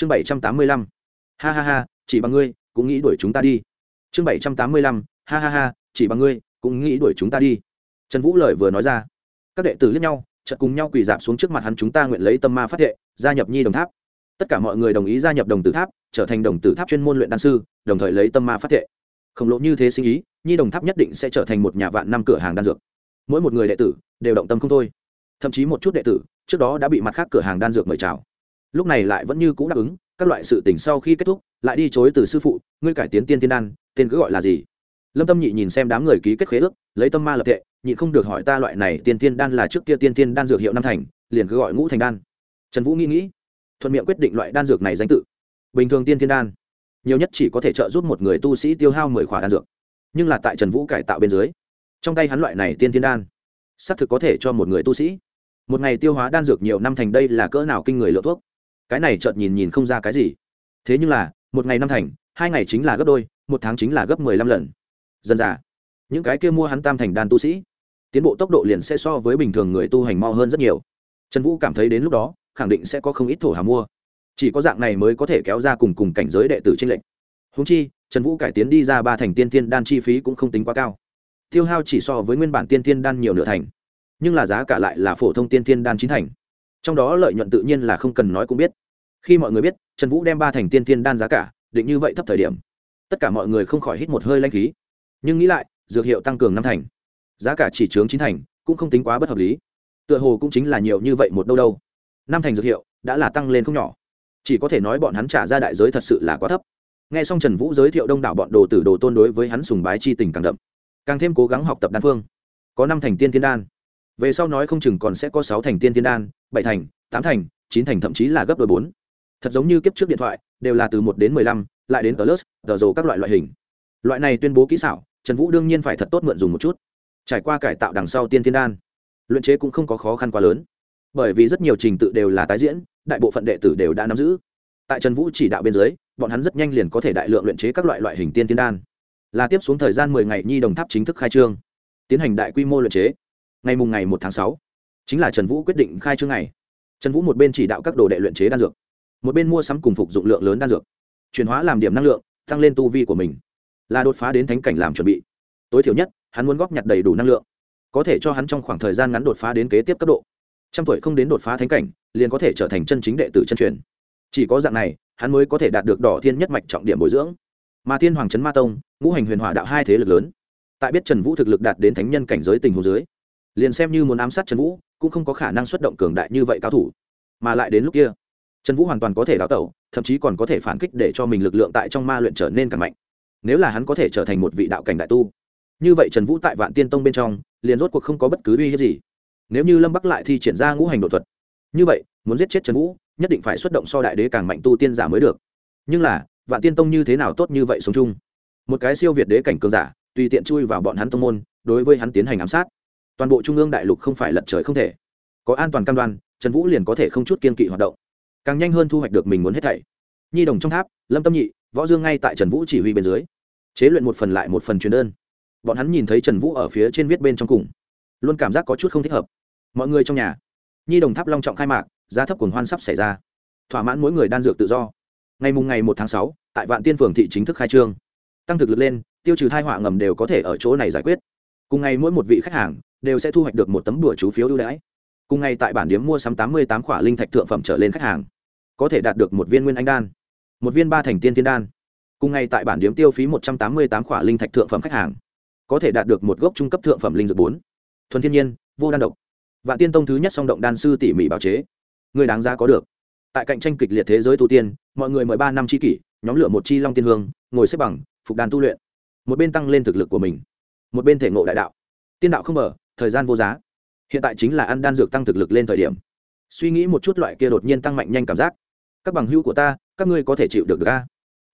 chương bảy trăm tám mươi lăm. Ha ha ha, chỉ bằng ngươi, cũng nghĩ đuổi chúng ta đi. Chương bảy trăm tám mươi lăm, ha ha ha, chỉ bằng ngươi, cũng nghĩ đuổi chúng ta đi. Trần vũ lời vừa nói ra. Các đệ tử liếc nhau, chợt cùng nhau quỳ dạp xuống trước mặt hắn chúng ta nguyện lấy tâm ma phát hệ gia nhập nhi đồng tháp. Tất cả mọi người đồng ý gia nhập đồng tử tháp, trở thành đồng tử tháp chuyên môn luyện đan sư, đồng thời lấy tâm ma phát hệ khổng lồ như thế sinh ý, nhi đồng tháp nhất định sẽ trở thành một nhà vạn năm cửa hàng đan dược. Mỗi một người đệ tử đều động tâm không thôi. Thậm chí một chút đệ tử, trước đó đã bị mặt khác cửa hàng đan dược mời chào lúc này lại vẫn như c ũ đáp ứng, các loại sự tỉnh sau khi kết thúc, lại đi chối từ sư phụ, ngươi cải tiến tiên tiên đan, tên cứ gọi là gì? Lâm tâm nhị nhìn xem đám người ký kết khế ước, lấy tâm ma lập tệ nhị không được hỏi ta loại này tiên tiên đan là trước kia tiên tiên đan dược hiệu năm thành, liền cứ gọi ngũ thành đan. Trần vũ nghĩ nghĩ, thuận miệng quyết định loại đan dược này danh tự. Bình thường tiên tiên đan, nhiều nhất chỉ có thể trợ giúp một người tu sĩ tiêu hao mười khỏa đan dược. Nhưng là tại trần vũ cải tạo bên dưới, trong tay hắn loại này tiên tiên đan, xác thực có thể cho một người tu sĩ. Một ngày tiêu hóa đan dược nhiều năm thành đây là cỡ nào kinh người lựa thuốc cái này chợt nhìn nhìn không ra cái gì. Thế nhưng là, một ngày năm thành, hai ngày chính là gấp đôi, một tháng chính là gấp mười lăm lần. Dần dà những cái kia mua hắn tam thành đan tu sĩ, tiến bộ tốc độ liền sẽ so với bình thường người tu hành mo hơn rất nhiều. Trần vũ cảm thấy đến lúc đó, khẳng định sẽ có không ít thổ hà mua. Chỉ có dạng này mới có thể kéo ra cùng cùng cảnh giới đệ tử tranh lệch. Húng chi, trần vũ cải tiến đi ra ba thành tiên tiên đan chi phí cũng không tính quá cao. Tiêu hao chỉ so với nguyên bản tiên tiên đan nhiều nửa thành. Nhưng là giá cả lại là phổ thông tiên tiên đan chín thành trong đó lợi nhuận tự nhiên là không cần nói cũng biết. Khi mọi người biết, trần vũ đem ba thành tiên tiên đan giá cả, định như vậy thấp thời điểm, tất cả mọi người không khỏi hít một hơi lanh khí. Nhưng nghĩ lại, dược hiệu tăng cường năm thành, giá cả chỉ chướng chín thành, cũng không tính quá bất hợp lý. Tựa hồ cũng chính là nhiều như vậy một đâu đâu. Năm thành dược hiệu đã là tăng lên không nhỏ. Chỉ có thể nói bọn hắn trả ra đại giới thật sự là quá thấp. Nghe xong trần vũ giới thiệu đông đảo bọn đồ tử đồ tôn đối với hắn sùng bái chi tình càng đậm, càng thêm cố gắng học tập đan phương. Có năm thành tiên thiên đan về sau nói không chừng còn sẽ có sáu thành tiên thiên đan, bảy thành, tám thành, chín thành thậm chí là gấp đôi bốn. Thật giống như kiếp trước điện thoại, đều là từ một đến mười lăm, lại đến plus, tờ rồ các loại loại hình. Loại này tuyên bố kỹ xảo, trần vũ đương nhiên phải thật tốt mượn dùng một chút. Trải qua cải tạo đằng sau tiên thiên đan, luyện chế cũng không có khó khăn quá lớn. Bởi vì rất nhiều trình tự đều là tái diễn, đại bộ phận đệ tử đều đã nắm giữ. Tại trần vũ chỉ đạo bên dưới, bọn hắn rất nhanh liền có thể đại lượng luyện chế các loại loại hình tiên thiên đan. Là tiếp xuống thời gian mười ngày nhi đồng tháp chính thức khai trương, tiến hành đại quy mô luyện chế ngày mùng ngày một tháng sáu, chính là trần vũ quyết định khai trương ngày. Trần vũ một bên chỉ đạo các đồ đệ luyện chế đan dược, một bên mua sắm cùng phục dụng lượng lớn đan dược. Chuyển hóa làm điểm năng lượng, tăng lên tu vi của mình. Là đột phá đến thánh cảnh làm chuẩn bị. Tối thiểu nhất, hắn muốn góp nhặt đầy đủ năng lượng. Có thể cho hắn trong khoảng thời gian ngắn đột phá đến kế tiếp cấp độ. Trăm tuổi không đến đột phá thánh cảnh, liền có thể trở thành chân chính đệ tử chân truyền. Chỉ có dạng này, hắn mới có thể đạt được đỏ thiên nhất mạch trọng điểm bồi dưỡng. Mà thiên hoàng trấn ma tông, ngũ hành huyền hỏa đạo hai thế lực lớn. Tại biết trần vũ thực lực đạt đến thánh nhân cảnh giới tình hồ dưới liền xem như muốn ám sát trần vũ, cũng không có khả năng xuất động cường đại như vậy cao thủ. Mà lại đến lúc kia, trần vũ hoàn toàn có thể đào tẩu, thậm chí còn có thể phản kích để cho mình lực lượng tại trong ma luyện trở nên càng mạnh. Nếu là hắn có thể trở thành một vị đạo cảnh đại tu, như vậy trần vũ tại vạn tiên tông bên trong, liền rốt cuộc không có bất cứ uy hiếp gì. Nếu như lâm bắc lại thi triển ra ngũ hành đột thuật, như vậy, muốn giết chết trần vũ, nhất định phải xuất động so đại đế càng mạnh tu tiên giả mới được. Nhưng là, vạn tiên tông như thế nào tốt như vậy sống chung? Một cái siêu việt đế cảnh cường giả, tùy tiện chui vào bọn hắn tông môn, đối với hắn tiến hành ám sát toàn bộ trung ương đại lục không phải lật trời không thể. Có an toàn cam đoan, trần vũ liền có thể không chút kiên kỵ hoạt động. Càng nhanh hơn thu hoạch được mình muốn hết thảy. Nhi đồng trong tháp, lâm tâm nhị, võ dương ngay tại trần vũ chỉ huy bên dưới. Chế luyện một phần lại một phần truyền đơn. Bọn hắn nhìn thấy trần vũ ở phía trên viết bên trong cùng, luôn cảm giác có chút không thích hợp. Mọi người trong nhà, nhi đồng tháp long trọng khai mạc, giá thấp cuồng hoan sắp xảy ra. Thỏa mãn mỗi người đan dược tự do. Ngày mùng ngày một tháng sáu, tại vạn tiên phường thị chính thức khai trương. Tăng thực lực lên, tiêu trừ thai họa ngầm đều có thể ở chỗ này giải quyết. Cùng ngày mỗi một vị khách hàng đều sẽ thu hoạch được một tấm đùa chú phiếu ưu đãi. Cùng ngày tại bản điếm mua sắm tám mươi tám khỏa linh thạch thượng phẩm trở lên khách hàng, có thể đạt được một viên nguyên anh đan, một viên ba thành tiên tiên đan. Cùng ngày tại bản điếm tiêu phí một trăm tám mươi tám khỏa linh thạch thượng phẩm khách hàng, có thể đạt được một gốc trung cấp thượng phẩm linh dược bốn. Thuần thiên nhiên, vô đan độc. Vạn tiên tông thứ nhất song động đan sư tỉ mỉ bào chế. Người đáng giá có được. Tại cạnh tranh kịch liệt thế giới tu tiên, mọi người mời ba năm tri kỷ, nhóm lửa một chi long tiên hương, ngồi xếp bằng, phục đàn tu luyện. Một bên tăng lên thực lực của mình, một bên thể ngộ đại đạo. Tiên đạo không mở thời gian vô giá. Hiện tại chính là ăn đan dược tăng thực lực lên thời điểm. Suy nghĩ một chút loại kia đột nhiên tăng mạnh nhanh cảm giác. Các bằng hữu của ta, các ngươi có thể chịu được ga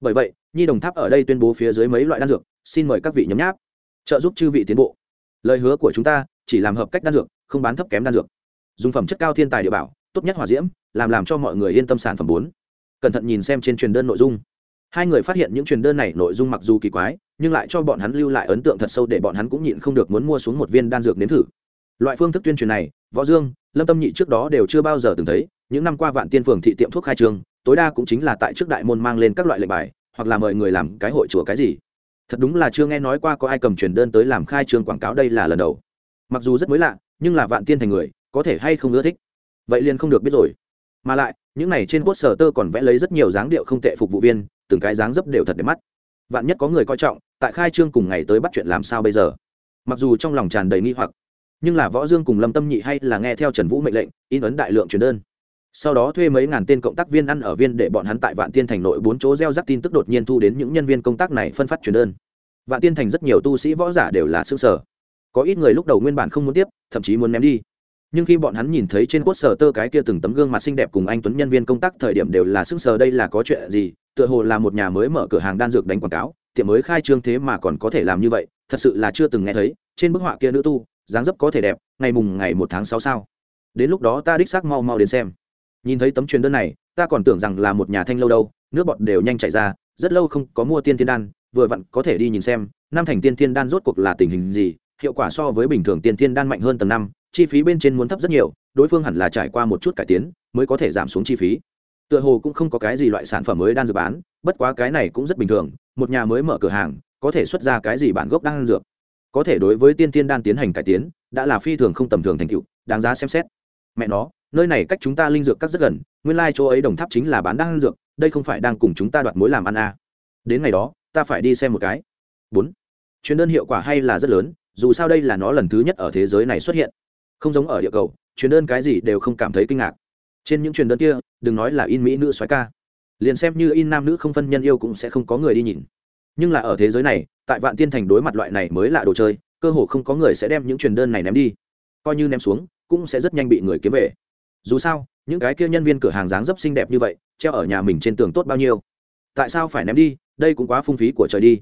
bởi vậy, nhi đồng tháp ở đây tuyên bố phía dưới mấy loại đan dược, xin mời các vị nhấm nháp. Trợ giúp chư vị tiến bộ. Lời hứa của chúng ta, chỉ làm hợp cách đan dược, không bán thấp kém đan dược. Dùng phẩm chất cao thiên tài địa bảo, tốt nhất hòa diễm, làm làm cho mọi người yên tâm sản phẩm bốn. Cẩn thận nhìn xem trên truyền đơn nội dung hai người phát hiện những truyền đơn này nội dung mặc dù kỳ quái, nhưng lại cho bọn hắn lưu lại ấn tượng thật sâu để bọn hắn cũng nhịn không được muốn mua xuống một viên đan dược nếm thử. Loại phương thức tuyên truyền này, võ dương, lâm tâm nhị trước đó đều chưa bao giờ từng thấy, những năm qua vạn tiên phường thị tiệm thuốc khai trương tối đa cũng chính là tại trước đại môn mang lên các loại lệnh bài, hoặc là mời người làm cái hội chùa cái gì. Thật đúng là chưa nghe nói qua có ai cầm truyền đơn tới làm khai trương quảng cáo đây là lần đầu. Mặc dù rất mới lạ, nhưng là vạn tiên thành người, có thể hay không ưa thích? Vậy liền không được biết rồi. Mà lại, những này trên quốc sở tơ còn vẽ lấy rất nhiều dáng điệu không tệ phục vụ viên từng cái dáng dấp đều thật đẹp mắt. Vạn nhất có người coi trọng, tại khai trương cùng ngày tới bắt chuyện làm sao bây giờ? Mặc dù trong lòng tràn đầy nghi hoặc, nhưng là võ dương cùng lâm tâm nhị hay là nghe theo trần vũ mệnh lệnh, in ấn đại lượng truyền đơn. Sau đó thuê mấy ngàn tên cộng tác viên ăn ở viên để bọn hắn tại vạn tiên thành nội bốn chỗ gieo rắc tin tức đột nhiên thu đến những nhân viên công tác này phân phát truyền đơn. Vạn tiên thành rất nhiều tu sĩ võ giả đều là xương sở có ít người lúc đầu nguyên bản không muốn tiếp, thậm chí muốn ném đi. Nhưng khi bọn hắn nhìn thấy trên quốc sở tơ cái kia từng tấm gương mặt xinh đẹp cùng anh tuấn nhân viên công tác thời điểm đều là xương sờ đây là có chuyện gì tựa hồ là một nhà mới mở cửa hàng đan dược đánh quảng cáo, tiệm mới khai trương thế mà còn có thể làm như vậy, thật sự là chưa từng nghe thấy, trên bức họa kia nữ tu, dáng dấp có thể đẹp, ngày mùng ngày một tháng sáu sao. Đến lúc đó ta đích xác mau mau đến xem. Nhìn thấy tấm truyền đơn này, ta còn tưởng rằng là một nhà thanh lâu đâu, nước bọt đều nhanh chảy ra, rất lâu không có mua tiên thiên đan, vừa vặn có thể đi nhìn xem, năm thành tiên thiên đan rốt cuộc là tình hình gì, hiệu quả so với bình thường tiên thiên đan mạnh hơn tầng năm, chi phí bên trên muốn thấp rất nhiều, đối phương hẳn là trải qua một chút cải tiến, mới có thể giảm xuống chi phí tựa hồ cũng không có cái gì loại sản phẩm mới đan dược bán, bất quá cái này cũng rất bình thường, một nhà mới mở cửa hàng, có thể xuất ra cái gì bản gốc đan dược. Có thể đối với tiên tiên đan tiến hành cải tiến, đã là phi thường không tầm thường thành tựu, đáng giá xem xét. Mẹ nó, nơi này cách chúng ta linh dược các rất gần, nguyên lai、like、chỗ ấy đồng tháp chính là bán đan dược, đây không phải đang cùng chúng ta đoạt mối làm ăn à. đến ngày đó, ta phải đi xem một cái. Bốn. Chuyến đơn hiệu quả hay là rất lớn, dù sao đây là nó lần thứ nhất ở thế giới này xuất hiện. Không giống ở địa cầu chuyến đơn cái gì đều không cảm thấy kinh ngạc trên những truyền đơn kia, đừng nói là in mỹ nữ soái ca. Liền xem như in nam nữ không phân nhân yêu cũng sẽ không có người đi nhìn. Nhưng là ở thế giới này, tại vạn tiên thành đối mặt loại này mới là đồ chơi, cơ hồ không có người sẽ đem những truyền đơn này ném đi. Coi như ném xuống, cũng sẽ rất nhanh bị người kiếm về. Dù sao, những cái kia nhân viên cửa hàng dáng dấp xinh đẹp như vậy, treo ở nhà mình trên tường tốt bao nhiêu? Tại sao phải ném đi? Đây cũng quá phung phí của trời đi.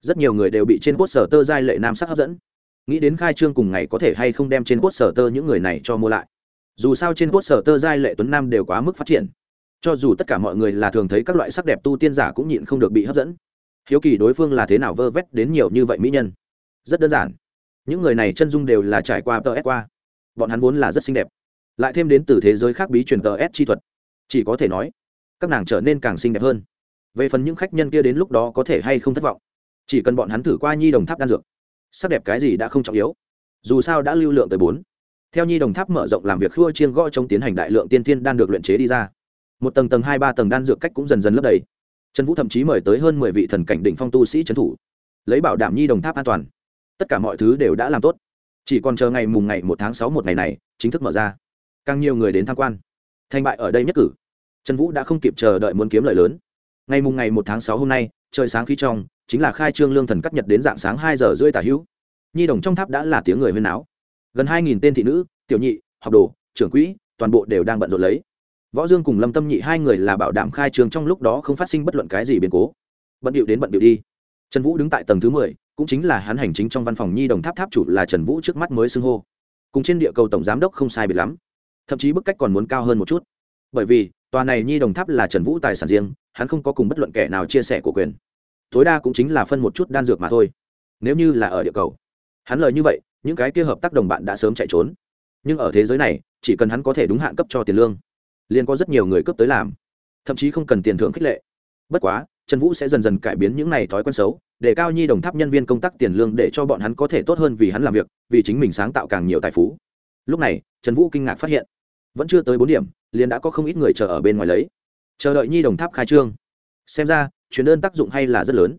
Rất nhiều người đều bị trên quốc sở tơ giai lệ nam sắc hấp dẫn. Nghĩ đến khai trương cùng ngày có thể hay không đem trên quốc sở tơ những người này cho mua lại dù sao trên quốc sở tơ giai lệ tuấn nam đều quá mức phát triển. Cho dù tất cả mọi người là thường thấy các loại sắc đẹp tu tiên giả cũng nhịn không được bị hấp dẫn. Hiếu kỳ đối phương là thế nào vơ vét đến nhiều như vậy mỹ nhân? Rất đơn giản. Những người này chân dung đều là trải qua tờ s qua. Bọn hắn vốn là rất xinh đẹp. Lại thêm đến từ thế giới khác bí truyền tờ s chi thuật. Chỉ có thể nói, các nàng trở nên càng xinh đẹp hơn. Về phần những khách nhân kia đến lúc đó có thể hay không thất vọng, chỉ cần bọn hắn thử qua nhi đồng tháp đan dược. Sắc đẹp cái gì đã không trọng yếu. Dù sao đã lưu lượng tới bốn theo nhi đồng tháp mở rộng làm việc khua chiên gõ trong tiến hành đại lượng tiên tiên đan được luyện chế đi ra. Một tầng tầng hai ba tầng đan dược cách cũng dần dần lấp đầy. Trần vũ thậm chí mời tới hơn mười vị thần cảnh đỉnh phong tu sĩ trấn thủ, lấy bảo đảm nhi đồng tháp an toàn. Tất cả mọi thứ đều đã làm tốt. Chỉ còn chờ ngày mùng ngày một tháng sáu một ngày này, chính thức mở ra. Càng nhiều người đến tham quan. Thành bại ở đây nhất cử. Trần vũ đã không kịp chờ đợi muốn kiếm lợi lớn. Ngày mùng ngày một tháng sáu hôm nay, trời sáng khí trong, chính là khai trương lương thần cắt nhật đến dạng sáng hai giờ rưỡi tả hữu. Nhi đồng trong tháp đã là tiếng người huyên áo gần hai nghìn tên thị nữ, tiểu nhị, học đồ, trưởng quỹ, toàn bộ đều đang bận rộn lấy. Võ dương cùng lâm tâm nhị hai người là bảo đảm khai trường trong lúc đó không phát sinh bất luận cái gì biến cố. Bận điệu đến bận điệu đi. Trần vũ đứng tại tầng thứ mười, cũng chính là hắn hành chính trong văn phòng nhi đồng tháp tháp chủ là trần vũ trước mắt mới xưng hô. Cùng trên địa cầu tổng giám đốc không sai biệt lắm. Thậm chí bức cách còn muốn cao hơn một chút. Bởi vì, tòa này nhi đồng tháp là trần vũ tài sản riêng, hắn không có cùng bất luận kẻ nào chia sẻ của quyền. Tối đa cũng chính là phân một chút đan dược mà thôi. Nếu như là ở địa cầu. Hắn lời như vậy những cái kia hợp tác đồng bạn đã sớm chạy trốn. Nhưng ở thế giới này, chỉ cần hắn có thể đúng hạn cấp cho tiền lương, liền có rất nhiều người cấp tới làm. Thậm chí không cần tiền thưởng khích lệ. Bất quá, trần vũ sẽ dần dần cải biến những này thói quen xấu, để cao nhi đồng tháp nhân viên công tác tiền lương để cho bọn hắn có thể tốt hơn vì hắn làm việc, vì chính mình sáng tạo càng nhiều tài phú. Lúc này, trần vũ kinh ngạc phát hiện, vẫn chưa tới bốn điểm, liền đã có không ít người chờ ở bên ngoài lấy. Chờ đợi nhi đồng tháp khai trương. Xem ra chuyến đơn tác dụng hay là rất lớn.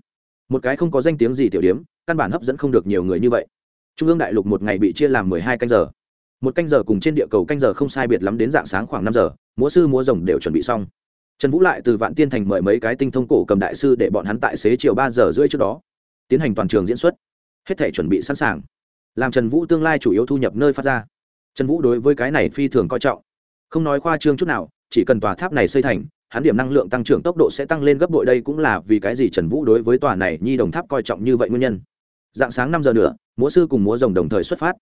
Một cái không có danh tiếng gì tiểu điếm, căn bản hấp dẫn không được nhiều người như vậy trung ương đại lục một ngày bị chia làm mười hai canh giờ. Một canh giờ cùng trên địa cầu canh giờ không sai biệt lắm đến dạng sáng khoảng năm giờ, múa sư múa rồng đều chuẩn bị xong. Trần vũ lại từ vạn tiên thành mời mấy cái tinh thông cổ cầm đại sư để bọn hắn tại xế chiều ba giờ rưỡi trước đó, tiến hành toàn trường diễn xuất. Hết thể chuẩn bị sẵn sàng. Làm trần vũ tương lai chủ yếu thu nhập nơi phát ra. Trần vũ đối với cái này phi thường coi trọng. Không nói khoa trương chút nào, chỉ cần tòa tháp này xây thành, hắn điểm năng lượng tăng trưởng tốc độ sẽ tăng lên gấp bội. Đây cũng là vì cái gì trần vũ đối với tòa này nhi đồng tháp coi trọng như vậy nguyên nhân dạng sáng năm giờ nữa múa sư cùng múa rồng đồng thời xuất phát.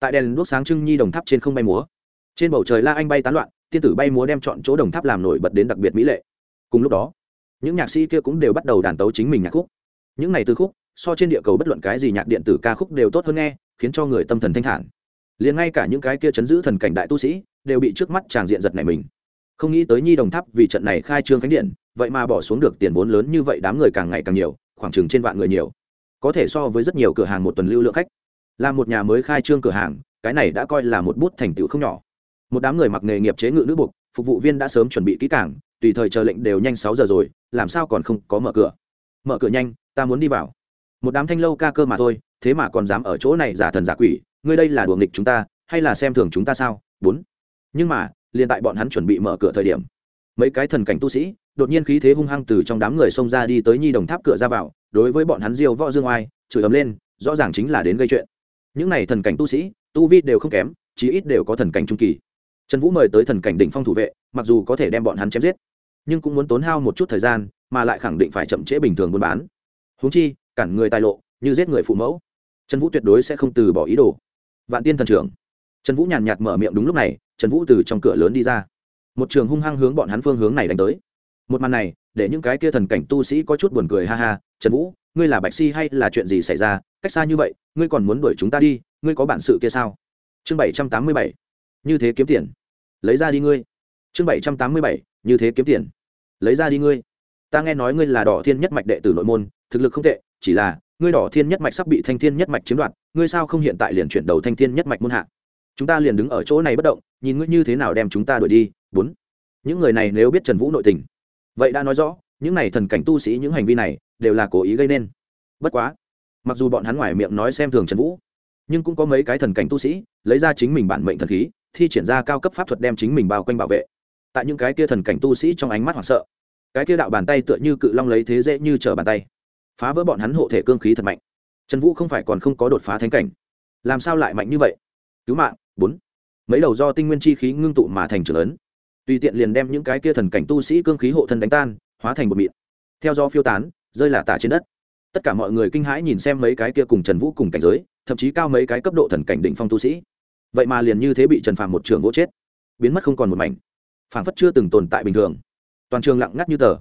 Tại đèn đuốc sáng trưng nhi đồng tháp trên không bay múa. Trên bầu trời la anh bay tán loạn, tiên tử bay múa đem chọn chỗ đồng tháp làm nổi bật đến đặc biệt mỹ lệ. Cùng lúc đó, những nhạc sĩ kia cũng đều bắt đầu đàn tấu chính mình nhạc khúc. Những này từ khúc, so trên địa cầu bất luận cái gì nhạc điện tử ca khúc đều tốt hơn nghe, khiến cho người tâm thần thanh thản. Liền ngay cả những cái kia chấn giữ thần cảnh đại tu sĩ đều bị trước mắt tràng diện giật này mình. Không nghĩ tới nhi đồng tháp vì trận này khai trương khánh điện, vậy mà bỏ xuống được tiền vốn lớn như vậy đám người càng ngày càng nhiều, khoảng chừng trên vạn người nhiều có thể so với rất nhiều cửa hàng một tuần lưu lượng khách. Là một nhà mới khai trương cửa hàng, cái này đã coi là một bút thành tựu không nhỏ. Một đám người mặc nghề nghiệp chế ngự nữ buộc, phục vụ viên đã sớm chuẩn bị kỹ cảng tùy thời chờ lệnh đều nhanh sáu giờ rồi, làm sao còn không có mở cửa? Mở cửa nhanh, ta muốn đi vào. Một đám thanh lâu ca cơ mà thôi, thế mà còn dám ở chỗ này giả thần giả quỷ, ngươi đây là đùa nghịch chúng ta, hay là xem thường chúng ta sao? Bốn. Nhưng mà, liền tại bọn hắn chuẩn bị mở cửa thời điểm, mấy cái thần cảnh tu sĩ, đột nhiên khí thế hung hăng từ trong đám người xông ra đi tới nhi đồng tháp cửa ra vào đối với bọn hắn diêu võ dương oai, chửi ấm lên, rõ ràng chính là đến gây chuyện. Những này thần cảnh tu sĩ, tu vi đều không kém, chí ít đều có thần cảnh trung kỳ. Trần vũ mời tới thần cảnh đỉnh phong thủ vệ, mặc dù có thể đem bọn hắn chém giết, nhưng cũng muốn tốn hao một chút thời gian, mà lại khẳng định phải chậm trễ bình thường buôn bán. Húng chi, cản người tài lộ, như giết người phụ mẫu. Trần vũ tuyệt đối sẽ không từ bỏ ý đồ. Vạn tiên thần trưởng. Trần vũ nhàn nhạt mở miệng đúng lúc này, trần vũ từ trong cửa lớn đi ra. Một trường hung hăng hướng bọn hắn phương hướng này đánh tới một màn này, để những cái kia thần cảnh tu sĩ có chút buồn cười, ha ha, trần vũ, ngươi là bạch si hay là chuyện gì xảy ra? Cách xa như vậy, ngươi còn muốn đuổi chúng ta đi, ngươi có bản sự kia sao? Chương bảy trăm tám mươi bảy. Như thế kiếm tiền. Lấy ra đi ngươi. Chương bảy trăm tám mươi bảy. Như thế kiếm tiền. Lấy ra đi ngươi. Ta nghe nói ngươi là đỏ thiên nhất mạch đệ tử nội môn, thực lực không tệ, chỉ là, ngươi đỏ thiên nhất mạch sắp bị thanh thiên nhất mạch chiếm đoạt, ngươi sao không hiện tại liền chuyển đầu thanh thiên nhất mạch môn hạ? Chúng ta liền đứng ở chỗ này bất động, nhìn ngươi như thế nào đem chúng ta đuổi đi. Bốn. Những người này nếu biết trần vũ nội tình vậy đã nói rõ, những này thần cảnh tu sĩ, những hành vi này đều là cố ý gây nên. Bất quá, mặc dù bọn hắn ngoài miệng nói xem thường trần vũ, nhưng cũng có mấy cái thần cảnh tu sĩ lấy ra chính mình bản mệnh thần khí, thi triển ra cao cấp pháp thuật đem chính mình bao quanh bảo vệ. Tại những cái kia thần cảnh tu sĩ trong ánh mắt hoảng sợ, cái kia đạo bàn tay tựa như cự long lấy thế dễ như trở bàn tay, phá vỡ bọn hắn hộ thể cương khí thật mạnh. Trần vũ không phải còn không có đột phá thánh cảnh. Làm sao lại mạnh như vậy? Cứu mạng, bốn. Mấy đầu do tinh nguyên chi khí ngưng tụ mà thành trưởng lớn tùy tiện liền đem những cái kia thần cảnh tu sĩ cương khí hộ thân đánh tan, hóa thành một mịn. Theo do phiêu tán, rơi là tả trên đất. Tất cả mọi người kinh hãi nhìn xem mấy cái kia cùng trần vũ cùng cảnh giới, thậm chí cao mấy cái cấp độ thần cảnh định phong tu sĩ. Vậy mà liền như thế bị trần phàm một trường vỗ chết. Biến mất không còn một mảnh. Phảng phất chưa từng tồn tại bình thường. Toàn trường lặng ngắt như tờ.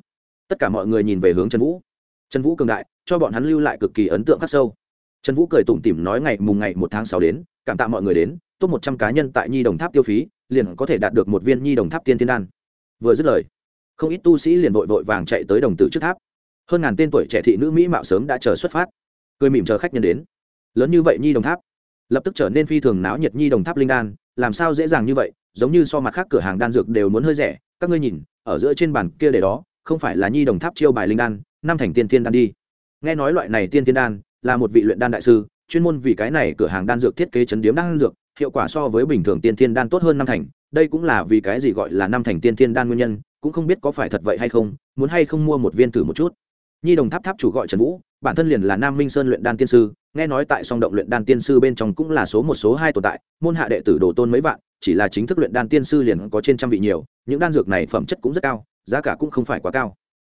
Tất cả mọi người nhìn về hướng trần vũ. Trần vũ cường đại, cho bọn hắn lưu lại cực kỳ ấn tượng khắc sâu. Trần vũ cười tủm tỉm nói ngày mùng ngày một tháng sáu đến, cảm tạ mọi người đến, top một trăm cá nhân tại nhi đồng tháp tiêu phí liền có thể đạt được một viên nhi đồng tháp tiên thiên đan. Vừa dứt lời, không ít tu sĩ liền vội vội vàng chạy tới đồng tử trước tháp. Hơn ngàn tên tuổi trẻ thị nữ mỹ mạo sớm đã chờ xuất phát, cười mỉm chờ khách nhân đến. Lớn như vậy nhi đồng tháp, lập tức trở nên phi thường náo nhiệt nhi đồng tháp linh đan, làm sao dễ dàng như vậy, giống như so mặt khác cửa hàng đan dược đều muốn hơi rẻ. Các ngươi nhìn, ở giữa trên bàn kia để đó, không phải là nhi đồng tháp chiêu bài linh đan, năm thành tiên thiên đan đi. Nghe nói loại này tiên thiên đan là một vị luyện đan đại sư, chuyên môn vì cái này cửa hàng đan dược thiết kế chấn điếm đan dược hiệu quả so với bình thường tiên thiên đan tốt hơn năm thành, đây cũng là vì cái gì gọi là năm thành tiên thiên đan nguyên nhân, cũng không biết có phải thật vậy hay không, muốn hay không mua một viên thử một chút. Nhi đồng tháp tháp chủ gọi trần vũ, bản thân liền là nam minh sơn luyện đan tiên sư, nghe nói tại song động luyện đan tiên sư bên trong cũng là số một số hai tồn tại, môn hạ đệ tử đồ tôn mấy vạn, chỉ là chính thức luyện đan tiên sư liền có trên trăm vị nhiều, những đan dược này phẩm chất cũng rất cao, giá cả cũng không phải quá cao.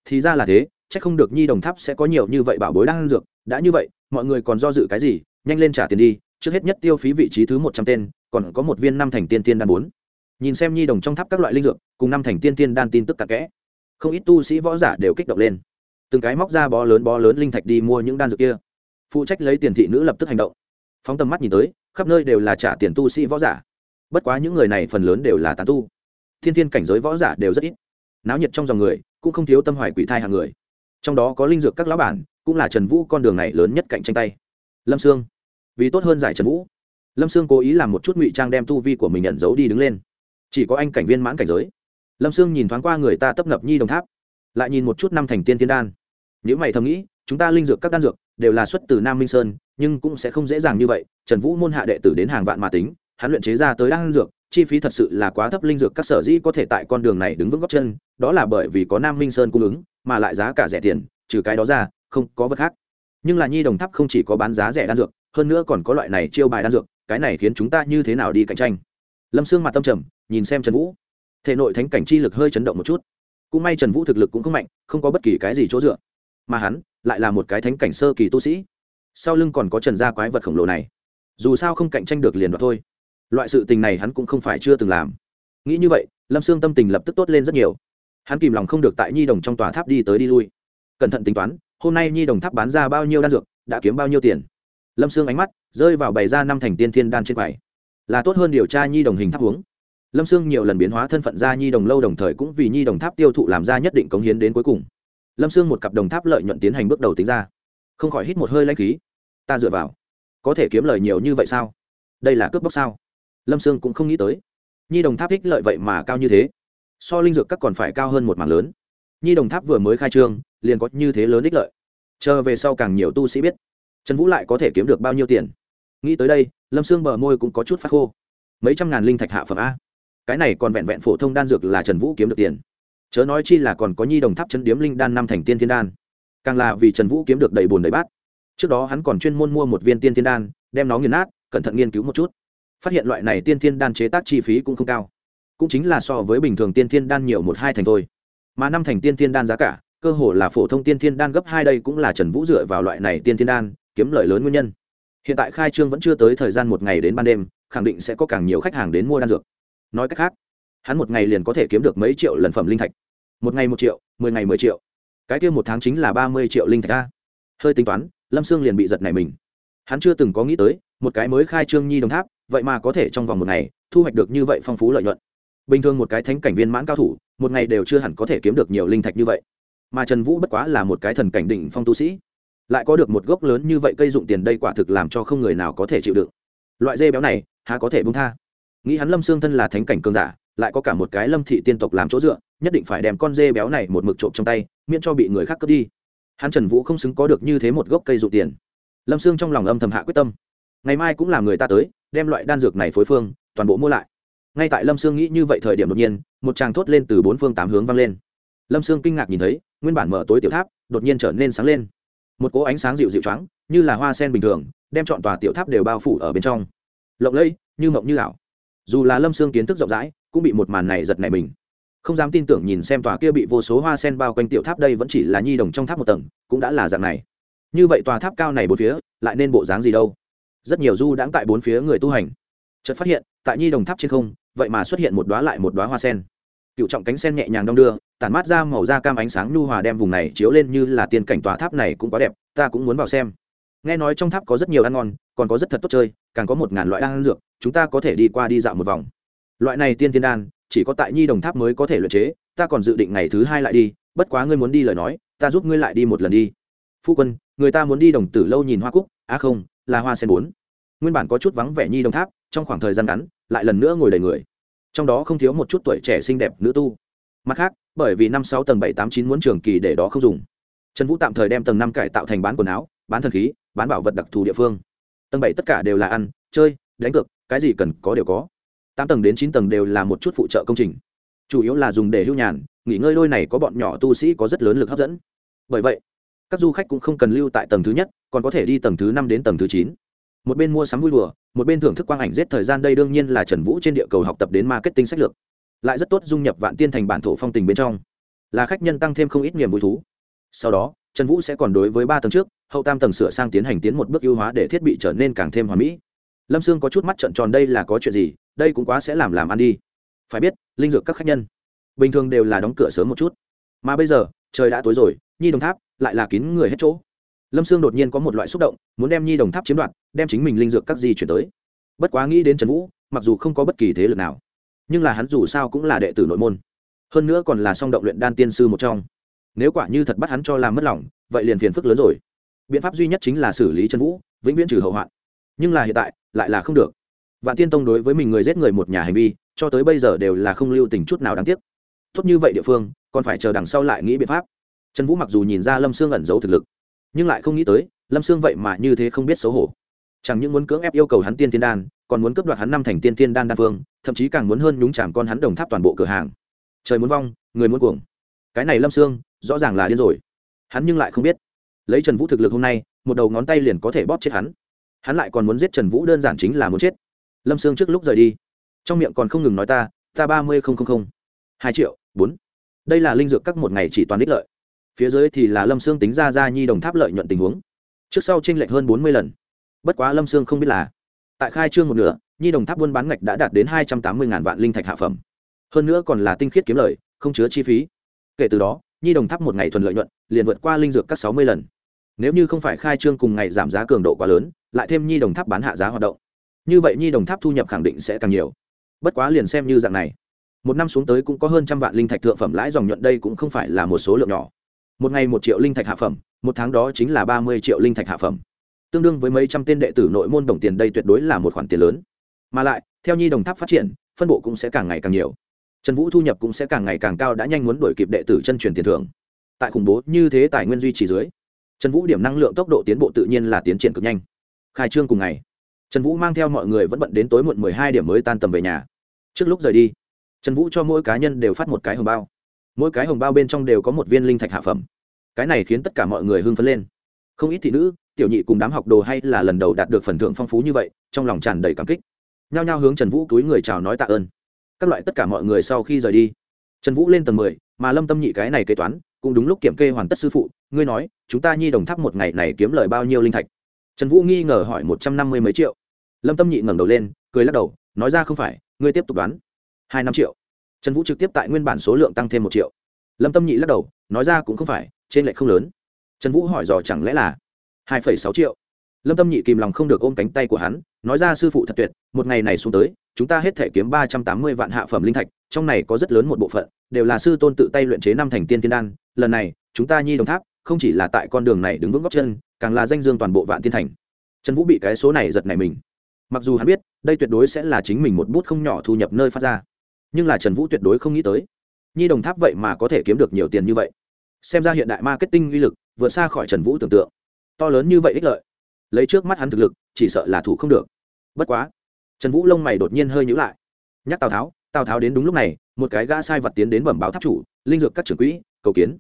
Thì ra là thế, chắc không được nhi đồng tháp sẽ có nhiều như vậy bảo bối đan dược, đã như vậy, mọi người còn do dự cái gì, nhanh lên trả tiền đi trước hết nhất tiêu phí vị trí thứ một trăm tên, còn có một viên năm thành tiên tiên đan bốn. Nhìn xem nhi đồng trong tháp các loại linh dược, cùng năm thành tiên tiên đan tin tức cặn kẽ. Không ít tu sĩ võ giả đều kích động lên. Từng cái móc ra bó lớn bó lớn linh thạch đi mua những đan dược kia. Phụ trách lấy tiền thị nữ lập tức hành động. Phóng tầm mắt nhìn tới, khắp nơi đều là trả tiền tu sĩ võ giả. Bất quá những người này phần lớn đều là tán tu. Thiên thiên cảnh giới võ giả đều rất ít. Náo nhiệt trong dòng người, cũng không thiếu tâm hoài quỷ thai hàng người. Trong đó có linh dược các lão bản, cũng là trần vũ con đường này lớn nhất cạnh tranh tay. Lâm sương vì tốt hơn giải trần vũ. Lâm sương cố ý làm một chút ngụy trang đem tu vi của mình nhận giấu đi đứng lên. Chỉ có anh cảnh viên mãn cảnh giới. Lâm sương nhìn thoáng qua người ta tấp nập nhi đồng tháp, lại nhìn một chút năm thành tiên tiên đan. Nếu mày thầm nghĩ, chúng ta linh dược các đan dược đều là xuất từ nam minh sơn, nhưng cũng sẽ không dễ dàng như vậy. Trần vũ môn hạ đệ tử đến hàng vạn mà tính, hắn luyện chế ra tới đan dược, chi phí thật sự là quá thấp, linh dược các sở dĩ có thể tại con đường này đứng vững góc chân, đó là bởi vì có nam minh sơn cung ứng, mà lại giá cả rẻ tiền, trừ cái đó ra, không có vật khác. Nhưng là nhi đồng tháp không chỉ có bán giá rẻ đan dược hơn nữa còn có loại này chiêu bài đan dược, cái này khiến chúng ta như thế nào đi cạnh tranh? Lâm sương mặt tâm trầm, nhìn xem trần vũ. Thể nội thánh cảnh chi lực hơi chấn động một chút. Cũng may trần vũ thực lực cũng không mạnh, không có bất kỳ cái gì chỗ dựa. Mà hắn lại là một cái thánh cảnh sơ kỳ tu sĩ. Sau lưng còn có trần gia quái vật khổng lồ này. Dù sao không cạnh tranh được liền đoạt thôi. Loại sự tình này hắn cũng không phải chưa từng làm. Nghĩ như vậy, lâm sương tâm tình lập tức tốt lên rất nhiều. Hắn kìm lòng không được tại nhi đồng trong tòa tháp đi tới đi lui. Cẩn thận tính toán, hôm nay nhi đồng tháp bán ra bao nhiêu đan dược, đã kiếm bao nhiêu tiền? Lâm sương ánh mắt rơi vào bày ra năm thành tiên thiên đan trên quầy. Là tốt hơn điều tra nhi đồng hình tháp uống. Lâm sương nhiều lần biến hóa thân phận ra nhi đồng lâu đồng thời cũng vì nhi đồng tháp tiêu thụ làm ra nhất định cống hiến đến cuối cùng. Lâm sương một cặp đồng tháp lợi nhuận tiến hành bước đầu tính ra. Không khỏi hít một hơi lãnh khí. Ta dựa vào. Có thể kiếm lời nhiều như vậy sao? Đây là cướp bóc sao? Lâm sương cũng không nghĩ tới. Nhi đồng tháp ích lợi vậy mà cao như thế. So linh dược các còn phải cao hơn một mảng lớn. Nhi đồng tháp vừa mới khai trương, liền có như thế lớn ích lợi. Chờ về sau càng nhiều tu sĩ biết trần vũ lại có thể kiếm được bao nhiêu tiền nghĩ tới đây lâm xương bờ môi cũng có chút phát khô mấy trăm ngàn linh thạch hạ phẩm a cái này còn vẹn vẹn phổ thông đan dược là trần vũ kiếm được tiền chớ nói chi là còn có nhi đồng tháp chân điếm linh đan năm thành tiên thiên đan càng là vì trần vũ kiếm được đầy bùn đầy bát trước đó hắn còn chuyên môn mua một viên tiên thiên đan đem nó nghiền nát cẩn thận nghiên cứu một chút phát hiện loại này tiên thiên đan chế tác chi phí cũng không cao cũng chính là so với bình thường tiên thiên đan nhiều một hai thành thôi mà năm thành tiên thiên đan giá cả cơ hồ là phổ thông tiên thiên đan gấp hai đây cũng là trần vũ dựa vào loại này tiên thiên đan kiếm lợi lớn nguyên nhân. Hiện tại khai trương vẫn chưa tới thời gian một ngày đến ban đêm, khẳng định sẽ có càng nhiều khách hàng đến mua đan dược. Nói cách khác, hắn một ngày liền có thể kiếm được mấy triệu lần phẩm linh thạch. Một ngày một triệu, mười ngày mười triệu. Cái kia một tháng chính là ba mươi triệu linh thạch a. Hơi tính toán, lâm sương liền bị giật này mình. Hắn chưa từng có nghĩ tới, một cái mới khai trương nhi đồng tháp, vậy mà có thể trong vòng một ngày, thu hoạch được như vậy phong phú lợi nhuận. Bình thường một cái thánh cảnh viên mãn cao thủ, một ngày đều chưa hẳn có thể kiếm được nhiều linh thạch như vậy. Mà trần vũ bất quá là một cái thần cảnh đỉnh phong tu sĩ lại có được một gốc lớn như vậy cây dụng tiền đây quả thực làm cho không người nào có thể chịu đựng. Loại dê béo này, há có thể bung tha? Nghĩ hắn lâm xương thân là thánh cảnh cường giả, lại có cả một cái lâm thị tiên tộc làm chỗ dựa, nhất định phải đem con dê béo này một mực trộm trong tay, miễn cho bị người khác cướp đi. Hắn trần vũ không xứng có được như thế một gốc cây dụng tiền. Lâm xương trong lòng âm thầm hạ quyết tâm. Ngày mai cũng làm người ta tới, đem loại đan dược này phối phương, toàn bộ mua lại. Ngay tại lâm sương nghĩ như vậy thời điểm đột nhiên, một tràng thốt lên từ bốn phương tám hướng vang lên. Lâm sương kinh ngạc nhìn thấy, nguyên bản mở tối tiểu tháp, đột nhiên trở nên sáng lên một cỗ ánh sáng dịu dịu trắng như là hoa sen bình thường, đem chọn tòa tiểu tháp đều bao phủ ở bên trong. Lộng lẫy, như mộng như ảo. Dù là lâm sương kiến thức rộng rãi, cũng bị một màn này giật nảy mình. Không dám tin tưởng nhìn xem tòa kia bị vô số hoa sen bao quanh tiểu tháp đây vẫn chỉ là nhi đồng trong tháp một tầng, cũng đã là dạng này. Như vậy tòa tháp cao này bốn phía, lại nên bộ dáng gì đâu? Rất nhiều du đãng tại bốn phía người tu hành. Chợt phát hiện, tại nhi đồng tháp trên không, vậy mà xuất hiện một đóa lại một đóa hoa sen. Cựu trọng cánh sen nhẹ nhàng đong đưa tản mát ra màu da cam ánh sáng nhu hòa đem vùng này chiếu lên như là tiên cảnh tòa tháp này cũng quá đẹp, ta cũng muốn vào xem. Nghe nói trong tháp có rất nhiều ăn ngon, còn có rất thật tốt chơi, càng có một ngàn loại đan dược, chúng ta có thể đi qua đi dạo một vòng. Loại này tiên tiên đan, chỉ có tại nhi đồng tháp mới có thể luyện chế, ta còn dự định ngày thứ hai lại đi, bất quá ngươi muốn đi lời nói, ta giúp ngươi lại đi một lần đi. Phu quân, người ta muốn đi đồng tử lâu nhìn hoa cúc, á không, là hoa sen bốn. Nguyên bản có chút vắng vẻ nhi đồng tháp, trong khoảng thời gian ngắn, lại lần nữa ngồi đầy người. Trong đó không thiếu một chút tuổi trẻ xinh đẹp nữ tu mặt khác, bởi vì năm sáu tầng bảy tám chín muốn trường kỳ để đó không dùng. Trần vũ tạm thời đem tầng năm cải tạo thành bán quần áo, bán thần khí, bán bảo vật đặc thù địa phương. Tầng bảy tất cả đều là ăn, chơi, đánh cược, cái gì cần có đều có. Tám tầng đến chín tầng đều là một chút phụ trợ công trình. Chủ yếu là dùng để hưu nhàn, nghỉ ngơi đôi này có bọn nhỏ tu sĩ có rất lớn lực hấp dẫn. Bởi vậy, các du khách cũng không cần lưu tại tầng thứ nhất, còn có thể đi tầng thứ năm đến tầng thứ chín. Một bên mua sắm vui đùa, một bên thưởng thức quang ảnh giết thời gian đây đương nhiên là trần vũ trên địa cầu học tập đến marketing sách lược lại rất tốt dung nhập vạn tiên thành bản thổ phong tình bên trong. Là khách nhân tăng thêm không ít niềm vui thú. Sau đó, trần vũ sẽ còn đối với ba tầng trước, hậu tam tầng sửa sang tiến hành tiến một bước ưu hóa để thiết bị trở nên càng thêm hoàn mỹ. Lâm sương có chút mắt trận tròn đây là có chuyện gì, đây cũng quá sẽ làm làm ăn đi. Phải biết, linh dược các khách nhân bình thường đều là đóng cửa sớm một chút. Mà bây giờ, trời đã tối rồi, nhi đồng tháp lại là kín người hết chỗ. Lâm sương đột nhiên có một loại xúc động, muốn đem nhi đồng tháp chiếm đoạt, đem chính mình linh dược các gì chuyển tới. Bất quá nghĩ đến trần vũ, mặc dù không có bất kỳ thế lực nào nhưng là hắn dù sao cũng là đệ tử nội môn. Hơn nữa còn là song động luyện đan tiên sư một trong. Nếu quả như thật bắt hắn cho làm mất lòng, vậy liền phiền phức lớn rồi. Biện pháp duy nhất chính là xử lý trần vũ, vĩnh viễn trừ hậu hoạn. Nhưng là hiện tại, lại là không được. Vạn tiên tông đối với mình người giết người một nhà hành vi, cho tới bây giờ đều là không lưu tình chút nào đáng tiếc. Tốt như vậy địa phương, còn phải chờ đằng sau lại nghĩ biện pháp. Trần vũ mặc dù nhìn ra lâm sương ẩn giấu thực lực, nhưng lại không nghĩ tới, lâm sương vậy mà như thế không biết xấu hổ. Chẳng những muốn cưỡng ép yêu cầu hắn tiên tiên đan, còn muốn cướp đoạt hắn năm thành tiên tiên đan đan phương thậm chí càng muốn hơn nhúng chàm con hắn đồng tháp toàn bộ cửa hàng. Trời muốn vong, người muốn cuồng. Cái này lâm sương, rõ ràng là điên rồi. Hắn nhưng lại không biết. Lấy trần vũ thực lực hôm nay, một đầu ngón tay liền có thể bóp chết hắn. Hắn lại còn muốn giết trần vũ đơn giản chính là muốn chết. Lâm sương trước lúc rời đi, trong miệng còn không ngừng nói ta ta ba mươi không không không. Hai triệu, bốn. Đây là linh dược các một ngày chỉ toàn đích lợi. Phía dưới thì là lâm sương tính ra ra nhi đồng tháp lợi nhuận tình huống. Trước sau tranh lệch hơn bốn mươi lần. Bất quá lâm sương không biết là, tại khai trương một nửa nhi đồng tháp buôn bán ngạch đã đạt đến hai trăm tám mươi vạn linh thạch hạ phẩm. Hơn nữa còn là tinh khiết kiếm lời, không chứa chi phí. Kể từ đó, nhi đồng tháp một ngày thuần lợi nhuận, liền vượt qua linh dược các sáu mươi lần. Nếu như không phải khai trương cùng ngày giảm giá cường độ quá lớn, lại thêm nhi đồng tháp bán hạ giá hoạt động. Như vậy nhi đồng tháp thu nhập khẳng định sẽ càng nhiều. Bất quá liền xem như dạng này. Một năm xuống tới cũng có hơn trăm vạn linh thạch thượng phẩm lãi dòng nhuận đây cũng không phải là một số lượng nhỏ. Một ngày một triệu linh thạch hạ phẩm, một tháng đó chính là ba mươi triệu linh thạch hạ phẩm. Tương đương với mấy trăm tên đệ tử nội môn đồng tiền đây tuyệt đối là một khoản tiền lớn mà lại, theo nhi đồng tháp phát triển, phân bộ cũng sẽ càng ngày càng nhiều. Trần vũ thu nhập cũng sẽ càng ngày càng cao, đã nhanh muốn đổi kịp đệ tử chân truyền tiền thưởng. Tại khủng bố như thế tài nguyên duy trì dưới, trần vũ điểm năng lượng tốc độ tiến bộ tự nhiên là tiến triển cực nhanh. Khai trương cùng ngày, trần vũ mang theo mọi người vẫn bận đến tối muộn mười hai điểm mới tan tầm về nhà. Trước lúc rời đi, trần vũ cho mỗi cá nhân đều phát một cái hồng bao. Mỗi cái hồng bao bên trong đều có một viên linh thạch hạ phẩm. Cái này khiến tất cả mọi người hưng phấn lên. Không ít thị nữ, tiểu nhị cùng đám học đồ hay là lần đầu đạt được phần thưởng phong phú như vậy, trong lòng tràn đầy cảm kích nhao nhao hướng trần vũ túi người chào nói tạ ơn. Các loại tất cả mọi người sau khi rời đi, trần vũ lên tầng mười, mà lâm tâm nhị cái này kế toán, cũng đúng lúc kiểm kê hoàn tất sư phụ, ngươi nói, chúng ta nhi đồng tháp một ngày này kiếm lời bao nhiêu linh thạch? Trần vũ nghi ngờ hỏi một trăm năm mươi mấy triệu. Lâm tâm nhị ngẩng đầu lên, cười lắc đầu, nói ra không phải, ngươi tiếp tục đoán. Hai năm triệu. Trần vũ trực tiếp tại nguyên bản số lượng tăng thêm một triệu. Lâm tâm nhị lắc đầu, nói ra cũng không phải, trên lệ không lớn. Trần vũ hỏi dò chẳng lẽ là hai phẩy sáu triệu? Lâm tâm nhị kìm lòng không được ôm cánh tay của hắn nói ra sư phụ thật tuyệt, một ngày này xuống tới, chúng ta hết thể kiếm ba trăm tám mươi vạn hạ phẩm linh thạch, trong này có rất lớn một bộ phận đều là sư tôn tự tay luyện chế năm thành tiên tiên đan, lần này, chúng ta nhi đồng tháp, không chỉ là tại con đường này đứng vững góc chân, càng là danh dương toàn bộ vạn tiên thành. Trần vũ bị cái số này giật này mình. Mặc dù hắn biết, đây tuyệt đối sẽ là chính mình một bút không nhỏ thu nhập nơi phát ra. Nhưng là trần vũ tuyệt đối không nghĩ tới, nhi đồng tháp vậy mà có thể kiếm được nhiều tiền như vậy. Xem ra hiện đại marketing uy lực vượt xa khỏi trần vũ tưởng tượng. To lớn như vậy ích lợi lấy trước mắt hắn thực lực, chỉ sợ là thủ không được. Bất quá, trần vũ lông mày đột nhiên hơi nhữ lại. Nhắc tào tháo tào tháo đến đúng lúc này, một cái gã sai vật tiến đến bẩm báo tháp chủ, linh dược các trưởng quỹ, cầu kiến.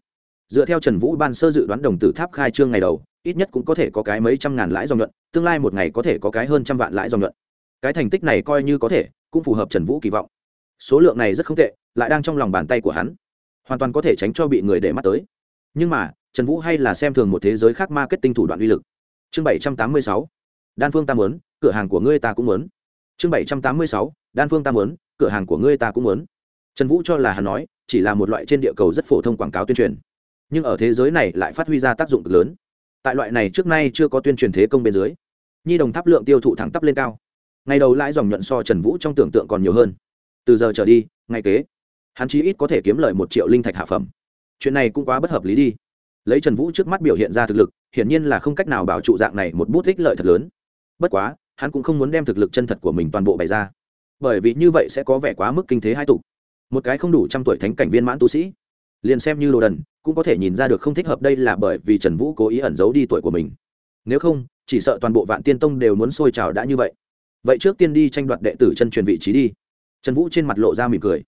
Dựa theo trần vũ ban sơ dự đoán đồng tử tháp khai trương ngày đầu, ít nhất cũng có thể có cái mấy trăm ngàn lãi dòng nhuận, tương lai một ngày có thể có cái hơn trăm vạn lãi dòng nhuận. Cái thành tích này coi như có thể, cũng phù hợp trần vũ kỳ vọng. Số lượng này rất không tệ, lại đang trong lòng bàn tay của hắn, hoàn toàn có thể tránh cho bị người để mắt tới. Nhưng mà, trần vũ hay là xem thường một thế giới khác marketing thủ đoạn uy lực chương bảy trăm tám mươi sáu, đan phương ta muốn, cửa hàng của ngươi ta cũng muốn. Chương bảy trăm tám mươi sáu, đan phương ta muốn, cửa hàng của ngươi ta cũng muốn. Trần vũ cho là hắn nói, chỉ là một loại trên địa cầu rất phổ thông quảng cáo tuyên truyền. Nhưng ở thế giới này lại phát huy ra tác dụng cực lớn. Tại loại này trước nay chưa có tuyên truyền thế công bên dưới, nhi đồng tháp lượng tiêu thụ thẳng tắp lên cao. Ngày đầu lãi dòng nhuận so trần vũ trong tưởng tượng còn nhiều hơn. Từ giờ trở đi, ngày kế, hắn chí ít có thể kiếm lời một triệu linh thạch hạ phẩm. Chuyện này cũng quá bất hợp lý đi lấy trần vũ trước mắt biểu hiện ra thực lực, hiển nhiên là không cách nào bảo trụ dạng này một bút ích lợi thật lớn. Bất quá, hắn cũng không muốn đem thực lực chân thật của mình toàn bộ bày ra. Bởi vì như vậy sẽ có vẻ quá mức kinh thế hai tục một cái không đủ trăm tuổi thánh cảnh viên mãn tu sĩ, liền xem như đồ đần, cũng có thể nhìn ra được không thích hợp đây là bởi vì trần vũ cố ý ẩn giấu đi tuổi của mình. Nếu không, chỉ sợ toàn bộ vạn tiên tông đều muốn sôi trào đã như vậy. Vậy trước tiên đi tranh đoạt đệ tử chân truyền vị trí đi. Trần vũ trên mặt lộ ra mỉm cười.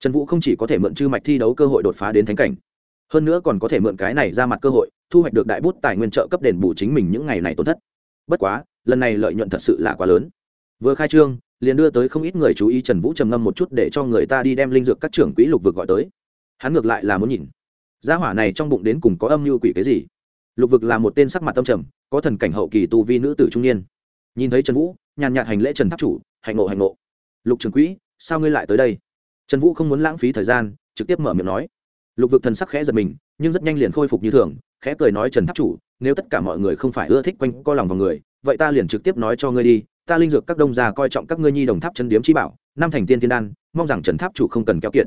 Trần vũ không chỉ có thể mượn chư mạch thi đấu cơ hội đột phá đến thánh cảnh hơn nữa còn có thể mượn cái này ra mặt cơ hội, thu hoạch được đại bút tài nguyên trợ cấp đền bù chính mình những ngày này tổn thất. Bất quá, lần này lợi nhuận thật sự là quá lớn. Vừa khai trương, liền đưa tới không ít người chú ý trần vũ trầm ngâm một chút để cho người ta đi đem linh dược các trưởng quỹ lục vực gọi tới. Hắn ngược lại là muốn nhìn. Gia hỏa này trong bụng đến cùng có âm mưu quỷ cái gì? Lục vực là một tên sắc mặt tâm trầm, có thần cảnh hậu kỳ tu vi nữ tử trung niên. Nhìn thấy trần vũ, nhàn nhạt hành lễ trần tháp chủ hạnh ngộ hạnh ngộ. Lục trưởng quỹ, sao ngươi lại tới đây? Trần vũ không muốn lãng phí thời gian, trực tiếp mở miệng nói lục vực thần sắc khẽ giật mình, nhưng rất nhanh liền khôi phục như thường, khẽ cười nói, trần tháp chủ, nếu tất cả mọi người không phải ưa thích quanh co lòng vào người, vậy ta liền trực tiếp nói cho ngươi đi, ta linh dược các đông gia coi trọng các ngươi nhi đồng tháp chân điếm chi bảo, năm thành tiên thiên đan, mong rằng trần tháp chủ không cần kéo kiện.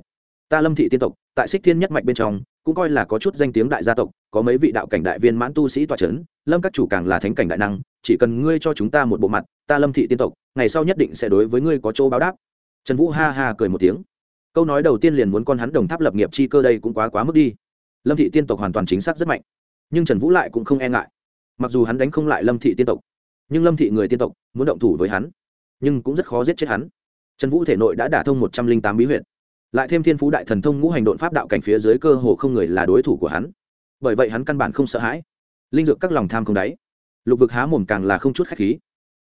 ta lâm thị tiên tộc, tại xích thiên nhất mạch bên trong, cũng coi là có chút danh tiếng đại gia tộc, có mấy vị đạo cảnh đại viên mãn tu sĩ tọa c h ấ n lâm các chủ càng là thánh cảnh đại năng, chỉ cần ngươi cho chúng ta một bộ mặt, ta lâm thị tiên tộc, ngày sau nhất định sẽ đối với ngươi có chỗ báo đáp trần vũ ha ha cười một tiếng câu nói đầu tiên liền muốn con hắn đồng tháp lập nghiệp chi cơ đây cũng quá quá mức đi. Lâm thị tiên tộc hoàn toàn chính xác rất mạnh. Nhưng trần vũ lại cũng không e ngại. Mặc dù hắn đánh không lại lâm thị tiên tộc, nhưng lâm thị người tiên tộc muốn động thủ với hắn, nhưng cũng rất khó giết chết hắn. Trần vũ thể nội đã đả thông một trăm linh tám bí huyện lại thêm thiên phú đại thần thông ngũ hành đột pháp đạo cảnh phía dưới cơ hồ không người là đối thủ của hắn. Bởi vậy hắn căn bản không sợ hãi. Linh dược các lòng tham không đáy. Lục vực há mồm càng là không chút khách khí.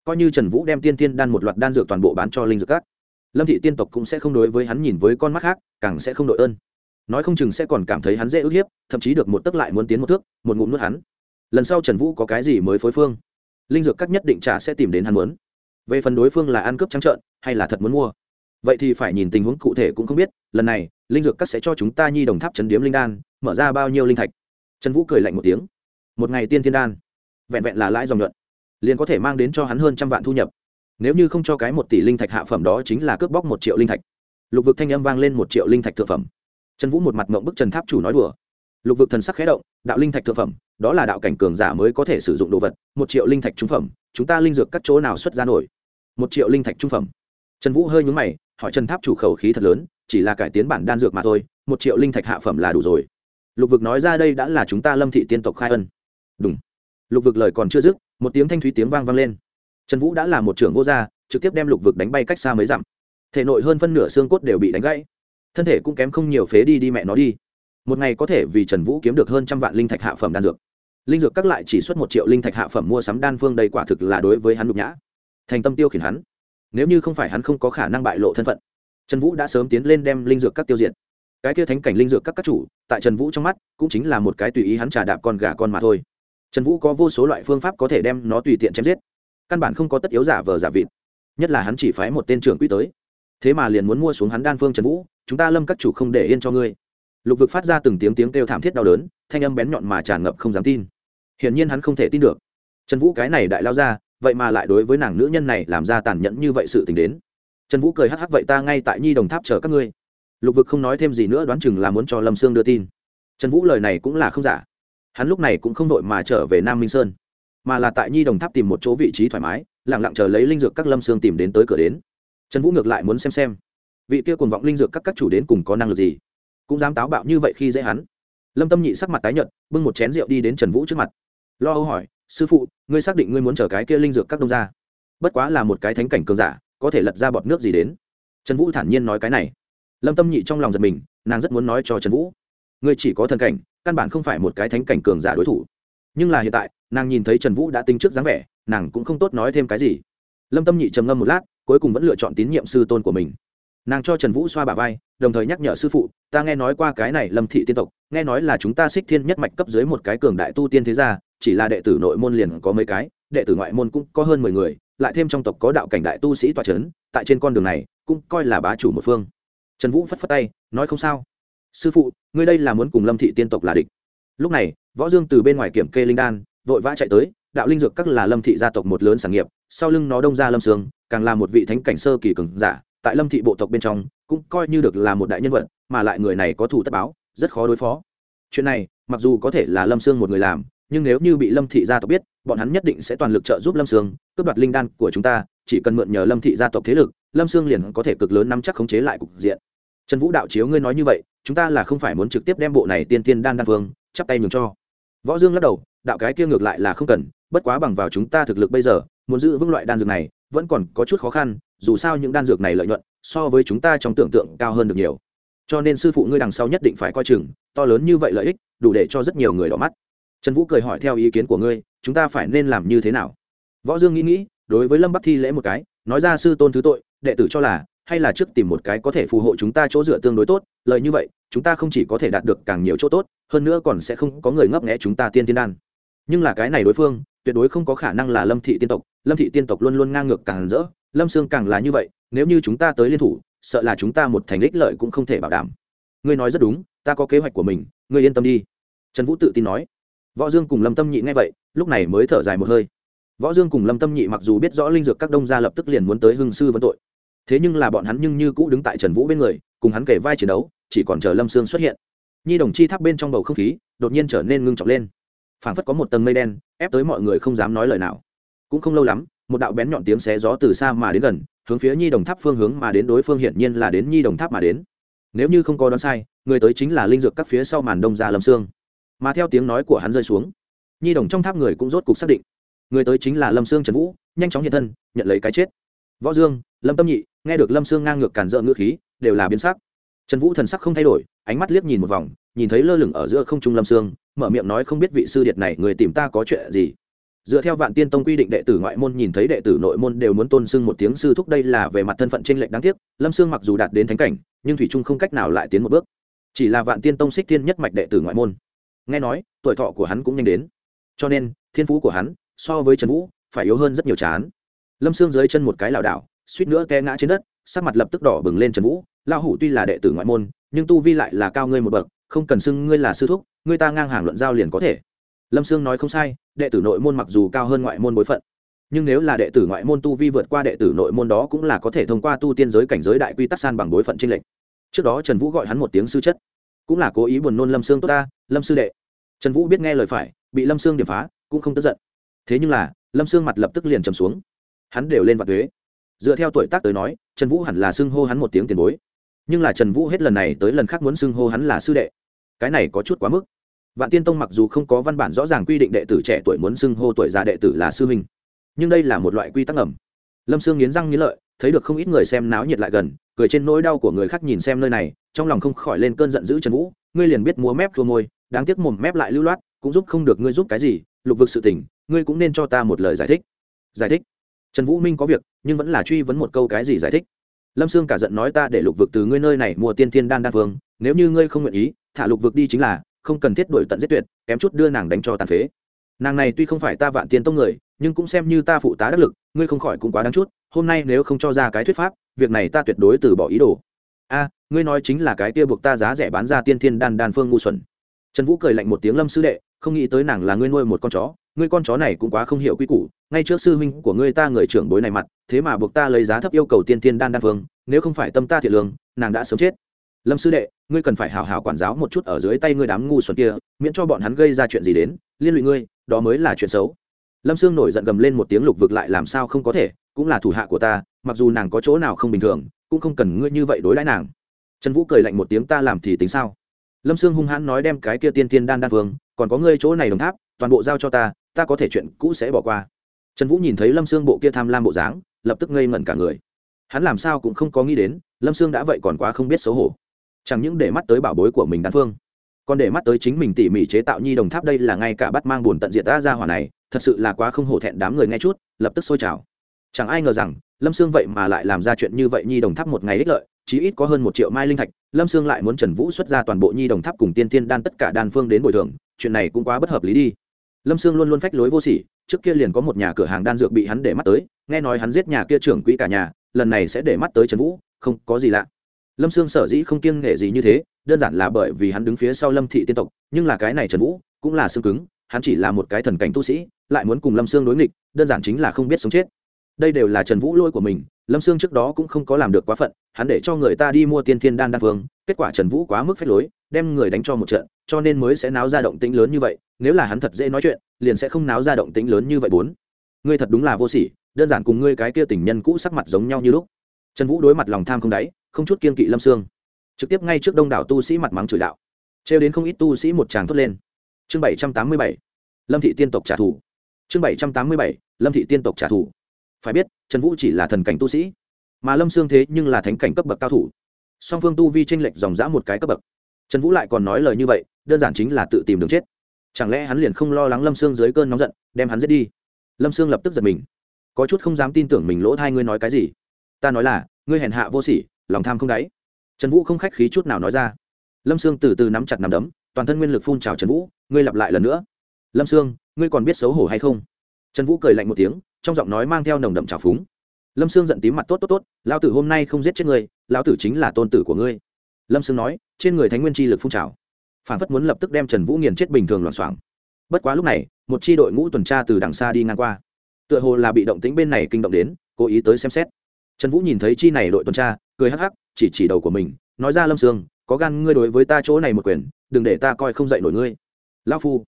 Coi như trần vũ đem tiên tiên đan một loạt đan dược toàn bộ bán cho linh dược các lâm thị tiên tộc cũng sẽ không đối với hắn nhìn với con mắt khác, càng sẽ không đội ơn. Nói không chừng sẽ còn cảm thấy hắn dễ ức hiếp, thậm chí được một tấc lại muốn tiến một thước, một ngụm nuốt hắn. Lần sau trần vũ có cái gì mới phối phương? Linh dược các nhất định trả sẽ tìm đến hắn muốn. Về phần đối phương là ăn cướp trắng trợn, hay là thật muốn mua? Vậy thì phải nhìn tình huống cụ thể cũng không biết, lần này, linh dược các sẽ cho chúng ta nhi đồng tháp chấn điếm linh đan, mở ra bao nhiêu linh thạch? Trần vũ cười lạnh một tiếng. Một ngày tiên thiên đan. Vẹn vẹn là lãi dòng nhuận. Liền có thể mang đến cho hắn hơn trăm vạn thu nhập nếu như không cho cái một tỷ linh thạch hạ phẩm đó chính là cướp bóc một triệu linh thạch. Lục vực thanh âm vang lên một triệu linh thạch thượng phẩm. Trần vũ một mặt mộng bức trần tháp chủ nói đùa. Lục vực thần sắc khé động, đạo linh thạch thượng phẩm, đó là đạo cảnh cường giả mới có thể sử dụng đồ vật, một triệu linh thạch trung phẩm, chúng ta linh dược các chỗ nào xuất ra nổi? Một triệu linh thạch trung phẩm. Trần vũ hơi nhúng mày, hỏi trần tháp chủ khẩu khí thật lớn, chỉ là cải tiến bản đan dược mà thôi, một triệu linh thạch hạ phẩm là đủ rồi. Lục vực nói ra đây đã là chúng ta lâm thị tiên tộc khai ân. Đúng. Lục vực lời còn chưa dứt, một tiếng thanh thúy tiếng vang vang lên trần vũ đã là một trưởng vô gia, trực tiếp đem lục vực đánh bay cách xa mấy dặm. Thể nội hơn phân nửa xương cốt đều bị đánh gãy. Thân thể cũng kém không nhiều phế đi đi mẹ nó đi. Một ngày có thể vì trần vũ kiếm được hơn trăm vạn linh thạch hạ phẩm đan dược. Linh dược các lại chỉ xuất một triệu linh thạch hạ phẩm mua sắm đan phương đây quả thực là đối với hắn nhục nhã. Thành tâm tiêu khiển hắn. Nếu như không phải hắn không có khả năng bại lộ thân phận, trần vũ đã sớm tiến lên đem linh dược các tiêu diệt. Cái kia thánh cảnh linh dược các các chủ, tại trần vũ trong mắt, cũng chính là một cái tùy ý hắn trà đạp con gà con mà thôi. Trần vũ có vô số loại phương pháp có thể đem nó tùy tiện chém giết căn bản không có tất yếu giả vờ giả vịt. Nhất là hắn chỉ phái một tên trưởng quỹ tới. Thế mà liền muốn mua xuống hắn đan phương trần vũ, chúng ta lâm các chủ không để yên cho ngươi. Lục vực phát ra từng tiếng tiếng kêu thảm thiết đau đớn, thanh âm bén nhọn mà tràn ngập không dám tin. Hiển nhiên hắn không thể tin được. Trần vũ cái này đại lao ra, vậy mà lại đối với nàng nữ nhân này làm ra tàn nhẫn như vậy sự tình đến. Trần vũ cười hắc hắc, vậy ta ngay tại nhi đồng tháp chờ các ngươi. Lục vực không nói thêm gì nữa, đoán chừng là muốn cho lâm sương đưa tin. Trần vũ lời này cũng là không giả. Hắn lúc này cũng không vội mà trở về nam minh sơn mà là tại nhi đồng tháp tìm một chỗ vị trí thoải mái lẳng lặng chờ lấy linh dược các lâm sương tìm đến tới cửa đến. Trần vũ ngược lại muốn xem xem, vị kia cùng vọng linh dược các các chủ đến cùng có năng lực gì. Cũng dám táo bạo như vậy khi dễ hắn. Lâm tâm nhị sắc mặt tái nhợt, bưng một chén rượu đi đến trần vũ trước mặt. Lo âu hỏi, sư phụ, ngươi xác định ngươi muốn chờ cái kia linh dược các đông ra bất quá là một cái thánh cảnh cường giả, có thể lật ra bọt nước gì đến? Trần vũ thản nhiên nói cái này. Lâm tâm nhị trong lòng giật mình, nàng rất muốn nói cho trần vũ, ngươi chỉ có thần cảnh, căn bản không phải một cái thánh cảnh cường giả đối thủ nhưng là hiện tại, nàng nhìn thấy trần vũ đã tính trước dáng vẻ, nàng cũng không tốt nói thêm cái gì. Lâm tâm nhị trầm ngâm một lát, cuối cùng vẫn lựa chọn tín nhiệm sư tôn của mình. Nàng cho trần vũ xoa bà vai, đồng thời nhắc nhở sư phụ, ta nghe nói qua cái này lâm thị tiên tộc, nghe nói là chúng ta xích thiên nhất mạch cấp dưới một cái cường đại tu tiên thế gia, chỉ là đệ tử nội môn liền có mấy cái, đệ tử ngoại môn cũng có hơn mười người, lại thêm trong tộc có đạo cảnh đại tu sĩ tòa c h ấ n tại trên con đường này, cũng coi là bá chủ một phương. Trần vũ phất phất tay, nói không sao. Sư phụ, ngươi đây là muốn cùng lâm thị tiên tộc là địch lúc này, võ dương từ bên ngoài kiểm kê linh đan, vội vã chạy tới, đạo linh dược các là lâm thị gia tộc một lớn sản nghiệp, sau lưng nó đông ra lâm sương, càng là một vị thánh cảnh sơ kỳ cường giả, tại lâm thị bộ tộc bên trong, cũng coi như được là một đại nhân vật, mà lại người này có thủ tất báo, rất khó đối phó. Chuyện này, mặc dù có thể là lâm sương một người làm, nhưng nếu như bị lâm thị gia tộc biết, bọn hắn nhất định sẽ toàn lực trợ giúp lâm sương, cướp đoạt linh đan của chúng ta, chỉ cần mượn nhờ lâm thị gia tộc thế lực, lâm sương liền có thể cực lớn nắm chắc khống chế lại cục diện. Trần vũ đạo chiếu, ngươi nói như vậy, chúng ta là không phải muốn trực tiếp đem bộ này tiên tiên đan đan phương chắp tay nhường cho. Võ dương lắc đầu, đạo cái kia ngược lại là không cần, bất quá bằng vào chúng ta thực lực bây giờ, muốn giữ vững loại đan dược này, vẫn còn có chút khó khăn, dù sao những đan dược này lợi nhuận, so với chúng ta trong tưởng tượng cao hơn được nhiều. Cho nên sư phụ ngươi đằng sau nhất định phải coi chừng, to lớn như vậy lợi ích, đủ để cho rất nhiều người đỏ mắt. Trần vũ cười hỏi theo ý kiến của ngươi, chúng ta phải nên làm như thế nào? Võ dương nghĩ nghĩ, đối với lâm bắc thi lễ một cái, nói ra sư tôn thứ tội, đệ tử cho là hay là trước tìm một cái có thể phù hộ chúng ta chỗ dựa tương đối tốt lời như vậy, chúng ta không chỉ có thể đạt được càng nhiều chỗ tốt, hơn nữa còn sẽ không có người ngấp nghẽ chúng ta tiên tiên đan. Nhưng là cái này đối phương, tuyệt đối không có khả năng là lâm thị tiên tộc, lâm thị tiên tộc luôn luôn ngang ngược càng rỡ, lâm sương càng là như vậy, nếu như chúng ta tới liên thủ, sợ là chúng ta một thành ích lợi cũng không thể bảo đảm. Ngươi nói rất đúng, ta có kế hoạch của mình, ngươi yên tâm đi. Trần vũ tự tin nói. Võ dương cùng lâm tâm nhị nghe vậy, lúc này mới thở dài một hơi. Võ dương cùng lâm tâm nhị mặc dù biết rõ linh dược các đông gia lập tức liền muốn tới hưng sư vấn tội thế nhưng là bọn hắn nhưng như cũ đứng tại trần vũ bên người, cùng hắn kể vai chiến đấu, chỉ còn chờ lâm sương xuất hiện. Nhi đồng chi tháp bên trong bầu không khí, đột nhiên trở nên ngưng trọng lên. Phảng phất có một tầng mây đen, ép tới mọi người không dám nói lời nào. Cũng không lâu lắm, một đạo bén nhọn tiếng xé gió từ xa mà đến gần, hướng phía nhi đồng tháp phương hướng mà đến đối phương hiển nhiên là đến nhi đồng tháp mà đến. Nếu như không có đoán sai, người tới chính là linh dược các phía sau màn đông gia lâm sương. Mà theo tiếng nói của hắn rơi xuống, nhi đồng trong tháp người cũng rốt cục xác định. Người tới chính là lâm sương trần vũ, nhanh chóng hiện thân, nhận lấy cái chết. Võ dương, lâm tâm nhị nghe được lâm sương ngang ngược cản rỡ ngữ khí, đều là biến sắc. Trần vũ thần sắc không thay đổi, ánh mắt liếc nhìn một vòng, nhìn thấy lơ lửng ở giữa không trung lâm sương, mở miệng nói không biết vị sư điệt này người tìm ta có chuyện gì. Dựa theo vạn tiên tông quy định đệ tử ngoại môn nhìn thấy đệ tử nội môn đều muốn tôn sưng một tiếng sư thúc, đây là về mặt thân phận t r ê n lệch đáng tiếc, lâm sương mặc dù đạt đến thánh cảnh, nhưng thủy trung không cách nào lại tiến một bước. Chỉ là vạn tiên tông xích thiên nhất mạch đệ tử ngoại môn. Nghe nói, tuổi thọ của hắn cũng nhanh đến. Cho nên, thiên phú của hắn, so với trần vũ, phải yếu hơn rất nhiều chán. Lâm Sương dưới chân một cái lảo đảo suýt nữa té ngã trên đất, sắc mặt lập tức đỏ bừng lên trần vũ lao hủ tuy là đệ tử ngoại môn, nhưng tu vi lại là cao ngươi một bậc, không cần xưng ngươi là sư thúc, ngươi ta ngang hàng luận giao liền có thể. Lâm sương nói không sai, đệ tử nội môn mặc dù cao hơn ngoại môn bối phận, nhưng nếu là đệ tử ngoại môn tu vi vượt qua đệ tử nội môn đó cũng là có thể thông qua tu tiên giới cảnh giới đại quy tắc san bằng bối phận trên lệnh trước đó trần vũ gọi hắn một tiếng sư chất, cũng là cố ý buồn nôn lâm sương tốt ta, lâm sư đệ. Trần vũ biết nghe lời phải, bị lâm sương điểm phá, cũng không tức giận. Thế nhưng là, lâm sương mặt lập tức liền trầm xuống. Hắn đều lên vặt thuế dựa theo tuổi tác tới nói, trần vũ hẳn là xưng hô hắn một tiếng tiền bối. Nhưng là trần vũ hết lần này tới lần khác muốn xưng hô hắn là sư đệ. Cái này có chút quá mức. Vạn tiên tông mặc dù không có văn bản rõ ràng quy định đệ tử trẻ tuổi muốn xưng hô tuổi già đệ tử là sư huynh, nhưng đây là một loại quy tắc ẩm. Lâm sương nghiến răng nghiến lợi, thấy được không ít người xem náo nhiệt lại gần, cười trên nỗi đau của người khác nhìn xem nơi này, trong lòng không khỏi lên cơn giận dữ trần vũ, ngươi liền biết múa mép thua môi, đáng tiếc mồm mép lại lưu loát, cũng giúp không được ngươi giúp cái gì, lục vực sự tình, ngươi cũng nên cho ta một lời giải thích. Giải thích. Trần vũ minh có việc nhưng vẫn là truy vấn một câu cái gì giải thích. Lâm sương cả giận nói ta để lục vực từ ngươi nơi này mua tiên thiên đan đan phương nếu như ngươi không nguyện ý, thả lục vực đi chính là, không cần thiết đổi tận giết tuyệt, kém chút đưa nàng đánh cho tàn phế. Nàng này tuy không phải ta vạn tiên tông người, nhưng cũng xem như ta phụ tá đắc lực, ngươi không khỏi cũng quá đáng chút, hôm nay nếu không cho ra cái thuyết pháp, việc này ta tuyệt đối từ bỏ ý đồ. A, ngươi nói chính là cái kia buộc ta giá rẻ bán ra tiên thiên đan đan phương ngu xuẩn. Trần vũ cười lạnh một tiếng lâm sư đệ, không nghĩ tới nàng là ngươi nuôi một con chó, ngươi con chó này cũng quá không hiểu quy củ, ngay trước sư huynh của ngươi ta người trưởng bối này mặt thế mà buộc ta lấy giá thấp yêu cầu tiên tiên đan đan phương nếu không phải tâm ta thiệt lương, nàng đã sớm chết. Lâm sư đệ, ngươi cần phải hào hào quản giáo một chút ở dưới tay ngươi đám ngu xuẩn kia, miễn cho bọn hắn gây ra chuyện gì đến, liên lụy ngươi, đó mới là chuyện xấu. Lâm sương nổi giận gầm lên một tiếng lục vực lại làm sao không có thể, cũng là thủ hạ của ta, mặc dù nàng có chỗ nào không bình thường, cũng không cần ngươi như vậy đối đãi nàng. Trần vũ cười lạnh một tiếng ta làm thì tính sao? Lâm sương hung hãn nói đem cái kia tiên tiên đan đan vương, còn có ngươi chỗ này đồng tháp, toàn bộ giao cho ta ta có thể chuyện cũ sẽ bỏ qua. Trần vũ nhìn thấy lâm sương bộ kia tham lam bộ dáng lập tức ngây ngẩn cả người. Hắn làm sao cũng không có nghĩ đến, lâm sương đã vậy còn quá không biết xấu hổ. Chẳng những để mắt tới bảo bối của mình đan phương, còn để mắt tới chính mình tỉ mỉ chế tạo nhi đồng tháp đây là ngay cả bắt mang buồn tận diệt ta ra hỏa này, thật sự là quá không hổ thẹn đám người nghe chút, lập tức sôi trào. Chẳng ai ngờ rằng, lâm sương vậy mà lại làm ra chuyện như vậy nhi đồng tháp một ngày ích lợi, chí ít có hơn một triệu mai linh thạch, lâm sương lại muốn trần vũ xuất ra toàn bộ nhi đồng tháp cùng tiên tiên đan tất cả đan phương đến bồi thường, chuyện này cũng quá bất hợp lý đi lâm sương luôn luôn phách lối vô sỉ, trước kia liền có một nhà cửa hàng đan dược bị hắn để mắt tới, nghe nói hắn giết nhà kia trưởng quỹ cả nhà, lần này sẽ để mắt tới trần vũ, không có gì lạ. Lâm sương sở dĩ không kiêng nghệ gì như thế, đơn giản là bởi vì hắn đứng phía sau lâm thị tiên tộc, nhưng là cái này trần vũ cũng là xương cứng, hắn chỉ là một cái thần cảnh tu sĩ, lại muốn cùng lâm sương đối nghịch, đơn giản chính là không biết sống chết. Đây đều là trần vũ lỗi của mình, lâm sương trước đó cũng không có làm được quá phận, hắn để cho người ta đi mua tiên thiên đan đan phương kết quả trần vũ quá mức phép lối đem người đánh cho một trận, cho nên mới sẽ náo ra động tĩnh lớn như vậy, nếu là hắn thật dễ nói chuyện, liền sẽ không náo ra động tĩnh lớn như vậy bốn. Ngươi thật đúng là vô sỉ, đơn giản cùng ngươi cái kia tình nhân cũ sắc mặt giống nhau như lúc. Trần vũ đối mặt lòng tham không đáy, không chút kiên kỵ lâm sương. Trực tiếp ngay trước đông đảo tu sĩ mặt mắng chửi đạo. Trêu đến không ít tu sĩ một tràng thốt lên. Chương bảy trăm tám mươi bảy, lâm thị tiên tộc trả thù. Chương bảy trăm tám mươi bảy, lâm thị tiên tộc trả thù. Phải biết, trần vũ chỉ là thần cảnh tu sĩ, mà lâm sương thế nhưng là thánh cảnh cấp bậc cao thủ. Song phương tu vi tranh lệch dòng dã một cái cấp bậc trần vũ lại còn nói lời như vậy, đơn giản chính là tự tìm đường chết. Chẳng lẽ hắn liền không lo lắng lâm sương dưới cơn nóng giận, đem hắn giết đi? Lâm sương lập tức giật mình. Có chút không dám tin tưởng mình lỗ thai ngươi nói cái gì. Ta nói là, ngươi hèn hạ vô sỉ, lòng tham không đáy. Trần vũ không khách khí chút nào nói ra. Lâm sương từ từ nắm chặt nằm đấm, toàn thân nguyên lực phun trào trần vũ, ngươi lặp lại lần nữa. Lâm sương, ngươi còn biết xấu hổ hay không? Trần vũ cười lạnh một tiếng, trong giọng nói mang theo nồng đậm trào phúng. Lâm sương giận tím mặt tốt tốt tốt, lão tử hôm nay không giết chết ngươi, lão tử chính là tôn tử của ngươi lâm sương nói, trên người thánh nguyên chi lực phun trào. Phản phất muốn lập tức đem trần vũ nghiền chết bình thường loảng xoảng bất quá lúc này, một c h i đội ngũ tuần tra từ đằng xa đi ngang qua. Tựa hồ là bị động tính bên này kinh động đến, cố ý tới xem xét. Trần vũ nhìn thấy chi này đội tuần tra, cười hắc hắc, chỉ chỉ đầu của mình, nói ra lâm sương, có gan ngươi đối với ta chỗ này một quyền, đừng để ta coi không dạy nổi ngươi. Lao phu.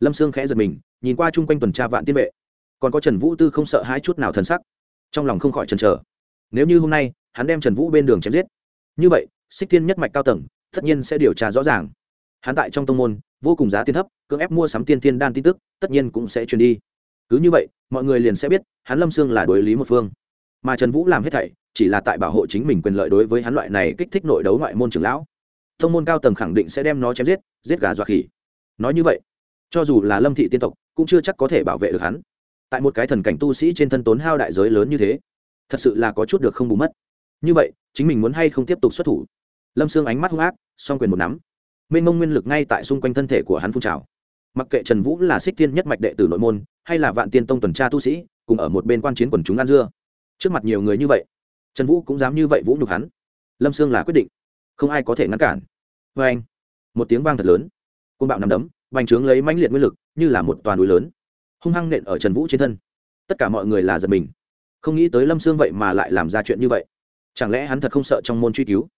Lâm sương khẽ giật mình, nhìn qua chung quanh tuần tra vạn tiên vệ. Còn có trần vũ tư không sợ hai chút nào thân sắc. Trong lòng không khỏi chần chờ. Nếu như hôm nay, hắn đem trần vũ bên đường chém giết. Như vậy xích thiên nhất mạch cao tầng, tất nhiên sẽ điều tra rõ ràng. Hắn tại trong tông môn, vô cùng giá tiền thấp, cưỡng ép mua sắm tiên thiên đan tin tức, tất nhiên cũng sẽ truyền đi. Cứ như vậy, mọi người liền sẽ biết, hắn lâm sương là đối lý một phương. Mà trần vũ làm hết thảy, chỉ là tại bảo hộ chính mình quyền lợi đối với hắn loại này kích thích nội đấu ngoại môn trưởng lão. Thông môn cao tầng khẳng định sẽ đem nó chém giết giết gà dọa khỉ. Nói như vậy, cho dù là lâm thị tiên tộc, cũng chưa chắc có thể bảo vệ được hắn. Tại một cái thần cảnh tu sĩ trên thân tốn hao đại giới lớn như thế, thật sự là có chút được không bù mất. Như vậy, chính mình muốn hay không tiếp tục xuất thủ? Lâm xương ánh mắt hung ác, song quyền một nắm. Mênh mông nguyên lực ngay tại xung quanh thân thể của hắn phun trào. Mặc kệ trần vũ là xích tiên nhất mạch đệ tử nội môn, hay là vạn tiên tông tuần tra tu sĩ, cùng ở một bên quan chiến quần chúng ăn dưa. Trước mặt nhiều người như vậy, trần vũ cũng dám như vậy vũ nhục hắn. Lâm sương là quyết định, không ai có thể ngăn cản. Vê anh, một tiếng vang thật lớn. Côn bạo nằm đấm vành trướng lấy mãnh liệt nguyên lực, như là một toàn núi lớn, hung hăng nện ở trần vũ trên thân. Tất cả mọi người là giật mình. Không nghĩ tới lâm sương vậy mà lại làm ra chuyện như vậy. Chẳng lẽ hắn thật không sợ trong môn truy cứu?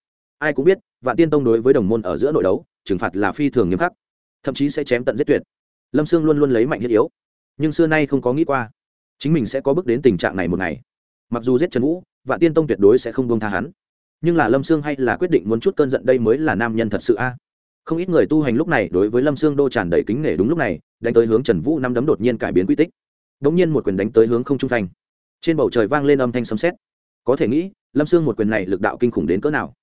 Ai cũng biết, vạn tiên tông đối với đồng môn ở giữa nội đấu, trừng phạt là phi thường nghiêm khắc, thậm chí sẽ chém tận giết tuyệt. Lâm sương luôn luôn lấy mạnh thiết yếu. Nhưng xưa nay không có nghĩ qua, chính mình sẽ có bước đến tình trạng này một ngày. Mặc dù giết trần vũ, vạn tiên tông tuyệt đối sẽ không buông tha hắn. Nhưng là lâm sương hay là quyết định muốn chút cơn giận đây mới là nam nhân thật sự a. Không ít người tu hành lúc này đối với lâm sương đô tràn đầy kính nể đúng lúc này, đánh tới hướng trần vũ năm đấm đột nhiên cải biến quy tích. Đ ỗ n g nhiên một quyền đánh tới hướng không trung thành trên bầu trời vang lên âm thanh sấm sét. Có thể nghĩ, lâm sương một quyền này lực đạo kinh khủng đến cỡ nào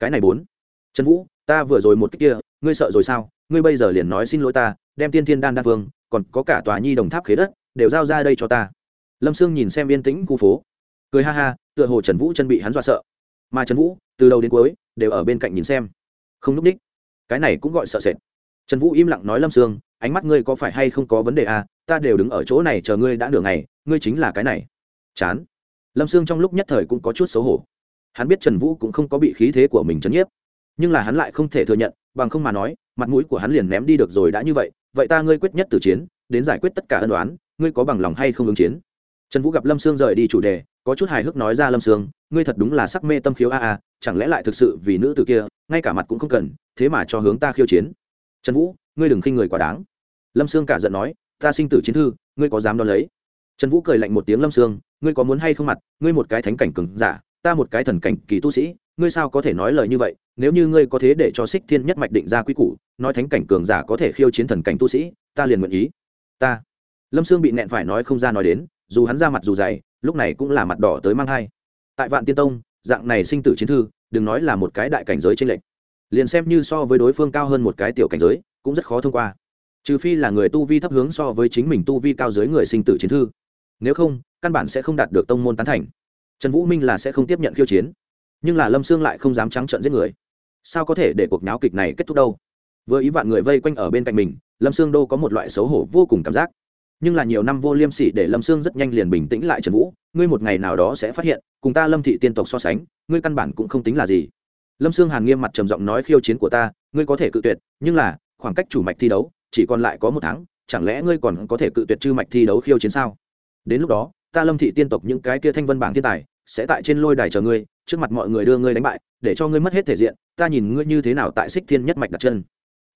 cái này bốn. Trần vũ, ta vừa rồi một cách kia, ngươi sợ rồi sao? Ngươi bây giờ liền nói xin lỗi ta, đem tiên thiên đan đa vương, còn có cả tòa nhi đồng tháp khế đất, đều giao ra đây cho ta. Lâm sương nhìn xem yên tĩnh khu phố. Cười ha ha, tựa hồ trần vũ chân bị hắn dọa sợ. Mà trần vũ, từ đầu đến cuối, đều ở bên cạnh nhìn xem. Không núp ních. Cái này cũng gọi sợ sệt. Trần vũ im lặng nói lâm sương, ánh mắt ngươi có phải hay không có vấn đề à? Ta đều đứng ở chỗ này chờ ngươi đã nửa ngày, ngươi chính là cái này. Chán. Lâm sương trong lúc nhất thời cũng có chút xấu hổ hắn biết trần vũ cũng không có bị khí thế của mình chấn nhiếp, nhưng là hắn lại không thể thừa nhận, bằng không mà nói, mặt mũi của hắn liền ném đi được rồi đã như vậy vậy ta ngươi quyết nhất từ chiến, đến giải quyết tất cả ân đoán ngươi có bằng lòng hay không ứng chiến? Trần vũ gặp lâm sương rời đi chủ đề, có chút hài hước nói ra lâm sương, ngươi thật đúng là sắc mê tâm khiếu a a, chẳng lẽ lại thực sự vì nữ từ kia, ngay cả mặt cũng không cần, thế mà cho hướng ta khiêu chiến? Trần vũ, ngươi đừng khinh người quá đáng. Lâm sương cả giận nói, ta sinh tử chiến thư, ngươi có dám đón lấy? Trần vũ cười lạnh một tiếng lâm sương, ngươi có muốn hay không mặt, ngươi một cái thánh cảnh cừng giả ta một cái thần cảnh kỳ tu sĩ, ngươi sao có thể nói lời như vậy? Nếu như ngươi có thế để cho xích thiên nhất mạch định ra quy củ, nói thánh cảnh cường giả có thể khiêu chiến thần cảnh tu sĩ, ta liền nguyện ý. Ta. Lâm sương bị nẹn phải nói không ra nói đến, dù hắn ra mặt dù dày, lúc này cũng là mặt đỏ tới mang thai. Tại vạn tiên tông, dạng này sinh tử chiến thư, đừng nói là một cái đại cảnh giới trên lệnh liền xem như so với đối phương cao hơn một cái tiểu cảnh giới, cũng rất khó thông qua. Trừ phi là người tu vi thấp hướng so với chính mình tu vi cao dưới người sinh tử chiến thư. Nếu không, căn bản sẽ không đạt được tông môn tán thành trần vũ minh là sẽ không tiếp nhận khiêu chiến, nhưng là lâm sương lại không dám trắng trợn giết người. Sao có thể để cuộc náo kịch này kết thúc đâu? Vừa ý vạn người vây quanh ở bên cạnh mình, lâm sương đô có một loại xấu hổ vô cùng cảm giác. Nhưng là nhiều năm vô liêm sỉ để lâm sương rất nhanh liền bình tĩnh lại trần vũ, ngươi một ngày nào đó sẽ phát hiện, cùng ta lâm thị tiên tộc so sánh, ngươi căn bản cũng không tính là gì. Lâm sương hàn nghiêm mặt trầm giọng nói khiêu chiến của ta, ngươi có thể cự tuyệt, nhưng là, khoảng cách chủ mạch thi đấu, chỉ còn lại có một tháng, chẳng lẽ ngươi còn có thể cự tuyệt chư mạch thi đấu khiêu chiến sao? Đến lúc đó, ta lâm thị tiên tộc những cái kia thanh vân bảng thiên tài sẽ tại trên lôi đài chờ ngươi, trước mặt mọi người đưa ngươi đánh bại, để cho ngươi mất hết thể diện, ta nhìn ngươi như thế nào tại xích thiên nhất mạch đặt chân.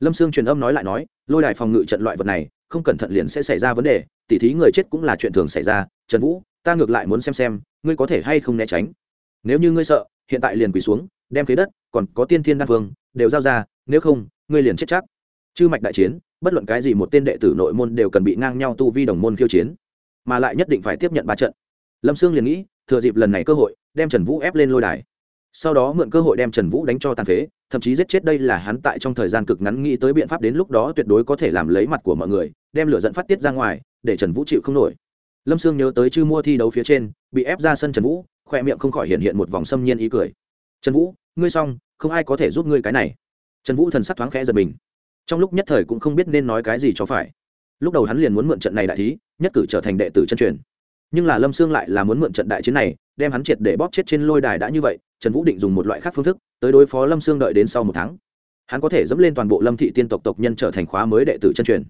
Lâm sương truyền âm nói lại nói, lôi đài phòng ngự trận loại vật này, không cẩn thận liền sẽ xảy ra vấn đề, tỉ thí người chết cũng là chuyện thường xảy ra. Trần vũ, ta ngược lại muốn xem xem, ngươi có thể hay không né tránh. Nếu như ngươi sợ, hiện tại liền quỳ xuống, đem khế đất, còn có tiên thiên đa phương đều giao ra, nếu không, ngươi liền chết chắc. Chư mạch đại chiến, bất luận cái gì một tên đệ tử nội môn đều cần bị ngang nhau tu vi đồng môn khiêu chiến, mà lại nhất định phải tiếp nhận ba trận. Lâm sương liền nghĩ thừa dịp lần này cơ hội, đem trần vũ ép lên lôi đài. Sau đó mượn cơ hội đem trần vũ đánh cho tàn phế, thậm chí giết chết đây là hắn tại trong thời gian cực ngắn nghĩ tới biện pháp đến lúc đó tuyệt đối có thể làm lấy mặt của mọi người, đem lửa dẫn phát tiết ra ngoài, để trần vũ chịu không nổi. Lâm sương nhớ tới chư mua thi đấu phía trên, bị ép ra sân trần vũ, khoe miệng không khỏi hiện hiện một vòng xâm nhiên ý cười. Trần vũ, ngươi xong, không ai có thể giúp ngươi cái này. Trần vũ thần sắc thoáng khẽ giật mình. Trong lúc nhất thời cũng không biết nên nói cái gì cho phải. Lúc đầu hắn liền muốn mượn trận này đại thí, nhất cử trở thành đệ tử chân truyền nhưng là lâm sương lại là muốn mượn trận đại chiến này, đem hắn triệt để bóp chết trên lôi đài đã như vậy, trần vũ định dùng một loại khác phương thức, tới đối phó lâm sương đợi đến sau một tháng. Hắn có thể dẫm lên toàn bộ lâm thị tiên tộc tộc nhân trở thành khóa mới đệ tử chân truyền.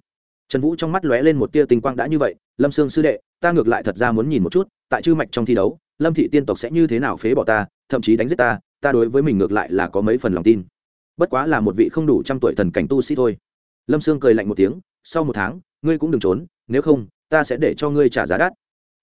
Trần vũ trong mắt lóe lên một tia tinh quang đã như vậy, lâm sương sư đệ, ta ngược lại thật ra muốn nhìn một chút, tại chư mạch trong thi đấu, lâm thị tiên tộc sẽ như thế nào phế bỏ ta, thậm chí đánh giết ta ta đối với mình ngược lại là có mấy phần lòng tin. Bất quá là một vị không đủ trăm tuổi thần cảnh tu sĩ thôi. Lâm sương cười lạnh một tiếng, sau một tháng, ngươi cũng đừng trốn, nếu không, ta sẽ để cho ngươi trả giá đắt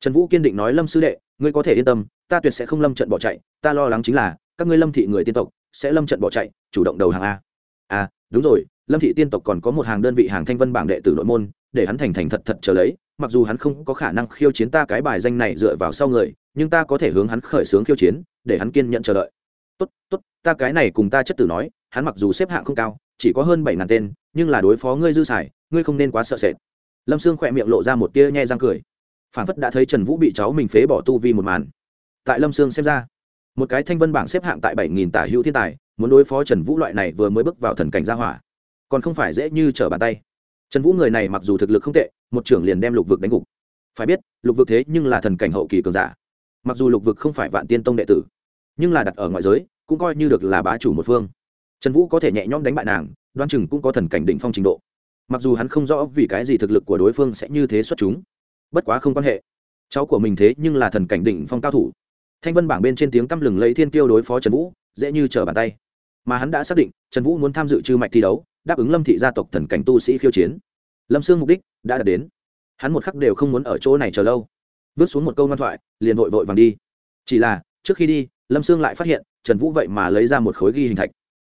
trần vũ kiên định nói, lâm sư đệ, ngươi có thể yên tâm, ta tuyệt sẽ không lâm trận bỏ chạy. Ta lo lắng chính là, các ngươi lâm thị người tiên tộc sẽ lâm trận bỏ chạy, chủ động đầu hàng a. À đúng rồi, lâm thị tiên tộc còn có một hàng đơn vị hàng thanh vân bảng đệ tử nội môn, để hắn thành thành thật thật trở lấy. Mặc dù hắn không có khả năng khiêu chiến ta cái bài danh này dựa vào sau người, nhưng ta có thể hướng hắn khởi xướng khiêu chiến, để hắn kiên nhận chờ đợi. Tốt tốt, ta cái này cùng ta chất tử nói, hắn mặc dù xếp hạng không cao, chỉ có hơn bảy ngàn tên, nhưng là đối phó ngươi dư xài, ngươi không nên quá sợ sệt. Lâm sương khỏe miệng lộ ra một tia nhẹ răng cười phản phất đã thấy trần vũ bị cháu mình phế bỏ tu vi một màn. Tại lâm sương xem ra, một cái thanh vân bảng xếp hạng tại bảy nghìn tả hữu thiên tài, muốn đối phó trần vũ loại này vừa mới bước vào thần cảnh gia hỏa, còn không phải dễ như trở bàn tay. Trần vũ người này mặc dù thực lực không tệ, một trưởng liền đem lục vực đánh gục. Phải biết, lục vực thế nhưng là thần cảnh hậu kỳ cường giả. Mặc dù lục vực không phải vạn tiên tông đệ tử, nhưng là đặt ở ngoại giới, cũng coi như được là bá chủ một phương. Trần vũ có thể nhẹ nhõm đánh bại nàng đoan chừng cũng có thần cảnh định phong trình độ. Mặc dù hắn không rõ vì cái gì thực lực của đối phương sẽ như thế xuất chúng bất quá không quan hệ. Cháu của mình thế nhưng là thần cảnh đỉnh phong cao thủ. Thanh vân bảng bên trên tiếng tăm lừng lấy thiên kiêu đối phó trần vũ, dễ như trở bàn tay. Mà hắn đã xác định, trần vũ muốn tham dự trư mạch thi đấu, đáp ứng lâm thị gia tộc thần cảnh tu sĩ khiêu chiến. Lâm sương mục đích đã đạt đến. Hắn một khắc đều không muốn ở chỗ này chờ lâu. Vứt xuống một câu ngoan thoại, liền vội vội vàng đi. Chỉ là, trước khi đi, lâm sương lại phát hiện, trần vũ vậy mà lấy ra một khối ghi hình thạch.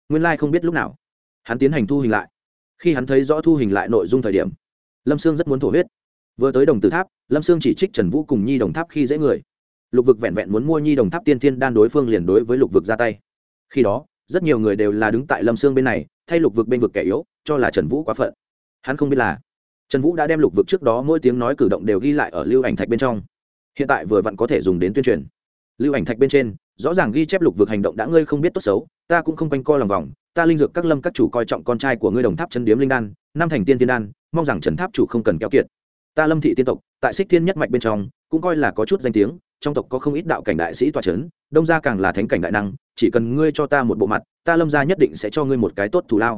Nguyên lai、like、không biết lúc nào, hắn tiến hành thu hình lại. Khi hắn thấy rõ thu hình lại nội dung thời điểm, lâm sương rất muốn thổ huyết vừa tới đồng tử tháp, lâm sương chỉ trích trần vũ cùng nhi đồng tháp khi dễ người. Lục vực vẹn vẹn muốn mua nhi đồng tháp tiên thiên đan đối phương liền đối với lục vực ra tay. Khi đó, rất nhiều người đều là đứng tại lâm sương bên này, thay lục vực bên vực kẻ yếu, cho là trần vũ quá phận. Hắn không biết là, trần vũ đã đem lục vực trước đó mỗi tiếng nói cử động đều ghi lại ở lưu ảnh thạch bên trong. Hiện tại vừa vặn có thể dùng đến tuyên truyền. Lưu ảnh thạch bên trên, rõ ràng ghi chép lục vực hành động đã ngươi không biết tốt xấu, ta cũng không quanh coi lòng vòng, ta linh dược các lâm các chủ coi trọng con trai của ngươi đồng tháp chân điếm linh đan, năm thành tiên tiên đan, mong rằng trần tháp chủ không cần kéo kiệt ta lâm thị tiên tộc, tại xích thiên nhất mạch bên trong, cũng coi là có chút danh tiếng, trong tộc có không ít đạo cảnh đại sĩ toa c h ấ n đông gia càng là thánh cảnh đại năng, chỉ cần ngươi cho ta một bộ mặt, ta lâm gia nhất định sẽ cho ngươi một cái tốt thù lao.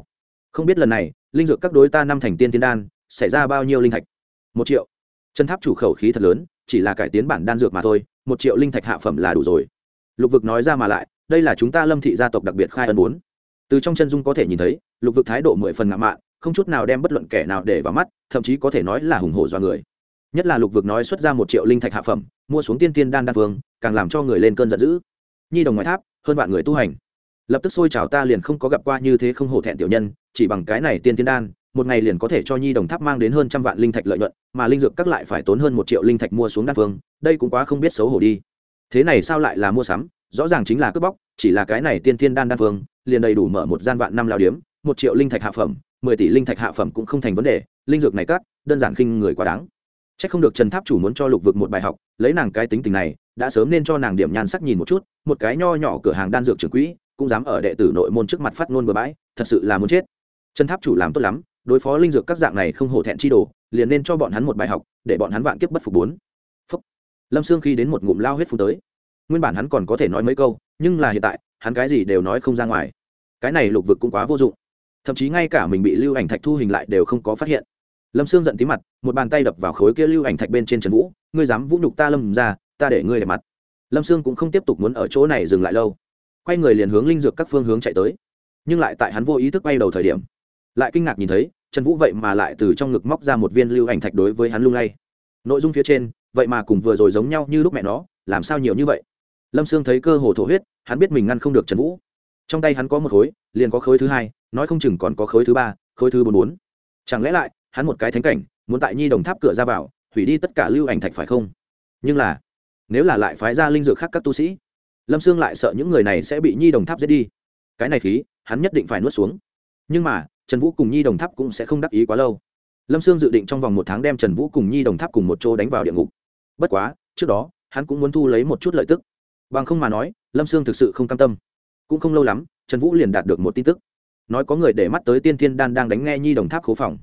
Không biết lần này, linh dược các đối ta năm thành tiên tiên đan, xảy ra bao nhiêu linh thạch? Một triệu. Chân tháp chủ khẩu khí thật lớn, chỉ là cải tiến bản đan dược mà thôi, một triệu linh thạch hạ phẩm là đủ rồi. Lục vực nói ra mà lại, đây là chúng ta lâm thị gia tộc đặc biệt khai ân bốn. Từ trong chân dung có thể nhìn thấy, lục vực thái độ mười phần ngạo mạn không chút nào đem bất luận kẻ nào để vào mắt, thậm chí có thể nói là hùng hổ do người. Nhất là lục vực nói xuất ra một triệu linh thạch hạ phẩm, mua xuống tiên tiên đan đan phương càng làm cho người lên cơn giận dữ. Nhi đồng ngoại tháp, hơn vạn người tu hành. Lập tức xôi chào ta liền không có gặp qua như thế không hổ thẹn tiểu nhân, chỉ bằng cái này tiên tiên đan, một ngày liền có thể cho nhi đồng tháp mang đến hơn trăm vạn linh thạch lợi nhuận, mà linh dược các lại phải tốn hơn một triệu linh thạch mua xuống đan phương đây cũng quá không biết xấu hổ đi. Thế này sao lại là mua sắm? Rõ ràng chính là cướp bóc, chỉ là cái này tiên tiên đan đan phương liền đầy đủ mở một gian vạn năm lao điếm, một triệu linh thạch hạ phẩm mười tỷ linh thạch hạ phẩm cũng không thành vấn đề, linh dược này cắt, đơn giản khinh người quá đáng. C h ắ c không được trần tháp chủ muốn cho lục vực một bài học, lấy nàng cái tính tình này, đã sớm nên cho nàng điểm nhan sắc nhìn một chút, một cái nho nhỏ cửa hàng đan dược trưởng quỹ, cũng dám ở đệ tử nội môn trước mặt phát ngôn bừa bãi, thật sự là muốn chết. Trần tháp chủ làm tốt lắm, đối phó linh dược các dạng này không hổ thẹn chi đồ, liền nên cho bọn hắn một bài học, để bọn hắn vạn kiếp bất phục bốn. Phúc. lâm sương khi đến một ngụm lao huyết phú tới. Nguyên bản hắn còn có thể nói mấy câu, nhưng là hiện tại, hắn cái gì đều nói không ra ngoài. Cái này lục vực cũng quá vô dụng thậm chí ngay cả mình bị lưu ảnh thạch thu hình lại đều không có phát hiện. Lâm sương giận tí mặt, một bàn tay đập vào khối kia lưu ảnh thạch bên trên trần vũ, ngươi dám vũ nhục ta lâm ra, ta để ngươi để mặt. Lâm sương cũng không tiếp tục muốn ở chỗ này dừng lại lâu. Quay người liền hướng linh dược các phương hướng chạy tới. Nhưng lại tại hắn vô ý thức bay đầu thời điểm, lại kinh ngạc nhìn thấy, trần vũ vậy mà lại từ trong ngực móc ra một viên lưu ảnh thạch đối với hắn lung lay. Nội dung phía trên, vậy mà cùng vừa rồi giống nhau như lúc mẹ nó, làm sao nhiều như vậy? Lâm sương thấy cơ hồ thổ huyết, hắn biết mình ngăn không được trần vũ trong tay hắn có một khối, liền có khối thứ hai, nói không chừng còn có khối thứ ba, khối thứ bốn bốn. Chẳng lẽ lại, hắn một cái thánh cảnh, muốn tại nhi đồng tháp cửa ra vào, hủy đi tất cả lưu ảnh thạch phải không? Nhưng là, nếu là lại phái ra linh dược khác các tu sĩ, lâm sương lại sợ những người này sẽ bị nhi đồng tháp giết đi. Cái này khí, hắn nhất định phải nuốt xuống. Nhưng mà, trần vũ cùng nhi đồng tháp cũng sẽ không đắc ý quá lâu. Lâm sương dự định trong vòng một tháng đem trần vũ cùng nhi đồng tháp cùng một chỗ đánh vào địa ngục. Bất quá, trước đó, hắn cũng muốn thu lấy một chút lợi tức. Bằng không mà nói, lâm sương thực sự không cam tâm cũng không lâu lắm, trần vũ liền đạt được một tin tức. Nói có người để mắt tới tiên thiên đan đang đánh nghe nhi đồng tháp khố phòng.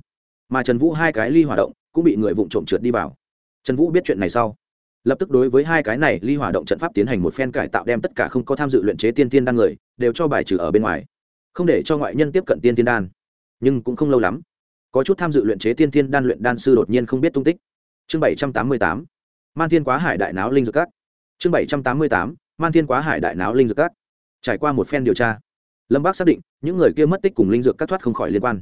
Mà trần vũ hai cái ly hỏa động cũng bị người vụng trộm trượt đi vào. Trần vũ biết chuyện này sau, lập tức đối với hai cái này ly hỏa động trận pháp tiến hành một phen cải tạo đem tất cả không có tham dự luyện chế tiên tiên đan người đều cho bài trừ ở bên ngoài, không để cho ngoại nhân tiếp cận tiên tiên đan. Nhưng cũng không lâu lắm, có chút tham dự luyện chế tiên tiên đan luyện đan sư đột nhiên không biết tung tích. Chương bảy trăm tám mươi tám, man thiên quá hải đại náo linh dược cát chương bảy trăm tám mươi tám, man thiên quá hải đại náo linh dược cát trải qua một phen điều tra, lâm bác xác định những người kia mất tích cùng linh dược cắt thoát không khỏi liên quan.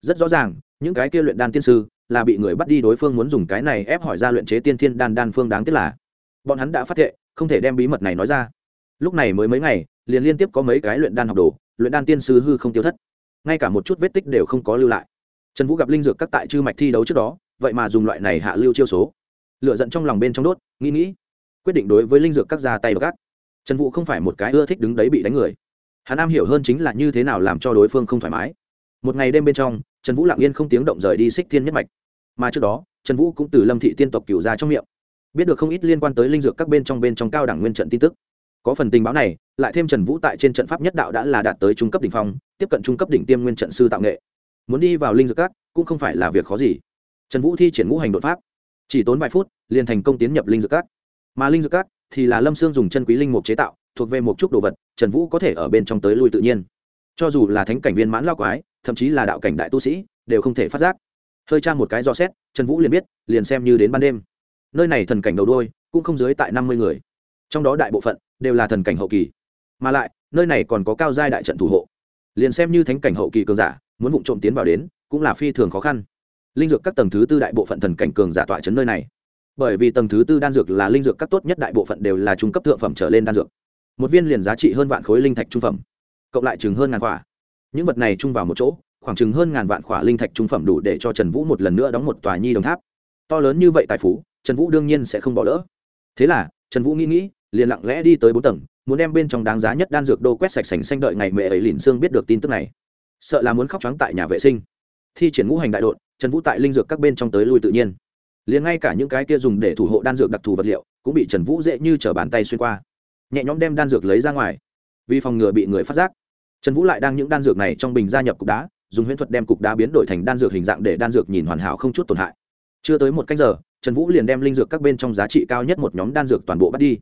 Rất rõ ràng, những cái kia luyện đan tiên sư là bị người bắt đi đối phương muốn dùng cái này ép hỏi ra luyện chế tiên thiên đan đan phương đáng tiếc là, bọn hắn đã phát hiện, không thể đem bí mật này nói ra. Lúc này mới mấy ngày, liền liên tiếp có mấy cái luyện đan học đồ, luyện đan tiên sư hư không tiêu thất. Ngay cả một chút vết tích đều không có lưu lại. Trần vũ gặp linh dược các tại chư mạch thi đấu trước đó, vậy mà dùng loại này hạ lưu chiêu số. Lựa giận trong lòng bên trong đốt, nghĩ nghĩ, quyết định đối với linh dược các ra tay và gác trần vũ không phải một cái ưa thích đứng đấy bị đánh người. Hắn am hiểu hơn chính là như thế nào làm cho đối phương không thoải mái. Một ngày đêm bên trong, trần vũ lặng yên không tiếng động rời đi xích thiên nhất mạch. Mà trước đó, trần vũ cũng từ lâm thị tiên tộc cựu ra trong miệng. Biết được không ít liên quan tới linh dược các bên trong bên trong cao đẳng nguyên trận tin tức. Có phần tình báo này, lại thêm trần vũ tại trên trận pháp nhất đạo đã là đạt tới trung cấp đỉnh phong, tiếp cận trung cấp đỉnh tiêm nguyên trận sư tạo nghệ. Muốn đi vào linh dược các, cũng không phải là việc khó gì. Trần vũ thi triển ngũ hành đột pháp. Chỉ tốn vài phút, liền thành công tiến nhập linh dược các. Mà linh dược các thì là lâm sương dùng chân quý linh mục chế tạo, thuộc về một chút đồ vật, trần vũ có thể ở bên trong tới lui tự nhiên. Cho dù là thánh cảnh viên mãn lao quái, thậm chí là đạo cảnh đại tu sĩ, đều không thể phát giác. Hơi tra một cái do xét, trần vũ liền biết, liền xem như đến ban đêm. Nơi này thần cảnh đầu đôi, cũng không dưới tại năm mươi người. Trong đó đại bộ phận, đều là thần cảnh hậu kỳ. Mà lại, nơi này còn có cao giai đại trận thủ hộ. Liền xem như thánh cảnh hậu kỳ cường giả, muốn vụ trộm tiến vào đến, cũng là phi thường khó khăn. Linh dược các tầng thứ tư đại bộ phận thần cảnh cường giả tọa chấn nơi này bởi vì tầng thứ tư đan dược là linh dược các tốt nhất đại bộ phận đều là trung cấp thượng phẩm trở lên đan dược. Một viên liền giá trị hơn vạn khối linh thạch trung phẩm, cộng lại chừng hơn ngàn quả những vật này chung vào một chỗ, khoảng chừng hơn ngàn vạn khỏa linh thạch trung phẩm đủ để cho trần vũ một lần nữa đóng một tòa nhi đồng tháp. To lớn như vậy tài phú, trần vũ đương nhiên sẽ không bỏ lỡ. Thế là, trần vũ nghĩ nghĩ, liền lặng lẽ đi tới bốn tầng, muốn đem bên trong đáng giá nhất đan dược đô quét sạch sành xanh đợi ngày mẹ ấy lìn xương biết được tin tức này. Sợ là muốn khóc trắng tại nhà vệ sinh. Thi triển ngũ hành đại đội trần vũ tại linh dược các bên trong tới lui tự nhiên liền ngay cả những cái kia dùng để thủ hộ đan dược đặc thù vật liệu cũng bị trần vũ dễ như t r ở bàn tay xuyên qua nhẹ nhõm đem đan dược lấy ra ngoài vì phòng ngừa bị người phát giác trần vũ lại đang những đan dược này trong bình gia nhập cục đá dùng huyễn thuật đem cục đá biến đổi thành đan dược hình dạng để đan dược nhìn hoàn hảo không chút tổn hại chưa tới một cách giờ trần vũ liền đem linh dược các bên trong giá trị cao nhất một nhóm đan dược toàn bộ bắt đi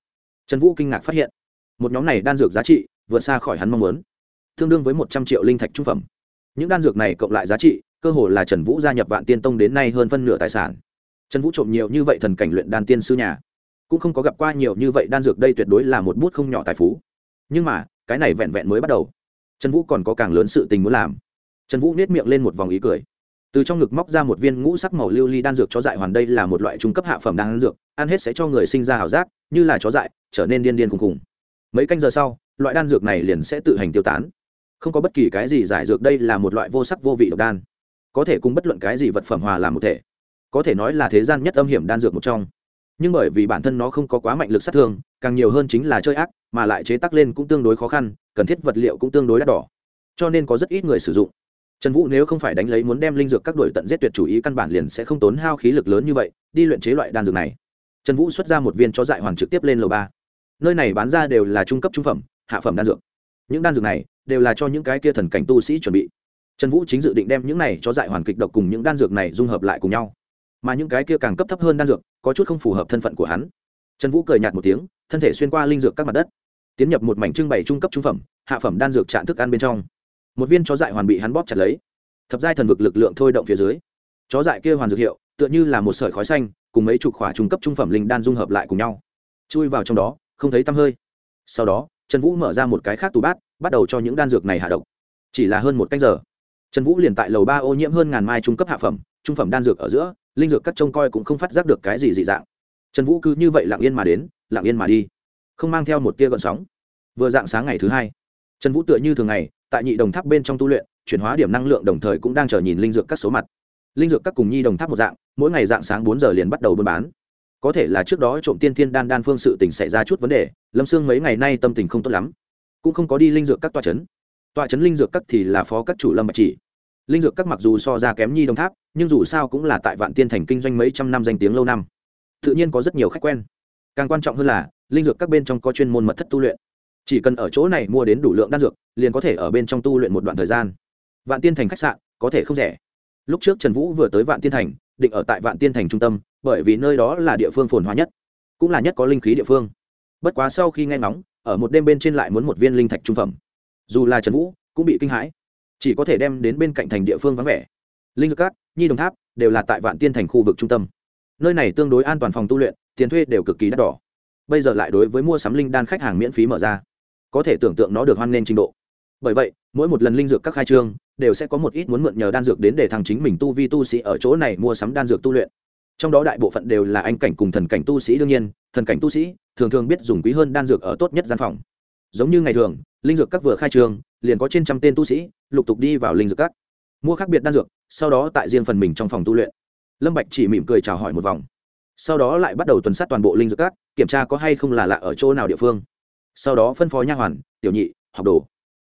trần vũ kinh ngạc phát hiện một nhóm này đan dược giá trị vượt xa khỏi hắn mong muốn tương đương với một trăm triệu linh thạch trung phẩm những đan dược này cộng lại giá trị cơ hồ là trần vũ gia nhập vạn tiên tông đến nay hơn phân nửa tài sản trần vũ trộm nhiều như vậy thần cảnh luyện đan tiên sư nhà, cũng không có gặp qua nhiều như vậy đan dược đây tuyệt đối là một bút không nhỏ tài phú. Nhưng mà, cái này vẹn vẹn mới bắt đầu. Trần vũ còn có càng lớn sự tình muốn làm. Trần vũ nết miệng lên một vòng ý cười. Từ trong ngực móc ra một viên ngũ sắc màu lưu ly đan dược chó dại hoàn đây là một loại trung cấp hạ phẩm đan dược, ăn hết sẽ cho người sinh ra h ảo giác, như là chó dại, trở nên điên điên khùng khùng. Mấy canh giờ sau, loại đan dược này liền sẽ tự hành tiêu tán. Không có bất kỳ cái gì giải dược đây là một loại vô sắc vô vị độc đan. Có thể cùng bất luận cái gì vật phẩm hòa làm một thể có thể nói là thế gian nhất âm hiểm đan dược một trong. Nhưng bởi vì bản thân nó không có quá mạnh lực sát thương, càng nhiều hơn chính là chơi ác, mà lại chế tắc lên cũng tương đối khó khăn, cần thiết vật liệu cũng tương đối đắt đỏ. Cho nên có rất ít người sử dụng. Trần vũ nếu không phải đánh lấy muốn đem linh dược các đội tận giết tuyệt chủ ý, căn bản liền sẽ không tốn hao khí lực lớn như vậy, đi luyện chế loại đan dược này. Trần vũ xuất ra một viên cho dại hoàn trực tiếp lên lầu ba. Nơi này bán ra đều là trung cấp trung phẩm, hạ phẩm đan dược. Những đan dược này đều là cho những cái kia thần cảnh tu sĩ chuẩn bị. Trần vũ chính dự định đem những này cho dại hoàn kịch độc cùng những đan dược này dung hợp lại cùng nhau mà những cái kia càng cấp thấp hơn đan dược, có chút không phù hợp thân phận của hắn. Trần vũ cười nhạt một tiếng, thân thể xuyên qua linh dược các mặt đất, tiến nhập một mảnh trưng bày trung cấp trung phẩm, hạ phẩm đan dược trạn thức ăn bên trong. Một viên chó dại hoàn bị hắn bóp chặt lấy. Thập giai thần vực lực lượng thôi động phía dưới, chó dại kia hoàn dược hiệu, tựa như là một sợi khói xanh, cùng mấy chục khỏa trung cấp trung phẩm linh đan dung hợp lại cùng nhau. Chui vào trong đó, không thấy tăm hơi. Sau đó, trần vũ mở ra một cái khác tủ bát, bắt đầu cho những đan dược này hạ độc. Chỉ là hơn một cách giờ, trần vũ liền tại lầu ba ô nhiễm hơn ngàn mai trung cấp hạ phẩm, trung phẩm đan dược ở giữa linh dược các trông coi cũng không phát giác được cái gì dị dạng. Trần vũ cứ như vậy lặng yên mà đến, lặng yên mà đi. Không mang theo một tia gọn sóng. Vừa dạng sáng ngày thứ hai, trần vũ tựa như thường ngày, tại nhị đồng tháp bên trong tu luyện, chuyển hóa điểm năng lượng đồng thời cũng đang chờ nhìn linh dược các số mặt. Linh dược các cùng nhi đồng tháp một dạng, mỗi ngày dạng sáng bốn giờ liền bắt đầu buôn bán. Có thể là trước đó trộm tiên thiên đan đan phương sự tình xảy ra chút vấn đề, lâm sương mấy ngày nay tâm tình không tốt lắm, cũng không có đi linh dược các tòa c h ấ n tọa trấn linh dược các thì là phó các chủ lâm bạch chỉ linh dược các mặc dù so ra kém nhi đồng tháp, nhưng dù sao cũng là tại vạn tiên thành kinh doanh mấy trăm năm danh tiếng lâu năm. Tự nhiên có rất nhiều khách quen. Càng quan trọng hơn là, linh dược các bên trong có chuyên môn mật thất tu luyện. Chỉ cần ở chỗ này mua đến đủ lượng đan dược, liền có thể ở bên trong tu luyện một đoạn thời gian. Vạn tiên thành khách sạn, có thể không rẻ. Lúc trước trần vũ vừa tới vạn tiên thành, định ở tại vạn tiên thành trung tâm, bởi vì nơi đó là địa phương phồn hoa nhất, cũng là nhất có linh khí địa phương. Bất quá sau khi nghe ngóng, ở một đêm bên trên lại muốn một viên linh thạch trung phẩm. Dù là trần vũ cũng bị kinh hãi chỉ có thể đem đến bên cạnh thành địa phương vắng vẻ. Linh dược cát, nhi đồng tháp đều là tại vạn tiên thành khu vực trung tâm. Nơi này tương đối an toàn phòng tu luyện, tiền thuê đều cực kỳ đắt đỏ. Bây giờ lại đối với mua sắm linh đan khách hàng miễn phí mở ra. Có thể tưởng tượng nó được hoan nghênh trình độ. Bởi vậy, mỗi một lần linh dược các khai trương, đều sẽ có một ít muốn mượn nhờ đan dược đến để thằng chính mình tu vi tu sĩ ở chỗ này mua sắm đan dược tu luyện. Trong đó đại bộ phận đều là anh cảnh cùng thần cảnh tu sĩ đương nhiên, thần cảnh tu sĩ thường thường biết dùng quý hơn đan dược ở tốt nhất gian phòng giống như ngày thường, linh dược các vừa khai trường, liền có trên trăm tên tu sĩ, lục tục đi vào linh dược các. Mua khác biệt đan dược, sau đó tại riêng phần mình trong phòng tu luyện. Lâm bạch chỉ mỉm cười chào hỏi một vòng. Sau đó lại bắt đầu tuần sát toàn bộ linh dược các, kiểm tra có hay không là lạ ở chỗ nào địa phương. Sau đó phân phó nha hoàn, tiểu nhị, học đồ.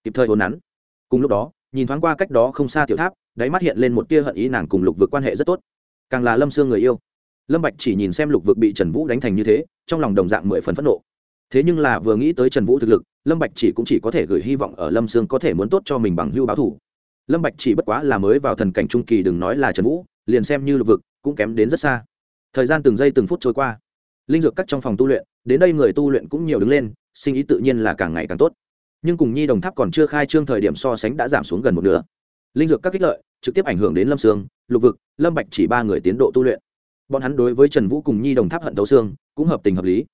Kịp thời hồn nắn. Cùng lúc đó, nhìn thoáng qua cách đó không xa tiểu tháp, đáy mắt hiện lên một tia hận ý nàng cùng lục vực quan hệ rất tốt. Càng là lâm xương người yêu. Lâm bạch chỉ nhìn xem lục vực bị trần vũ đánh thành như thế, trong lòng đồng dạng mười phần phẫn nộ. Thế nhưng là vừa nghĩ tới trần vũ thực lực lâm bạch chỉ cũng chỉ có thể gửi hy vọng ở lâm sương có thể muốn tốt cho mình bằng hưu báo thủ. Lâm bạch chỉ bất quá là mới vào thần cảnh trung kỳ, đừng nói là trần vũ, liền xem như lục vực, cũng kém đến rất xa. Thời gian từng giây từng phút trôi qua. Linh dược cắt trong phòng tu luyện, đến đây người tu luyện cũng nhiều đứng lên, sinh ý tự nhiên là càng ngày càng tốt. Nhưng cùng nhi đồng tháp còn chưa khai trương thời điểm so sánh đã giảm xuống gần một nửa. Linh dược các kích lợi, trực tiếp ảnh hưởng đến lâm sương, lục vực, lâm bạch chỉ ba người tiến độ tu luyện. Bọn hắn đối với trần vũ cùng nhi đồng tháp hận tấu xương, cũng hợp tình hợp lý.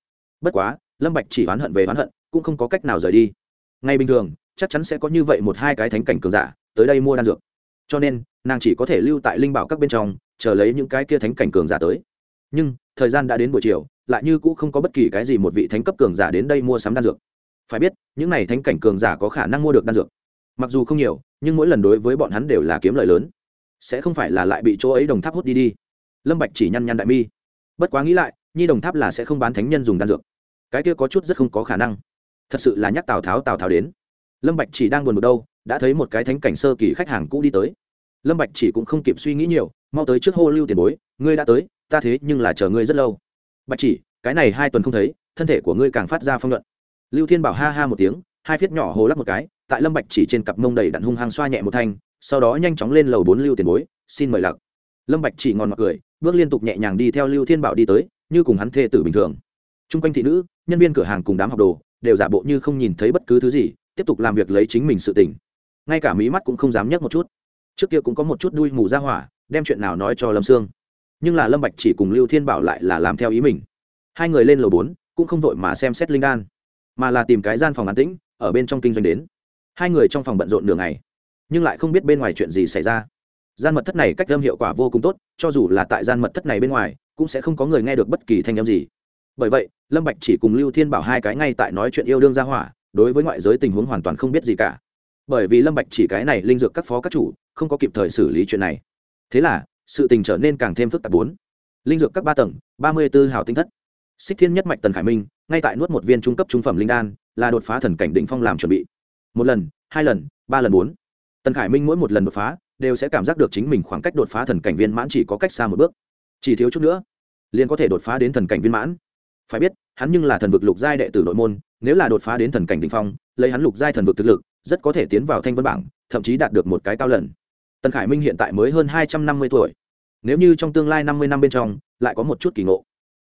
Bất quá, lâm bạch chỉ oán hận về oán hận cũng không có cách nào rời đi. Ngay bình thường, chắc chắn sẽ có như vậy một hai cái thánh cảnh cường giả tới đây mua đan dược. Cho nên, nàng chỉ có thể lưu tại linh bảo các bên trong, chờ lấy những cái kia thánh cảnh cường giả tới. Nhưng, thời gian đã đến buổi chiều, lại như cũng không có bất kỳ cái gì một vị thánh cấp cường giả đến đây mua sắm đan dược. Phải biết, những này thánh cảnh cường giả có khả năng mua được đan dược. Mặc dù không nhiều, nhưng mỗi lần đối với bọn hắn đều là kiếm lợi lớn. Sẽ không phải là lại bị chỗ ấy đồng tháp hút đi đi. Lâm bạch chỉ nhăn nhăn đại mi. Bất quá nghĩ lại, nhi đồng tháp là sẽ không bán thánh nhân dùng đan dược. Cái kia có chút rất không có khả năng thật sự là nhắc tào tháo tào tháo đến. Lâm bạch chỉ đang buồn bực đâu, đã thấy một cái thánh cảnh sơ kỳ khách hàng cũ đi tới. Lâm bạch chỉ cũng không kịp suy nghĩ nhiều, mau tới trước hô lưu tiền bối, ngươi đã tới, ta thế nhưng là chờ ngươi rất lâu. Bạch chỉ, cái này hai tuần không thấy, thân thể của ngươi càng phát ra phong luận lưu thiên bảo ha ha một tiếng, hai phiết nhỏ hồ lắc một cái, tại lâm bạch chỉ trên cặp mông đầy đặn hung hăng xoa nhẹ một thanh, sau đó nhanh chóng lên lầu bốn lưu tiền bối, xin mời lặc lâm bạch chỉ ngon mặt cười, bước liên tục nhẹ nhàng đi theo lưu thiên bảo đi tới, như cùng hắn thê tử bình thường. Trung quanh thị nữ, nhân viên cửa hàng cùng đám học đồ đều giả bộ như không nhìn thấy bất cứ thứ gì tiếp tục làm việc lấy chính mình sự tỉnh ngay cả mí mắt cũng không dám nhấc một chút. Trước kia cũng có một chút đuôi mù ra hỏa đem chuyện nào nói cho lâm sương. Nhưng là lâm bạch chỉ cùng lưu thiên bảo lại là làm theo ý mình. Hai người lên lầu bốn cũng không vội mà xem xét linh đan mà là tìm cái gian phòng an tĩnh ở bên trong kinh doanh đến. Hai người trong phòng bận rộn nửa ngày, nhưng lại không biết bên ngoài chuyện gì xảy ra. Gian mật thất này cách âm hiệu quả vô cùng tốt cho dù là tại gian mật thất này bên ngoài cũng sẽ không có người nghe được bất kỳ thanh âm gì bởi vậy, lâm bạch chỉ cùng lưu thiên bảo hai cái ngay tại nói chuyện yêu đương gia hỏa, đối với ngoại giới tình huống hoàn toàn không biết gì cả. Bởi vì lâm bạch chỉ cái này linh dược các phó các chủ, không có kịp thời xử lý chuyện này. Thế là, sự tình trở nên càng thêm phức tạp bốn. Linh dược các ba tầng, ba mươi tư hào tinh thất. Xích thiên nhất mạch tần khải minh, ngay tại nuốt một viên trung cấp trung phẩm linh đan, là đột phá thần cảnh đỉnh phong làm chuẩn bị. Một lần, hai lần, ba lần bốn. Tần khải minh mỗi một lần đột phá, đều sẽ cảm giác được chính mình khoảng cách đột phá thần cảnh viên mãn chỉ có cách xa một bước. Chỉ thiếu chút nữa, liền có thể đột phá đến thần cảnh viên mãn phải biết, hắn nhưng là thần vực lục giai đệ tử nội môn, nếu là đột phá đến thần cảnh đ ỉ n h phong, lấy hắn lục giai thần vực thực lực, rất có thể tiến vào thanh vân bảng, thậm chí đạt được một cái cao lần. Tần khải minh hiện tại mới hơn hai trăm năm mươi tuổi. Nếu như trong tương lai năm mươi năm bên trong, lại có một chút kỳ ngộ.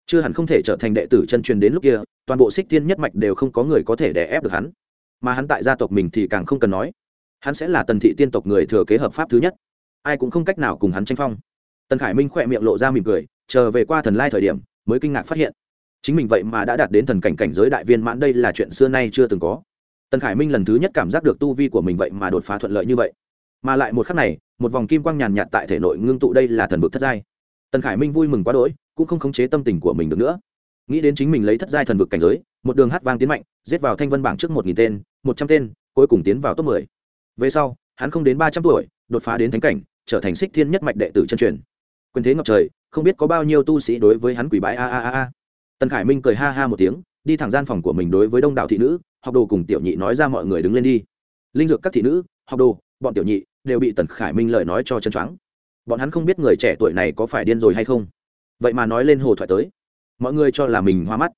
Chưa hẳn không thể trở thành đệ tử chân truyền đến lúc kia, toàn bộ xích tiên nhất mạch đều không có người có thể đè ép được hắn. Mà hắn tại gia tộc mình thì càng không cần nói. Hắn sẽ là tần thị tiên tộc người thừa kế hợp pháp thứ nhất. Ai cũng không cách nào cùng hắn tranh phong. Tần khải minh khỏe miệng lộ ra mỉm cười, chờ về qua thần lai thời điểm, mới kinh ngạc phát hiện chính mình vậy mà đã đạt đến thần cảnh cảnh giới đại viên mãn, đây là chuyện xưa nay chưa từng có. Tần khải minh lần thứ nhất cảm giác được tu vi của mình vậy mà đột phá thuận lợi như vậy. Mà lại một khắc này, một vòng kim quang nhàn nhạt tại thể nội ngưng tụ đây là thần vực thất giai. Tần khải minh vui mừng quá đỗi, cũng không khống chế tâm tình của mình được nữa. Nghĩ đến chính mình lấy thất giai thần vực cảnh giới, một đường hát vang tiến mạnh, giết vào thanh vân bảng trước một nghìn tên, một trăm tên, cuối cùng tiến vào top mười. Về sau, hắn không đến ba trăm tuổi, đột phá đến thánh cảnh, trở thành xích thiên nhất mạch đệ tử chân truyền. Quyền thế ngọc trời, không biết có bao nhiêu tu sĩ đối với hắn quỷ bái a a a a tần khải minh cười ha ha một tiếng, đi thẳng gian phòng của mình đối với đông đảo thị nữ, học đồ cùng tiểu nhị nói ra mọi người đứng lên đi. Linh dược các thị nữ, học đồ, bọn tiểu nhị đều bị tần khải minh lời nói cho chân choáng. Bọn hắn không biết người trẻ tuổi này có phải điên rồi hay không. Vậy mà nói lên hồ thoại tới. Mọi người cho là mình hoa mắt.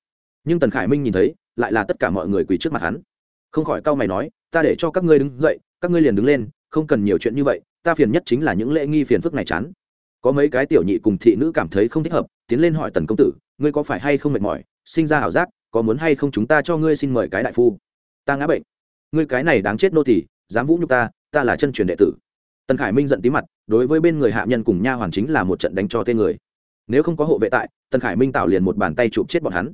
Nhưng tần khải minh nhìn thấy, lại là tất cả mọi người quỳ trước mặt hắn. Không khỏi cau mày nói, ta để cho các ngươi đứng dậy, các ngươi liền đứng lên, không cần nhiều chuyện như vậy, ta phiền nhất chính là những lễ nghi phiền phức này chán có mấy cái tiểu nhị cùng thị nữ cảm thấy không thích hợp, tiến lên hỏi tần công tử, ngươi có phải hay không mệt mỏi, sinh ra ảo giác, có muốn hay không chúng ta cho ngươi xin mời cái đại phu? Ta ngã bệnh. Ngươi cái này đáng chết nô tỳ, dám vũ nhục ta ta là chân truyền đệ tử. Tần khải minh giận tí mặt, đối với bên người hạ nhân cùng nha hoàn chính là một trận đánh cho tên người. Nếu không có hộ vệ tại, tần khải minh tạo liền một bàn tay chụp chết bọn hắn.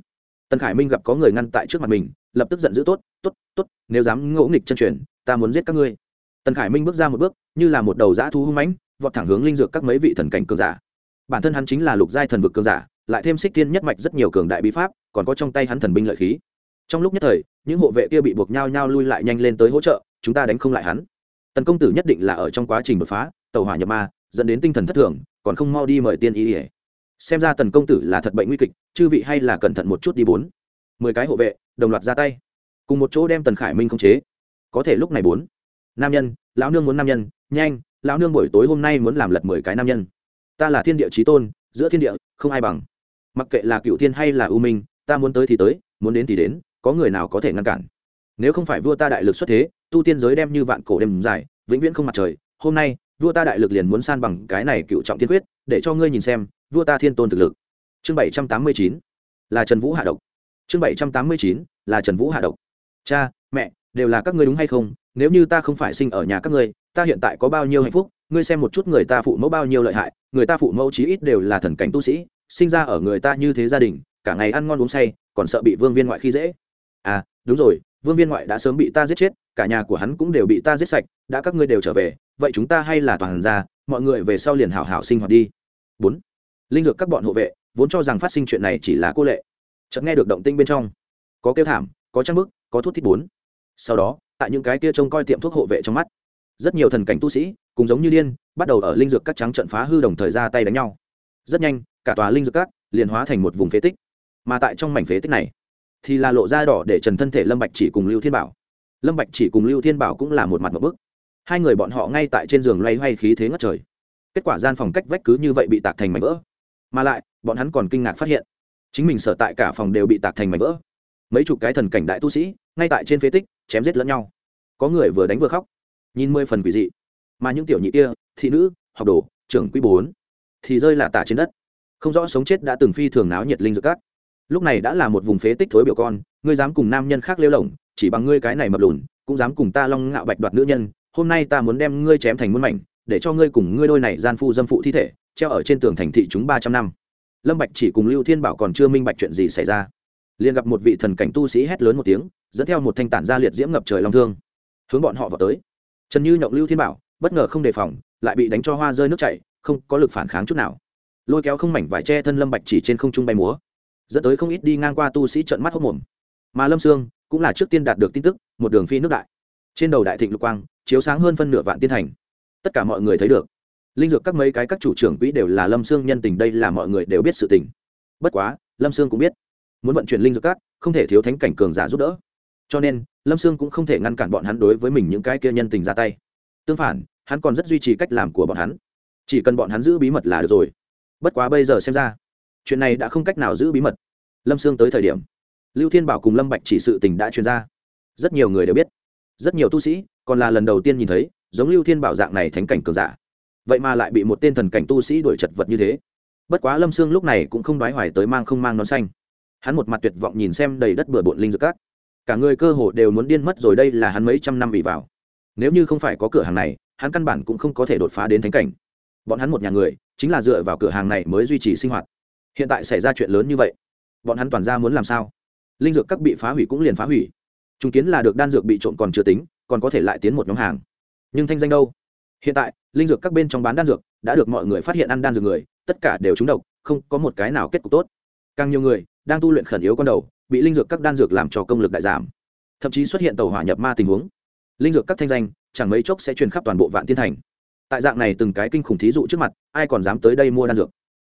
Tần khải minh gặp có người ngăn tại trước mặt mình, lập tức giận dữ, tốt tốt tốt, nếu dám ngỗ nghịch chân truyền, ta muốn giết các ngươi. Tần khải minh bước ra một bước, như là một đầu dã thu hung mãnh vọt thẳng hướng linh dược các mấy vị thần cảnh cường giả. Bản thân hắn chính là lục giai thần vực cường giả, lại thêm xích tiên nhất mạch rất nhiều cường đại bí pháp, còn có trong tay hắn thần binh lợi khí. Trong lúc nhất thời, những hộ vệ kia bị buộc nhau nhau lui lại nhanh lên tới hỗ trợ, chúng ta đánh không lại hắn. Tần công tử nhất định là ở trong quá trình đột phá, tàu hỏa nhập ma, dẫn đến tinh thần thất thường, còn không mau đi mời tiên y ỉa xem ra tần công tử là thật bệnh nguy kịch, chư vị hay là cẩn thận một chút đi bốn. Mười cái hộ vệ, đồng loạt ra tay. Cùng một chỗ đem tần khải minh khống chế. Có thể lúc này bốn. Nam nhân, lão nương muốn nam nhân, nhanh lão nương buổi tối hôm nay muốn làm lật mười cái nam nhân. Ta là thiên địa trí tôn, giữa thiên địa, không ai bằng. Mặc kệ là cựu thiên hay là ưu minh, ta muốn tới thì tới, muốn đến thì đến, có người nào có thể ngăn cản. Nếu không phải vua ta đại lực xuất thế, tu tiên giới đem như vạn cổ đêm dài, vĩnh viễn không mặt trời, hôm nay, vua ta đại lực liền muốn san bằng cái này cựu trọng thiên quyết, để cho ngươi nhìn xem, vua ta thiên tôn thực lực. Chương bảy trăm tám mươi chín, là trần vũ hạ độc. Chương bảy trăm tám mươi chín, là trần vũ hạ độc. Cha, mẹ đều là các ngươi đúng hay không? Nếu như ta không phải sinh ở nhà các ngươi, ta hiện tại có bao nhiêu hạnh phúc? Ngươi xem một chút người ta phụ mẫu bao nhiêu lợi hại, người ta phụ mẫu chí ít đều là thần cảnh tu sĩ, sinh ra ở người ta như thế gia đình, cả ngày ăn ngon uống say, còn sợ bị vương viên ngoại khi dễ. À đúng rồi, vương viên ngoại đã sớm bị ta giết chết, cả nhà của hắn cũng đều bị ta giết sạch, đã các ngươi đều trở về, vậy chúng ta hay là toàn ra, mọi người về sau liền hảo hảo sinh hoạt đi. Bốn, linh dược các bọn hộ vệ, vốn cho rằng phát sinh chuyện này chỉ là cô lệ. Chợt nghe được động tinh bên trong. Có kêu thảm, có trang bức, có thuốc thiết bốn sau đó, tại những cái kia trông coi tiệm thuốc hộ vệ trong mắt, rất nhiều thần cảnh tu sĩ, cùng giống như điên, bắt đầu ở linh dược các trắng trận phá hư đồng thời ra tay đánh nhau. Rất nhanh, cả tòa linh dược các liền hóa thành một vùng phế tích. Mà tại trong mảnh phế tích này, thì là lộ ra đỏ để trần thân thể lâm bạch chỉ cùng lưu thiên bảo. Lâm bạch chỉ cùng lưu thiên bảo cũng là một mặt một bước hai người bọn họ ngay tại trên giường loay hoay khí thế ngất trời. Kết quả gian phòng cách vách cứ như vậy bị tạc thành mảnh vỡ. Mà lại, bọn hắn còn kinh ngạc phát hiện, chính mình sở tại cả phòng đều bị tạc thành mảnh vỡ. Mấy chục cái thần cảnh đại tu sĩ, ngay tại trên phế tích chém giết lẫn nhau. Có người vừa đánh vừa khóc, nhìn mười phần quỷ dị. Mà những tiểu nhị kia, thị nữ, học đồ, trưởng quý bốn, thì rơi là tả trên đất. Không rõ sống chết đã từng phi thường náo nhiệt linh dược cát lúc này đã là một vùng phế tích thối biểu con, ngươi dám cùng nam nhân khác lêu lỏng, chỉ bằng ngươi cái này mập lùn, cũng dám cùng ta long ngạo bạch đoạt nữ nhân, hôm nay ta muốn đem ngươi chém thành muôn mảnh, để cho ngươi cùng ngươi đôi này gian phu dâm phụ thi thể, treo ở trên tường thành thị chúng ba trăm năm. Lâm bạch chỉ cùng lưu thiên bảo còn chưa minh bạch chuyện gì xảy ra liền gặp một vị thần cảnh tu sĩ hét lớn một tiếng, dẫn theo một thanh tản gia liệt diễm ngập trời long thương, hướng bọn họ vào tới. Trần như nhộng lưu thiên bảo, bất ngờ không đề phòng, lại bị đánh cho hoa rơi nước chảy, không có lực phản kháng chút nào. Lôi kéo không mảnh vải che thân lâm bạch chỉ trên không trung bay múa, dẫn tới không ít đi ngang qua tu sĩ trợn mắt hốc mồm. Mà lâm sương cũng là trước tiên đạt được tin tức, một đường phi nước đại. Trên đầu đại thịnh lục quang, chiếu sáng hơn phân nửa vạn tiên thành. Tất cả mọi người thấy được. Linh dược các mấy cái các chủ trưởng quỹ đều là lâm sương nhân tình, đây là mọi người đều biết sự tình. Bất quá, lâm sương cũng biết muốn vận chuyển linh dược cát, không thể thiếu thánh cảnh cường giả giúp đỡ. Cho nên lâm sương cũng không thể ngăn cản bọn hắn đối với mình những cái kia nhân tình ra tay. Tương phản hắn còn rất duy trì cách làm của bọn hắn. Chỉ cần bọn hắn giữ bí mật là được rồi. Bất quá bây giờ xem ra chuyện này đã không cách nào giữ bí mật. Lâm sương tới thời điểm lưu thiên bảo cùng lâm bạch chỉ sự tình đã truyền ra. Rất nhiều người đều biết. Rất nhiều tu sĩ còn là lần đầu tiên nhìn thấy giống lưu thiên bảo dạng này thánh cảnh cường giả. Vậy mà lại bị một tên thần cảnh tu sĩ đuổi chật vật như thế. Bất quá lâm sương lúc này cũng không đoái hoài tới mang không mang nón xanh hắn một mặt tuyệt vọng nhìn xem đầy đất bừa bộn linh dược cát cả người cơ hồ đều muốn điên mất rồi, đây là hắn mấy trăm năm bị vào. Nếu như không phải có cửa hàng này, hắn căn bản cũng không có thể đột phá đến thánh cảnh. Bọn hắn một nhà người, chính là dựa vào cửa hàng này mới duy trì sinh hoạt. Hiện tại xảy ra chuyện lớn như vậy, bọn hắn toàn ra muốn làm sao? Linh dược các bị phá hủy cũng liền phá hủy. Chứng kiến là được đan dược bị trộm còn chưa tính, còn có thể lại tiến một nhóm hàng. Nhưng thanh danh đâu? Hiện tại, linh dược các bên trong bán đan dược, đã được mọi người phát hiện ăn đan dược người, tất cả đều trúng độc, không có một cái nào kết cục tốt. Càng nhiều người đang tu luyện khẩn yếu con đầu, bị linh dược các đan dược làm cho công lực đại giảm. Thậm chí xuất hiện tàu hỏa nhập ma tình huống. Linh dược các thanh danh, chẳng mấy chốc sẽ truyền khắp toàn bộ vạn tiên thành. Tại dạng này từng cái kinh khủng thí dụ trước mặt, ai còn dám tới đây mua đan dược?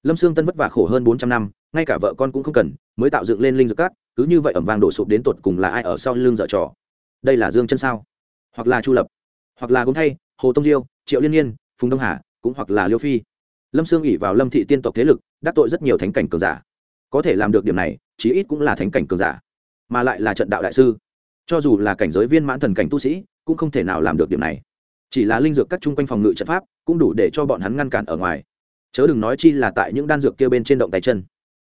Lâm sương tân vất vả khổ hơn bốn trăm năm, ngay cả vợ con cũng không cần, mới tạo dựng lên linh dược các, cứ như vậy ẩm vàng đổ sụp đến tột cùng là ai ở sau lưng dở trò? Đây là dương chân sao? Hoặc là chu lập? Hoặc là gốm thay, hồ tông diêu, triệu liên nhiên, phùng đông hà, cũng hoặc là liêu phi. Lâm sương ỉ vào lâm thị tiên tộc thế lực, đắc tội rất nhiều thánh cảnh cường giả có thể làm được điểm này, chí ít cũng là thánh cảnh cường giả, mà lại là trận đạo đại sư. Cho dù là cảnh giới viên mãn thần cảnh tu sĩ, cũng không thể nào làm được điểm này. Chỉ là linh dược các chung quanh phòng ngự trận pháp, cũng đủ để cho bọn hắn ngăn cản ở ngoài. Chớ đừng nói chi là tại những đan dược kia bên trên động tay chân.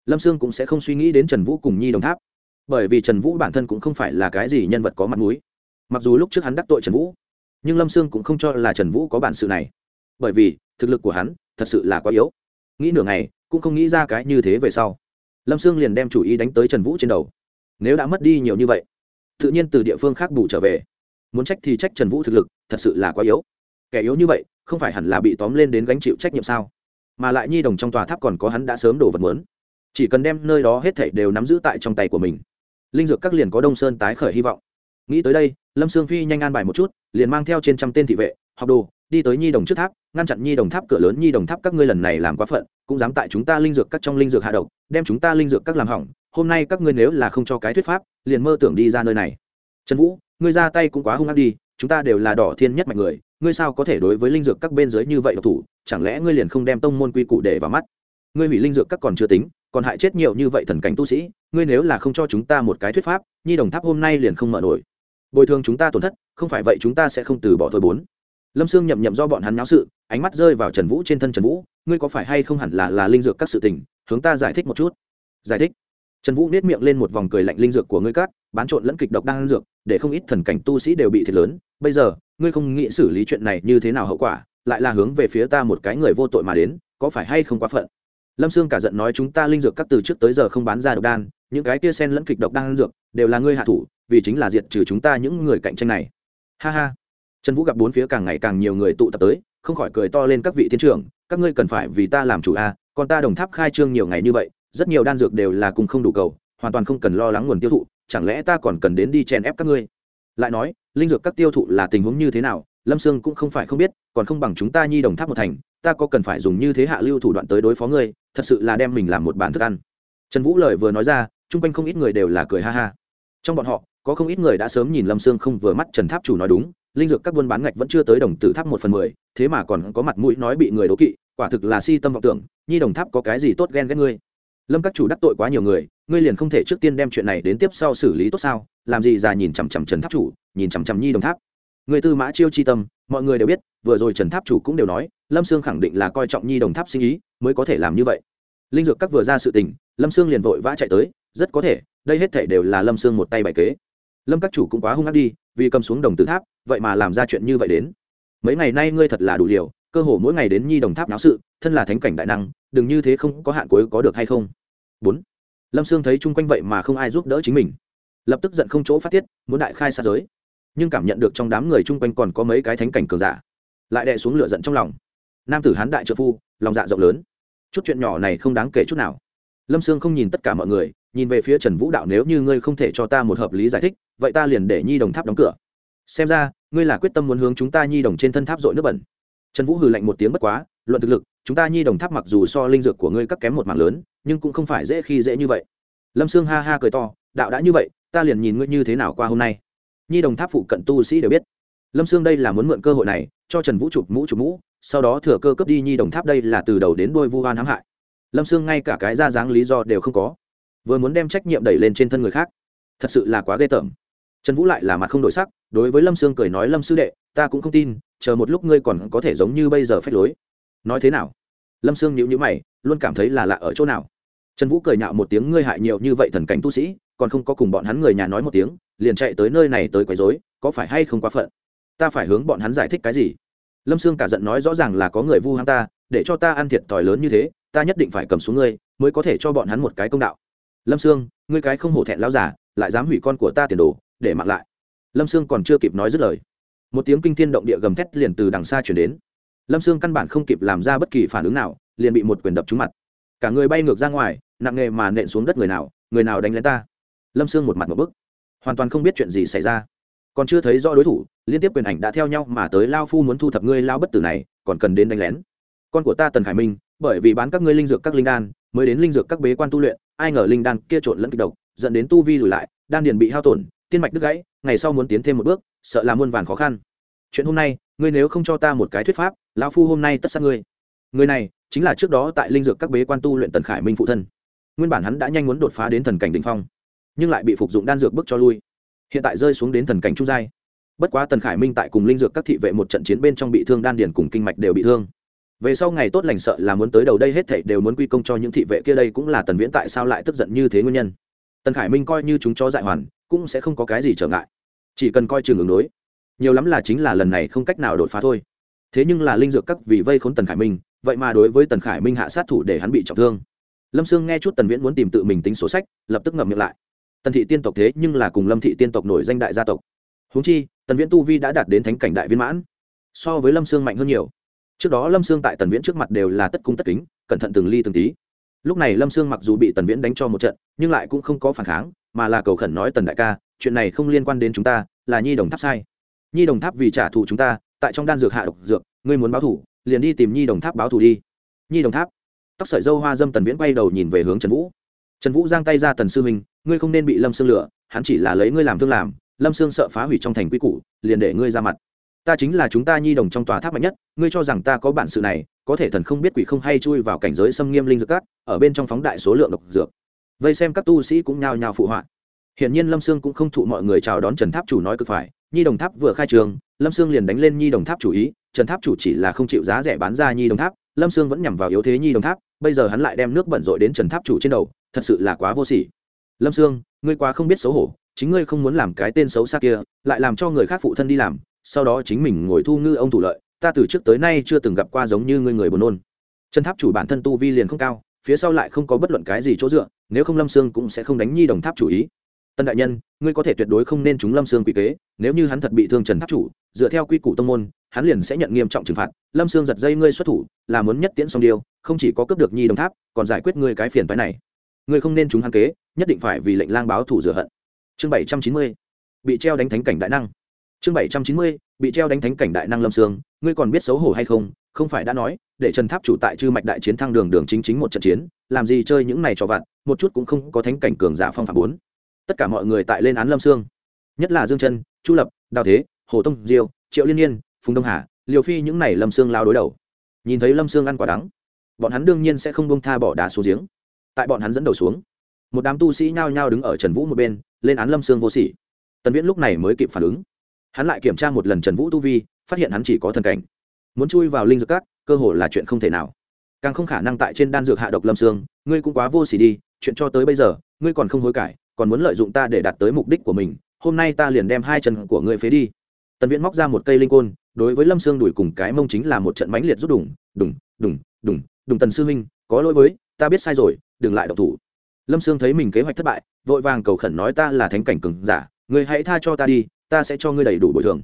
Lâm sương cũng sẽ không suy nghĩ đến trần vũ cùng nhi đồng tháp, bởi vì trần vũ bản thân cũng không phải là cái gì nhân vật có mặt mũi. Mặc dù lúc trước hắn đắc tội trần vũ, nhưng lâm sương cũng không cho là trần vũ có bản sự này, bởi vì thực lực của hắn thật sự là quá yếu. Nghĩ nửa ngày, cũng không nghĩ ra cái như thế về sau lâm sương liền đem chủ ý đánh tới trần vũ trên đầu. Nếu đã mất đi nhiều như vậy, tự nhiên từ địa phương khác bù trở về. Muốn trách thì trách trần vũ thực lực, thật sự là quá yếu. Kẻ yếu như vậy, không phải hẳn là bị tóm lên đến gánh chịu trách nhiệm sao? Mà lại nhi đồng trong tòa tháp còn có hắn đã sớm đổ vật muốn. Chỉ cần đem nơi đó hết thảy đều nắm giữ tại trong tay của mình, linh dược các liền có đông sơn tái khởi hy vọng. Nghĩ tới đây, lâm sương phi nhanh an bài một chút, liền mang theo trên trăm tên thị vệ, học đồ, đi tới nhi đồng trước tháp ngăn chặn nhi đồng tháp cửa lớn, nhi đồng tháp các ngươi lần này làm quá phận, cũng dám tại chúng ta linh dược các trong linh dược hạ độc, đem chúng ta linh dược các làm hỏng. Hôm nay các ngươi nếu là không cho cái thuyết pháp, liền mơ tưởng đi ra nơi này. Trần vũ, ngươi ra tay cũng quá hung ác đi, chúng ta đều là đỏ thiên nhất mạnh người, ngươi sao có thể đối với linh dược các bên dưới như vậy độc thủ? Chẳng lẽ ngươi liền không đem tông môn quy củ để vào mắt? Ngươi hủy linh dược các còn chưa tính, còn hại chết nhiều như vậy thần cảnh tu sĩ, ngươi nếu là không cho chúng ta một cái thuyết pháp, nhi đồng tháp hôm nay liền không mở nổi. Bồi thường chúng ta tổn thất, không phải vậy chúng ta sẽ không từ bỏ thôi bốn. Lâm sương nhậm nhậm do bọn hắn náo sự ánh mắt rơi vào trần vũ trên thân trần vũ, ngươi có phải hay không hẳn là là linh dược các sự tình, hướng ta giải thích một chút. Giải thích? Trần vũ nết miệng lên một vòng cười lạnh linh dược của ngươi cát, bán trộn lẫn kịch độc đang dược, để không ít thần cảnh tu sĩ đều bị thiệt lớn. Bây giờ, ngươi không nghĩ xử lý chuyện này như thế nào hậu quả, lại là hướng về phía ta một cái người vô tội mà đến, có phải hay không quá phận? Lâm sương cả giận nói, chúng ta linh dược các từ trước tới giờ không bán ra độc đan, những cái tia sen lẫn kịch độc đan dược, đều là ngươi hạ thủ, vì chính là diệt trừ chúng ta những người cạnh tranh này. Ha ha. Trần vũ gặp bốn phía càng ngày càng nhiều người tụ tập tới không khỏi cười to lên các vị tiến trưởng, các ngươi cần phải vì ta làm chủ a còn ta đồng tháp khai trương nhiều ngày như vậy, rất nhiều đan dược đều là cùng không đủ cầu, hoàn toàn không cần lo lắng nguồn tiêu thụ, chẳng lẽ ta còn cần đến đi chèn ép các ngươi? Lại nói, linh dược các tiêu thụ là tình huống như thế nào, lâm sương cũng không phải không biết, còn không bằng chúng ta nhi đồng tháp một thành, ta có cần phải dùng như thế hạ lưu thủ đoạn tới đối phó ngươi, thật sự là đem mình làm một bản thức ăn. Trần vũ lời vừa nói ra, chung quanh không ít người đều là cười ha ha. Trong bọn họ, có không ít người đã sớm nhìn lâm sương không vừa mắt trần tháp chủ nói đúng, linh dược các buôn bán ngạch vẫn chưa tới đồng tử tháp một phần mười thế mà còn có mặt mũi nói bị người đố kỵ, quả thực là si tâm vọng tưởng, nhi đồng tháp có cái gì tốt ghen ghét ngươi? Lâm các chủ đắc tội quá nhiều người, ngươi liền không thể trước tiên đem chuyện này đến tiếp sau xử lý tốt sao? Làm gì già nhìn chằm chằm trần tháp chủ, nhìn chằm chằm nhi đồng tháp? Người tư mã chiêu chi tâm, mọi người đều biết, vừa rồi trần tháp chủ cũng đều nói, lâm sương khẳng định là coi trọng nhi đồng tháp sinh ý, mới có thể làm như vậy. Linh dược các vừa ra sự tình, lâm sương liền vội vã chạy tới, rất có thể, đây hết thể đều là lâm sương một tay bày kế. Lâm các chủ cũng quá hung hăng đi, vì cầm xuống đồng tử tháp, vậy mà làm ra chuyện như vậy đến mấy ngày nay ngươi thật là đủ liều, cơ hồ mỗi ngày đến nhi đồng tháp náo sự, thân là thánh cảnh đại năng, đừng như thế không có hạn cuối có được hay không? Bốn, lâm sương thấy chung quanh vậy mà không ai giúp đỡ chính mình. Lập tức giận không chỗ phát tiết, muốn đại khai xa giới. Nhưng cảm nhận được trong đám người chung quanh còn có mấy cái thánh cảnh cường giả, lại đè xuống lửa giận trong lòng. Nam tử hán đại trợ phu, lòng dạ rộng lớn. Chút chuyện nhỏ này không đáng kể chút nào. Lâm sương không nhìn tất cả mọi người, nhìn về phía trần vũ đạo, nếu như ngươi không thể cho ta một hợp lý giải thích, vậy ta liền để nhi đồng tháp đóng cửa xem ra, ngươi là quyết tâm muốn hướng chúng ta nhi đồng trên thân tháp dội nước bẩn. Trần vũ hừ lạnh một tiếng bất quá, luận thực lực, chúng ta nhi đồng tháp mặc dù so linh dược của ngươi cắt kém một mảng lớn, nhưng cũng không phải dễ khi dễ như vậy. Lâm sương ha ha cười to, đạo đã như vậy, ta liền nhìn ngươi như thế nào qua hôm nay. Nhi đồng tháp phụ cận tu sĩ đều biết. Lâm sương đây là muốn mượn cơ hội này, cho trần vũ chụp mũ chụp mũ, sau đó thừa cơ cướp đi nhi đồng tháp đây là từ đầu đến đôi vu hoan hãm hại. Lâm sương ngay cả cái ra dáng lý do đều không có. Vừa muốn đem trách nhiệm đẩy lên trên thân người khác. Thật sự là quá ghê tởm. Trần vũ lại là mặt không đổi sắc đối với lâm sương cười nói, lâm sư đệ, ta cũng không tin, chờ một lúc ngươi còn có thể giống như bây giờ phách lối. Nói thế nào? Lâm sương nhịu nhữ mày, luôn cảm thấy là lạ ở chỗ nào? Trần vũ cười nhạo một tiếng, ngươi hại nhiều như vậy thần cảnh tu sĩ, còn không có cùng bọn hắn người nhà nói một tiếng, liền chạy tới nơi này tới quấy rối, có phải hay không quá phận? Ta phải hướng bọn hắn giải thích cái gì? Lâm sương cả giận nói, rõ ràng là có người vu hăng ta, để cho ta ăn thiệt thòi lớn như thế, ta nhất định phải cầm xuống ngươi, mới có thể cho bọn hắn một cái công đạo. Lâm sương, ngươi cái không hổ thẹn lao giả lại dám hủy con của ta tiền đồ, để mặc lại lâm sương còn chưa kịp nói dứt lời, một tiếng kinh thiên động địa gầm thét liền từ đằng xa chuyển đến. Lâm sương căn bản không kịp làm ra bất kỳ phản ứng nào, liền bị một quyền đập trúng mặt. Cả người bay ngược ra ngoài, nặng nghề mà nện xuống đất người nào người nào đánh lên ta? Lâm sương một mặt một bức, hoàn toàn không biết chuyện gì xảy ra. Còn chưa thấy rõ đối thủ, liên tiếp quyền ảnh đã theo nhau mà tới lao phu muốn thu thập ngươi lao bất tử này, còn cần đến đánh lén. Con của ta tần khải minh, bởi vì bán các ngươi linh dược các linh đan, mới đến linh dược các bế quan tu luyện, ai ngờ linh đan kia trộn lẫn kịch độc, dẫn đến tu vi lùi lại, đan điền bị hao tổn, tiên mạch đứt gãy ngày sau muốn tiến thêm một bước, sợ là muôn vàn khó khăn. Chuyện hôm nay, ngươi nếu không cho ta một cái thuyết pháp, lão phu hôm nay tất sát ngươi. Người này, chính là trước đó tại linh dược các bế quan tu luyện tần khải minh phụ thân. Nguyên bản hắn đã nhanh muốn đột phá đến thần cảnh đỉnh phong, nhưng lại bị phục dụng đan dược bức cho lui. Hiện tại rơi xuống đến thần cảnh trung giai. Bất quá tần khải minh tại cùng linh dược các thị vệ một trận chiến bên trong bị thương đan điền cùng kinh mạch đều bị thương. Về sau ngày tốt lành sợ là muốn tới đầu đây hết thảy đều muốn quy công cho những thị vệ kia đây cũng là tần viễn tại sao lại tức giận như thế nguyên nhân. Tần khải minh coi như chúng cho dại hoàn cũng sẽ không có cái gì trở ngại. Chỉ cần coi trường ứng đối. Nhiều lắm là chính là lần này không cách nào đột phá thôi. Thế nhưng là linh dược các vì vây khốn tần khải minh, vậy mà đối với tần khải minh hạ sát thủ để hắn bị trọng thương. Lâm sương nghe chút tần viễn muốn tìm tự mình tính số sách, lập tức ngậm miệng lại. Tần thị tiên tộc thế nhưng là cùng lâm thị tiên tộc nổi danh đại gia tộc. Húng chi, tần viễn tu vi đã đạt đến thánh cảnh đại viên mãn, so với lâm sương mạnh hơn nhiều. Trước đó lâm sương tại tần viễn trước mặt đều là tất cung tất kính, cẩn thận từng ly từng tí. Lúc này lâm sương mặc dù bị tần viễn đánh cho một trận, nhưng lại cũng không có phản kháng mà là cầu khẩn nói tần đại ca chuyện này không liên quan đến chúng ta là nhi đồng tháp sai. Nhi đồng tháp vì trả thù chúng ta tại trong đan dược hạ độc dược ngươi muốn báo thù liền đi tìm nhi đồng tháp báo thù đi. Nhi đồng tháp. Tóc sợi dâu hoa dâm tần viễn quay đầu nhìn về hướng trần vũ. Trần vũ giang tay ra tần sư huynh, ngươi không nên bị lâm sương lựa, hắn chỉ là lấy ngươi làm thương làm lâm sương sợ phá hủy trong thành quy củ liền để ngươi ra mặt. Ta chính là chúng ta nhi đồng trong tòa tháp mạnh nhất ngươi cho rằng ta có bản sự này có thể thần không biết quỷ không hay chui vào cảnh giới xâm nghiêm linh dược các ở bên trong phóng đại số lượng độc dược vây xem các tu sĩ cũng nhao nhao phụ họa. Hiển nhiên lâm sương cũng không thụ mọi người chào đón trần tháp chủ nói cực phải. Nhi đồng tháp vừa khai trường, lâm sương liền đánh lên nhi đồng tháp chủ ý. Trần tháp chủ chỉ là không chịu giá rẻ bán ra nhi đồng tháp, lâm sương vẫn nhằm vào yếu thế nhi đồng tháp, bây giờ hắn lại đem nước bẩn rội đến trần tháp chủ trên đầu, thật sự là quá vô sỉ. Lâm sương, ngươi quá không biết xấu hổ, chính ngươi không muốn làm cái tên xấu xa kia, lại làm cho người khác phụ thân đi làm, sau đó chính mình ngồi thu ngư ông thủ lợi, ta từ trước tới nay chưa từng gặp qua giống như ngươi người buồn nôn. Trần tháp chủ bản thân tu vi liền không cao phía sau lại không có bất luận cái gì chỗ dựa, nếu không lâm sương cũng sẽ không đánh nhi đồng tháp chủ ý. Tân đại nhân, ngươi có thể tuyệt đối không nên chúng lâm sương quy kế, nếu như hắn thật bị thương trần tháp chủ, dựa theo quy củ tông môn, hắn liền sẽ nhận nghiêm trọng trừng phạt. Lâm sương giật dây ngươi xuất thủ, là muốn nhất tiễn song điều, không chỉ có cướp được nhi đồng tháp, còn giải quyết ngươi cái phiền phái này. Ngươi không nên chúng hắn kế, nhất định phải vì lệnh lang báo thủ rửa hận. Chương bảy trăm chín mươi, bị treo đánh thánh cảnh đại năng. Chương bảy trăm chín mươi, bị treo đánh thánh cảnh đại năng lâm sương, ngươi còn biết xấu hổ hay không? Không phải đã nói để trần tháp chủ tại chư mạch đại chiến thăng đường đường chính chính một trận chiến, làm gì chơi những này cho vặt, một chút cũng không có thánh cảnh cường giả phong phạm bốn. Tất cả mọi người tại lên án lâm sương. Nhất là dương chân, chu lập, đào thế, hồ tông, diêu, triệu liên nhiên, phùng đông hà liều phi những này lâm sương lao đối đầu. Nhìn thấy lâm sương ăn quả đắng, bọn hắn đương nhiên sẽ không bông tha bỏ đá xuống giếng. Tại bọn hắn dẫn đầu xuống, một đám tu sĩ nhao nhao đứng ở trần vũ một bên, lên án lâm sương vô sỉ. Tần viễn lúc này mới kịp phản ứng. Hắn lại kiểm tra một lần trần vũ tu vi, phát hiện hắn chỉ có thần cảnh. Muốn chui vào linh dược cát cơ hội là chuyện không thể nào. Càng không khả năng tại trên đan dược hạ độc lâm sương ngươi cũng quá vô s ỉ đi, chuyện cho tới bây giờ, ngươi còn không hối cải, còn muốn lợi dụng ta để đạt tới mục đích của mình, hôm nay ta liền đem hai chân của ngươi phế đi. Tần viễn móc ra một cây linh côn, đối với lâm sương đuổi cùng cái mông chính là một trận mãnh liệt rút đủng đủng đủng đủng đủng tần sư huynh, có lỗi với, ta biết sai rồi, đừng lại độc thủ. Lâm sương thấy mình kế hoạch thất bại, vội vàng cầu khẩn nói ta là thánh cảnh cừng giả, ngươi hãy tha cho ta đi, ta sẽ cho ngươi đầy đủ bồi thường.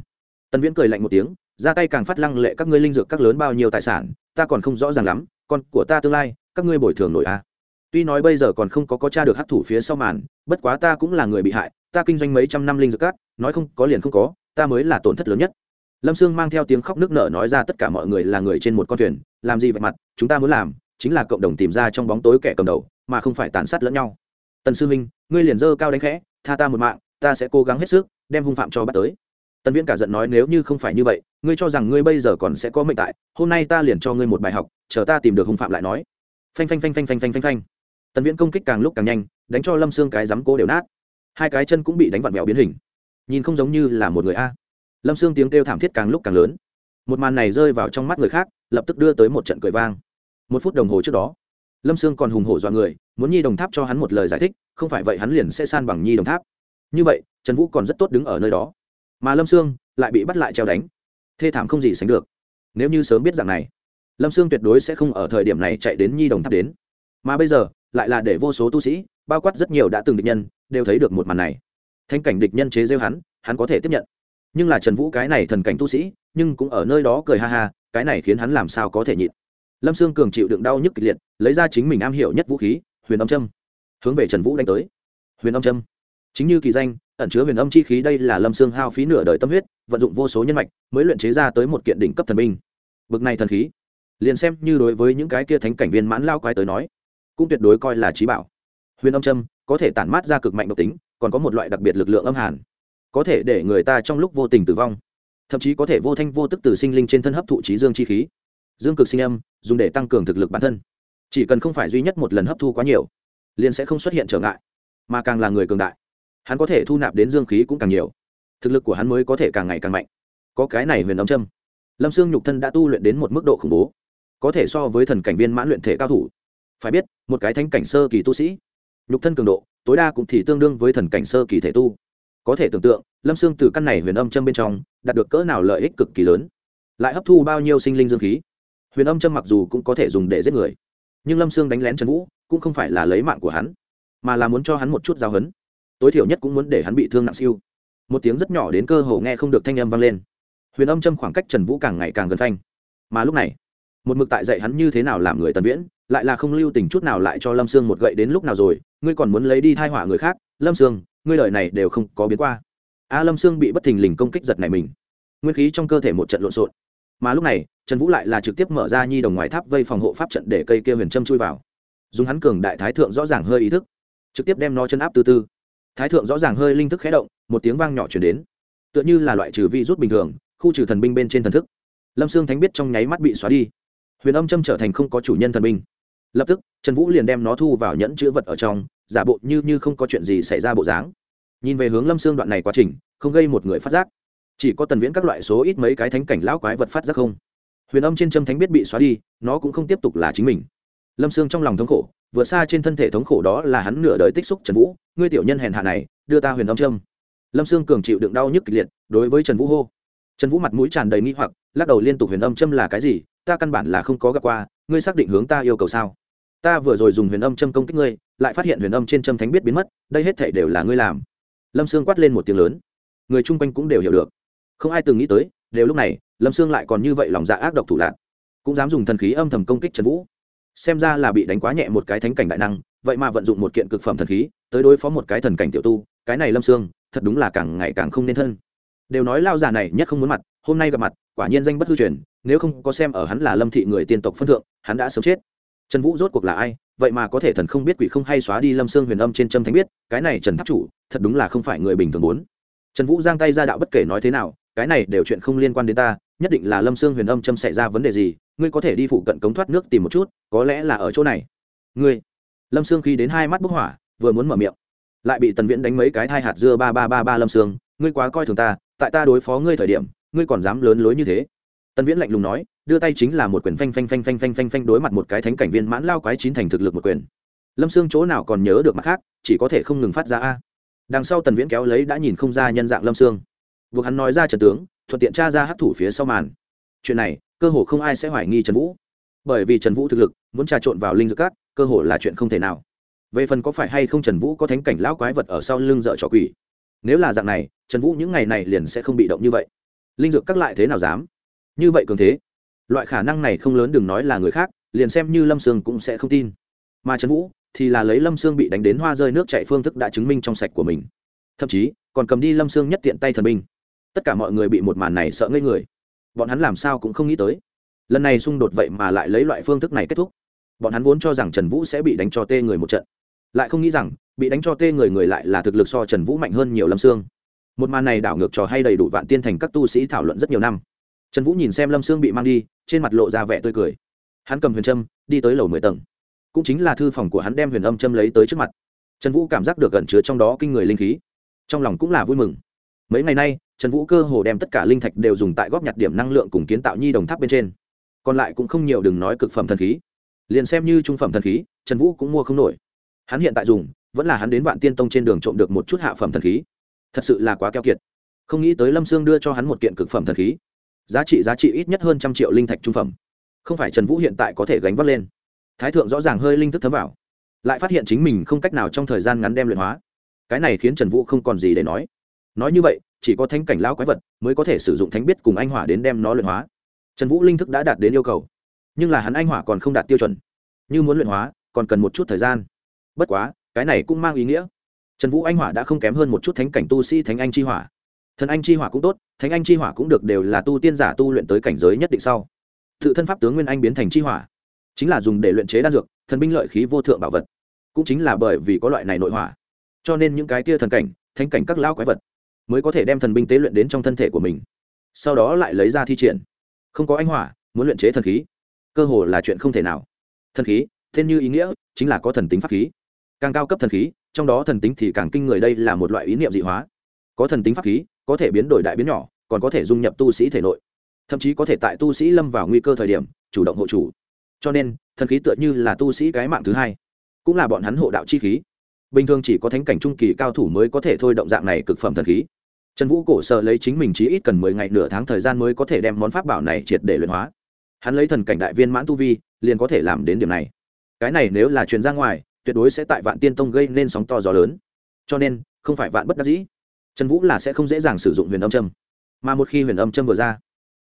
Tần viễn cười lạnh một tiếng ra tay càng phát lăng lệ các ngươi linh dược các lớn bao nhiêu tài sản, ta còn không rõ ràng lắm, con của ta tương lai, các ngươi bồi thường nổi a à. tuy nói bây giờ còn không có có cha được hắc thủ phía sau màn, bất quá ta cũng là người bị hại, ta kinh doanh mấy trăm năm linh dược các, nói không có liền không có, ta mới là tổn thất lớn nhất. Lâm sương mang theo tiếng khóc nước nở nói ra tất cả mọi người là người trên một con thuyền, làm gì vậy mặt, chúng ta muốn làm chính là cộng đồng tìm ra trong bóng tối kẻ cầm đầu, mà không phải tàn sát lẫn nhau. Tần sư minh, ngươi liền dơ cao đánh khẽ, tha ta một mạng, ta sẽ cố gắng hết sức, đem hung phạm cho bắt tới tần viễn cả giận nói, nếu như không phải như vậy, ngươi cho rằng ngươi bây giờ còn sẽ có mệnh tại, hôm nay ta liền cho ngươi một bài học, chờ ta tìm được hung phạm lại nói. Phanh phanh phanh phanh phanh phanh phanh phanh. Tần viễn công kích càng lúc càng nhanh, đánh cho lâm xương cái rắm cố đều nát. Hai cái chân cũng bị đánh vặn vẹo biến hình. Nhìn không giống như là một người a. Lâm xương tiếng kêu thảm thiết càng lúc càng lớn. Một màn này rơi vào trong mắt người khác, lập tức đưa tới một trận cười vang. Một phút đồng hồ trước đó, lâm sương còn hùng hổ dọa người, muốn nhi đồng tháp cho hắn một lời giải thích, không phải vậy hắn liền sẽ san bằng nhi đồng tháp. Như vậy, trần vũ còn rất tốt đứng ở nơi đó mà lâm sương lại bị bắt lại treo đánh. Thê thảm không gì sánh được. Nếu như sớm biết rằng này, lâm sương tuyệt đối sẽ không ở thời điểm này chạy đến nhi đồng tháp đến. Mà bây giờ, lại là để vô số tu sĩ, bao quát rất nhiều đã từng địch nhân, đều thấy được một màn này. Thanh cảnh địch nhân chế rêu hắn hắn có thể tiếp nhận. Nhưng là trần vũ cái này thần cảnh tu sĩ, nhưng cũng ở nơi đó cười ha ha, cái này khiến hắn làm sao có thể nhịn. Lâm sương cường chịu đựng đau nhức kịch liệt, lấy ra chính mình am hiểu nhất vũ khí, huyền âm trâm hướng về trần vũ đánh tới. Huyền âm trâm chính như kỳ danh ẩn chứa huyền âm chi khí đây là lâm xương hao phí nửa đời tâm huyết, vận dụng vô số nhân mạch, mới luyện chế ra tới một kiện đỉnh cấp thần binh. Bực này thần khí. Liền xem như đối với những cái kia thánh cảnh viên mãn lao quái tới nói, cũng tuyệt đối coi là trí bảo. Huyền âm trâm có thể tản mát ra cực mạnh độc tính, còn có một loại đặc biệt lực lượng âm hàn, có thể để người ta trong lúc vô tình tử vong, thậm chí có thể vô thanh vô tức từ sinh linh trên thân hấp thụ trí dương chi khí. Dương cực sinh âm, dùng để tăng cường thực lực bản thân. Chỉ cần không phải duy nhất một lần hấp thu quá nhiều, liền sẽ không xuất hiện trở ngại, mà càng là người cường đại hắn có thể thu nạp đến dương khí cũng càng nhiều. Thực lực của hắn mới có thể càng ngày càng mạnh. Có cái này huyền âm châm. Lâm sương nhục thân đã tu luyện đến một mức độ khủng bố. Có thể so với thần cảnh viên mãn luyện thể cao thủ. Phải biết, một cái thánh cảnh sơ kỳ tu sĩ, nhục thân cường độ, tối đa cũng thì tương đương với thần cảnh sơ kỳ thể tu. Có thể tưởng tượng, lâm sương từ căn này huyền âm châm bên trong, đạt được cỡ nào lợi ích cực kỳ lớn. Lại hấp thu bao nhiêu sinh linh dương khí? Huyền âm châm mặc dù cũng có thể dùng để giết người, nhưng lâm sương đánh lén trần vũ, cũng không phải là lấy mạng của hắn, mà là muốn cho hắn một chút giáo hấn tối thiểu nhất cũng muốn để hắn bị thương nặng siêu. Một tiếng rất nhỏ đến cơ hồ nghe không được thanh âm vang lên. Huyền âm châm khoảng cách trần vũ càng ngày càng gần phanh. Mà lúc này, một mực tại dạy hắn như thế nào làm người tần viễn, lại là không lưu tình chút nào lại cho lâm sương một gậy đến lúc nào rồi, ngươi còn muốn lấy đi thai họa người khác, lâm sương, ngươi lời này đều không có biến qua. A lâm sương bị bất thình lình công kích giật này mình. Nguyên khí trong cơ thể một trận lộn xộn. Mà lúc này, trần vũ lại là trực tiếp mở ra nhi đồng ngoài tháp vây phòng hộ pháp trận để cây kia huyền châm chui vào. Dùng hắn cường đại thái thượng rõ ràng hơi ý thức, trực tiếp đem nó chân áp từ từ thái thượng rõ ràng hơi linh thức khé động, một tiếng vang nhỏ chuyển đến. Tựa như là loại trừ vi rút bình thường, khu trừ thần binh bên trên thần thức. Lâm sương thánh biết trong nháy mắt bị xóa đi. Huyền âm châm trở thành không có chủ nhân thần binh. Lập tức, trần vũ liền đem nó thu vào nhẫn chữ vật ở trong, giả bộ như như không có chuyện gì xảy ra bộ dáng. Nhìn về hướng lâm sương đoạn này quá trình, không gây một người phát giác. Chỉ có tần viễn các loại số ít mấy cái thánh cảnh lão quái vật phát giác không. Huyền âm trên châm thánh biết bị xóa đi, nó cũng không tiếp tục là chính mình. Lâm sương trong lòng thống khổ vừa xa trên thân thể thống khổ đó là hắn nửa đời tích xúc trần vũ. Ngươi tiểu nhân hèn hạ này, đưa ta huyền âm trâm lâm sương cường chịu đựng đau nhức kịch liệt, đối với trần vũ hô. Trần vũ mặt mũi tràn đầy nghi hoặc, lắc đầu liên tục huyền âm trâm là cái gì? Ta căn bản là không có gặp qua, ngươi xác định hướng ta yêu cầu sao? Ta vừa rồi dùng huyền âm châm công kích ngươi, lại phát hiện huyền âm trên châm thánh biết biến mất, đây hết thể đều là ngươi làm. Lâm sương quát lên một tiếng lớn. Người chung quanh cũng đều hiểu được. Không ai từng nghĩ tới, đều lúc này, lâm sương lại còn như vậy lòng dạ ác độc thủ lạc cũng dám dùng thần khí âm thầm công kích trần vũ xem ra là bị đánh quá nhẹ một cái thánh cảnh đại năng, vậy mà vận dụng một kiện cực phẩm thần khí, tới đối phó một cái thần cảnh tiểu tu, cái này lâm sương, thật đúng là càng ngày càng không nên thân. Đều nói lao già này nhất không muốn mặt, hôm nay gặp mặt, quả nhiên danh bất hư truyền, nếu không có xem ở hắn là lâm thị người tiên tộc phân thượng, hắn đã sớm chết. Trần vũ rốt cuộc là ai, vậy mà có thể thần không biết quỷ không hay xóa đi lâm sương huyền âm trên trâm thánh biết, cái này trần tháp chủ, thật đúng là không phải người bình thường muốn. Trần vũ giang tay ra đạo bất kể nói thế nào, cái này đều chuyện không liên quan đến ta, nhất định là lâm sương huyền âm châm xảy ra vấn đề gì ngươi có thể đi phụ cận cống thoát nước tìm một chút, có lẽ là ở chỗ này. Ngươi. Lâm sương khi đến hai mắt bốc hỏa, vừa muốn mở miệng, lại bị tần viễn đánh mấy cái thai hạt dưa ba ba ba ba lâm sương, ngươi quá coi thường ta, tại ta đối phó ngươi thời điểm, ngươi còn dám lớn lối như thế. Tần viễn lạnh lùng nói, đưa tay chính là một quyền phanh phanh phanh phanh phanh phanh phanh đối mặt một cái thánh cảnh viên mãn lao quái chín thành thực lực một quyền. Lâm sương chỗ nào còn nhớ được mặt khác, chỉ có thể không ngừng phát ra a. Đằng sau tần viễn kéo lấy đã nhìn không ra nhân dạng lâm sương. Buộc hắn nói ra trần tướng, thuận tiện tra ra hấp thủ phía sau màn. Chuyện này cơ hồ không ai sẽ hoài nghi trần vũ. Bởi vì trần vũ thực lực, muốn trà trộn vào linh dược cát cơ hồ là chuyện không thể nào. Về phần có phải hay không trần vũ có thánh cảnh lão quái vật ở sau lưng dợ trò quỷ? Nếu là dạng này, trần vũ những ngày này liền sẽ không bị động như vậy. Linh dược các lại thế nào dám? Như vậy cường thế. Loại khả năng này không lớn đừng nói là người khác, liền xem như lâm sương cũng sẽ không tin. Mà trần vũ thì là lấy lâm sương bị đánh đến hoa rơi nước chạy phương thức đã chứng minh trong sạch của mình. Thậm chí, còn cầm đi lâm sương nhất tiện tay thần binh. Tất cả mọi người bị một màn này sợ ngây người bọn hắn làm sao cũng không nghĩ tới. Lần này xung đột vậy mà lại lấy loại phương thức này kết thúc. Bọn hắn vốn cho rằng trần vũ sẽ bị đánh cho tê người một trận. Lại không nghĩ rằng, bị đánh cho tê người người lại là thực lực so trần vũ mạnh hơn nhiều lâm sương. Một màn này đảo ngược trò hay đầy đủ vạn tiên thành các tu sĩ thảo luận rất nhiều năm. Trần vũ nhìn xem lâm sương bị mang đi, trên mặt lộ ra vẻ tươi cười. Hắn cầm huyền trâm đi tới lầu mười tầng. Cũng chính là thư phòng của hắn đem huyền âm châm lấy tới trước mặt. Trần vũ cảm giác được gần chứa trong đó kinh người linh khí. Trong lòng cũng là vui mừng. Mấy ngày nay trần vũ cơ hồ đem tất cả linh thạch đều dùng tại góp nhặt điểm năng lượng cùng kiến tạo nhi đồng tháp bên trên. Còn lại cũng không nhiều đừng nói cực phẩm thần khí. Liền xem như trung phẩm thần khí, trần vũ cũng mua không nổi. Hắn hiện tại dùng, vẫn là hắn đến vạn tiên tông trên đường trộm được một chút hạ phẩm thần khí. Thật sự là quá keo kiệt. Không nghĩ tới lâm sương đưa cho hắn một kiện cực phẩm thần khí. Giá trị giá trị ít nhất hơn trăm triệu linh thạch trung phẩm. Không phải trần vũ hiện tại có thể gánh vác lên. Thái thượng rõ ràng hơi linh thức thấm vào. Lại phát hiện chính mình không cách nào trong thời gian ngắn đem luyện hóa. Cái này khiến trần vũ không còn gì để nói. Nói như vậy chỉ có thánh cảnh lão quái vật mới có thể sử dụng thánh biết cùng anh hỏa đến đem nó luyện hóa. Trần vũ linh thức đã đạt đến yêu cầu, nhưng là hắn anh hỏa còn không đạt tiêu chuẩn. Như muốn luyện hóa, còn cần một chút thời gian. Bất quá, cái này cũng mang ý nghĩa. Trần vũ anh hỏa đã không kém hơn một chút thánh cảnh tu sĩ thánh anh chi hỏa. Thần anh chi hỏa cũng tốt, thánh anh chi hỏa cũng được đều là tu tiên giả tu luyện tới cảnh giới nhất định sau. Tự thân pháp tướng nguyên anh biến thành chi hỏa, chính là dùng để luyện chế đan dược, thần binh lợi khí vô thượng bảo vật. Cũng chính là bởi vì có loại này nội hỏa. Cho nên những cái kia thần cảnh, thánh cảnh các lão quái vật mới có thể đem thần binh tế luyện đến trong thân thể của mình. Sau đó lại lấy ra thi triển. Không có anh hỏa, muốn luyện chế thần khí. Cơ hồ là chuyện không thể nào. Thần khí thêm như ý nghĩa, chính là có thần tính pháp khí. Càng cao cấp thần khí, trong đó thần tính thì càng kinh người đây là một loại ý niệm dị hóa. Có thần tính pháp khí, có thể biến đổi đại biến nhỏ, còn có thể dung nhập tu sĩ thể nội. Thậm chí có thể tại tu sĩ lâm vào nguy cơ thời điểm, chủ động hộ chủ. Cho nên, thần khí tựa như là tu sĩ cái mạng thứ hai, cũng là bọn hắn hộ đạo chi khí bình thường chỉ có thánh cảnh trung kỳ cao thủ mới có thể thôi động dạng này cực phẩm thần khí. Trần vũ cổ sợ lấy chính mình chỉ ít cần mười ngày nửa tháng thời gian mới có thể đem món pháp bảo này triệt để luyện hóa. Hắn lấy thần cảnh đại viên mãn tu vi, liền có thể làm đến điểm này. Cái này nếu là truyền ra ngoài, tuyệt đối sẽ tại vạn tiên tông gây nên sóng to gió lớn. Cho nên, không phải vạn bất đắc dĩ. Trần vũ là sẽ không dễ dàng sử dụng huyền âm châm. Mà một khi huyền âm châm vừa ra,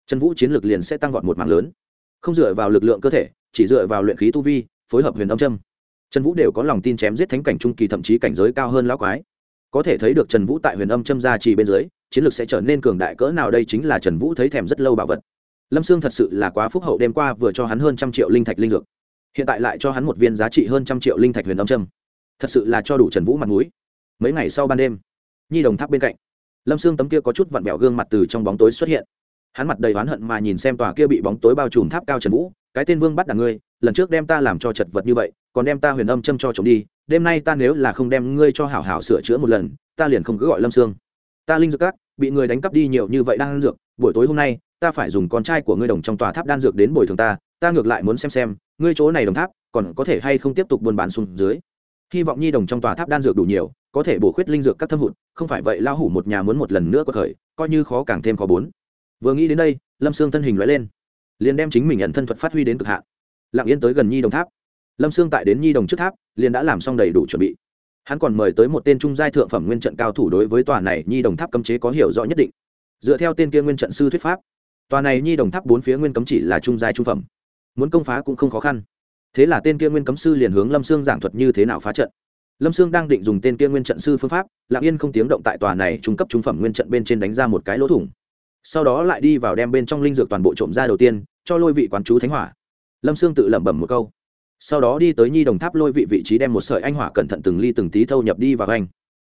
trần vũ chiến lược liền sẽ tăng vọt một mạng lớn. Không dựa vào lực lượng cơ thể, chỉ dựa vào luyện khí tu vi, phối hợp huyền âm châm trần vũ đều có lòng tin chém giết thánh cảnh trung kỳ thậm chí cảnh giới cao hơn lão quái. Có thể thấy được trần vũ tại huyền âm châm gia trì bên dưới, chiến lược sẽ trở nên cường đại cỡ nào đây chính là trần vũ thấy thèm rất lâu bảo vật. Lâm sương thật sự là quá phúc hậu đêm qua vừa cho hắn hơn trăm triệu linh thạch linh dược. Hiện tại lại cho hắn một viên giá trị hơn trăm triệu linh thạch huyền âm trâm thật sự là cho đủ trần vũ mặt mũi. Mấy ngày sau ban đêm, nhi đồng tháp bên cạnh, lâm sương tấm kia có chút vặn vẹo gương mặt từ trong bóng tối xuất hiện. Hắn mặt đầy oán hận mà nhìn xem tòa kia bị bóng tối bao trùm tháp cao trần vũ, cái tên vương bắt đằng ngươi, lần trước đem ta làm cho chật vật như vậy còn đem ta huyền âm châm cho chống đi, đêm nay ta nếu là không đem ngươi cho hảo hảo sửa chữa một lần, ta liền không cứ gọi lâm sương. Ta linh dược các, bị người đánh cắp đi nhiều như vậy đang ăn dược, buổi tối hôm nay, ta phải dùng con trai của ngươi đồng trong tòa tháp đan dược đến bồi thường ta ta ngược lại muốn xem xem, ngươi chỗ này đồng tháp, còn có thể hay không tiếp tục buôn bán xuống dưới. Hy vọng nhi đồng trong tòa tháp đan dược đủ nhiều, có thể bổ khuyết linh dược các thâm hụt, không phải vậy lao hủ một nhà muốn một lần nữa có khởi, coi như khó càng thêm khó bốn. Vừa nghĩ đến đây, lâm sương thân hình loại lên, liền đem chính mình nhận thân thuật phát huy đến cực hạn. Lặng yên tới gần nhi đồng tháp lâm sương tại đến nhi đồng trước tháp, liền đã làm xong đầy đủ chuẩn bị. Hắn còn mời tới một tên trung giai thượng phẩm nguyên trận cao thủ đối với tòa này nhi đồng tháp cấm chế có hiểu rõ nhất định. Dựa theo tên kia nguyên trận sư thuyết pháp, tòa này nhi đồng tháp bốn phía nguyên cấm chỉ là trung giai trung phẩm. Muốn công phá cũng không khó khăn. Thế là tên kia nguyên cấm sư liền hướng lâm sương giảng thuật như thế nào phá trận. Lâm sương đang định dùng tên kia nguyên trận sư phương pháp lạng yên không tiếng động tại tòa này trung cấp trung phẩm nguyên trận bên trên đánh ra một cái lỗ thủng. Sau đó lại đi vào đem bên trong linh dược toàn bộ trộm ra đầu tiên, cho lôi vị quán chú thánh hỏa. Lâm sương tự lẩm bẩm một câu sau đó đi tới nhi đồng tháp lôi vị vị trí đem một sợi anh hỏa cẩn thận từng ly từng tí thâu nhập đi vào anh.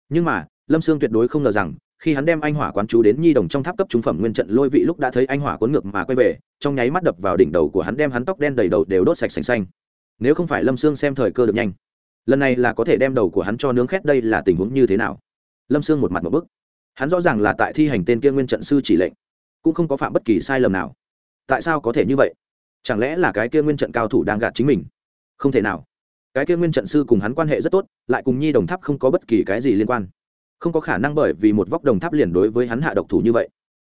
Nhưng mà, lâm sương tuyệt đối không ngờ rằng, khi hắn đem anh hỏa quán chú đến nhi đồng trong tháp cấp trung phẩm nguyên trận lôi vị lúc đã thấy anh hỏa cuốn ngược mà quay về, trong nháy mắt đập vào đỉnh đầu của hắn đem hắn tóc đen đầy đầu đều đốt sạch sành xanh. Nếu không phải lâm sương xem thời cơ được nhanh, lần này là có thể đem đầu của hắn cho nướng khét đây là tình huống như thế nào? Lâm sương một mặt một bức. Hắn rõ ràng là tại thi hành tên kia nguyên trận sư chỉ lệnh, cũng không có phạm bất kỳ sai lầm nào. Tại sao có thể như vậy? Chẳng lẽ là cái kia nguyên trận cao thủ đang gạt chính mình? Không thể nào. Cái kia nguyên trận sư cùng hắn quan hệ rất tốt, lại cùng nhi đồng tháp không có bất kỳ cái gì liên quan. Không có khả năng bởi vì một vóc đồng tháp liền đối với hắn hạ độc thủ như vậy.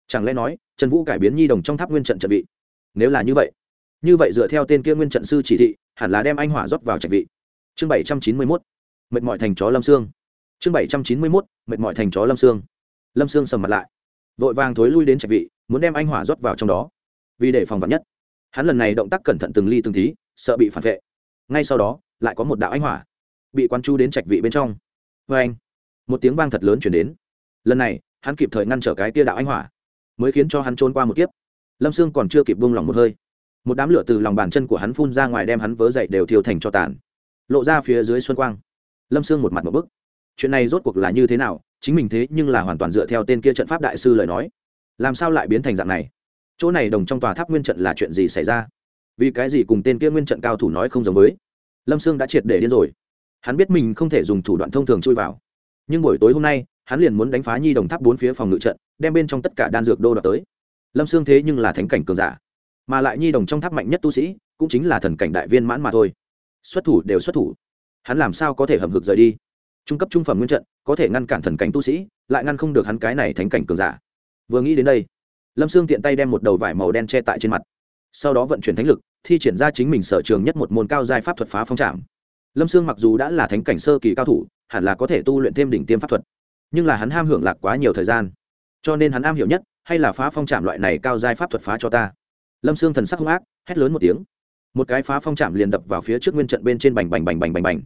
Chẳng lẽ nói, trần vũ cải biến nhi đồng trong tháp nguyên trận trận vị? Nếu là như vậy như vậy dựa theo tên kia nguyên trận sư chỉ thị, hẳn là đem anh hỏa rót vào trận vị. Chương bảy trăm chín mươi mốt. Mệt mỏi thành chó lâm sương. Chương bảy trăm chín mươi mốt. Mệt mỏi thành chó lâm sương. Lâm sương sầm mặt lại. Vội vàng thối lui đến trạch vị, muốn đem anh hỏa rót vào trong đó. Vì để phòng vật nhất, hắn lần này động tác cẩn thận từng ly từng tí, sợ bị phản vệ ngay sau đó, lại có một đạo ánh hỏa bị quan chu đến trạch vị bên trong. Vê anh, một tiếng vang thật lớn chuyển đến. Lần này, hắn kịp thời ngăn trở cái tia đạo ánh hỏa, mới khiến cho hắn trốn qua một kiếp. Lâm sương còn chưa kịp buông lỏng một hơi, một đám lửa từ lòng bàn chân của hắn phun ra ngoài đem hắn vớ dậy đều thiêu thành cho tàn, lộ ra phía dưới xuân quang. Lâm sương một mặt một bức. Chuyện này rốt cuộc là như thế nào? Chính mình thế nhưng là hoàn toàn dựa theo tên kia trận pháp đại sư lời nói. Làm sao lại biến thành dạng này? Chỗ này đồng trong tòa tháp nguyên trận là chuyện gì xảy ra? Vì cái gì cùng tên kia nguyên trận cao thủ nói không giống với? Lâm sương đã triệt để điên rồi. Hắn biết mình không thể dùng thủ đoạn thông thường chui vào. Nhưng buổi tối hôm nay, hắn liền muốn đánh phá nhi đồng tháp bốn phía phòng ngự trận, đem bên trong tất cả đan dược đô đoạt tới. Lâm sương thế nhưng là thánh cảnh cường giả. Mà lại nhi đồng trong tháp mạnh nhất tu sĩ, cũng chính là thần cảnh đại viên mãn mà thôi. Xuất thủ đều xuất thủ. Hắn làm sao có thể hầm hực rời đi? Trung cấp trung phẩm nguyên trận, có thể ngăn cản thần cảnh tu sĩ, lại ngăn không được hắn cái này thánh cảnh cường giả. Vừa nghĩ đến đây, lâm sương tiện tay đem một đầu vải màu đen che tại trên mặt. Sau đó vận chuyển thánh lực thi triển ra chính mình sở trường nhất một môn cao giai pháp thuật phá phong trạm. Lâm sương mặc dù đã là thánh cảnh sơ kỳ cao thủ, hẳn là có thể tu luyện thêm đỉnh tiêm pháp thuật. Nhưng là hắn ham hưởng lạc quá nhiều thời gian. Cho nên hắn am hiểu nhất, hay là phá phong trạm loại này cao giai pháp thuật phá cho ta. Lâm sương thần sắc hung ác, hét lớn một tiếng. Một cái phá phong trạm liền đập vào phía trước nguyên trận bên trên bành bành bành bành bành bành.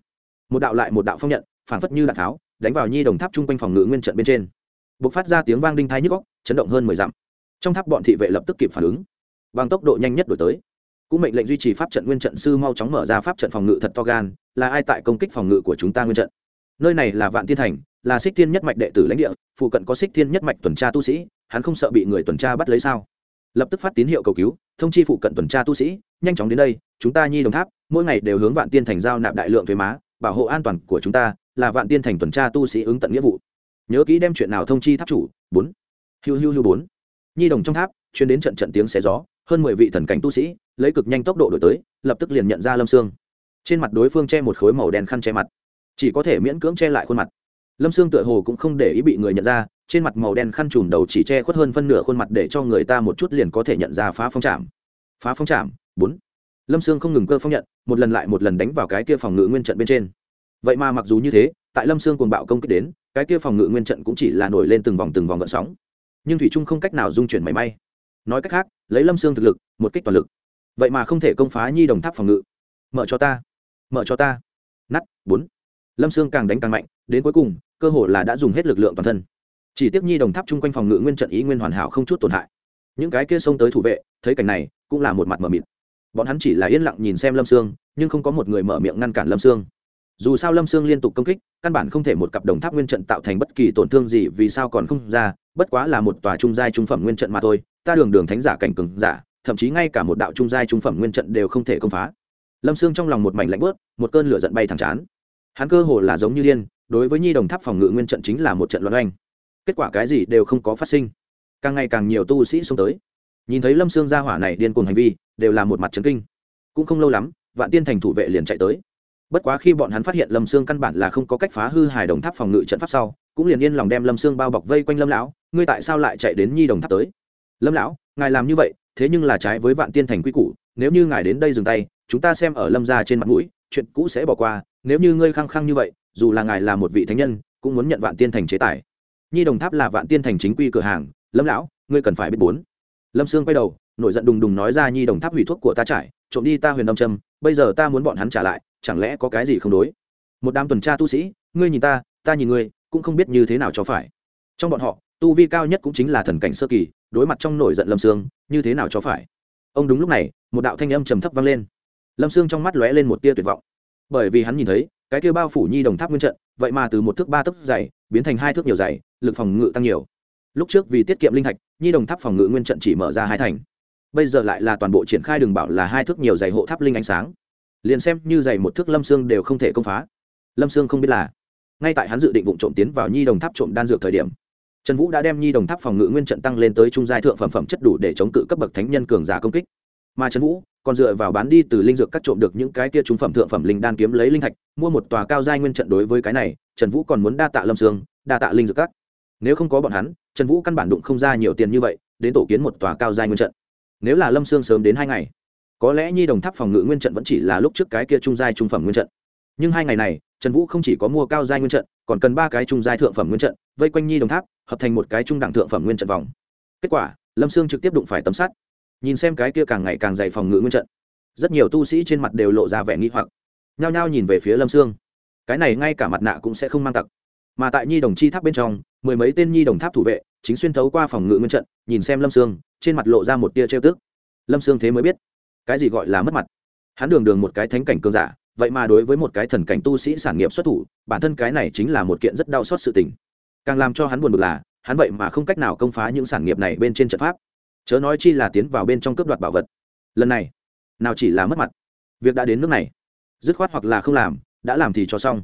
Một đạo lại một đạo phong nhận phản phất như đạn tháo, đánh vào nhi đồng tháp chung quanh phòng ngự nguyên trận bên trên. B ộ c phát ra tiếng vang đinh thai nhức góc chấn động hơn mười dặm. Trong tháp bọn thị vệ lập tức kịp phản ứng. Bằng tốc độ nhanh nhất đổi tới cũng mệnh lệnh duy trì pháp trận nguyên trận sư mau chóng mở ra pháp trận phòng ngự thật to gan, là ai tại công kích phòng ngự của chúng ta nguyên trận? Nơi này là vạn tiên thành, là xích thiên nhất mạch đệ tử lãnh địa, phụ cận có xích thiên nhất mạch tuần tra tu sĩ, hắn không sợ bị người tuần tra bắt lấy sao? Lập tức phát tín hiệu cầu cứu, thông chi phụ cận tuần tra tu sĩ, nhanh chóng đến đây, chúng ta nhi đồng tháp, mỗi ngày đều hướng vạn tiên thành giao nạp đại lượng thuế má, bảo hộ an toàn của chúng ta, là vạn tiên thành tuần tra tu sĩ ứng tận nghĩa vụ. Nhớ kỹ đem chuyện nào thông chi tháp chủ, bốn. Hiu hiu hiu bốn. Nhi đồng trong tháp chuyên đến trận trận tiếng xé gió, hơn mười vị thần cảnh tu sĩ lấy cực nhanh tốc độ đổi tới, lập tức liền nhận ra lâm sương. Trên mặt đối phương che một khối màu đen khăn che mặt, chỉ có thể miễn cưỡng che lại khuôn mặt. Lâm sương tựa hồ cũng không để ý bị người nhận ra, trên mặt màu đen khăn trùm đầu chỉ che khuất hơn phân nửa khuôn mặt để cho người ta một chút liền có thể nhận ra phá phong trạm phá phong trạm bốn. Lâm sương không ngừng cơ phong nhận, một lần lại một lần đánh vào cái kia phòng ngự nguyên trận bên trên. Vậy mà mặc dù như thế, tại lâm sương cuồng bạo công kích đến, cái kia phòng ngự nguyên trận cũng chỉ là nổi lên từng vòng từng vòng gợn sóng. Nhưng thủy trung không cách nào dung chuyển mảy may. Nói cách khác, lấy lâm sương thực lực, một kích toàn lực vậy mà không thể công phá nhi đồng tháp phòng ngự. Mở cho ta. Mở cho ta. Nắt bốn. Lâm sương càng đánh càng mạnh, đến cuối cùng, cơ hồ là đã dùng hết lực lượng toàn thân. Chỉ tiếc nhi đồng tháp chung quanh phòng ngự nguyên trận ý nguyên hoàn hảo không chút tổn hại. Những cái kia xông tới thủ vệ, thấy cảnh này, cũng là một mặt mờ mịt. Bọn hắn chỉ là yên lặng nhìn xem lâm sương, nhưng không có một người mở miệng ngăn cản lâm sương. Dù sao lâm sương liên tục công kích, căn bản không thể một cặp đồng tháp nguyên trận tạo thành bất kỳ tổn thương gì vì sao còn không ra, bất quá là một tòa trung giai trung phẩm nguyên trận mà thôi, ta đường đường thánh giả cảnh cường giả thậm chí ngay cả một đạo trung giai trung phẩm nguyên trận đều không thể công phá. Lâm sương trong lòng một mảnh lạnh bớt một cơn lửa giận bay thẳng chán. Hắn cơ hồ là giống như điên, đối với nhi đồng tháp phòng ngự nguyên trận chính là một trận loạn oanh. Kết quả cái gì đều không có phát sinh. Càng ngày càng nhiều tu sĩ xông tới. Nhìn thấy lâm sương gia hỏa này điên cuồng hành vi, đều là một mặt trấn kinh. Cũng không lâu lắm, vạn tiên thành thủ vệ liền chạy tới. Bất quá khi bọn hắn phát hiện lâm sương căn bản là không có cách phá hư hài đồng tháp phòng ngự trận pháp sau, cũng liền yên lòng đem lâm sương bao bọc vây quanh lâm lão, ngươi tại sao lại chạy đến nhi đồng tháp tới? Lâm lão, ngài làm như vậy thế nhưng là trái với vạn tiên thành quy củ, nếu như ngài đến đây dừng tay, chúng ta xem ở lâm ra trên mặt mũi, chuyện cũ sẽ bỏ qua, nếu như ngươi khăng khăng như vậy, dù là ngài là một vị thánh nhân, cũng muốn nhận vạn tiên thành chế tài. Nhi đồng tháp là vạn tiên thành chính quy cửa hàng, lâm lão, ngươi cần phải biết bốn. Lâm sương quay đầu, nổi giận đùng đùng nói ra nhi đồng tháp hủy thuốc của ta trải, trộm đi ta huyền đông trâm bây giờ ta muốn bọn hắn trả lại, chẳng lẽ có cái gì không đối? Một đám tuần tra tu sĩ, ngươi nhìn ta ta nhìn ngươi, cũng không biết như thế nào cho phải. Trong bọn họ, tu vi cao nhất cũng chính là thần cảnh sơ kỳ, đối mặt trong nổi giận lâm sương như thế nào cho phải? Ông đúng lúc này, một đạo thanh âm trầm thấp vang lên. Lâm sương trong mắt lóe lên một tia tuyệt vọng. Bởi vì hắn nhìn thấy, cái tia bao phủ nhi đồng tháp nguyên trận, vậy mà từ một thước ba tấc dày, biến thành hai thước nhiều dày, lực phòng ngự tăng nhiều. Lúc trước vì tiết kiệm linh thạch, nhi đồng tháp phòng ngự nguyên trận chỉ mở ra hai thành. Bây giờ lại là toàn bộ triển khai đường bảo là hai thước nhiều dày hộ tháp linh ánh sáng. Liền xem như dày một thước lâm xương đều không thể công phá. Lâm xương không biết là, ngay tại hắn dự định vụ trộm tiến vào nhi đồng tháp trộm đan dược thời điểm trần vũ đã đem nhi đồng tháp phòng ngự nguyên trận tăng lên tới trung giai thượng phẩm phẩm chất đủ để chống cự cấp bậc thánh nhân cường giả công kích. Mà trần vũ còn dựa vào bán đi từ linh dược cắt trộm được những cái kia trung phẩm thượng phẩm linh đan kiếm lấy linh thạch, mua một tòa cao giai nguyên trận đối với cái này, trần vũ còn muốn đa tạ lâm sương, đa tạ linh dược cắt nếu không có bọn hắn, trần vũ căn bản đụng không ra nhiều tiền như vậy, đến tổ kiến một tòa cao giai nguyên trận. Nếu là lâm sương sớm đến hai ngày, có lẽ nhi đồng tháp phòng ngự nguyên trận vẫn chỉ là lúc trước cái kia trung giai trung phẩm nguyên trận. Nhưng hai ngày này, trần vũ không chỉ có mua cao giai nguyên trận còn cần ba cái trung giai thượng phẩm nguyên trận, vây quanh nhi đồng tháp, hợp thành một cái trung đẳng thượng phẩm nguyên trận vòng. Kết quả, lâm sương trực tiếp đụng phải tấm sắt. Nhìn xem cái kia càng ngày càng dày phòng ngự nguyên trận, rất nhiều tu sĩ trên mặt đều lộ ra vẻ nghi hoặc. Nhao nhao nhìn về phía lâm sương. Cái này ngay cả mặt nạ cũng sẽ không mang tặc. Mà tại nhi đồng chi tháp bên trong, mười mấy tên nhi đồng tháp thủ vệ chính xuyên thấu qua phòng ngự nguyên trận, nhìn xem lâm sương, trên mặt lộ ra một tia trêu tức. Lâm sương thế mới biết, cái gì gọi là mất mặt. Hắn đường đường một cái thánh cảnh cơn giả vậy mà đối với một cái thần cảnh tu sĩ sản nghiệp xuất thủ, bản thân cái này chính là một kiện rất đau xót sự tình. Càng làm cho hắn buồn bực là, hắn vậy mà không cách nào công phá những sản nghiệp này bên trên trận pháp. Chớ nói chi là tiến vào bên trong cướp đoạt bảo vật. Lần này, nào chỉ là mất mặt. Việc đã đến nước này. Dứt khoát hoặc là không làm, đã làm thì cho xong.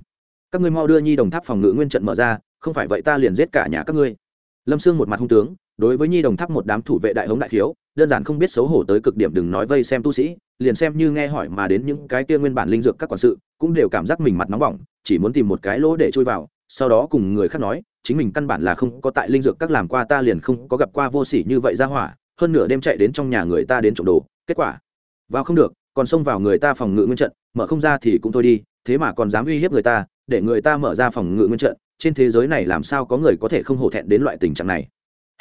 Các ngươi mau đưa nhi đồng tháp phòng ngự nguyên trận mở ra, không phải vậy ta liền giết cả nhà các ngươi. Lâm sương một mặt hung tướng đối với nhi đồng tháp một đám thủ vệ đại hống đại thiếu, đơn giản không biết xấu hổ tới cực điểm đừng nói vây xem tu sĩ, liền xem như nghe hỏi mà đến những cái kia nguyên bản linh dược các quản sự, cũng đều cảm giác mình mặt nóng bỏng, chỉ muốn tìm một cái lỗ để chui vào, sau đó cùng người khác nói, chính mình căn bản là không có tại linh dược các làm qua ta liền không có gặp qua vô sỉ như vậy ra hỏa, hơn nửa đêm chạy đến trong nhà người ta đến trộm đồ, kết quả, vào không được, còn xông vào người ta phòng ngự nguyên trận, mở không ra thì cũng thôi đi, thế mà còn dám uy hiếp người ta, để người ta mở ra phòng ngự nguyên trận, trên thế giới này làm sao có người có thể không hổ thẹn đến loại tình trạng này?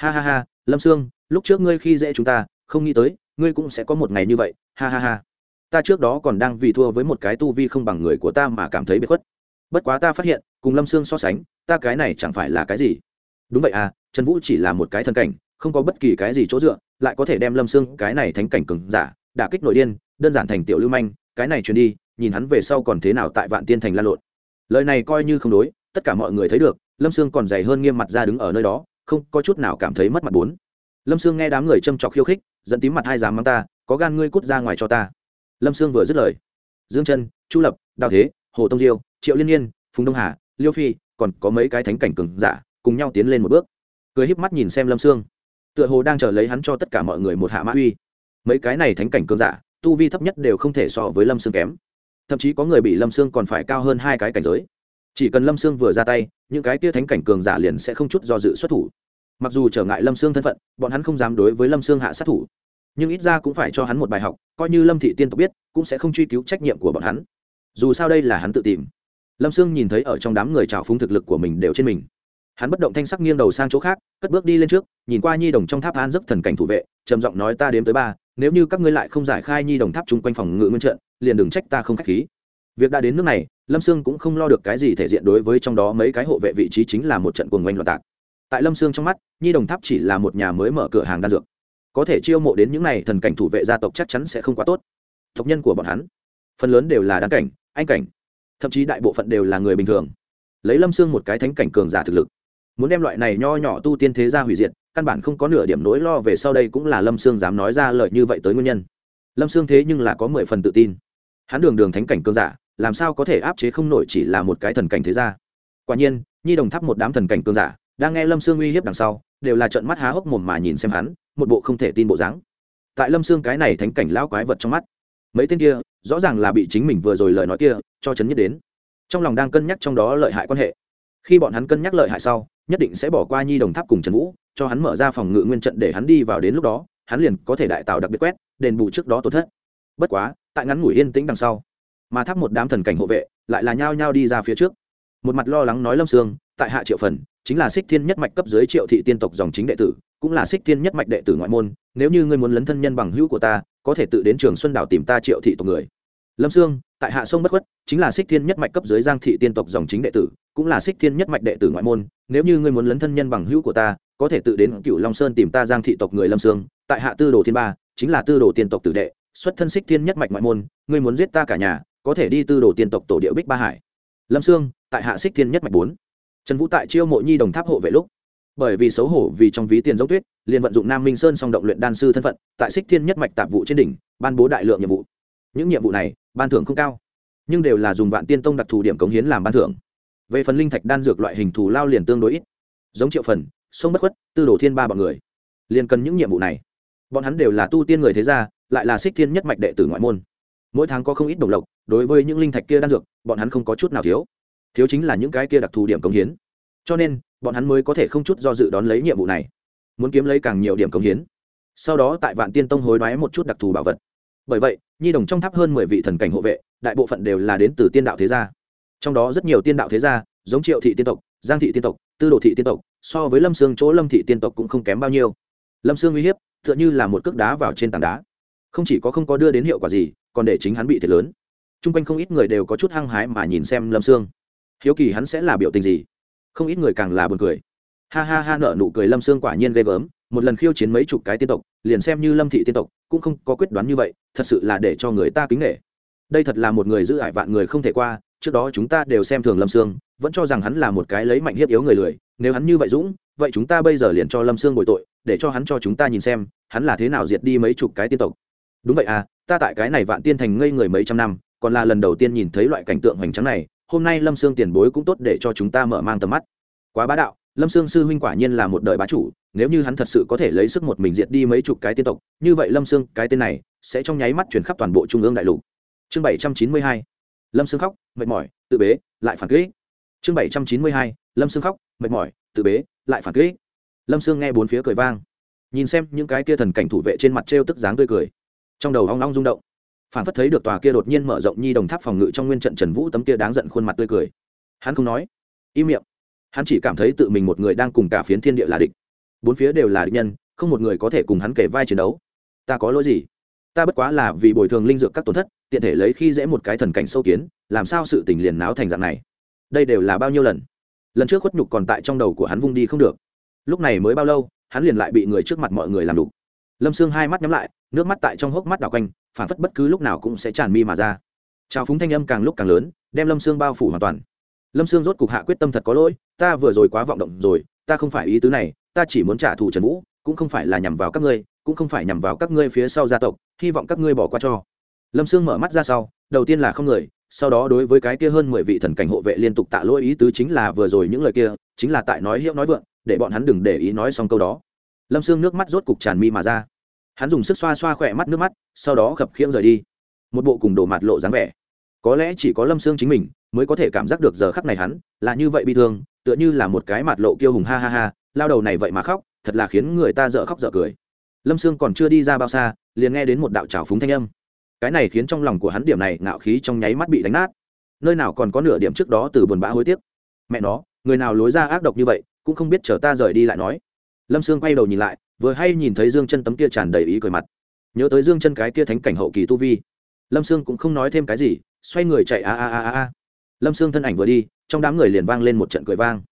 Ha ha ha, lâm sương, lúc trước ngươi khi dễ chúng ta, không nghĩ tới, ngươi cũng sẽ có một ngày như vậy, ha ha ha. Ta trước đó còn đang vì thua với một cái tu vi không bằng người của ta mà cảm thấy bị khuất. Bất quá ta phát hiện, cùng lâm sương so sánh, ta cái này chẳng phải là cái gì. Đúng vậy à trần vũ chỉ là một cái thân cảnh, không có bất kỳ cái gì chỗ dựa, lại có thể đem lâm sương cái này thánh cảnh cừng giả, đả kích nội điên, đơn giản thành tiểu lưu manh, cái này truyền đi, nhìn hắn về sau còn thế nào tại vạn tiên thành lan lộn. Lời này coi như không đối, tất cả mọi người thấy được, lâm sương còn dày hơn nghiêm mặt ra đứng ở nơi đó không có chút nào cảm thấy mất mặt bốn. Lâm sương nghe đám người châm trọc khiêu khích dẫn tím mặt hai dám mắng ta, có gan ngươi cút ra ngoài cho ta. Lâm sương vừa dứt lời. Dương chân, chu lập, đào thế, hồ tông diêu, triệu liên nhiên, phùng đông hà, liêu phi, còn có mấy cái thánh cảnh cường giả, cùng nhau tiến lên một bước. Cười híp mắt nhìn xem lâm sương. Tựa hồ đang chờ lấy hắn cho tất cả mọi người một hạ mã uy. Mấy cái này thánh cảnh cường giả, tu vi thấp nhất đều không thể so với lâm sương kém. Thậm chí có người bị lâm sương còn phải cao hơn hai cái cảnh giới chỉ cần lâm sương vừa ra tay, những cái tia thánh cảnh cường giả liền sẽ không chút do dự xuất thủ. Mặc dù trở ngại lâm sương thân phận, bọn hắn không dám đối với lâm sương hạ sát thủ. Nhưng ít ra cũng phải cho hắn một bài học, coi như lâm thị tiên tộc biết, cũng sẽ không truy cứu trách nhiệm của bọn hắn. Dù sao đây là hắn tự tìm. Lâm sương nhìn thấy ở trong đám người trào phúng thực lực của mình đều trên mình. Hắn bất động thanh sắc nghiêng đầu sang chỗ khác, cất bước đi lên trước, nhìn qua nhi đồng trong tháp an giấc thần cảnh thủ vệ, trầm giọng nói ta đếm tới ba, nếu như các ngươi lại không giải khai nhi đồng tháp chung quanh phòng ngự nguyên trận, liền đừng trách ta không k h á c h khí. Việc đã đến nước này lâm sương cũng không lo được cái gì thể diện đối với trong đó mấy cái hộ vệ vị trí chính là một trận cuồng oanh loạn tạc. Tại lâm sương trong mắt, nhi đồng tháp chỉ là một nhà mới mở cửa hàng đan dược. Có thể chiêu mộ đến những n à y thần cảnh thủ vệ gia tộc chắc chắn sẽ không quá tốt. Tộc nhân của bọn hắn, phần lớn đều là đan cảnh, anh cảnh. Thậm chí đại bộ phận đều là người bình thường. Lấy lâm sương một cái thánh cảnh cường giả thực lực, muốn đem loại này nho nhỏ tu tiên thế gia hủy diệt, căn bản không có nửa điểm nỗi lo về sau đây cũng là lâm sương dám nói ra lời như vậy tới nguyên nhân. Lâm sương thế nhưng là có mười phần tự tin. Hắn đường đường thánh cảnh cường giả làm sao có thể áp chế không nổi chỉ là một cái thần cảnh thế gia? Quả nhiên, nhi đồng tháp một đám thần cảnh cường giả, đang nghe lâm sương uy hiếp đằng sau, đều là trận mắt há hốc mồm mà nhìn xem hắn, một bộ không thể tin bộ dáng. Tại lâm sương cái này thánh cảnh lão quái vật trong mắt, mấy tên kia rõ ràng là bị chính mình vừa rồi lời nói kia cho chấn nhất đến. Trong lòng đang cân nhắc trong đó lợi hại quan hệ. Khi bọn hắn cân nhắc lợi hại sau, nhất định sẽ bỏ qua nhi đồng tháp cùng trần vũ, cho hắn mở ra phòng ngự nguyên trận để hắn đi vào đến lúc đó, hắn liền có thể đại tạo đặc biệt quét, đền bù trước đó tổn thất. Bất quá, tại ngắn ngủi yên tĩnh đằng sau mà tháp một đám thần cảnh hộ vệ lại là nhao nhao đi ra phía trước. Một mặt lo lắng nói lâm sương, tại hạ triệu phần, chính là xích thiên nhất mạch cấp dưới triệu thị tiên tộc dòng chính đệ tử, cũng là xích thiên nhất mạch đệ tử ngoại môn, nếu như ngươi muốn lấn thân nhân bằng hữu của ta, có thể tự đến trường xuân đảo tìm ta triệu thị tộc người. Lâm sương, tại hạ sông bất khuất, chính là xích thiên nhất mạch cấp dưới giang thị tiên tộc dòng chính đệ tử, cũng là xích thiên nhất mạch đệ tử ngoại môn, nếu như ngươi muốn lấn thân nhân bằng hữu của ta, có thể tự đến cựu long sơn tìm ta giang thị tộc người lâm sương, tại hạ tư đồ thiên ba, chính là tư đồ tiên tộc tử đệ, xuất thân xích thiên nhất mạch ngoại môn, ngươi muốn giết ta cả nhà có thể đi tư đồ tiên tộc tổ địa bích ba hải. Lâm sương, tại hạ xích thiên nhất mạch bốn. Trần vũ tại chiêu mộ nhi đồng tháp hộ vệ lúc, bởi vì xấu hổ vì trong ví tiền dấu tuyết, liền vận dụng nam minh sơn song động luyện đan sư thân phận, tại xích thiên nhất mạch tạp vụ trên đỉnh, ban bố đại lượng nhiệm vụ. Những nhiệm vụ này, ban thưởng không cao, nhưng đều là dùng vạn tiên tông đặc thù điểm cống hiến làm ban thưởng. Về phần linh thạch đan dược loại hình thù lao liền tương đối ít. Giống triệu phần, sông bất khuất, tư đồ thiên ba bọn người, liền cần những nhiệm vụ này. Bọn hắn đều là tu tiên người thế gia, lại là xích thiên nhất mạch đệ tử ngoại môn mỗi tháng có không ít đồng lộc, đối với những linh thạch kia đan dược, bọn hắn không có chút nào thiếu. Thiếu chính là những cái kia đặc thù điểm cống hiến. Cho nên, bọn hắn mới có thể không chút do dự đón lấy nhiệm vụ này. Muốn kiếm lấy càng nhiều điểm cống hiến. Sau đó tại vạn tiên tông hối đoái một chút đặc thù bảo vật. Bởi vậy, nhi đồng trong tháp hơn mười vị thần cảnh hộ vệ, đại bộ phận đều là đến từ tiên đạo thế gia. Trong đó rất nhiều tiên đạo thế gia, giống triệu thị tiên tộc, giang thị tiên tộc, tư đồ thị tiên tộc, so với lâm sương chỗ lâm thị tiên tộc cũng không kém bao nhiêu. Lâm sương uy hiếp t h ư ợ n h ư là một cước đá vào trên tảng đá. Không chỉ có không có đưa đến hiệu quả gì còn để chính hắn bị thiệt lớn. T r u n g quanh không ít người đều có chút hăng hái mà nhìn xem lâm sương. Hiếu kỳ hắn sẽ là biểu tình gì? Không ít người càng là buồn cười. Ha ha ha nợ nụ cười lâm sương quả nhiên ghê gớm, một lần khiêu chiến mấy chục cái tiên tộc, liền xem như lâm thị tiên tộc, cũng không có quyết đoán như vậy, thật sự là để cho người ta kính nghệ đây thật là một người giữ ải vạn người không thể qua, trước đó chúng ta đều xem thường lâm sương, vẫn cho rằng hắn là một cái lấy mạnh hiếp yếu người lười, nếu hắn như vậy dũng, vậy chúng ta bây giờ liền cho lâm sương bồi tội, để cho hắn cho chúng ta nhìn xem, hắn là thế nào diệt đi mấy chục cái tiên tộc đúng vậy à ta tại cái này vạn tiên thành ngây người mấy trăm năm, còn là lần đầu tiên nhìn thấy loại cảnh tượng hoành tráng này, hôm nay lâm sương tiền bối cũng tốt để cho chúng ta mở mang tầm mắt. Quá bá đạo, lâm sương sư huynh quả nhiên là một đời bá chủ, nếu như hắn thật sự có thể lấy sức một mình diệt đi mấy chục cái tiên tộc, như vậy lâm sương, cái tên này, sẽ trong nháy mắt chuyển khắp toàn bộ trung ương đại lục. Chương bảy trăm chín mươi hai, lâm sương khóc, mệt mỏi, tự bế, lại phản kỹ chương bảy trăm chín mươi hai, lâm sương khóc, mệt mỏi, tự bế, lại phản kỹ lâm sương nghe bốn phía cười vang. Nhìn xem những cái kia thần cảnh thủ vệ trên mặt t r e o tức dáng tươi cười trong đầu hoang long rung động. Phản phất thấy được tòa kia đột nhiên mở rộng nhi đồng tháp phòng ngự trong nguyên trận trần vũ tấm kia đáng giận khuôn mặt tươi cười. Hắn không nói, im miệng. Hắn chỉ cảm thấy tự mình một người đang cùng cả phiến thiên địa là địch. Bốn phía đều là địch nhân, không một người có thể cùng hắn kể vai chiến đấu. Ta có lỗi gì? Ta bất quá là vì bồi thường linh dược các tổn thất, tiện thể lấy khi dễ một cái thần cảnh sâu kiến, làm sao sự tình liền náo thành dạng này? Đây đều là bao nhiêu lần? Lần trước khuất nhục còn tại trong đầu của hắn vung đi không được. Lúc này mới bao lâu, hắn liền lại bị người trước mặt mọi người làm đủ lâm sương hai mắt nhắm lại nước mắt tại trong hốc mắt đảo quanh phản phất bất cứ lúc nào cũng sẽ tràn mi mà ra. Trào phúng thanh âm càng lúc càng lớn, đem lâm sương bao phủ hoàn toàn. Lâm sương rốt cục hạ quyết tâm thật có lỗi, ta vừa rồi quá vọng động rồi, ta không phải ý tứ này, ta chỉ muốn trả thù trần vũ, cũng không phải là nhằm vào các ngươi, cũng không phải nhằm vào các ngươi phía sau gia tộc, hy vọng các ngươi bỏ qua cho. Lâm sương mở mắt ra sau, đầu tiên là không người, sau đó đối với cái kia hơn mười vị thần cảnh hộ vệ liên tục tạ lỗi ý tứ chính là vừa rồi những lời kia, chính là tại nói hiệu nói vượng, để bọn hắn đừng để ý nói xong câu đó. Lâm xương nước mắt rốt cục tràn mi mà ra hắn dùng sức xoa xoa khỏe mắt nước mắt, sau đó khập khiễng rời đi. Một bộ cùng đổ mặt lộ dáng vẻ. Có lẽ chỉ có lâm xương chính mình mới có thể cảm giác được giờ khắc này hắn là như vậy bi thương, tựa như là một cái mặt lộ kiêu hùng ha ha ha, lao đầu này vậy mà khóc, thật là khiến người ta dở khóc dở cười. Lâm xương còn chưa đi ra bao xa, liền nghe đến một đạo trào phúng thanh âm. Cái này khiến trong lòng của hắn điểm này ngạo khí trong nháy mắt bị đánh nát. Nơi nào còn có nửa điểm trước đó từ buồn bã hối tiếc. Mẹ nó, người nào lối ra ác độc như vậy, cũng không biết chờ ta rời đi lại nói. Lâm sương quay đầu nhìn lại vừa hay nhìn thấy dương chân tấm kia tràn đầy ý cười mặt. Nhớ tới dương chân cái kia thánh cảnh hậu kỳ tu vi. Lâm sương cũng không nói thêm cái gì xoay người chạy a a a a lâm sương thân ảnh vừa đi trong đám người liền vang lên một trận cười vang.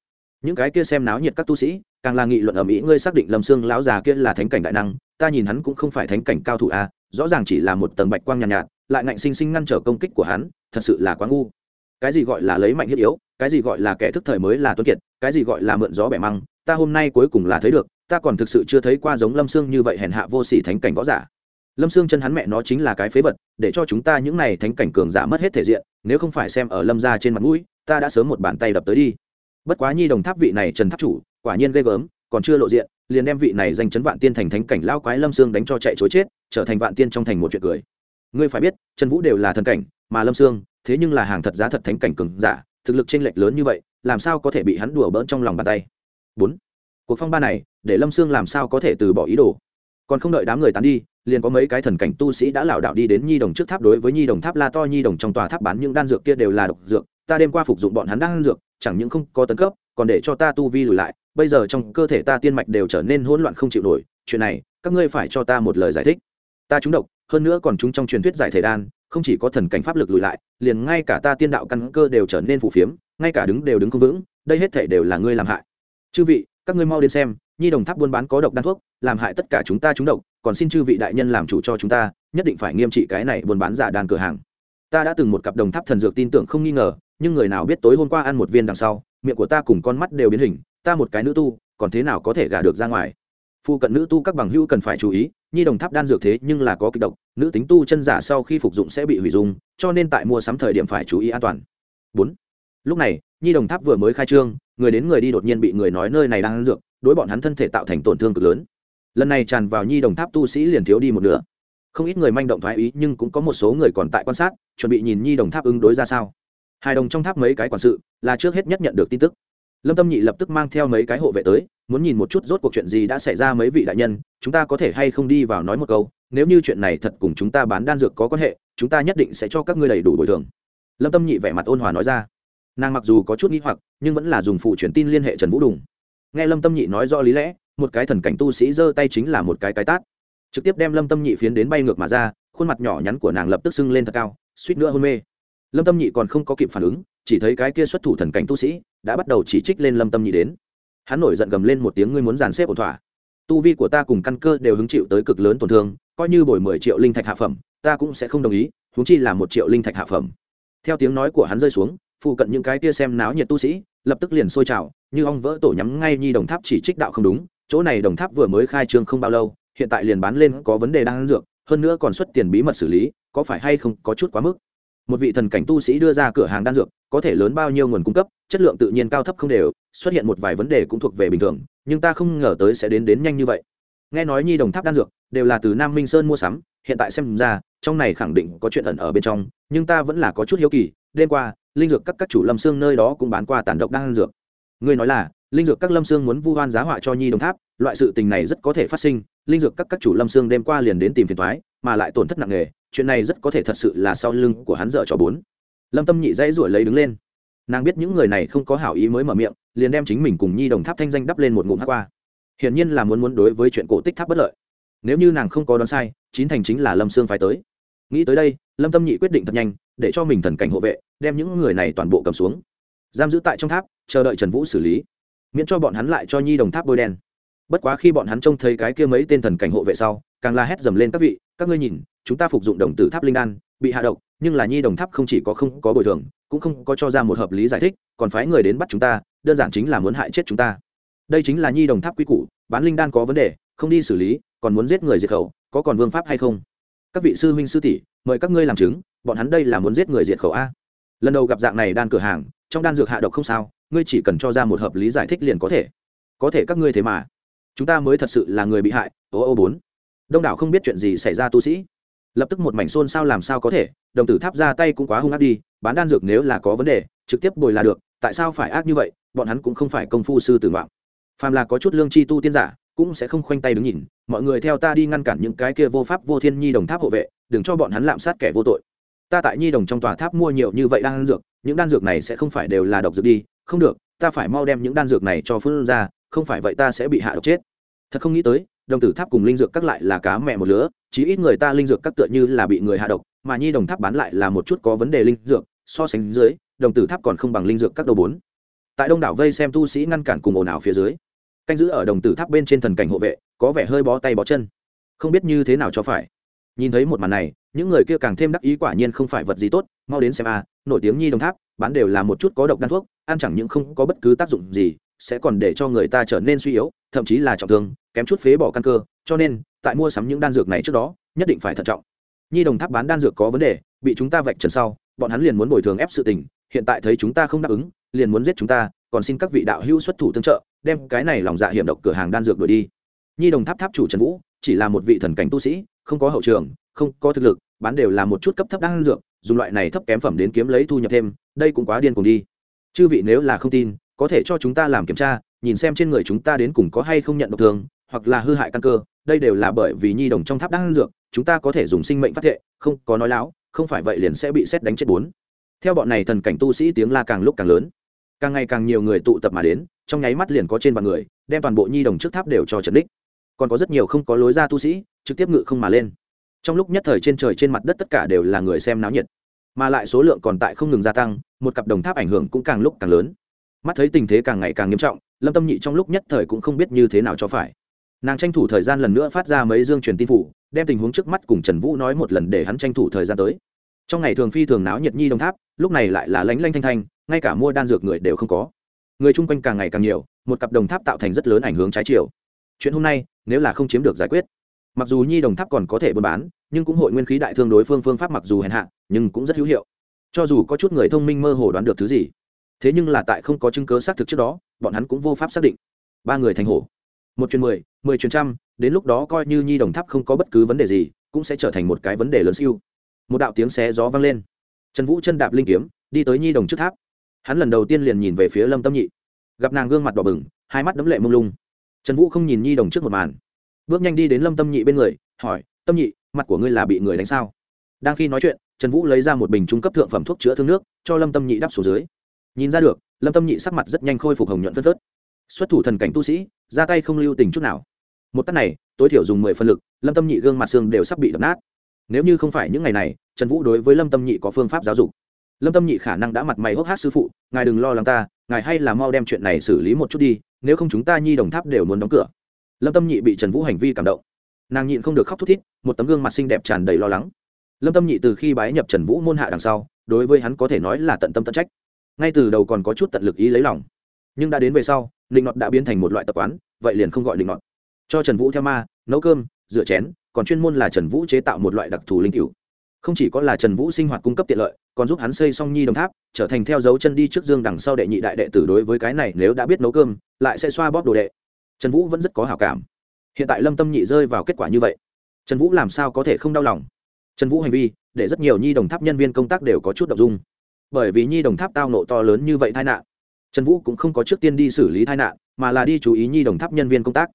Những cái kia xem náo nhiệt các tu sĩ càng là nghị luận ở mỹ ngươi xác định lâm sương lão già kia là thánh cảnh đại năng ta nhìn hắn cũng không phải thánh cảnh cao thủ a rõ ràng chỉ là một tầng bạch quang nhàn nhạt, nhạt lại ngạnh sinh sinh ngăn trở công kích của hắn thật sự là quá ngu. Cái gì gọi là lấy mạnh thiết yếu cái gì gọi là kẻ thức thời mới là tuấn kiệt cái gì gọi là mượn gió bẻ măng ta hôm nay cuối cùng là thấy được ta còn thực sự chưa thấy qua giống lâm sương như vậy hèn hạ vô sỉ thánh cảnh võ giả. Lâm sương chân hắn mẹ nó chính là cái phế vật, để cho chúng ta những này thánh cảnh cường giả mất hết thể diện, nếu không phải xem ở lâm ra trên mặt mũi, ta đã sớm một bàn tay đập tới đi. Bất quá nhi đồng tháp vị này trần tháp chủ, quả nhiên ghê gớm, còn chưa lộ diện, liền đem vị này danh chấn vạn tiên thành thánh cảnh lao quái lâm sương đánh cho chạy chối chết, trở thành vạn tiên trong thành một chuyện cười. Ngươi phải biết, trần vũ đều là thần cảnh, mà lâm sương, thế nhưng là hàng thật giá thật thánh cảnh cường giả, thực lực chênh lệch lớn như vậy, làm sao có thể bị hắn đùa bỡn trong lòng bàn tay? Bốn cuộc phong ba này, để lâm sương làm sao có thể từ bỏ ý đồ? Còn không đợi đám người tán đi, liền có mấy cái thần cảnh tu sĩ đã lảo đảo đi đến nhi đồng trước tháp đối với nhi đồng tháp la to, nhi đồng trong tòa tháp bán những đan dược kia đều là độc dược, ta đêm qua phục dụng bọn hắn đan dược, chẳng những không có tấn cấp, còn để cho ta tu vi lùi lại, bây giờ trong cơ thể ta tiên mạch đều trở nên hỗn loạn không chịu nổi, chuyện này, các ngươi phải cho ta một lời giải thích. Ta trúng độc, hơn nữa còn chúng trong truyền thuyết giải thể đan, không chỉ có thần cảnh pháp lực lùi lại, liền ngay cả ta tiên đạo căn cơ đều trở nên phù phiếm, ngay cả đứng đều đứng không vững, đây hết thể đều là ngươi làm hại. Chư vị các ngươi mau đến xem, nhi đồng tháp buôn bán có độc đan thuốc, làm hại tất cả chúng ta trúng độc, còn xin chư vị đại nhân làm chủ cho chúng ta, nhất định phải nghiêm trị cái này buôn bán giả đan cửa hàng. Ta đã từng một cặp đồng tháp thần dược tin tưởng không nghi ngờ, nhưng người nào biết tối hôm qua ăn một viên đằng sau, miệng của ta cùng con mắt đều biến hình, ta một cái nữ tu, còn thế nào có thể gả được ra ngoài? Phu cận nữ tu các bằng hữu cần phải chú ý, nhi đồng tháp đan dược thế nhưng là có kịch độc, nữ tính tu chân giả sau khi phục dụng sẽ bị hủy dung, cho nên tại mua sắm thời điểm phải chú ý an toàn. Bốn. Lúc này, nhi đồng tháp vừa mới khai trương người đến người đi đột nhiên bị người nói nơi này đang ăn dược, đối bọn hắn thân thể tạo thành tổn thương cực lớn. Lần này tràn vào nhi đồng tháp tu sĩ liền thiếu đi một nửa. Không ít người manh động thoái ý, nhưng cũng có một số người còn tại quan sát, chuẩn bị nhìn nhi đồng tháp ứng đối ra sao. Hai đồng trong tháp mấy cái quản sự, là trước hết nhất nhận được tin tức. Lâm tâm nhị lập tức mang theo mấy cái hộ vệ tới, muốn nhìn một chút rốt cuộc chuyện gì đã xảy ra mấy vị đại nhân, chúng ta có thể hay không đi vào nói một câu, nếu như chuyện này thật cùng chúng ta bán đan dược có quan hệ, chúng ta nhất định sẽ cho các ngươi đầy đủ bồi thường. Lâm tâm nhị vẻ mặt ôn hòa nói ra nàng mặc dù có chút nghĩ hoặc, nhưng vẫn là dùng phụ truyền tin liên hệ trần vũ đùng. Nghe lâm tâm nhị nói rõ lý lẽ, một cái thần cảnh tu sĩ giơ tay chính là một cái cái tát. Trực tiếp đem lâm tâm nhị phiến đến bay ngược mà ra, khuôn mặt nhỏ nhắn của nàng lập tức sưng lên thật cao, suýt nữa hôn mê. Lâm tâm nhị còn không có kịp phản ứng, chỉ thấy cái kia xuất thủ thần cảnh tu sĩ đã bắt đầu chỉ trích lên lâm tâm nhị đến. Hắn nổi giận gầm lên một tiếng, ngươi muốn dàn xếp ổn thỏa? Tu vi của ta cùng căn cơ đều hứng chịu tới cực lớn tổn thương, coi như bồi mười triệu linh thạch hạ phẩm, ta cũng sẽ không đồng ý húng chi là một triệu linh thạch hạ phẩm. Theo tiếng nói của hắn rơi xuống phụ cận những cái kia xem náo nhiệt tu sĩ, lập tức liền sôi trào, như ong vỡ tổ nhắm ngay nhi đồng tháp chỉ trích đạo không đúng, chỗ này đồng tháp vừa mới khai trương không bao lâu, hiện tại liền bán lên có vấn đề đang ăn dược, hơn nữa còn xuất tiền bí mật xử lý, có phải hay không có chút quá mức. Một vị thần cảnh tu sĩ đưa ra cửa hàng đan dược, có thể lớn bao nhiêu nguồn cung cấp, chất lượng tự nhiên cao thấp không đều, xuất hiện một vài vấn đề cũng thuộc về bình thường, nhưng ta không ngờ tới sẽ đến đến nhanh như vậy. Nghe nói nhi đồng tháp đan dược đều là từ nam minh sơn mua sắm, hiện tại xem ra, trong này khẳng định có chuyện ẩn ở bên trong, nhưng ta vẫn là có chút hiếu kỳ, đêm qua linh dược các các chủ lâm xương nơi đó cũng bán qua tàn độc đan dược. Ngươi nói là, linh dược các lâm xương muốn vu hoan giá họa cho nhi đồng tháp, loại sự tình này rất có thể phát sinh, linh dược các các chủ lâm xương đêm qua liền đến tìm phiền thoái mà lại tổn thất nặng nề, chuyện này rất có thể thật sự là sau lưng của hắn dở cho bốn. Lâm tâm nhị dãy ruổi lấy đứng lên. Nàng biết những người này không có hảo ý mới mở miệng, liền đem chính mình cùng nhi đồng tháp thanh danh đắp lên một ngụm hát qua. Hiển nhiên là muốn muốn đối với chuyện cổ tích tháp bất lợi. Nếu như nàng không có đoán sai, chín thành chính là lâm sương phải tới. Nghĩ tới đây, lâm tâm nhị quyết định thật nhanh để cho mình thần cảnh hộ vệ, đem những người này toàn bộ cầm xuống. Giam giữ tại trong tháp, chờ đợi trần vũ xử lý, miễn cho bọn hắn lại cho nhi đồng tháp bôi đen. Bất quá khi bọn hắn trông thấy cái kia mấy tên thần cảnh hộ vệ sau, càng la hét dầm lên các vị, các ngươi nhìn, chúng ta phục dụng đồng tử tháp linh đan, bị hạ độc, nhưng là nhi đồng tháp không chỉ có không có bồi thường, cũng không có cho ra một hợp lý giải thích, còn phái người đến bắt chúng ta, đơn giản chính là muốn hại chết chúng ta. Đây chính là nhi đồng tháp quý củ, bán linh đan có vấn đề, không đi xử lý, còn muốn giết người diệt khẩu, có còn vương pháp hay không? Các vị sư huynh sư tỷ, mời các ngươi làm chứng bọn hắn đây là muốn giết người diệt khẩu a. Lần đầu gặp dạng này đan cửa hàng, trong đan dược hạ độc không sao, ngươi chỉ cần cho ra một hợp lý giải thích liền có thể. Có thể các ngươi thế mà. Chúng ta mới thật sự là người bị hại, ô ô bốn. Đông đảo không biết chuyện gì xảy ra tu sĩ. Lập tức một mảnh xôn sao làm sao có thể, đồng tử tháp ra tay cũng quá hung ác đi, bán đan dược nếu là có vấn đề, trực tiếp bồi là được, tại sao phải ác như vậy, bọn hắn cũng không phải công phu sư tử ngoạn. Phàm là có chút lương chi tu tiên giả, cũng sẽ không khoanh tay đứng nhìn, mọi người theo ta đi ngăn cản những cái kia vô pháp vô thiên nhi đồng tháp hộ vệ, đừng cho bọn hắn lạm sát kẻ vô tội ta tại nhi đồng trong tòa tháp mua nhiều như vậy đan dược, những đan dược này sẽ không phải đều là độc dược đi, không được, ta phải mau đem những đan dược này cho phương ra, không phải vậy ta sẽ bị hạ độc chết. Thật không nghĩ tới, đồng tử tháp cùng linh dược các lại là cá mẹ một lứa, chí ít người ta linh dược các tựa như là bị người hạ độc, mà nhi đồng tháp bán lại là một chút có vấn đề linh dược, so sánh dưới, đồng tử tháp còn không bằng linh dược các đầu bốn. Tại đông đảo vây xem tu sĩ ngăn cản cùng ồn ào phía dưới, canh giữ ở đồng tử tháp bên trên thần cảnh hộ vệ, có vẻ hơi bó tay bó chân. Không biết như thế nào cho phải nhìn thấy một màn này, những người kia càng thêm đắc ý quả nhiên không phải vật gì tốt, mau đến xem a, nổi tiếng nhi đồng tháp, bán đều là một chút có độc đan thuốc, ăn chẳng những không có bất cứ tác dụng gì, sẽ còn để cho người ta trở nên suy yếu, thậm chí là trọng thương, kém chút phế bỏ căn cơ. Cho nên, tại mua sắm những đan dược này trước đó, nhất định phải thận trọng. Nhi đồng tháp bán đan dược có vấn đề, bị chúng ta vạch trần sau, bọn hắn liền muốn bồi thường ép sự tình, hiện tại thấy chúng ta không đáp ứng, liền muốn giết chúng ta, còn xin các vị đạo hữu xuất thủ tương trợ, đem cái này lòng dạ hiểm độc cửa hàng đan dược đuổi đi. Nhi đồng tháp tháp chủ trần vũ chỉ là một vị thần cảnh tu sĩ, không có hậu trường, không có thực lực, bán đều là một chút cấp thấp đan dược, dùng loại này thấp kém phẩm đến kiếm lấy thu nhập thêm, đây cũng quá điên cùng đi. Chư vị nếu là không tin, có thể cho chúng ta làm kiểm tra, nhìn xem trên người chúng ta đến cùng có hay không nhận độc thường, hoặc là hư hại căn cơ, đây đều là bởi vì nhi đồng trong tháp đang ăn dược, chúng ta có thể dùng sinh mệnh phát thệ, không có nói láo, không phải vậy liền sẽ bị xét đánh chết bốn. Theo bọn này thần cảnh tu sĩ tiếng la càng lúc càng lớn. Càng ngày càng nhiều người tụ tập mà đến, trong nháy mắt liền có trên vạn người, đem toàn bộ nhi đồng trước tháp đều cho trần đích còn có rất nhiều không có lối ra tu sĩ, trực tiếp ngự không mà lên. Trong lúc nhất thời trên trời trên mặt đất tất cả đều là người xem náo nhiệt, mà lại số lượng còn tại không ngừng gia tăng, một cặp đồng tháp ảnh hưởng cũng càng lúc càng lớn. Mắt thấy tình thế càng ngày càng nghiêm trọng, lâm tâm nhị trong lúc nhất thời cũng không biết như thế nào cho phải. Nàng tranh thủ thời gian lần nữa phát ra mấy dương truyền tin phủ, đem tình huống trước mắt cùng trần vũ nói một lần để hắn tranh thủ thời gian tới. Trong ngày thường phi thường náo nhiệt nhi đồng tháp, lúc này lại là lánh lanh thanh thanh, ngay cả mua đan dược người đều không có. Người chung quanh càng ngày càng nhiều, một cặp đồng tháp tạo thành rất lớn ảnh hướng trái chiều. Chuyện hôm nay nếu là không chiếm được giải quyết. Mặc dù nhi đồng tháp còn có thể buôn bán, nhưng cũng hội nguyên khí đại thương đối phương phương pháp mặc dù hèn hạ, nhưng cũng rất hữu hiệu. Cho dù có chút người thông minh mơ hồ đoán được thứ gì, thế nhưng là tại không có chứng cớ xác thực trước đó, bọn hắn cũng vô pháp xác định. Ba người thành hổ. Một chuyến mười mười chuyến trăm, đến lúc đó coi như nhi đồng tháp không có bất cứ vấn đề gì, cũng sẽ trở thành một cái vấn đề lớn siêu. Một đạo tiếng xé gió vang lên. Trần vũ chân đạp linh kiếm, đi tới nhi đồng trước tháp. Hắn lần đầu tiên liền nhìn về phía lâm tâm nhị. Gặp nàng gương mặt đỏ bừng, hai mắt đấm lệ mông lung trần vũ không nhìn nhi đồng trước một màn. Bước nhanh đi đến lâm tâm nhị bên người, hỏi, tâm nhị, mặt của ngươi là bị người đánh sao? Đang khi nói chuyện, trần vũ lấy ra một bình trung cấp thượng phẩm thuốc chữa thương nước, cho lâm tâm nhị đắp xuống dưới. Nhìn ra được, lâm tâm nhị sắc mặt rất nhanh khôi phục hồng nhuận phân phớt. Xuất thủ thần cảnh tu sĩ, ra tay không lưu tình chút nào. Một tắt này, tối thiểu dùng mười phân lực, lâm tâm nhị gương mặt xương đều sắp bị đập nát. Nếu như không phải những ngày này, trần vũ đối với lâm tâm nhị có phương pháp giáo dục lâm tâm nhị khả năng đã mặt mày hốc hát sư phụ, ngài đừng lo lắng ta, ngài hay là mau đem chuyện này xử lý một chút đi, nếu không chúng ta nhi đồng tháp đều muốn đóng cửa. Lâm tâm nhị bị trần vũ hành vi cảm động. Nàng nhịn không được khóc thút thít, một tấm gương mặt xinh đẹp tràn đầy lo lắng. Lâm tâm nhị từ khi bái nhập trần vũ môn hạ đằng sau, đối với hắn có thể nói là tận tâm tận trách. Ngay từ đầu còn có chút tận lực ý lấy lòng. Nhưng đã đến về sau định nọt đã biến thành một loại tập quán, vậy liền không gọi định nọt. Cho trần vũ theo ma, nấu cơm, rửa chén, còn chuyên môn là trần vũ chế tạo một loại đặc thù linh cựu không chỉ có là trần vũ sinh hoạt cung cấp tiện lợi còn giúp hắn xây xong nhi đồng tháp, trở thành theo dấu chân đi trước dương đằng sau đệ nhị đại đệ tử đối với cái này nếu đã biết nấu cơm, lại sẽ xoa bóp đồ đệ. Trần vũ vẫn rất có hảo cảm. Hiện tại lâm tâm nhị rơi vào kết quả như vậy. Trần vũ làm sao có thể không đau lòng? Trần vũ hành vi, để rất nhiều nhi đồng tháp nhân viên công tác đều có chút đ ộ n g dung. Bởi vì nhi đồng tháp tao nộ to lớn như vậy tai nạn, trần vũ cũng không có trước tiên đi xử lý tai nạn, mà là đi chú ý nhi đồng tháp nhân viên công tác.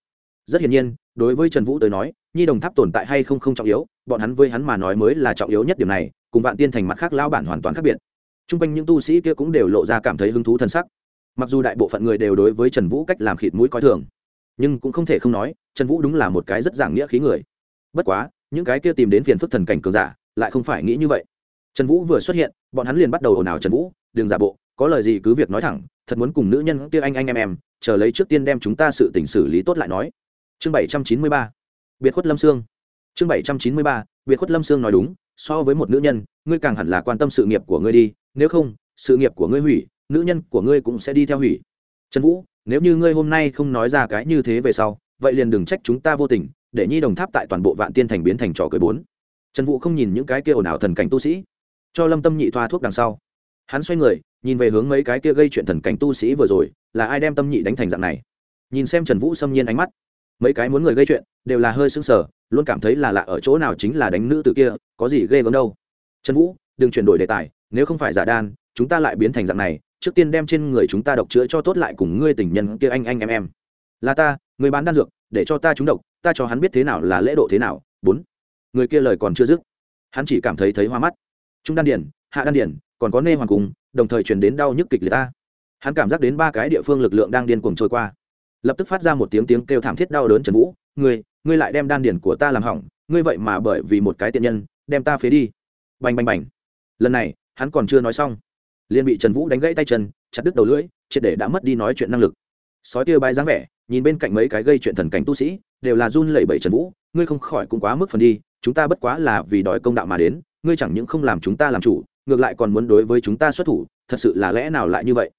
Rất hiển nhiên, đối với trần vũ tới nói, nhi đồng tháp tồn tại hay không không trọng yếu bọn hắn với hắn mà nói mới là trọng yếu nhất điểm này, cùng vạn tiên thành mặt khác lao bản hoàn toàn khác biệt. T r u n g quanh những tu sĩ kia cũng đều lộ ra cảm thấy hứng thú t sắc. Mặc dù đại bộ phận người đều đối với trần vũ cách làm khịt mũi coi thường, nhưng cũng không thể không nói, trần vũ đúng là một cái rất giảng nghĩa khí người. Bất quá, những cái kia tìm đến phiền phức thần cảnh cường giả lại không phải nghĩ như vậy. Trần vũ vừa xuất hiện, bọn hắn liền bắt đầu ồn ào trần vũ, đừng giả bộ, có lời gì cứ việc nói thẳng, thật muốn cùng nữ nhân kia anh anh em em, chờ lấy trước tiên đem chúng ta sự tình xử lý tốt lại nói. Chương bảy trăm chín mươi ba, biệt khuất lâm sương chương bảy trăm chín mươi ba biệt khuất lâm sương nói đúng, so với một nữ nhân, ngươi càng hẳn là quan tâm sự nghiệp của ngươi đi, nếu không, sự nghiệp của ngươi hủy, nữ nhân của ngươi cũng sẽ đi theo hủy. Trần vũ, nếu như ngươi hôm nay không nói ra cái như thế về sau, vậy liền đừng trách chúng ta vô tình, để nhi đồng tháp tại toàn bộ vạn tiên thành biến thành trò cười bốn. Trần vũ không nhìn những cái kia ồn ào thần cảnh tu sĩ, cho lâm tâm nhị thoa thuốc đằng sau. Hắn xoay người, nhìn về hướng mấy cái kia gây chuyện thần cảnh tu sĩ vừa rồi, là ai đem tâm nhị đánh thành dạng này? Nhìn xem trần vũ xâm nhiên ánh mắt, mấy cái muốn người gây chuyện, đều là hơi xứng sờ luôn cảm thấy là lạ ở chỗ nào chính là đánh nữ tử kia, có gì ghê gớm đâu. Trần vũ, đừng chuyển đổi đề tài, nếu không phải giả đan, chúng ta lại biến thành dạng này, trước tiên đem trên người chúng ta độc chữa cho tốt lại cùng ngươi tình nhân kia anh anh em em. Là ta, người bán đan dược, để cho ta trúng độc, ta cho hắn biết thế nào là lễ độ thế nào. Bốn, người kia lời còn chưa dứt, hắn chỉ cảm thấy thấy hoa mắt. Trung đan điển hạ đan điển còn có nê hoàng cùng đồng thời chuyển đến đau nhức kịch liệt ta. Hắn cảm giác đến ba cái địa phương lực lượng đang điên cuồng trôi qua. Lập tức phát ra một tiếng tiếng kêu thảm thiết đau đớn trần vũ người ngươi lại đem đan điển của ta làm hỏng, ngươi vậy mà bởi vì một cái tiện nhân, đem ta phế đi. Bành bành bành. Lần này, hắn còn chưa nói xong. Liền bị trần vũ đánh gãy tay chân, chặt đứt đầu lưỡi, triệt để đã mất đi nói chuyện năng lực. Sói tiêu bái dáng vẻ, nhìn bên cạnh mấy cái gây chuyện thần cảnh tu sĩ, đều là run lẩy bẩy trần vũ, ngươi không khỏi cũng quá mức phần đi, chúng ta bất quá là vì đòi công đạo mà đến, ngươi chẳng những không làm chúng ta làm chủ, ngược lại còn muốn đối với chúng ta xuất thủ, thật sự là lẽ nào lại như vậy?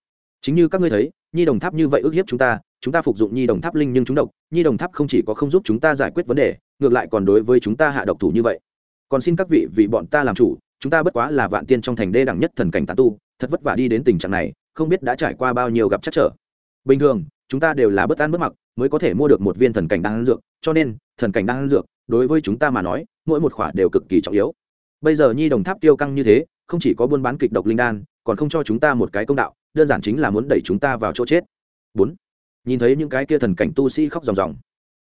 Chính như các ngươi thấy, nhi đồng tháp như vậy ức hiếp chúng ta chúng ta phục dụng nhi đồng tháp linh nhưng chúng độc, nhi đồng tháp không chỉ có không giúp chúng ta giải quyết vấn đề, ngược lại còn đối với chúng ta hạ độc thủ như vậy. Còn xin các vị, vì bọn ta làm chủ, chúng ta bất quá là vạn tiên trong thành đê đẳng nhất thần cảnh tán tu, thật vất vả đi đến tình trạng này, không biết đã trải qua bao nhiêu gặp chắc trở. Bình thường, chúng ta đều là bất an bất mặc, mới có thể mua được một viên thần cảnh đan dược, cho nên, thần cảnh đan dược, đối với chúng ta mà nói, mỗi một khỏa đều cực kỳ trọng yếu. Bây giờ nhi đồng tháp tiêu căng như thế, không chỉ có buôn bán kịch độc linh đan, còn không cho chúng ta một cái công đạo, đơn giản chính là muốn đẩy chúng ta vào chỗ chết. Bốn nhìn thấy những cái kia thần cảnh tu sĩ khóc ròng ròng.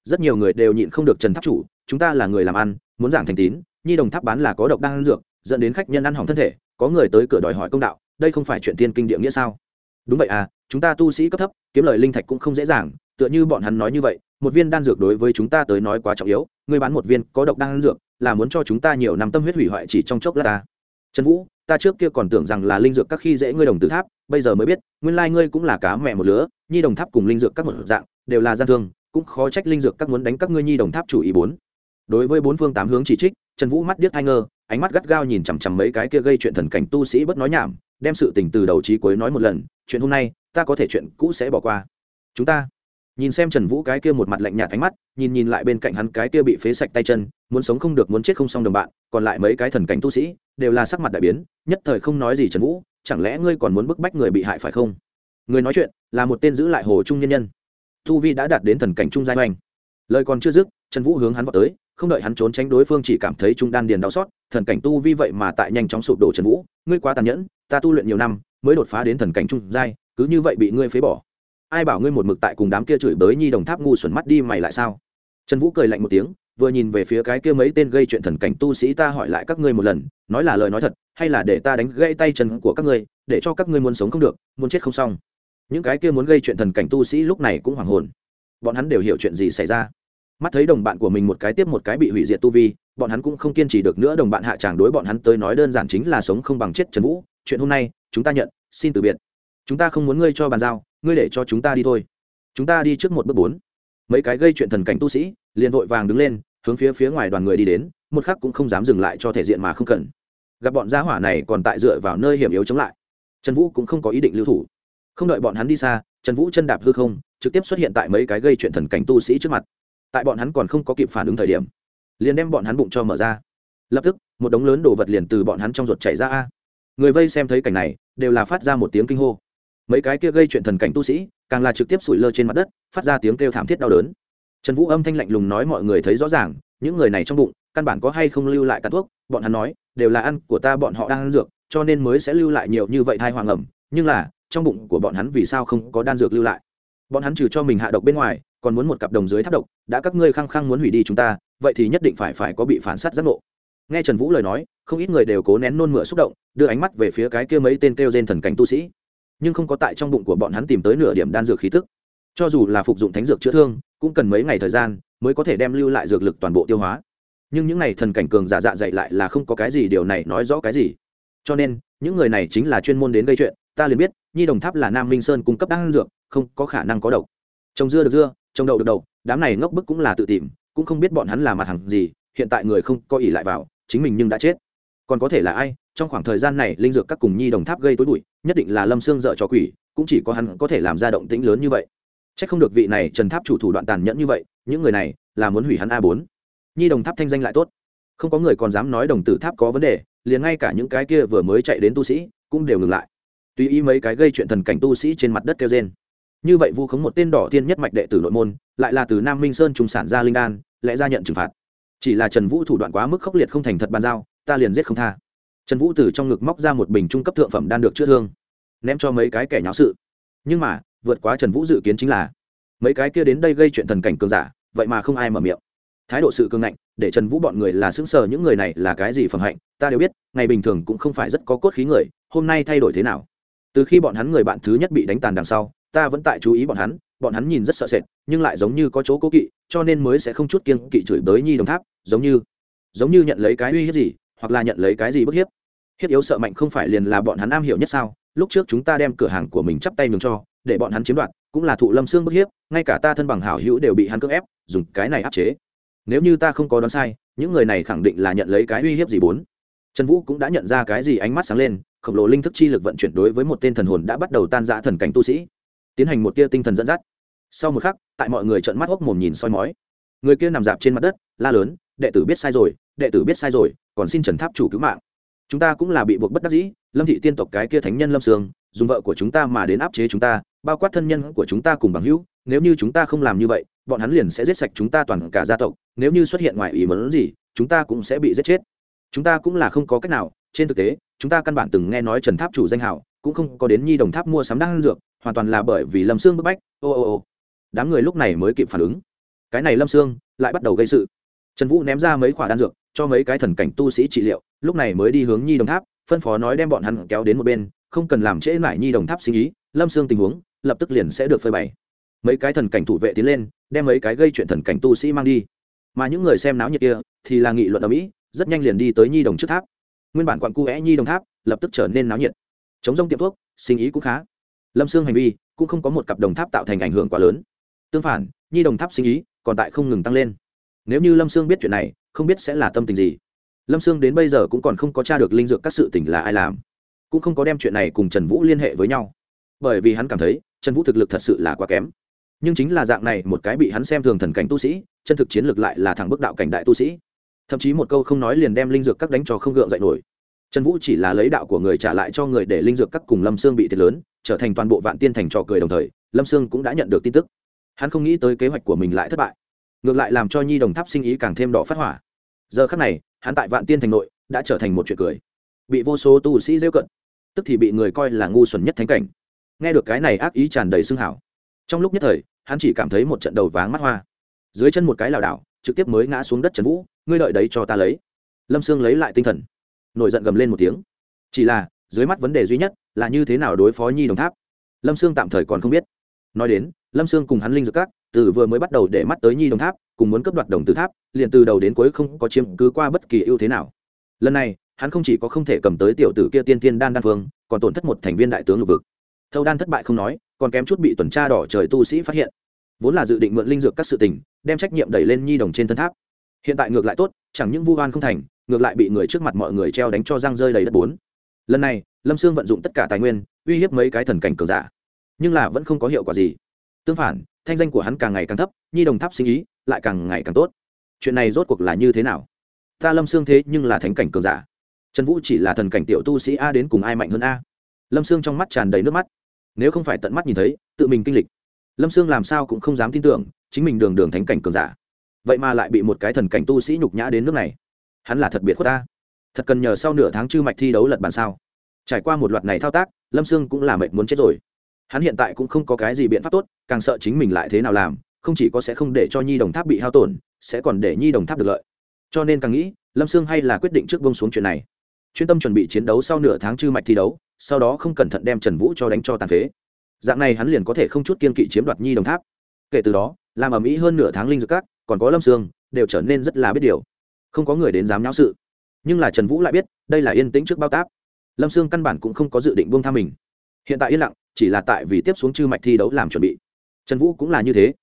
Rất nhiều người đều nhịn không được trần tháp chủ, chúng ta là người làm ăn, muốn giảng thành tín, nhi đồng tháp bán là có độc đang ăn dược, dẫn đến khách nhân ăn hỏng thân thể, có người tới cửa đòi hỏi công đạo, đây không phải chuyện tiên kinh địa nghĩa sao? Đúng vậy à chúng ta tu sĩ cấp thấp, kiếm lời linh thạch cũng không dễ dàng, tựa như bọn hắn nói như vậy, một viên đan dược đối với chúng ta tới nói quá trọng yếu, người bán một viên có độc đan dược, là muốn cho chúng ta nhiều năm tâm huyết hủy hoại chỉ trong chốc lát ta. Trần vũ, ta trước kia còn tưởng rằng là linh dược các khi dễ ngươi đồng tử tháp bây giờ mới biết, nguyên lai ngươi cũng là cá mẹ một lứa, nhi đồng tháp cùng linh dược các một dạng, đều là gian thương, cũng khó trách linh dược các muốn đánh các ngươi nhi đồng tháp chủ ý bốn. Đối với bốn phương tám hướng chỉ trích, trần vũ mắt điếc hai ngơ ánh mắt gắt gao nhìn chằm chằm mấy cái kia gây chuyện thần cảnh tu sĩ bất nói nhảm, đem sự tình từ đầu trí cuối nói một lần, chuyện hôm nay, ta có thể chuyện cũ sẽ bỏ qua. Chúng ta nhìn xem trần vũ cái kia một mặt lạnh nhạt ánh mắt, nhìn nhìn lại bên cạnh hắn cái kia bị phế sạch tay chân, muốn sống không được muốn chết không xong đồng bạn, còn lại mấy cái thần cảnh tu sĩ, đều là sắc mặt đại biến, nhất thời không nói gì trần vũ chẳng lẽ ngươi còn muốn bức bách người bị hại phải không? Người nói chuyện là một tên giữ lại hồ trung nhân nhân. Thu vi đã đạt đến thần cảnh trung giai hoành. Lời còn chưa dứt, trần vũ hướng hắn vào tới, không đợi hắn trốn tránh đối phương chỉ cảm thấy trung đan điền đau xót, thần cảnh tu vi vậy mà tại nhanh chóng sụp đổ trần vũ, ngươi quá tàn nhẫn, ta tu luyện nhiều năm, mới đột phá đến thần cảnh trung giai, cứ như vậy bị ngươi phế bỏ. Ai bảo ngươi một mực tại cùng đám kia chửi bới nhi đồng tháp ngu xuẩn mắt đi mày lại sao? Trần vũ cười lạnh một tiếng, vừa nhìn về phía cái kia mấy tên gây chuyện thần cảnh tu sĩ ta hỏi lại các ngươi một lần, nói là lời nói thật hay là để ta đánh gãy tay chân của các ngươi, để cho các ngươi muốn sống không được, muốn chết không xong. Những cái kia muốn gây chuyện thần cảnh tu sĩ lúc này cũng hoảng hồn. Bọn hắn đều hiểu chuyện gì xảy ra. Mắt thấy đồng bạn của mình một cái tiếp một cái bị hủy diệt tu vi, bọn hắn cũng không kiên trì được nữa. Đồng bạn hạ tràng đối bọn hắn tới nói đơn giản chính là sống không bằng chết trần vũ. Chuyện hôm nay, chúng ta nhận, xin từ biệt. Chúng ta không muốn ngươi cho bàn giao, ngươi để cho chúng ta đi thôi. Chúng ta đi trước một bước bốn. Mấy cái gây chuyện thần cảnh tu sĩ, liền vội vàng đứng lên, hướng phía phía ngoài đoàn người đi đến, một khắc cũng không dám dừng lại cho thể diện mà không cần gặp bọn gia hỏa này còn tại dựa vào nơi hiểm yếu chống lại. Trần vũ cũng không có ý định lưu thủ. Không đợi bọn hắn đi xa, trần vũ chân đạp hư không, trực tiếp xuất hiện tại mấy cái gây chuyện thần cảnh tu sĩ trước mặt. Tại bọn hắn còn không có kịp phản ứng thời điểm, liền đem bọn hắn bụng cho mở ra. Lập tức, một đống lớn đồ vật liền từ bọn hắn trong ruột chảy ra a. Người vây xem thấy cảnh này, đều là phát ra một tiếng kinh hô. Mấy cái kia gây chuyện thần cảnh tu sĩ, càng là trực tiếp sủi lơ trên mặt đất, phát ra tiếng kêu thảm thiết đau đớn. Trần vũ âm thanh lạnh lùng nói mọi người thấy rõ ràng, những người này trong bụng, căn bản có hay không lưu lại cắt thuốc, bọn hắn nói đều là ăn của ta, bọn họ đang ăn dược, cho nên mới sẽ lưu lại nhiều như vậy thai hoàng ẩm. Nhưng là, trong bụng của bọn hắn vì sao không có đan dược lưu lại? Bọn hắn trừ cho mình hạ độc bên ngoài, còn muốn một cặp đồng dưới tháp độc, đã các ngươi khăng khăng muốn hủy đi chúng ta, vậy thì nhất định phải phải có bị phản s á t giác ngộ. Nghe trần vũ lời nói, không ít người đều cố nén nôn mửa xúc động, đưa ánh mắt về phía cái kia mấy tên kêu trên thần cảnh tu sĩ. Nhưng không có tại trong bụng của bọn hắn tìm tới nửa điểm đan dược khí tức. Cho dù là phục dụng thánh dược chữa thương, cũng cần mấy ngày thời gian mới có thể đem lưu lại dược lực toàn bộ tiêu hóa nhưng những này thần cảnh cường giả dạ dạy lại là không có cái gì, điều này nói rõ cái gì? Cho nên, những người này chính là chuyên môn đến gây chuyện, ta liền biết, nhi đồng tháp là nam minh sơn cung cấp đan dược, không có khả năng có độc. Trồng dưa được dưa trồng đậu được đậu, đám này ngốc bức cũng là tự tìm, cũng không biết bọn hắn là mặt hàng gì, hiện tại người không có ỉ lại vào, chính mình nhưng đã chết. Còn có thể là ai, trong khoảng thời gian này linh dược các cùng nhi đồng tháp gây tối bụi, nhất định là lâm xương dợ cho quỷ, cũng chỉ có hắn có thể làm ra động tĩnh lớn như vậy. C h ắ c không được vị này trần tháp chủ thủ đoạn tàn nhẫn như vậy, những người này là muốn hủy hắn a bốn nhi đồng tháp thanh danh lại tốt. Không có người còn dám nói đồng tử tháp có vấn đề, liền ngay cả những cái kia vừa mới chạy đến tu sĩ cũng đều ngừng lại. Tùy ý mấy cái gây chuyện thần cảnh tu sĩ trên mặt đất kêu trên như vậy vu khống một tên đỏ tiên nhất mạch đệ tử nội môn, lại là từ nam minh sơn trùng sản ra linh đan, lẽ ra nhận trừng phạt. Chỉ là trần vũ thủ đoạn quá mức khốc liệt không thành thật bàn giao, ta liền giết không tha. Trần vũ từ trong ngực móc ra một bình trung cấp thượng phẩm đan được chữa thương, ném cho mấy cái kẻ nháo sự. Nhưng mà, vượt quá trần vũ dự kiến chính là, mấy cái kia đến đây gây chuyện thần cảnh cường giả, vậy mà không ai mở miệng thái độ sự cương ngạnh, để trần vũ bọn người là xứng sờ, những người này là cái gì phẩm hạnh, ta đều biết, ngày bình thường cũng không phải rất có cốt khí người, hôm nay thay đổi thế nào? Từ khi bọn hắn người bạn thứ nhất bị đánh tàn đằng sau, ta vẫn tại chú ý bọn hắn bọn hắn nhìn rất sợ sệt, nhưng lại giống như có chỗ cố kỵ, cho nên mới sẽ không chút kiên kỵ chửi bới nhi đồng tháp, giống như giống như nhận lấy cái uy hiếp gì, hoặc là nhận lấy cái gì bức hiếp. Hiếp yếu sợ mạnh không phải liền là bọn hắn am hiểu nhất sao? Lúc trước chúng ta đem cửa hàng của mình chắp tay mừng cho, để bọn hắn chiếm đoạt, cũng là thụ lâm xương bức hiếp, ngay cả ta thân bằng hảo hữu đều bị hắn cưỡng ép, dùng cái này áp chế nếu như ta không có đoán sai, những người này khẳng định là nhận lấy cái uy hiếp gì bốn. Trần vũ cũng đã nhận ra cái gì ánh mắt sáng lên, khổng lồ linh thức chi lực vận chuyển đối với một tên thần hồn đã bắt đầu tan rã thần cảnh tu sĩ, tiến hành một tia tinh thần dẫn dắt. Sau một khắc, tại mọi người trợn mắt hốc mồm nhìn soi mói. Người kia nằm dạp trên mặt đất, la lớn, đệ tử biết sai rồi, đệ tử biết sai rồi, còn xin trần tháp chủ cứu mạng. Chúng ta cũng là bị buộc bất đắc dĩ, lâm thị tiên tộc cái kia thánh nhân lâm sương, dùng vợ của chúng ta mà đến áp chế chúng ta, bao quát thân nhân của chúng ta cùng bằng hữu, nếu như chúng ta không làm như vậy bọn hắn liền sẽ giết sạch chúng ta toàn cả gia tộc, nếu như xuất hiện ngoài ý muốn gì, chúng ta cũng sẽ bị giết chết. Chúng ta cũng là không có cách nào, trên thực tế, chúng ta căn bản từng nghe nói trần tháp chủ danh hảo cũng không có đến nhi đồng tháp mua sắm đan dược, hoàn toàn là bởi vì lâm xương bức bách. Ô ô ô. Đám người lúc này mới kịp phản ứng. Cái này lâm sương lại bắt đầu gây sự. Trần vũ ném ra mấy khoả đan dược, cho mấy cái thần cảnh tu sĩ trị liệu, lúc này mới đi hướng nhi đồng tháp, phân phó nói đem bọn hắn kéo đến một bên, không cần làm trễ mãi nhi đồng tháp sinh ý, lâm sương tình huống lập tức liền sẽ được phơi bày mấy cái thần cảnh thủ vệ tiến lên, đem mấy cái gây chuyện thần cảnh tu sĩ mang đi. Mà những người xem náo nhiệt kia thì là nghị luận ở mỹ, rất nhanh liền đi tới nhi đồng trước tháp. Nguyên bản quặn cu vẽ nhi đồng tháp, lập tức trở nên náo nhiệt. Chống rông tiệm thuốc, sinh ý cũng khá. Lâm xương hành vi cũng không có một cặp đồng tháp tạo thành ảnh hưởng quá lớn. Tương phản, nhi đồng tháp sinh ý còn tại không ngừng tăng lên. Nếu như lâm sương biết chuyện này, không biết sẽ là tâm tình gì. Lâm sương đến bây giờ cũng còn không có t r a được linh dược các sự t ì n h là ai làm. Cũng không có đem chuyện này cùng trần vũ liên hệ với nhau. Bởi vì hắn cảm thấy, trần vũ thực lực thật sự là quá kém nhưng chính là dạng này một cái bị hắn xem thường thần cảnh tu sĩ, chân thực chiến lược lại là thẳng bức đạo cảnh đại tu sĩ. Thậm chí một câu không nói liền đem linh dược các đánh cho không gượng dậy nổi. Trần vũ chỉ là lấy đạo của người trả lại cho người để linh dược các cùng lâm sương bị thiệt lớn, trở thành toàn bộ vạn tiên thành trò cười đồng thời, lâm sương cũng đã nhận được tin tức. Hắn không nghĩ tới kế hoạch của mình lại thất bại. Ngược lại làm cho nhi đồng tháp sinh ý càng thêm đỏ phát hỏa. Giờ khắc này, hắn tại vạn tiên thành nội đã trở thành một chuyện cười. Bị vô số tu sĩ rêu cận, tức thì bị người coi là ngu xuẩn nhất thánh cảnh. Nghe được cái này ác ý tràn đầy xương hảo trong lúc nhất thời, hắn chỉ cảm thấy một trận đầu váng mắt hoa. Dưới chân một cái lảo đảo, trực tiếp mới ngã xuống đất trần vũ, ngươi đợi đấy cho ta lấy. Lâm sương lấy lại tinh thần, nổi giận gầm lên một tiếng. Chỉ là, dưới mắt vấn đề duy nhất là như thế nào đối phó nhi đồng tháp. Lâm sương tạm thời còn không biết. Nói đến, lâm sương cùng hắn linh dược các, từ vừa mới bắt đầu để mắt tới nhi đồng tháp, cùng muốn cấp đoạt đồng từ tháp, liền từ đầu đến cuối không có chiếm cứ qua bất kỳ ưu thế nào. Lần này, hắn không chỉ có không thể cầm tới tiểu tử kia tiên tiên đan đan phương còn tổn thất một thành viên đại tướng lục vực. Thâu đan thất bại không nói còn kém chút bị tuần tra đỏ trời tu sĩ phát hiện. Vốn là dự định mượn linh dược các sự tình, đem trách nhiệm đẩy lên nhi đồng trên thân tháp. Hiện tại ngược lại tốt, chẳng những vu oan không thành, ngược lại bị người trước mặt mọi người treo đánh cho răng rơi đầy đất bốn. Lần này, lâm sương vận dụng tất cả tài nguyên, uy hiếp mấy cái thần cảnh cường giả. Nhưng là vẫn không có hiệu quả gì. Tương phản, thanh danh của hắn càng ngày càng thấp, nhi đồng tháp sinh ý lại càng ngày càng tốt. Chuyện này rốt cuộc là như thế nào? Ta lâm sương thế nhưng là thánh cảnh cường giả. Trần vũ chỉ là thần cảnh tiểu tu sĩ a đến cùng ai mạnh hơn a? Lâm sương trong mắt tràn đầy nước mắt nếu không phải tận mắt nhìn thấy, tự mình kinh lịch. Lâm sương làm sao cũng không dám tin tưởng, chính mình đường đường thánh cảnh cường giả. Vậy mà lại bị một cái thần cảnh tu sĩ nhục nhã đến nước này. Hắn là thật biệt khuất ta. Thật cần nhờ sau nửa tháng chư mạch thi đấu lật bàn sao? Trải qua một loạt này thao tác, lâm sương cũng là mệt muốn chết rồi. Hắn hiện tại cũng không có cái gì biện pháp tốt, càng sợ chính mình lại thế nào làm, không chỉ có sẽ không để cho nhi đồng tháp bị hao tổn, sẽ còn để nhi đồng tháp được lợi. Cho nên càng nghĩ, lâm sương hay là quyết định trước bông xuống chuyện này. Chuyên tâm chuẩn bị chiến đấu sau nửa tháng chư mạch thi đấu sau đó không cẩn thận đem trần vũ cho đánh cho tàn phế. Dạng này hắn liền có thể không chút kiên kỵ chiếm đoạt nhi đồng tháp. Kể từ đó, làm ở mỹ hơn nửa tháng linh dược các, còn có lâm sương, đều trở nên rất là biết điều. Không có người đến dám nháo sự. Nhưng là trần vũ lại biết, đây là yên tĩnh trước bao táp. Lâm sương căn bản cũng không có dự định buông tha mình. Hiện tại yên lặng, chỉ là tại vì tiếp xuống chư mạch thi đấu làm chuẩn bị. Trần vũ cũng là như thế.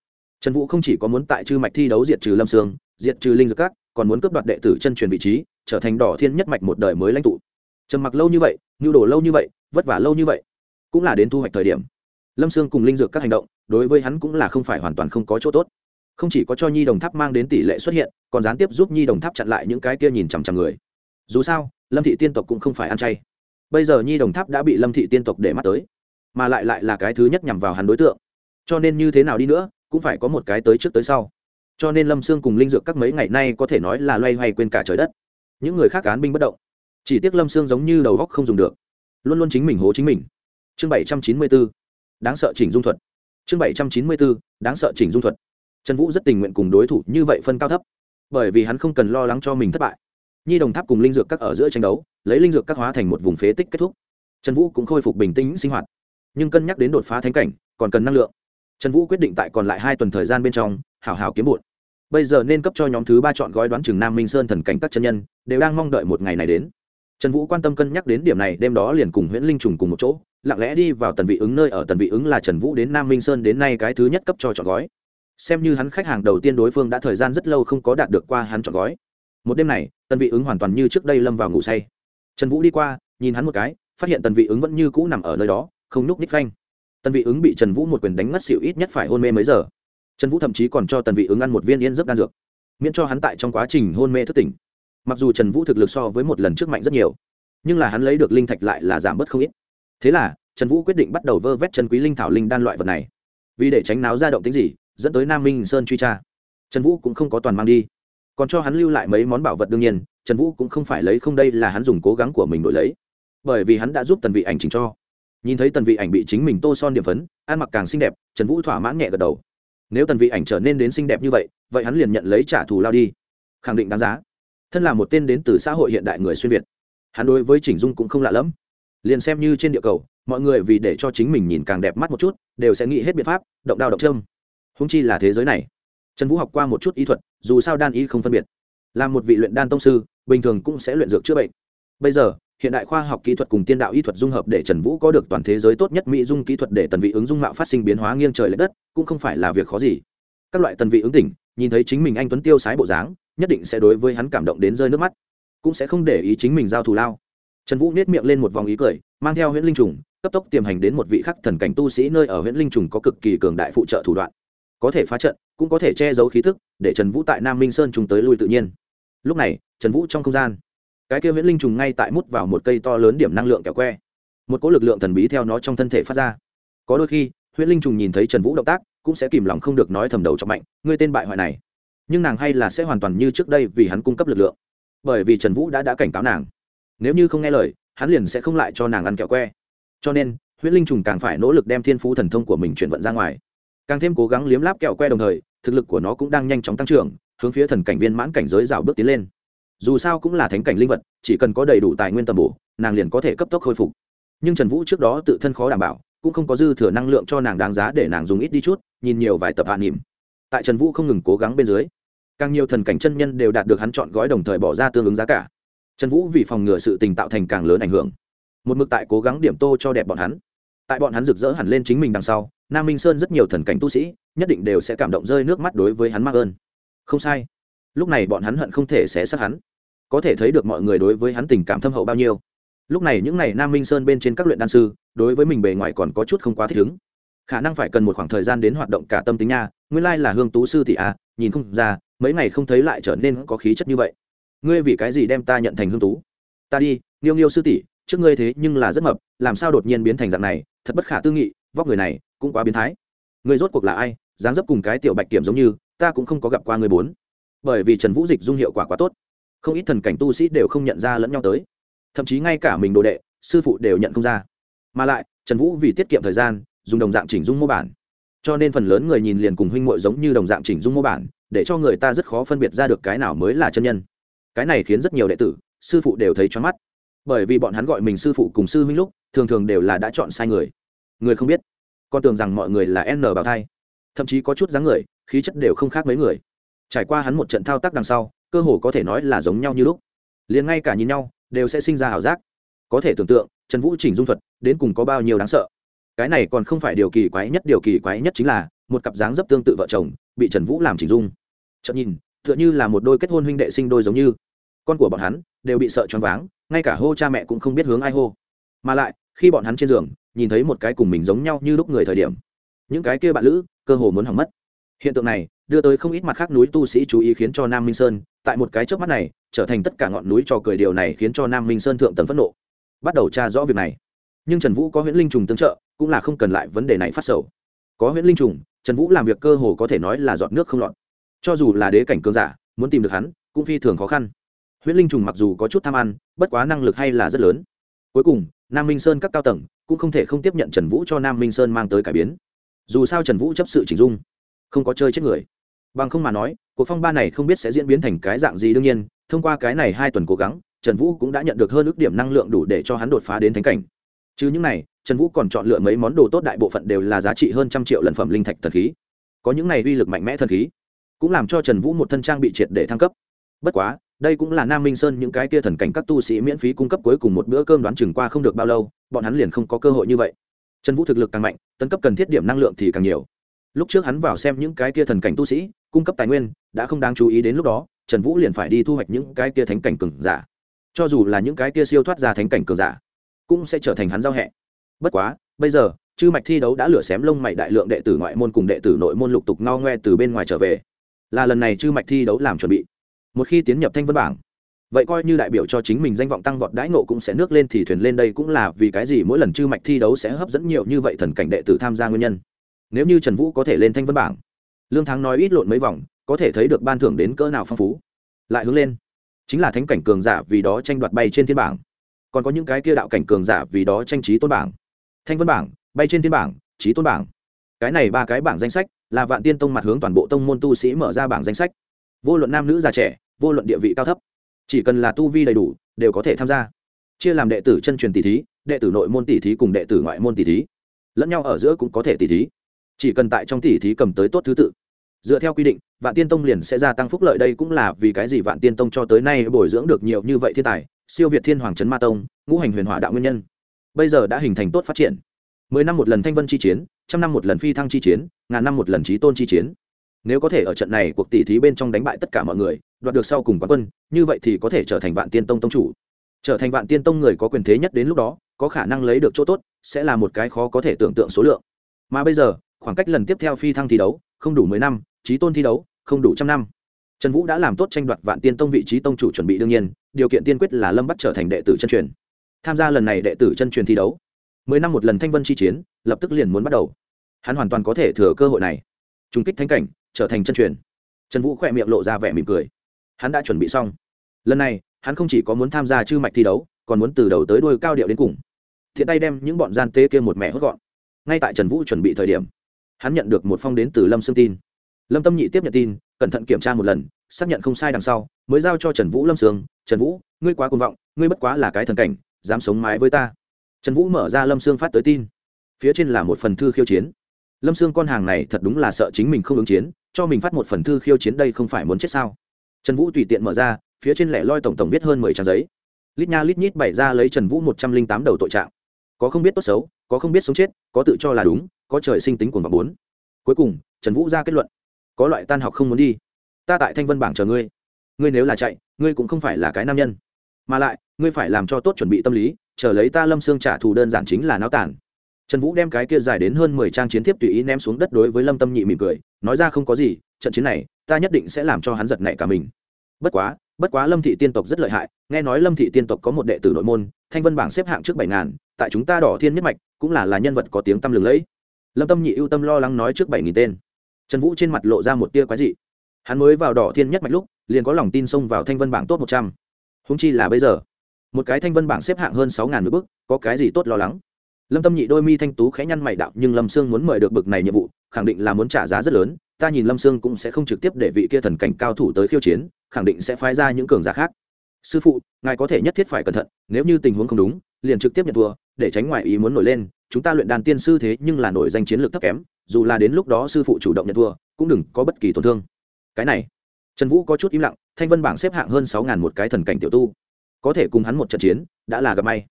Trần vũ không chỉ có muốn tại chư mạch thi đấu diệt trừ lâm sương, diệt trừ linh dược các, còn muốn cướp đoạt đệ tử chân truyền vị trí, trở thành đỏ thiên nhất mạch một đời mới lãnh tụ trầm mặc lâu như vậy, nhu đồ lâu như vậy, vất vả lâu như vậy, cũng là đến thu hoạch thời điểm. Lâm sương cùng linh dược các hành động, đối với hắn cũng là không phải hoàn toàn không có chỗ tốt. Không chỉ có cho nhi đồng tháp mang đến tỷ lệ xuất hiện, còn gián tiếp giúp nhi đồng tháp chặn lại những cái kia nhìn chằm chằm người. Dù sao, lâm thị tiên tộc cũng không phải ăn chay. Bây giờ nhi đồng tháp đã bị lâm thị tiên tộc để mắt tới, mà lại lại là cái thứ nhất nhằm vào hắn đối tượng. Cho nên như thế nào đi nữa, cũng phải có một cái tới trước tới sau. Cho nên lâm sương cùng linh dược các mấy ngày nay có thể nói là loay hoay quên cả trời đất. Những người khác cán binh bất động chỉ tiếc lâm sương giống như đầu góc không dùng được. Luôn luôn chính mình hố chính mình. Chương bảy trăm chín mươi bốn đáng sợ chỉnh dung thuật. Chương bảy trăm chín mươi bốn đáng sợ chỉnh dung thuật. Trần vũ rất tình nguyện cùng đối thủ như vậy phân cao thấp, bởi vì hắn không cần lo lắng cho mình thất bại. Nhi đồng tháp cùng linh dược các ở giữa tranh đấu, lấy linh dược các hóa thành một vùng phế tích kết thúc. Trần vũ cũng khôi phục bình tĩnh sinh hoạt, nhưng cân nhắc đến đột phá thánh cảnh, còn cần năng lượng. Trần vũ quyết định tại còn lại hai tuần thời gian bên trong, hảo hảo kiếm bụt bây giờ nên cấp cho nhóm thứ ba chọn gói đoán chừng nam minh sơn thần cảnh các chân nhân, đều đang mong đợi một ngày này đến trần vũ quan tâm cân nhắc đến điểm này, đêm đó liền cùng nguyễn linh trùng cùng một chỗ, lặng lẽ đi vào tần vị ứng nơi ở, tần vị ứng là trần vũ đến nam minh sơn đến nay cái thứ nhất cấp cho chọn gói. Xem như hắn khách hàng đầu tiên đối phương đã thời gian rất lâu không có đạt được qua hắn chọn gói. Một đêm này, tần vị ứng hoàn toàn như trước đây lâm vào ngủ say. Trần vũ đi qua, nhìn hắn một cái, phát hiện tần vị ứng vẫn như cũ nằm ở nơi đó, không nhúc ních phanh. Tần vị ứng bị trần vũ một quyền đánh ngất xỉu ít nhất phải hôn mê mấy giờ. Trần vũ thậm chí còn cho tần vị ứng ăn một viên yên giấc đan dược, miễn cho hắn tại trong quá trình hôn mê thức tỉnh mặc dù trần vũ thực lực so với một lần trước mạnh rất nhiều nhưng là hắn lấy được linh thạch lại là giảm bớt không ít thế là trần vũ quyết định bắt đầu vơ vét chân quý linh thảo linh đan loại vật này vì để tránh náo ra động tính gì dẫn tới nam minh sơn truy tra trần vũ cũng không có toàn mang đi còn cho hắn lưu lại mấy món bảo vật đương nhiên trần vũ cũng không phải lấy không đây là hắn dùng cố gắng của mình đổi lấy bởi vì hắn đã giúp tần vị ảnh chỉnh cho nhìn thấy tần vị ảnh bị chính mình tô son điểm phấn ăn mặc càng xinh đẹp trần vũ thỏa mãn nhẹ gật đầu nếu tần vị ảnh trở nên đến xinh đẹp như vậy vậy hắn liền nhận lấy trả thù lao đi khẳng định đáng giá thân là một tên đến từ xã hội hiện đại người xuyên việt. Hắn đối với chỉnh dung cũng không lạ lẫm. Liền xem như trên địa cầu, mọi người vì để cho chính mình nhìn càng đẹp mắt một chút, đều sẽ nghĩ hết biện pháp, động đao động châm. húng chi là thế giới này. Trần vũ học qua một chút y thuật, dù sao đan y không phân biệt. Là một vị luyện đan tông sư, bình thường cũng sẽ luyện dược chữa bệnh. Bây giờ, hiện đại khoa học kỹ thuật cùng tiên đạo y thuật dung hợp để trần vũ có được toàn thế giới tốt nhất mỹ dung kỹ thuật để tần vị ứng dung mạo phát sinh biến hóa nghiêng trời l ệ đất, cũng không phải là việc khó gì. Các loại tần vị ứng tỉnh, nhìn thấy chính mình anh tuấn tiêu sái bộ dáng nhất định sẽ đối với hắn cảm động đến rơi nước mắt, cũng sẽ không để ý chính mình giao thù lao. Trần vũ nết miệng lên một vòng ý cười, mang theo h u y ễ n linh trùng, cấp tốc tiềm hành đến một vị khắc thần cảnh tu sĩ nơi ở h u y ễ n linh trùng có cực kỳ cường đại phụ trợ thủ đoạn. Có thể phá trận, cũng có thể che giấu khí thức để trần vũ tại nam minh sơn trùng tới lui tự nhiên. Lúc này, trần vũ trong không gian, cái kia huyễn linh trùng ngay tại mút vào một cây to lớn điểm năng lượng kẹo que. Một cỗ lực lượng thần bí theo nó trong thân thể phát ra. Có đôi khi, huyễn linh trùng nhìn thấy trần vũ động tác, cũng sẽ kìm lòng không được nói thầm đầu cho mạnh, ngươi tên bại hoại này nhưng nàng hay là sẽ hoàn toàn như trước đây vì hắn cung cấp lực lượng. Bởi vì trần vũ đã đã cảnh cáo nàng. Nếu như không nghe lời, hắn liền sẽ không lại cho nàng ăn kẹo que. Cho nên, huyễn linh trùng càng phải nỗ lực đem thiên phú thần thông của mình chuyển vận ra ngoài. Càng thêm cố gắng liếm láp kẹo que đồng thời, thực lực của nó cũng đang nhanh chóng tăng trưởng, hướng phía thần cảnh viên mãn cảnh giới rào bước tiến lên. Dù sao cũng là thánh cảnh linh vật, chỉ cần có đầy đủ tài nguyên tầm bổ, nàng liền có thể cấp tốc khôi phục. Nhưng trần vũ trước đó tự thân khó đảm bảo, cũng không có dư thừa năng lượng cho nàng đáng giá để nàng dùng ít đi chút, nhìn nhiều vài tập hạ nỉm tại trần vũ không ngừng cố gắng bên dưới, càng nhiều thần cảnh chân nhân đều đạt được hắn chọn gói đồng thời bỏ ra tương ứng giá cả. Trần vũ vì phòng ngừa sự tình tạo thành càng lớn ảnh hưởng. Một mực tại cố gắng điểm tô cho đẹp bọn hắn. Tại bọn hắn rực rỡ hẳn lên chính mình đằng sau, nam minh sơn rất nhiều thần cảnh tu sĩ, nhất định đều sẽ cảm động rơi nước mắt đối với hắn mắc ơn. Không sai. Lúc này bọn hắn hận không thể sẽ sát hắn. Có thể thấy được mọi người đối với hắn tình cảm thâm hậu bao nhiêu. Lúc này những n à y nam minh sơn bên trên các luyện đan sư, đối với mình bề ngoài còn có chút không quá thích ứng khả năng phải cần một khoảng thời gian đến hoạt động cả tâm tính nha. Nguyên lai là hương tú sư tỷ à? nhìn không ra, mấy ngày không thấy lại trở nên có khí chất như vậy. Ngươi vì cái gì đem ta nhận thành hương tú? Ta đi nghiêu nghiêu sư tỷ, trước ngươi thế nhưng là rất mập, làm sao đột nhiên biến thành dạng này, thật bất khả tư nghị, vóc người này cũng quá biến thái. Ngươi rốt cuộc là ai, dáng dấp cùng cái tiểu bạch kiểm giống như, ta cũng không có gặp qua người bốn. Bởi vì trần vũ dịch dung hiệu quả quá tốt, không ít thần cảnh tu sĩ đều không nhận ra lẫn nhau tới. Thậm chí ngay cả mình đồ đệ, sư phụ đều nhận không ra. Mà lại, trần vũ vì tiết kiệm thời gian dùng đồng dạng chỉnh dung mô bản. Cho nên phần lớn người nhìn liền cùng huynh muội giống như đồng dạng chỉnh dung mô bản, để cho người ta rất khó phân biệt ra được cái nào mới là chân nhân. Cái này khiến rất nhiều đệ tử, sư phụ đều thấy choáng mắt. Bởi vì bọn hắn gọi mình sư phụ cùng sư huynh lúc, thường thường đều là đã chọn sai người. Người không biết, con tưởng rằng mọi người là n bảo thai. Thậm chí có chút dáng người, khí chất đều không khác mấy người. Trải qua hắn một trận thao tác đằng sau, cơ hồ có thể nói là giống nhau như lúc. Liền ngay cả nhìn nhau, đều sẽ sinh ra ảo giác. Có thể tưởng tượng, trần vũ chỉnh dung thuật, đến cùng có bao nhiêu đáng sợ cái này còn không phải điều kỳ quái nhất, điều kỳ quái nhất chính là, một cặp dáng dấp tương tự vợ chồng, bị trần vũ làm chỉnh dung. Chợt nhìn, tựa như là một đôi kết hôn huynh đệ sinh đôi giống như. Con của bọn hắn đều bị sợ choáng váng, ngay cả hô cha mẹ cũng không biết hướng ai hô. Mà lại, khi bọn hắn trên giường, nhìn thấy một cái cùng mình giống nhau như lúc người thời điểm, những cái kia bạn lữ cơ hồ muốn hỏng mất. Hiện tượng này đưa tới không ít mặt khác núi tu sĩ chú ý khiến cho nam minh sơn, tại một cái trước mắt này, trở thành tất cả ngọn núi trò cười điều này khiến cho nam minh sơn thượng tầng phẫn nộ. Bắt đầu tra rõ việc này nhưng trần vũ có huyễn linh trùng tương trợ, cũng là không cần lại vấn đề này phát sầu. Có huyễn linh trùng, trần vũ làm việc cơ hồ có thể nói là giọt nước không lọt. Cho dù là đế cảnh cơn giả, muốn tìm được hắn, cũng phi thường khó khăn. Huyễn linh trùng mặc dù có chút tham ăn, bất quá năng lực hay là rất lớn. Cuối cùng, nam minh sơn các cao tầng cũng không thể không tiếp nhận trần vũ cho nam minh sơn mang tới cải biến. Dù sao trần vũ chấp sự chỉnh dung, không có chơi chết người. Bằng không mà nói, cuộc phong ba này không biết sẽ diễn biến thành cái dạng gì đương nhiên, thông qua cái này hai tuần cố gắng, trần vũ cũng đã nhận được hơn ước điểm năng lượng đủ để cho hắn đột phá đến thánh cảnh chứ những này, trần vũ còn chọn lựa mấy món đồ tốt đại bộ phận đều là giá trị hơn trăm triệu lần phẩm linh thạch thần khí. Có những này uy lực mạnh mẽ thần khí, cũng làm cho trần vũ một thân trang bị triệt để thăng cấp. Bất quá, đây cũng là nam minh sơn những cái kia thần cảnh các tu sĩ miễn phí cung cấp cuối cùng một bữa cơm đoán chừng qua không được bao lâu, bọn hắn liền không có cơ hội như vậy. Trần vũ thực lực càng mạnh, tấn cấp cần thiết điểm năng lượng thì càng nhiều. Lúc trước hắn vào xem những cái kia thần cảnh tu sĩ, cung cấp tài nguyên, đã không đáng chú ý đến lúc đó, trần vũ liền phải đi thu hoạch những cái kia thánh cảnh cường giả. Cho dù là những cái kia siêu thoát ra thánh cảnh cường giả cũng sẽ trở thành hắn giao hẹ. Bất quá, bây giờ chư mạch thi đấu đã lửa xém lông mày đại lượng đệ tử ngoại môn cùng đệ tử nội môn lục tục ngao ngoe từ bên ngoài trở về. Là lần này chư mạch thi đấu làm chuẩn bị. Một khi tiến nhập thanh vân bảng, vậy coi như đại biểu cho chính mình danh vọng tăng vọt đãi nộ cũng sẽ nước lên thì thuyền lên đây cũng là vì cái gì mỗi lần chư mạch thi đấu sẽ hấp dẫn nhiều như vậy thần cảnh đệ tử tham gia nguyên nhân. Nếu như trần vũ có thể lên thanh vân bảng, lương thắng nói ít lộn mấy vòng, có thể thấy được ban thưởng đến cỡ nào phong phú. Lại hướng lên, chính là thánh cảnh cường giả vì đó tranh đoạt bay trên thiên bảng còn có những cái kia đạo cảnh cường giả vì đó tranh trí tôn bảng. Thanh vân bảng, bay trên thiên bảng, trí tôn bảng. Cái này ba cái bảng danh sách là vạn tiên tông mặt hướng toàn bộ tông môn tu sĩ mở ra bảng danh sách. Vô luận nam nữ già trẻ, vô luận địa vị cao thấp, chỉ cần là tu vi đầy đủ, đều có thể tham gia. Chia làm đệ tử chân truyền tỷ thí, đệ tử nội môn tỷ thí cùng đệ tử ngoại môn tỷ thí. Lẫn nhau ở giữa cũng có thể tỷ thí. Chỉ cần tại trong tỷ thí cầm tới tốt thứ tự. Dựa theo quy định, vạn tiên tông liền sẽ gia tăng phúc lợi đây cũng là vì cái gì vạn tiên tông cho tới nay bồi dưỡng được nhiều như vậy thiên tài siêu việt thiên hoàng trấn ma tông, ngũ hành huyền hỏa đạo nguyên nhân. Bây giờ đã hình thành tốt phát triển. Mười năm một lần thanh vân chi chiến, trăm năm một lần phi thăng chi chiến, ngàn năm một lần trí tôn chi chiến. Nếu có thể ở trận này cuộc tỷ thí bên trong đánh bại tất cả mọi người, đoạt được sau cùng quán quân, như vậy thì có thể trở thành vạn tiên tông tông chủ. Trở thành vạn tiên tông người có quyền thế nhất đến lúc đó, có khả năng lấy được chỗ tốt, sẽ là một cái khó có thể tưởng tượng số lượng. Mà bây giờ, khoảng cách lần tiếp theo phi thăng thi đấu, không đủ mười năm trí tôn thi đấu, không đủ trăm năm trần vũ đã làm tốt tranh đoạt vạn tiên tông vị trí tông chủ chuẩn bị đương nhiên, điều kiện tiên quyết là lâm bắt trở thành đệ tử chân truyền. Tham gia lần này đệ tử chân truyền thi đấu, mười năm một lần thanh vân chi chiến, lập tức liền muốn bắt đầu. Hắn hoàn toàn có thể thừa cơ hội này. Trung kích thánh cảnh, trở thành chân truyền. Trần vũ khỏe miệng lộ ra vẻ mỉm cười. Hắn đã chuẩn bị xong. Lần này, hắn không chỉ có muốn tham gia chư mạch thi đấu, còn muốn từ đầu tới đuôi cao điệu đến cùng. Thiện tay đem những bọn gian tế kia một mẹ hốt gọn. Ngay tại trần vũ chuẩn bị thời điểm, hắn nhận được một phong đến từ lâm sương tin. Lâm tâm nhị tiếp nhận tin, cẩn thận kiểm tra một lần xác nhận không sai đằng sau, mới giao cho trần vũ lâm sương, trần vũ, ngươi quá cuồng vọng, ngươi bất quá là cái thần cảnh, dám sống mái với ta. Trần vũ mở ra lâm sương phát tới tin. Phía trên là một phần thư khiêu chiến. Lâm sương con hàng này thật đúng là sợ chính mình không ứng chiến, cho mình phát một phần thư khiêu chiến đây không phải muốn chết sao? Trần vũ tùy tiện mở ra, phía trên lẻ loi tổng tổng viết hơn mười trang giấy. Lít nha lít nhít bày ra lấy trần vũ một trăm linh tám đầu tội trạng. Có không biết tốt xấu, có không biết sống chết, có tự cho là đúng, có trời sinh tính cuồng và bốn. Cuối cùng, trần vũ ra kết luận. Có loại tan học không muốn đi ta tại thanh vân bảng chờ ngươi. Ngươi nếu là chạy, ngươi cũng không phải là cái nam nhân. Mà lại, ngươi phải làm cho tốt chuẩn bị tâm lý, chờ lấy ta lâm xương trả thù đơn giản chính là náo tản trần vũ đem cái kia dài đến hơn mười trang chiến thiếp tùy ý ném xuống đất đối với lâm tâm nhị mỉm cười, nói ra không có gì, trận chiến này, ta nhất định sẽ làm cho hắn giật nảy cả mình. Bất quá bất quá lâm thị tiên tộc rất lợi hại, nghe nói lâm thị tiên tộc có một đệ tử nội môn, thanh vân bảng xếp hạng trước bảy ngàn, tại chúng ta đỏ thiên nhất mạch, cũng là là nhân vật có tiếng tăm lừng lẫy. Lâm tâm nhị ưu tâm lo lắng nói trước bảy nghìn tên. Trần vũ trên mặt lộ ra một tia quái dị hắn mới vào đỏ thiên nhất mạch lúc, liền có lòng tin xông vào thanh vân bảng tốt một trăm. Húng chi là bây giờ, một cái thanh vân bảng xếp hạng hơn sáu ngàn bức có cái gì tốt lo lắng? Lâm tâm nhị đôi mi thanh tú khẽ nhăn mày đạo, nhưng lâm sương muốn mời được bực này nhiệm vụ, khẳng định là muốn trả giá rất lớn, ta nhìn lâm sương cũng sẽ không trực tiếp để vị kia thần cảnh cao thủ tới khiêu chiến, khẳng định sẽ phái ra những cường giả khác. Sư phụ, ngài có thể nhất thiết phải cẩn thận, nếu như tình huống không đúng, liền trực tiếp nhận thua, để tránh ngoại ý muốn nổi lên, chúng ta luyện đàn tiên sư thế nhưng là nổi danh chiến lược thấp kém, dù là đến lúc đó sư phụ chủ động nhận thua, cũng đừng có bất kỳ tổn thương cái này. Trần vũ có chút im lặng, thanh vân bảng xếp hạng hơn sáu ngàn một cái thần cảnh tiểu tu. Có thể cùng hắn một trận chiến, đã là gặp may.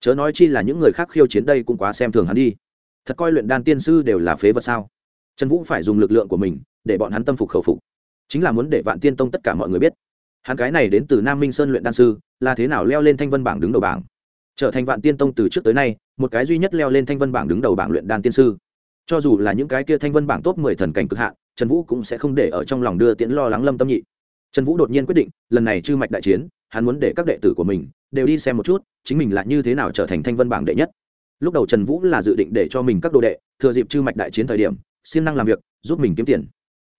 Chớ nói chi là những người khác khiêu chiến đây cũng quá xem thường hắn đi. Thật coi luyện đan tiên sư đều là phế vật sao? Trần vũ phải dùng lực lượng của mình, để bọn hắn tâm phục khẩu phục. Chính là muốn để vạn tiên tông tất cả mọi người biết, hắn cái này đến từ nam minh sơn luyện đan sư, là thế nào leo lên thanh vân bảng đứng đầu bảng. Trở thành vạn tiên tông từ trước tới nay, một cái duy nhất leo lên thanh vân bảng đứng đầu bảng luyện đan tiên sư. Cho dù là những cái kia thanh vân bảng top mười thần cảnh cực hạn trần vũ cũng sẽ không để ở trong lòng đưa tiễn lo lắng lâm tâm nhị. Trần vũ đột nhiên quyết định, lần này chư mạch đại chiến, hắn muốn để các đệ tử của mình đều đi xem một chút, chính mình là như thế nào trở thành thanh vân bảng đệ nhất. Lúc đầu trần vũ là dự định để cho mình các đồ đệ thừa dịp chư mạch đại chiến thời điểm, siêng năng làm việc, giúp mình kiếm tiền.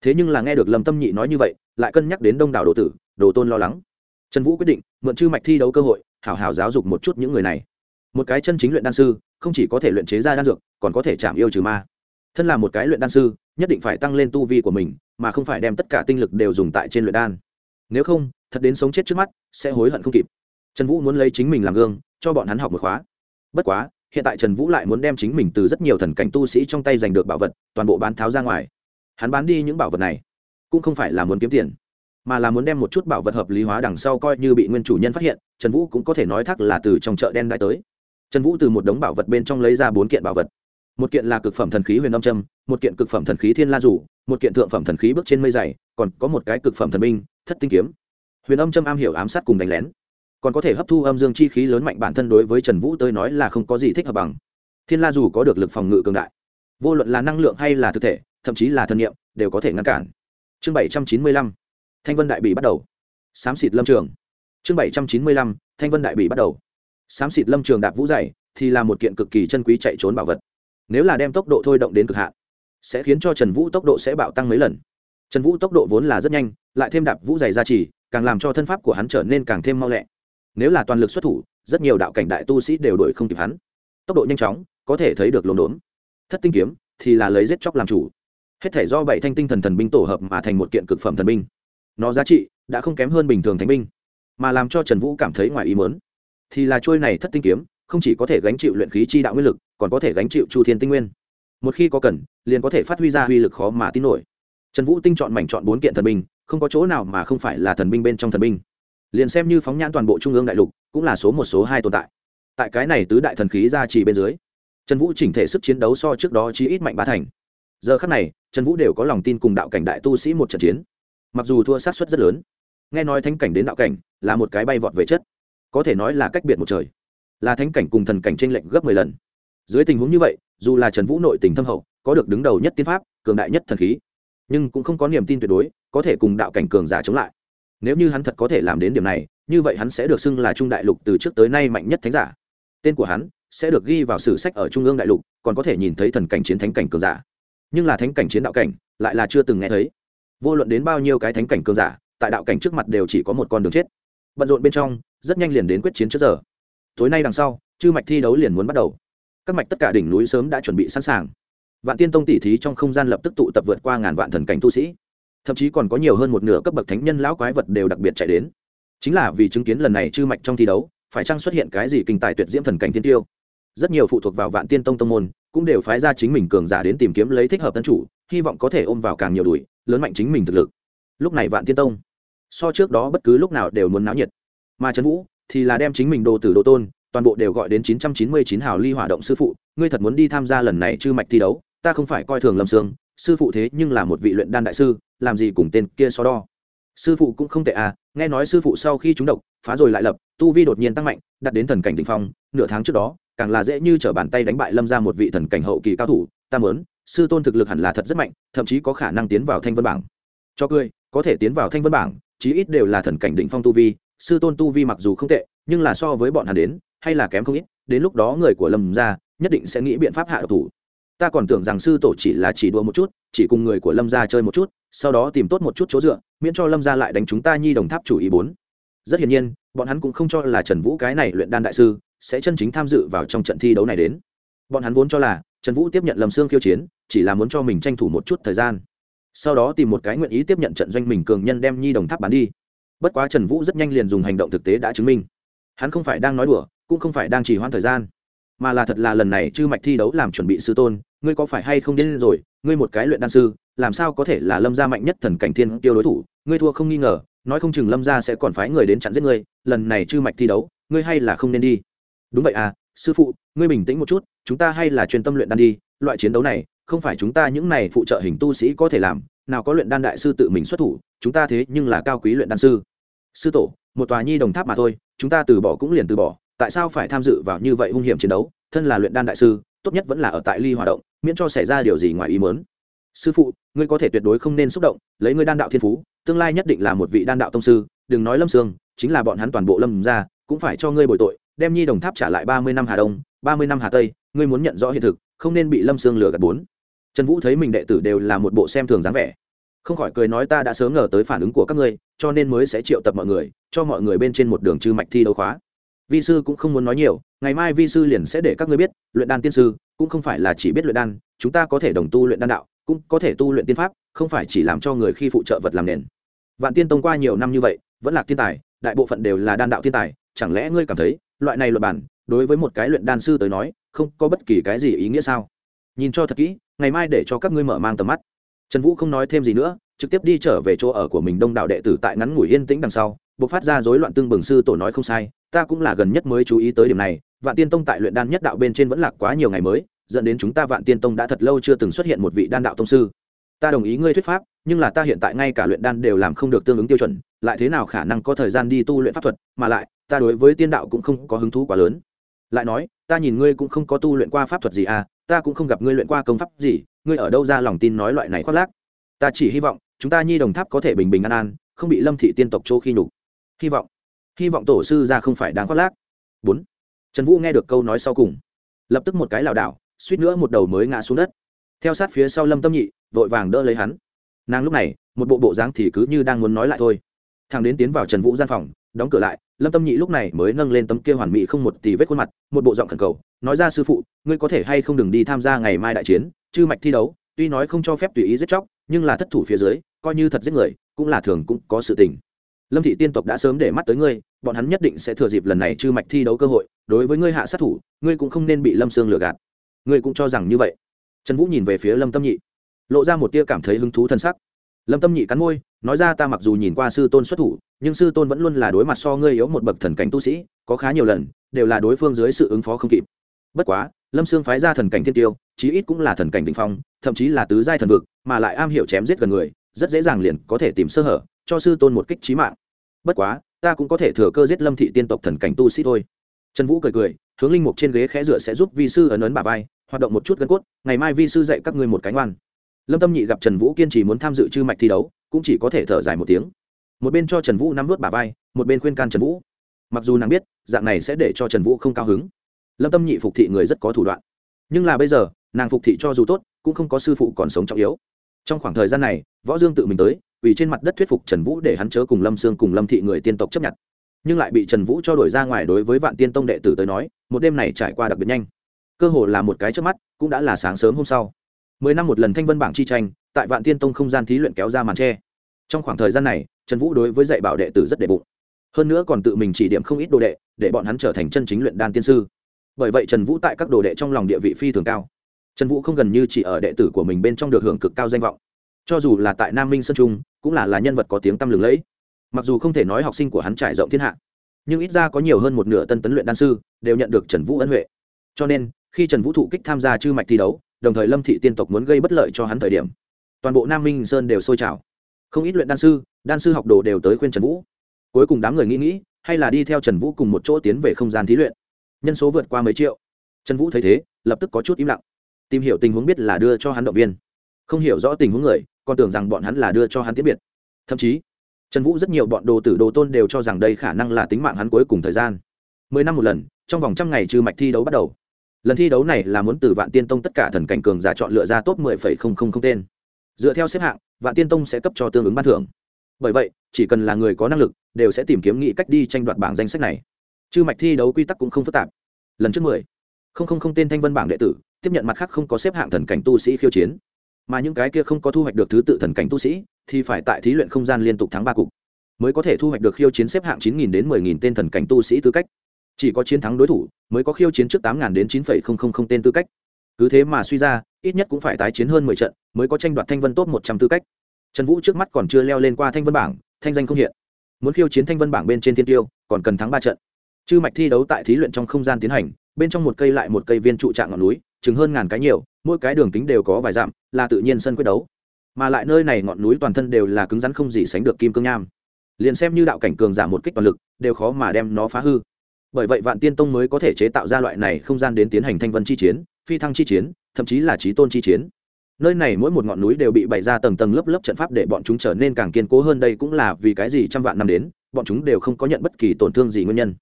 Thế nhưng là nghe được lâm tâm nhị nói như vậy, lại cân nhắc đến đông đảo đồ tử, đồ tôn lo lắng. Trần vũ quyết định, mượn chư mạch thi đấu cơ hội, hảo hảo giáo dục một chút những người này. Một cái chân chính luyện đan sư, không chỉ có thể luyện chế ra đan dược, còn có thể chạm yêu trừ ma. Thân là một cái luyện đan sư nhất định phải tăng lên tu vi của mình, mà không phải đem tất cả tinh lực đều dùng tại trên luyện đan. Nếu không, thật đến sống chết trước mắt, sẽ hối hận không kịp. Trần vũ muốn lấy chính mình làm gương, cho bọn hắn học một khóa. Bất quá, hiện tại trần vũ lại muốn đem chính mình từ rất nhiều thần cảnh tu sĩ trong tay giành được bảo vật, toàn bộ bán tháo ra ngoài. Hắn bán đi những bảo vật này, cũng không phải là muốn kiếm tiền, mà là muốn đem một chút bảo vật hợp lý hóa đằng sau coi như bị nguyên chủ nhân phát hiện, trần vũ cũng có thể nói thắc là từ trong chợ đen đại tới. Trần vũ từ một đống bảo vật bên trong lấy ra bốn kiện bảo vật một kiện là cực phẩm thần khí huyền âm trâm một kiện cực phẩm thần khí thiên la rủ một kiện thượng phẩm thần khí bước trên mây dày, còn có một cái cực phẩm thần binh, thất tinh kiếm. Huyền âm trâm am hiểu ám sát cùng đánh lén. Còn có thể hấp thu âm dương chi khí lớn mạnh bản thân đối với trần vũ tới nói là không có gì thích hợp bằng. Thiên la dù có được lực phòng ngự cường đại. Vô luận là năng lượng hay là thực thể, thậm chí là thân nhiệm đều có thể ngăn cản. Chương bảy trăm chín mươi lăm, thanh vân đại bị bắt đầu. Xám xịt lâm trường. Chương bảy trăm chín mươi lăm, thanh vân đại bị bắt đầu. Xám xịt lâm trường đạp vũ dày, thì là một kiện cực kỳ chân quý chạy trốn bảo vật nếu là đem tốc độ thôi động đến cực hạn, sẽ khiến cho trần vũ tốc độ sẽ bạo tăng mấy lần. Trần vũ tốc độ vốn là rất nhanh, lại thêm đạp vũ dày ra trì càng làm cho thân pháp của hắn trở nên càng thêm mau lẹ. Nếu là toàn lực xuất thủ, rất nhiều đạo cảnh đại tu sĩ đều đuổi không kịp hắn. Tốc độ nhanh chóng, có thể thấy được lồn đốn. Thất tinh kiếm thì là lấy giết chóc làm chủ. Hết thể do bảy thanh tinh thần thần binh tổ hợp mà thành một kiện cực phẩm thần binh. Nó giá trị đã không kém hơn bình thường thánh binh, mà làm cho trần vũ cảm thấy ngoài ý mớn thì là trôi này thất tinh kiếm không chỉ có thể gánh chịu luyện khí chi đạo nguyên lực, còn có thể gánh chịu chu thiên tinh nguyên. Một khi có cần, liền có thể phát huy ra uy lực khó mà tin nổi. Trần vũ tinh chọn mảnh chọn bốn kiện thần binh, không có chỗ nào mà không phải là thần binh bên trong thần binh. Liền xem như phóng nhãn toàn bộ trung ương đại lục, cũng là số một, số hai tồn tại. Tại cái này tứ đại thần khí ra chỉ bên dưới, trần vũ chỉnh thể sức chiến đấu so trước đó chỉ ít mạnh ba thành. Giờ khắc này, trần vũ đều có lòng tin cùng đạo cảnh đại tu sĩ một trận chiến. Mặc dù thua sát suất rất lớn, nghe nói thánh cảnh đến đạo cảnh là một cái bay vọt về chất, có thể nói là cách biệt một trời là thánh cảnh cùng thần cảnh trên lệnh gấp mười lần. Dưới tình huống như vậy, dù là trần vũ nội tình thâm hậu, có được đứng đầu nhất tiên pháp, cường đại nhất thần khí, nhưng cũng không có niềm tin tuyệt đối, có thể cùng đạo cảnh cường giả chống lại. Nếu như hắn thật có thể làm đến điểm này, như vậy hắn sẽ được xưng là trung đại lục từ trước tới nay mạnh nhất thánh giả. Tên của hắn sẽ được ghi vào sử sách ở trung ương đại lục, còn có thể nhìn thấy thần cảnh chiến thánh cảnh cường giả. Nhưng là thánh cảnh chiến đạo cảnh, lại là chưa từng nghe thấy. Vô luận đến bao nhiêu cái thánh cảnh cường giả, tại đạo cảnh trước mặt đều chỉ có một con đường chết. Bận rộn bên trong, rất nhanh liền đến quyết chiến trước giờ tối nay đằng sau, chư mạch thi đấu liền muốn bắt đầu. Các mạch tất cả đỉnh núi sớm đã chuẩn bị sẵn sàng. Vạn tiên tông tỉ thí trong không gian lập tức tụ tập vượt qua ngàn vạn thần cảnh tu sĩ. Thậm chí còn có nhiều hơn một nửa cấp bậc thánh nhân lão quái vật đều đặc biệt chạy đến. Chính là vì chứng kiến lần này chư mạch trong thi đấu, phải chăng xuất hiện cái gì kinh tài tuyệt diễm thần cảnh thiên tiêu? Rất nhiều phụ thuộc vào vạn tiên tông tông môn, cũng đều phái ra chính mình cường giả đến tìm kiếm lấy thích hợp tân chủ, hy vọng có thể ôm vào càng nhiều đuổi, lớn mạnh chính mình thực lực. Lúc này vạn tiên tông, so trước đó bất cứ lúc nào đều muốn náo nhiệt. Mà trấn vũ thì là đem chính mình đồ tử đồ tôn, toàn bộ đều gọi đến 999 hào ly hỏa động sư phụ, ngươi thật muốn đi tham gia lần này chư mạch thi đấu, ta không phải coi thường lâm sương, sư phụ thế nhưng là một vị luyện đan đại sư, làm gì cùng tên kia so đo. Sư phụ cũng không tệ à nghe nói sư phụ sau khi chúng độc, phá rồi lại lập, tu vi đột nhiên tăng mạnh đặt đến thần cảnh đỉnh phong, nửa tháng trước đó, càng là dễ như trở bàn tay đánh bại lâm ra một vị thần cảnh hậu kỳ cao thủ, ta mớn sư tôn thực lực hẳn là thật rất mạnh, thậm chí có khả năng tiến vào thanh vân bảng. Cho cười, có thể tiến vào thanh vân bảng, chí ít đều là thần cảnh đỉnh phong tu vi sư tôn tu vi mặc dù không tệ, nhưng là so với bọn hắn đến, hay là kém không ít, đến lúc đó người của lâm gia nhất định sẽ nghĩ biện pháp hạ độc thủ. Ta còn tưởng rằng sư tổ chỉ là chỉ đua một chút, chỉ cùng người của lâm gia chơi một chút, sau đó tìm tốt một chút chỗ dựa, miễn cho lâm gia lại đánh chúng ta nhi đồng tháp chủ ý bốn. Rất hiển nhiên, bọn hắn cũng không cho là trần vũ cái này luyện đan đại sư sẽ chân chính tham dự vào trong trận thi đấu này đến. Bọn hắn vốn cho là trần vũ tiếp nhận lâm sương khiêu chiến, chỉ là muốn cho mình tranh thủ một chút thời gian. Sau đó tìm một cái nguyện ý tiếp nhận trận doanh mình cường nhân đem nhi đồng tháp bán đi bất quá trần vũ rất nhanh liền dùng hành động thực tế đã chứng minh. Hắn không phải đang nói đùa, cũng không phải đang chỉ hoãn thời gian, mà là thật là lần này chư mạch thi đấu làm chuẩn bị sư tôn, ngươi có phải hay không đến rồi? Ngươi một cái luyện đan sư, làm sao có thể là lâm gia mạnh nhất thần cảnh thiên tiêu đối thủ? Ngươi thua không nghi ngờ, nói không chừng lâm gia sẽ còn phái người đến chặn giết ngươi, lần này chư mạch thi đấu, ngươi hay là không nên đi. Đúng vậy à sư phụ, ngươi bình tĩnh một chút, chúng ta hay là chuyên tâm luyện đan đi, loại chiến đấu này, không phải chúng ta những này phụ trợ hình tu sĩ có thể làm, nào có luyện đan đại sư tự mình xuất thủ, chúng ta thế nhưng là cao quý luyện đan sư sư tổ, một tòa nhi đồng tháp mà thôi, chúng ta từ bỏ cũng liền từ bỏ, tại sao phải tham dự vào như vậy hung hiểm chiến đấu? Thân là luyện đan đại sư, tốt nhất vẫn là ở tại ly hoạt động, miễn cho xảy ra điều gì ngoài ý mớn sư phụ, ngươi có thể tuyệt đối không nên xúc động, lấy ngươi đan đạo thiên phú, tương lai nhất định là một vị đan đạo tông sư, đừng nói lâm sương chính là bọn hắn toàn bộ lâm ra cũng phải cho ngươi bồi tội, đem nhi đồng tháp trả lại ba mươi năm hà đông, ba mươi năm hà tây, ngươi muốn nhận rõ hiện thực, không nên bị lâm sương lừa gạt bốn. Trần vũ thấy mình đệ tử đều là một bộ xem thường dáng vẻ không khỏi cười nói ta đã sớm ngờ tới phản ứng của các ngươi, cho nên mới sẽ triệu tập mọi người, cho mọi người bên trên một đường chư mạch thi đấu khóa. Vi sư cũng không muốn nói nhiều, ngày mai vi sư liền sẽ để các ngươi biết, luyện đan tiên sư cũng không phải là chỉ biết luyện đan, chúng ta có thể đồng tu luyện đan đạo, cũng có thể tu luyện tiên pháp, không phải chỉ làm cho người khi phụ trợ vật làm nền. Vạn tiên tông qua nhiều năm như vậy, vẫn là thiên tài, đại bộ phận đều là đan đạo thiên tài, chẳng lẽ ngươi cảm thấy, loại này luật bản đối với một cái luyện đan sư tới nói, không có bất kỳ cái gì ý nghĩa sao? Nhìn cho thật kỹ, ngày mai để cho các ngươi mở mang tầm mắt trần vũ không nói thêm gì nữa, trực tiếp đi trở về chỗ ở của mình đông đạo đệ tử tại ngắn ngủi yên tĩnh đằng sau b ộ c phát ra rối loạn tương bừng sư tổ nói không sai, ta cũng là gần nhất mới chú ý tới điểm này, vạn tiên tông tại luyện đan nhất đạo bên trên vẫn lạc quá nhiều ngày mới, dẫn đến chúng ta vạn tiên tông đã thật lâu chưa từng xuất hiện một vị đan đạo tông sư. Ta đồng ý ngươi thuyết pháp, nhưng là ta hiện tại ngay cả luyện đan đều làm không được tương ứng tiêu chuẩn, lại thế nào khả năng có thời gian đi tu luyện pháp thuật, mà lại, ta đối với tiên đạo cũng không có hứng thú quá lớn. Lại nói, ta nhìn ngươi cũng không có tu luyện qua pháp thuật gì à ta cũng không gặp ngươi luyện qua công pháp gì, ngươi ở đâu ra lòng tin nói loại này khoác lác? Ta chỉ hy vọng, chúng ta nhi đồng tháp có thể bình bình an an, không bị lâm thị tiên tộc chỗ khi nhục. Hy vọng hy vọng tổ sư ra không phải đáng khoác lác. Bốn, trần vũ nghe được câu nói sau cùng, lập tức một cái lảo đảo, suýt nữa một đầu mới ngã xuống đất. Theo sát phía sau lâm tâm nhị, vội vàng đỡ lấy hắn. Nàng lúc này, một bộ bộ dáng thì cứ như đang muốn nói lại thôi. Thằng đến tiến vào trần vũ gian phòng, đóng cửa lại lâm tâm nhị lúc này mới nâng lên tấm kia hoàn mỹ không một tỷ vết khuôn mặt, một bộ giọng khẩn cầu, nói ra, sư phụ, ngươi có thể hay không đừng đi tham gia ngày mai đại chiến, chư mạch thi đấu, tuy nói không cho phép tùy ý giết chóc, nhưng là thất thủ phía dưới, coi như thật giết người, cũng là thường cũng có sự tình. Lâm thị tiên tộc đã sớm để mắt tới ngươi, bọn hắn nhất định sẽ thừa dịp lần này chư mạch thi đấu cơ hội, đối với ngươi hạ sát thủ, ngươi cũng không nên bị lâm sương lừa gạt. Ngươi cũng cho rằng như vậy. Trần vũ nhìn về phía lâm tâm nhị, lộ ra một tia cảm thấy hứng thú thân sắc lâm tâm nhị cắn môi, nói ra ta mặc dù nhìn qua sư tôn xuất thủ, nhưng sư tôn vẫn luôn là đối mặt so ngươi yếu một bậc thần cảnh tu sĩ, có khá nhiều lần, đều là đối phương dưới sự ứng phó không kịp. Bất quá, lâm sương phái ra thần cảnh thiên tiêu, chí ít cũng là thần cảnh đình phong, thậm chí là tứ giai thần vực, mà lại am hiểu chém giết gần người, rất dễ dàng liền có thể tìm sơ hở, cho sư tôn một kích trí mạng. Bất quá, ta cũng có thể thừa cơ giết lâm thị tiên tộc thần cảnh tu sĩ thôi. Trần vũ cười cười, hướng linh mục trên ghế khẽ dựa sẽ giúp vi sư ấn ấn bà vai, hoạt động một chút gân cốt, ngày mai vi sư dạy các ngươi một cánh oan lâm tâm nhị gặp trần vũ kiên trì muốn tham dự chư mạch thi đấu, cũng chỉ có thể thở dài một tiếng. Một bên cho trần vũ nắm vớt bà vai, một bên khuyên can trần vũ. Mặc dù nàng biết, dạng này sẽ để cho trần vũ không cao hứng. Lâm tâm nhị phục thị người rất có thủ đoạn. Nhưng là bây giờ, nàng phục thị cho dù tốt, cũng không có sư phụ còn sống trọng yếu. Trong khoảng thời gian này, võ dương tự mình tới, vì trên mặt đất thuyết phục trần vũ để hắn chớ cùng lâm sương cùng lâm thị người tiên tộc chấp nhận. Nhưng lại bị trần vũ cho đổi ra ngoài đối với vạn tiên tông đệ tử tới nói, một đêm này trải qua đặc biệt nhanh. Cơ hồ là một cái trước mắt, cũng đã là sáng sớm hôm sau mười năm một lần thanh vân bảng chi tranh, tại vạn tiên tông không gian thí luyện kéo ra màn tre. Trong khoảng thời gian này, trần vũ đối với dạy bảo đệ tử rất đệ bụng. Hơn nữa còn tự mình chỉ điểm không ít đồ đệ, để bọn hắn trở thành chân chính luyện đan tiên sư. Bởi vậy trần vũ tại các đồ đệ trong lòng địa vị phi thường cao. Trần vũ không gần như chỉ ở đệ tử của mình bên trong được hưởng cực cao danh vọng. Cho dù là tại nam minh sơn trung, cũng là là nhân vật có tiếng tăm lừng lẫy. Mặc dù không thể nói học sinh của hắn trải rộng thiên hạ, nhưng ít ra có nhiều hơn một nửa tân tấn luyện đan sư đều nhận được trần vũ ân huệ. Cho nên, khi trần vũ thụ kích tham gia chư mạch thi đấu đồng thời lâm thị tiên tộc muốn gây bất lợi cho hắn thời điểm toàn bộ nam minh sơn đều sôi trào không ít luyện đan sư đan sư học đồ đều tới khuyên trần vũ cuối cùng đám người nghĩ nghĩ hay là đi theo trần vũ cùng một chỗ tiến về không gian thí luyện nhân số vượt qua mấy triệu trần vũ thấy thế lập tức có chút im lặng tìm hiểu tình huống biết là đưa cho hắn động viên không hiểu rõ tình huống người còn tưởng rằng bọn hắn là đưa cho hắn tiễn biệt thậm chí trần vũ rất nhiều bọn đồ tử đồ tôn đều cho rằng đây khả năng là tính mạng hắn cuối cùng thời gian mười năm một lần trong vòng trăm ngày trừ mạch thi đấu bắt đầu lần thi đấu này là muốn từ vạn tiên tông tất cả thần cảnh cường giả chọn lựa ra top mười phẩy không không không tên. Dựa theo xếp hạng, vạn tiên tông sẽ cấp cho tương ứng ban thưởng. Bởi vậy, chỉ cần là người có năng lực, đều sẽ tìm kiếm nghị cách đi tranh đoạt bảng danh sách này. Chư mạch thi đấu quy tắc cũng không phức tạp. Lần trước mười, không không không tên thanh vân bảng đệ tử, tiếp nhận mặt khác không có xếp hạng thần cảnh tu sĩ khiêu chiến. Mà những cái kia không có thu hoạch được thứ tự thần cảnh tu sĩ, thì phải tại thí luyện không gian liên tục thắng ba cục, mới có thể thu hoạch được khiêu chiến xếp hạng chín nghìn đến mười nghìn tên thần cảnh tu sĩ tư cách chỉ có chiến thắng đối thủ mới có khiêu chiến trước tám nghìn đến chín phẩy không không không tên tư cách. Cứ thế mà suy ra, ít nhất cũng phải tái chiến hơn mười trận mới có tranh đoạt thanh vân top một trăm tư cách. Trần vũ trước mắt còn chưa leo lên qua thanh vân bảng, thanh danh không hiện. Muốn khiêu chiến thanh vân bảng bên trên thiên tiêu, còn cần thắng ba trận. Chư mạch thi đấu tại thí luyện trong không gian tiến hành, bên trong một cây lại một cây viên trụ trạng ngọn núi, chừng hơn ngàn cái nhiều, mỗi cái đường kính đều có vài dặm, là tự nhiên sân quyết đấu. Mà lại nơi này ngọn núi toàn thân đều là cứng rắn không gì sánh được kim cương nham. Liền xem như đạo cảnh cường giảm một kích toàn lực, đều khó mà đem nó phá hư bởi vậy vạn tiên tông mới có thể chế tạo ra loại này không gian đến tiến hành thanh vân chi chiến, phi thăng chi chiến, thậm chí là trí tôn chi chiến. Nơi này mỗi một ngọn núi đều bị bày ra tầng tầng lớp lớp trận pháp để bọn chúng trở nên càng kiên cố hơn, đây cũng là vì cái gì trăm vạn năm đến, bọn chúng đều không có nhận bất kỳ tổn thương gì nguyên nhân.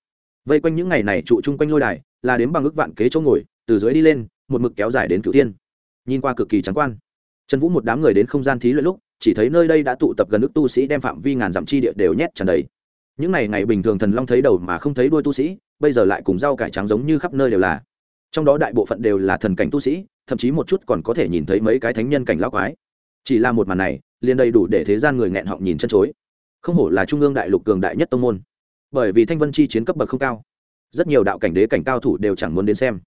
Vây quanh những ngày này trụ chung quanh lôi đài, là đến bằng ước vạn kế chỗ ngồi, từ dưới đi lên, một mực kéo dài đến cửu tiên nhìn qua cực kỳ trắng quan. Trần vũ một đám người đến không gian thí luyện lúc, chỉ thấy nơi đây đã tụ tập gần ước tu sĩ đem phạm vi ngàn dặm chi địa đều nhét tràn đầy những ngày ngày bình thường thần long thấy đầu mà không thấy đuôi tu sĩ, bây giờ lại cùng rau cải trắng giống như khắp nơi đều là. Trong đó đại bộ phận đều là thần cảnh tu sĩ, thậm chí một chút còn có thể nhìn thấy mấy cái thánh nhân cảnh lão quái. Chỉ là một màn này, liền đầy đủ để thế gian người nghẹn họng nhìn chân chối. Không hổ là trung ương đại lục cường đại nhất tông môn. Bởi vì thanh vân chi chiến cấp bậc không cao, rất nhiều đạo cảnh đế cảnh cao thủ đều chẳng muốn đến xem.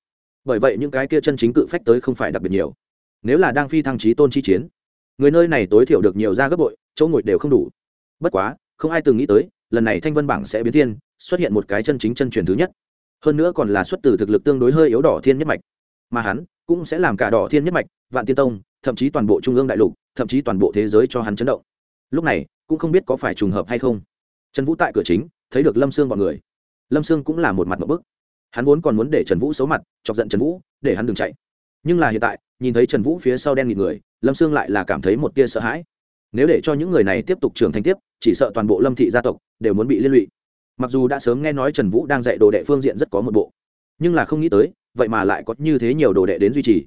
Bởi vậy những cái kia chân chính cự phách tới không phải đặc biệt nhiều. Nếu là đang phi thăng trí tôn chi chiến, người nơi này tối thiểu được nhiều ra gấp bội, chỗ ngồi đều không đủ. Bất quá, không ai từng nghĩ tới lần này thanh vân bảng sẽ biến thiên, xuất hiện một cái chân chính chân truyền thứ nhất. Hơn nữa còn là xuất từ thực lực tương đối hơi yếu đỏ thiên nhất mạch. Mà hắn cũng sẽ làm cả đỏ thiên nhất mạch, vạn tiên tông, thậm chí toàn bộ trung ương đại lục, thậm chí toàn bộ thế giới cho hắn chấn động. Lúc này, cũng không biết có phải trùng hợp hay không. Trần vũ tại cửa chính, thấy được lâm sương bọn người. Lâm sương cũng là một mặt một bức. Hắn vốn còn muốn để trần vũ xấu mặt, chọc giận trần vũ, để hắn đừng chạy. Nhưng là hiện tại, nhìn thấy trần vũ phía sau đen nghịt người, lâm sương lại là cảm thấy một tia sợ hãi nếu để cho những người này tiếp tục trưởng thành tiếp, chỉ sợ toàn bộ lâm thị gia tộc đều muốn bị liên lụy. Mặc dù đã sớm nghe nói trần vũ đang dạy đồ đệ phương diện rất có một bộ, nhưng là không nghĩ tới, vậy mà lại có như thế nhiều đồ đệ đến duy trì.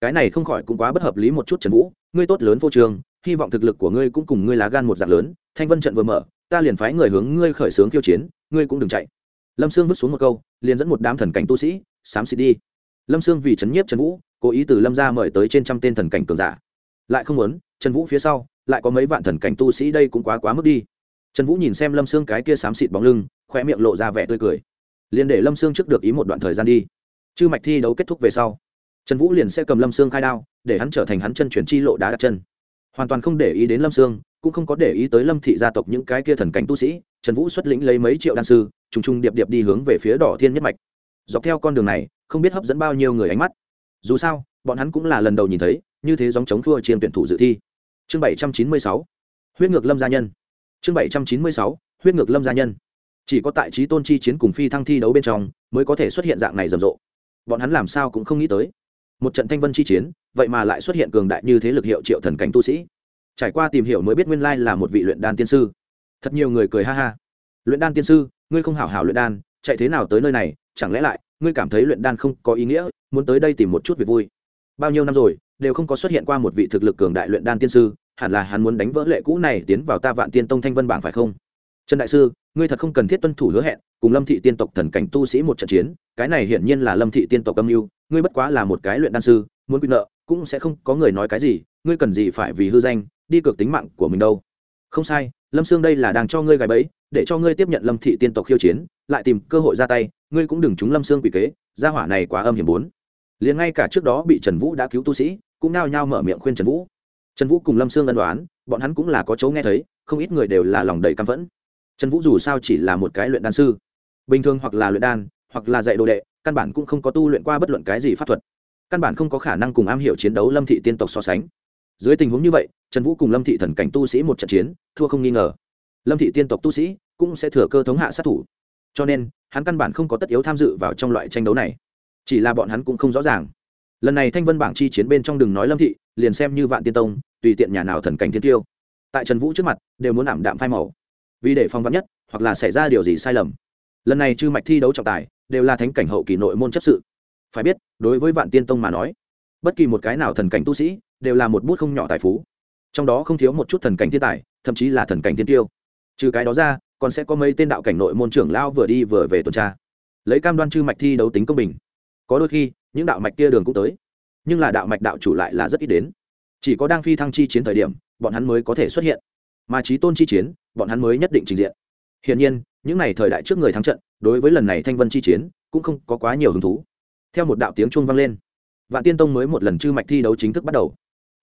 Cái này không khỏi cũng quá bất hợp lý một chút trần vũ, ngươi tốt lớn vô trường hy vọng thực lực của ngươi cũng cùng ngươi lá gan một dạng lớn, thanh vân trận vừa mở, ta liền phái người hướng ngươi khởi xướng khiêu chiến, ngươi cũng đừng chạy. Lâm sương vứt xuống một câu, liền dẫn một đám thần cảnh tu sĩ, xám xịt đi. Lâm sương vì chấn nhiếp trần vũ, cố ý từ lâm ra mời tới trên trăm tên thần cảnh cường giả. Lại không muốn, trần vũ phía sau lại có mấy vạn thần cảnh tu sĩ đây cũng quá quá mức đi. Trần vũ nhìn xem lâm sương cái kia xám xịt bóng lưng khoe miệng lộ ra vẻ tươi cười. Liền để lâm sương trước được ý một đoạn thời gian đi. Chư mạch thi đấu kết thúc về sau, trần vũ liền sẽ cầm lâm sương khai đao, để hắn trở thành hắn chân chuyển chi lộ đá đặt chân. Hoàn toàn không để ý đến lâm sương, cũng không có để ý tới lâm thị gia tộc những cái kia thần cảnh tu sĩ, trần vũ xuất lĩnh lấy mấy triệu đan sư, trùng trùng điệp điệp đi hướng về phía đỏ thiên nhất mạch. Dọc theo con đường này, không biết hấp dẫn bao nhiêu người ánh mắt. Dù sao, bọn hắn cũng là lần đầu nhìn thấy, như thế dòng chống thua chiên tuyển thủ dự thi chương bảy trăm chín mươi sáu, huyết ngược lâm gia nhân. Chương bảy trăm chín mươi sáu, huyết ngược lâm gia nhân. Chỉ có tại trí tôn chi chiến cùng phi thăng thi đấu bên trong mới có thể xuất hiện dạng này rầm rộ. Bọn hắn làm sao cũng không nghĩ tới. Một trận thanh vân chi chiến, vậy mà lại xuất hiện cường đại như thế lực hiệu triệu thần cảnh tu sĩ. Trải qua tìm hiểu mới biết nguyên lai là một vị luyện đan tiên sư. Thật nhiều người cười ha ha. Luyện đan tiên sư, ngươi không hảo hảo luyện đan, chạy thế nào tới nơi này, chẳng lẽ lại, ngươi cảm thấy luyện đan không có ý nghĩa, muốn tới đây tìm một chút việc vui. Bao nhiêu năm rồi đều không có xuất hiện qua một vị thực lực cường đại luyện đan tiên sư, hẳn là hắn muốn đánh vỡ lệ cũ này tiến vào ta vạn tiên tông thanh vân bảng phải không? Trần đại sư, ngươi thật không cần thiết tuân thủ hứa hẹn, cùng lâm thị tiên tộc thần cảnh tu sĩ một trận chiến, cái này hiển nhiên là lâm thị tiên tộc âm mưu, ngươi bất quá là một cái luyện đan sư, muốn quy nợ, cũng sẽ không có người nói cái gì, ngươi cần gì phải vì hư danh, đi cược tính mạng của mình đâu. Không sai, lâm sương đây là đang cho ngươi gài bẫy, để cho ngươi tiếp nhận lâm thị tiên tộc khiêu chiến, lại tìm cơ hội ra tay, ngươi cũng đừng trúng lâm sương quỷ kế, gia hỏa này quá âm hiểm bốn. Liền ngay cả trước đó bị trần vũ đã cứu tu sĩ cũng nao nhao mở miệng khuyên trần vũ. Trần vũ cùng lâm sương ân đoán bọn hắn cũng là có chỗ nghe thấy, không ít người đều là lòng đầy căm phẫn. Trần vũ dù sao chỉ là một cái luyện đan sư, bình thường hoặc là luyện đan, hoặc là dạy đồ đệ, căn bản cũng không có tu luyện qua bất luận cái gì pháp thuật. Căn bản không có khả năng cùng am hiểu chiến đấu lâm thị tiên tộc so sánh. Dưới tình huống như vậy, trần vũ cùng lâm thị thần cảnh tu sĩ một trận chiến, thua không nghi ngờ. Lâm thị tiên tộc tu sĩ cũng sẽ thừa cơ thống hạ sát thủ. Cho nên, hắn căn bản không có tất yếu tham dự vào trong loại tranh đấu này. Chỉ là bọn hắn cũng không rõ ràng lần này thanh vân bảng chi chiến bên trong đừng nói lâm thị, liền xem như vạn tiên tông, tùy tiện nhà nào thần cảnh thiên tiêu. Tại trần vũ trước mặt, đều muốn ảm đạm phai màu. Vì để phong vắn nhất, hoặc là xảy ra điều gì sai lầm. Lần này chư mạch thi đấu trọng tài, đều là thánh cảnh hậu kỳ nội môn chấp sự. Phải biết, đối với vạn tiên tông mà nói, bất kỳ một cái nào thần cảnh tu sĩ, đều là một bút không nhỏ tài phú. Trong đó không thiếu một chút thần cảnh thiên tài, thậm chí là thần cảnh thiên tiêu. Trừ cái đó ra, còn sẽ có mấy tên đạo cảnh nội môn trưởng lao vừa đi vừa về tuần tra. Lấy cam đoan chư mạch thi đấu tính công bình. Có đôi khi những đạo mạch kia đường cũng tới. Nhưng là đạo mạch đạo chủ lại là rất ít đến. Chỉ có đang phi thăng chi chiến thời điểm, bọn hắn mới có thể xuất hiện. Mà trí tôn chi chiến, bọn hắn mới nhất định trình diện. Hiển nhiên, những n à y thời đại trước người thắng trận, đối với lần này thanh vân chi chiến, cũng không có quá nhiều hứng thú. Theo một đạo tiếng chuông vang lên, vạn tiên tông mới một lần chư mạch thi đấu chính thức bắt đầu.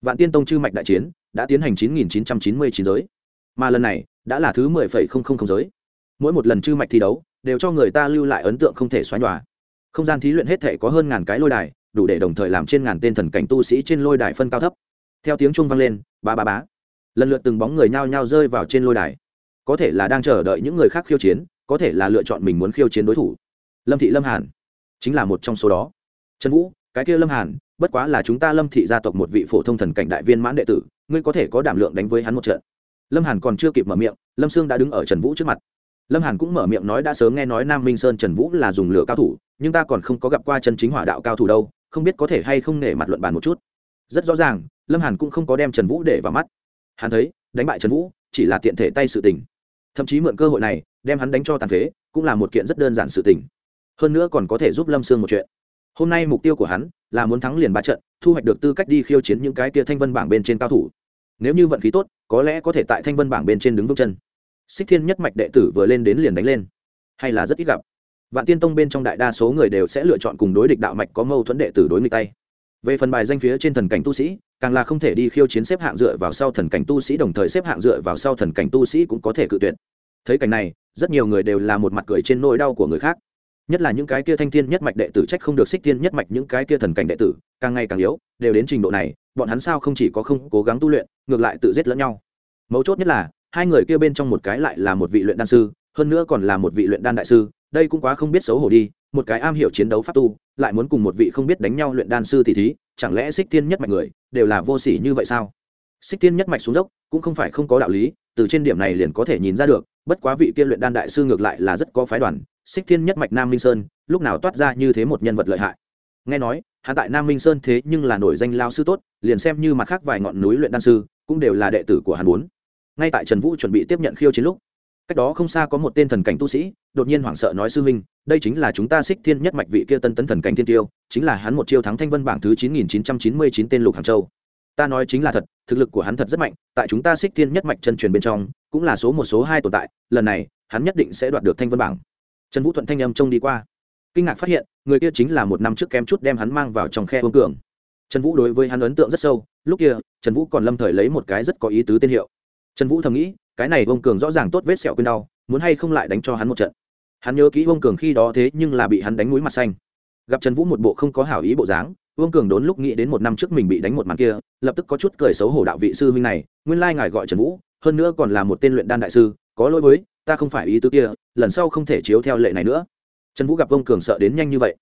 Vạn tiên tông chư mạch đại chiến đã tiến hành chín nghìn chín trăm chín mươi chín giới. Mà lần này, đã là thứ mười phẩy không không không giới. Mỗi một lần chư mạch thi đấu, đều cho người ta lưu lại ấn tượng không thể xóa nhòa không gian thí luyện hết thể có hơn ngàn cái lôi đài, đủ để đồng thời làm trên ngàn tên thần cảnh tu sĩ trên lôi đài phân cao thấp. Theo tiếng trung vang lên ba ba bá. Lần lượt từng bóng người nhao nhao rơi vào trên lôi đài. Có thể là đang chờ đợi những người khác khiêu chiến, có thể là lựa chọn mình muốn khiêu chiến đối thủ. Lâm thị lâm hàn. Chính là một trong số đó. Trần vũ, cái kia lâm hàn, bất quá là chúng ta lâm thị gia tộc một vị phổ thông thần cảnh đại viên mãn đệ tử, ngươi có thể có đảm lượng đánh với hắn một trận. Lâm hàn còn chưa kịp mở miệng, lâm sương đã đứng ở trần vũ trước mặt. Lâm hàn cũng mở miệng nói đã sớm nghe nói nam minh sơn trần vũ là dùng lửa cao thủ nhưng ta còn không có gặp qua chân chính hỏa đạo cao thủ đâu, không biết có thể hay không nể mặt luận bàn một chút. Rất rõ ràng, lâm hàn cũng không có đem trần vũ để vào mắt. Hắn thấy, đánh bại trần vũ chỉ là tiện thể tay sự tình. Thậm chí mượn cơ hội này, đem hắn đánh cho tàn phế, cũng là một kiện rất đơn giản sự tình. Hơn nữa còn có thể giúp lâm sương một chuyện. Hôm nay mục tiêu của hắn là muốn thắng liền ba trận, thu hoạch được tư cách đi khiêu chiến những cái tia thanh vân bảng bên trên cao thủ. Nếu như vận khí tốt, có lẽ có thể tại thanh vân bảng bên trên đứng vững chân. Xích thiên nhất mạch đệ tử vừa lên đến liền đánh lên. Hay là rất ít gặp vạn tiên tông bên trong đại đa số người đều sẽ lựa chọn cùng đối địch đạo mạch có mâu thuẫn đệ tử đối nghịch tay. Về phần bài danh phía trên thần cảnh tu sĩ, càng là không thể đi khiêu chiến xếp hạng dựa vào sau thần cảnh tu sĩ, đồng thời xếp hạng dựa vào sau thần cảnh tu sĩ cũng có thể cự tuyệt. Thấy cảnh này, rất nhiều người đều là một mặt cười trên nỗi đau của người khác. Nhất là những cái kia thanh thiên nhất mạch đệ tử trách không được xích thiên nhất mạch những cái kia thần cảnh đệ tử, càng ngày càng yếu, đều đến trình độ này, bọn hắn sao không chỉ có không cố gắng tu luyện, ngược lại tự giết lẫn nhau. Mấu chốt nhất là, hai người kia bên trong một cái lại là một vị luyện đan sư, hơn nữa còn là một vị luyện đan đại sư đây cũng quá không biết xấu hổ đi, một cái am hiểu chiến đấu pháp tu, lại muốn cùng một vị không biết đánh nhau luyện đan sư thì thí, chẳng lẽ xích thiên nhất mạch người đều là vô sỉ như vậy sao? Xích thiên nhất mạch xuống dốc, cũng không phải không có đạo lý, từ trên điểm này liền có thể nhìn ra được, bất quá vị kia luyện đan đại sư ngược lại là rất có phái đoàn, xích thiên nhất mạch nam minh sơn, lúc nào toát ra như thế một nhân vật lợi hại? Nghe nói, hắn tại nam minh sơn thế nhưng là nổi danh lao sư tốt, liền xem như mặt khác vài ngọn núi luyện đan sư, cũng đều là đệ tử của hắn bốn ngay tại trần vũ chuẩn bị tiếp nhận khiêu chiến lúc cách đó không xa có một tên thần cảnh tu sĩ, đột nhiên hoảng sợ nói, sư huynh, đây chính là chúng ta xích thiên nhất mạch vị kia tân tấn thần cảnh thiên tiêu, chính là hắn một chiêu thắng thanh vân bảng thứ chín nghìn chín trăm chín mươi chín tên lục hàng châu. Ta nói chính là thật, thực lực của hắn thật rất mạnh, tại chúng ta xích thiên nhất mạch chân truyền bên trong, cũng là số một số hai tồn tại, lần này, hắn nhất định sẽ đoạt được thanh vân bảng. Trần vũ thuận thanh âm trông đi qua. Kinh ngạc phát hiện, người kia chính là một năm trước kém chút đem hắn mang vào trong khe vương cường. Trần vũ đối với hắn ấn tượng rất sâu, lúc kia, trần vũ còn lâm thời lấy một cái rất có ý tứ tên hiệu. Trần vũ thầm nghĩ cái này vương cường rõ ràng tốt vết sẹo quên đau, muốn hay không lại đánh cho hắn một trận. Hắn nhớ kỹ vương cường khi đó thế nhưng là bị hắn đánh mũi mặt xanh. Gặp trần vũ một bộ không có hảo ý bộ dáng, vương cường đốn lúc nghĩ đến một năm trước mình bị đánh một màn kia, lập tức có chút cười xấu hổ đạo vị sư huynh này, nguyên lai ngài gọi trần vũ, hơn nữa còn là một tên luyện đan đại sư, có lỗi với, ta không phải ý tứ kia, lần sau không thể chiếu theo lệ này nữa. Trần vũ gặp vương cường sợ đến nhanh như vậy,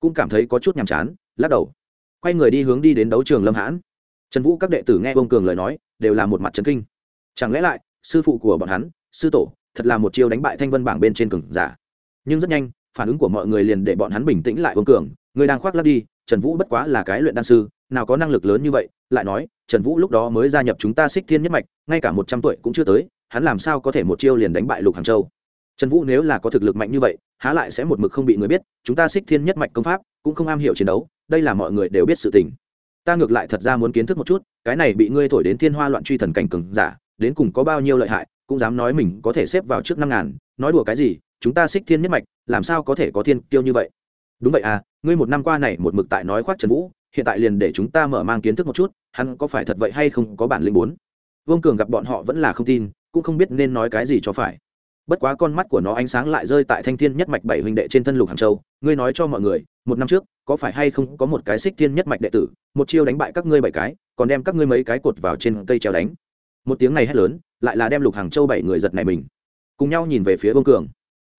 cũng cảm thấy có chút nhàm chán, lắc đầu. Quay người đi hướng đi đến đấu trường lâm hãn. Trần vũ các đệ tử nghe vương cường lời nói, đều là một mặt trấn kinh. Chẳng lẽ lại sư phụ của bọn hắn, sư tổ, thật là một chiêu đánh bại thanh vân bảng bên trên cường giả. Nhưng rất nhanh, phản ứng của mọi người liền để bọn hắn bình tĩnh lại vương cường. Người đang khoác lắp đi, trần vũ bất quá là cái luyện đan sư, nào có năng lực lớn như vậy, lại nói, trần vũ lúc đó mới gia nhập chúng ta xích thiên nhất mạch, ngay cả một trăm tuổi cũng chưa tới, hắn làm sao có thể một chiêu liền đánh bại lục hàng châu? Trần vũ nếu là có thực lực mạnh như vậy, há lại sẽ một mực không bị người biết, chúng ta xích thiên nhất mạch công pháp cũng không am hiểu chiến đấu, đây là mọi người đều biết sự tình. Ta ngược lại thật ra muốn kiến thức một chút, cái này bị ngươi thổi đến thiên hoa loạn truy thần cảnh cường giả đến cùng có bao nhiêu lợi hại, cũng dám nói mình có thể xếp vào trước năm ngàn, nói đùa cái gì, chúng ta xích thiên nhất mạch, làm sao có thể có thiên kiêu như vậy? Đúng vậy à ngươi một năm qua này một mực tại nói khoác trần vũ, hiện tại liền để chúng ta mở mang kiến thức một chút, hắn có phải thật vậy hay không có bản lĩnh bốn vương cường gặp bọn họ vẫn là không tin, cũng không biết nên nói cái gì cho phải. Bất quá con mắt của nó ánh sáng lại rơi tại thanh thiên nhất mạch bảy huynh đệ trên thân lục hàng châu, ngươi nói cho mọi người, một năm trước, có phải hay không có một cái xích thiên nhất mạch đệ tử, một chiêu đánh bại các ngươi bảy cái, còn đem các ngươi mấy cái cột vào trên cây treo đánh một tiếng này hét lớn, lại là đem lục hàng châu bảy người giật này mình. Cùng nhau nhìn về phía vương cường.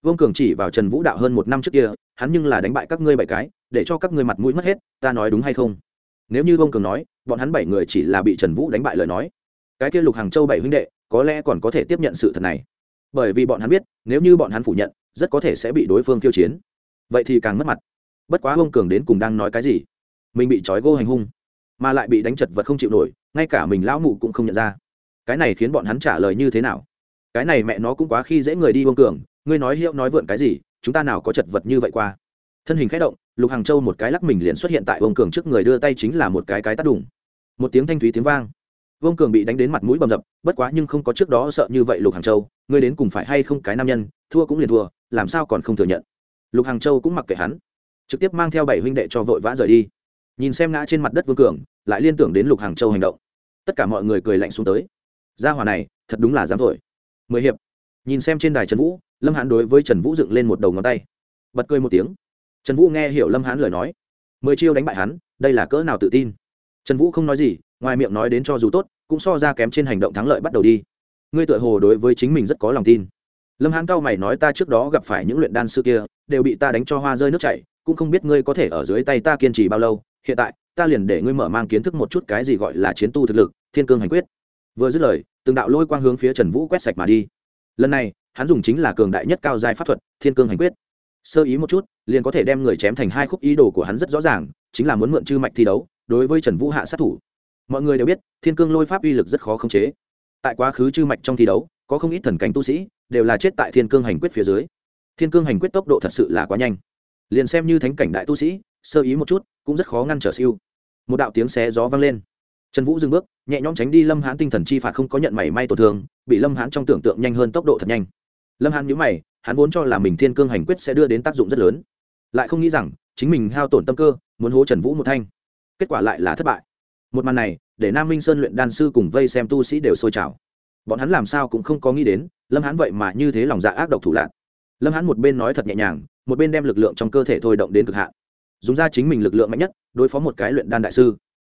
Vương cường chỉ vào trần vũ đạo hơn một năm trước kia, hắn nhưng là đánh bại các ngươi bảy cái, để cho các ngươi mặt mũi mất hết, ta nói đúng hay không? Nếu như vương cường nói, bọn hắn bảy người chỉ là bị trần vũ đánh bại lời nói, cái kia lục hàng châu bảy huynh đệ, có lẽ còn có thể tiếp nhận sự thật này. Bởi vì bọn hắn biết, nếu như bọn hắn phủ nhận, rất có thể sẽ bị đối phương khiêu chiến. Vậy thì càng mất mặt. Bất quá vương cường đến cùng đang nói cái gì? Mình bị trói gô hành hung, mà lại bị đánh chật vật không chịu nổi, ngay cả mình lão mụ cũng không nhận ra cái này khiến bọn hắn trả lời như thế nào? Cái này mẹ nó cũng quá khi dễ người đi vương cường, ngươi nói hiệu nói vượn cái gì, chúng ta nào có chật vật như vậy qua? Thân hình k h ẽ động, lục hàng châu một cái lắc mình liền xuất hiện tại vương cường trước người đưa tay chính là một cái cái tắt đủng một tiếng thanh thúy tiếng vang. Vương cường bị đánh đến mặt mũi bầm dập, bất quá nhưng không có trước đó sợ như vậy lục hàng châu, ngươi đến cùng phải hay không cái nam nhân, thua cũng liền thua, làm sao còn không thừa nhận? Lục hàng châu cũng mặc kệ hắn, trực tiếp mang theo bảy huynh đệ cho vội vã rời đi. Nhìn xem ngã trên mặt đất vương cường, lại liên tưởng đến lục hàng châu hành động. Tất cả mọi người cười lạnh xuống tới gia hỏa này, thật đúng là dám thổi. Mười hiệp. Nhìn xem trên đài trần vũ, lâm hãn đối với trần vũ dựng lên một đầu ngón tay. Bật cười một tiếng. Trần vũ nghe hiểu lâm hãn lời nói. Mười chiêu đánh bại hắn, đây là cỡ nào tự tin. Trần vũ không nói gì, ngoài miệng nói đến cho dù tốt, cũng so ra kém trên hành động thắng lợi bắt đầu đi. Ngươi tự hồ đối với chính mình rất có lòng tin. Lâm hãn cao mày nói ta trước đó gặp phải những luyện đan sư kia, đều bị ta đánh cho hoa rơi nước chảy, cũng không biết ngươi có thể ở dưới tay ta kiên trì bao lâu. Hiện tại, ta liền để ngươi mở mang kiến thức một chút cái gì gọi là chiến tu thực lực, thiên cương hành quyết vừa dứt lời, từng đạo lôi quang hướng phía trần vũ quét sạch mà đi. Lần này, hắn dùng chính là cường đại nhất cao giai pháp thuật, thiên cương hành quyết. Sơ ý một chút, liền có thể đem người chém thành hai khúc ý đồ của hắn rất rõ ràng, chính là muốn mượn chư mạch thi đấu, đối với trần vũ hạ sát thủ. Mọi người đều biết, thiên cương lôi pháp uy lực rất khó khống chế. Tại quá khứ chư mạch trong thi đấu, có không ít thần cánh tu sĩ, đều là chết tại thiên cương hành quyết phía dưới. Thiên cương hành quyết tốc độ thật sự là quá nhanh. Liền xem như thánh cảnh đại tu sĩ, sơ ý một chút, cũng rất khó ngăn trở siêu. Một đạo tiếng xé gió vang lên. Trần vũ dừng bước nhẹ nhõm tránh đi lâm hãn tinh thần chi phạt không có nhận mảy may tổn thương, bị lâm hãn trong tưởng tượng nhanh hơn tốc độ thật nhanh. Lâm hãn nhữ mày, hắn vốn cho là mình thiên cương hành quyết sẽ đưa đến tác dụng rất lớn. Lại không nghĩ rằng, chính mình hao tổn tâm cơ, muốn hố trần vũ một thanh. Kết quả lại là thất bại. Một màn này, để nam minh sơn luyện đan sư cùng vây xem tu sĩ đều sôi trào. Bọn hắn làm sao cũng không có nghĩ đến, lâm hãn vậy mà như thế lòng dạ ác độc thủ lạc lâm hãn một bên nói thật nhẹ nhàng, một bên đem lực lượng trong cơ thể thôi động đến cực hạn. Dùng ra chính mình lực lượng mạnh nhất, đối phó một cái luyện đan đại sư.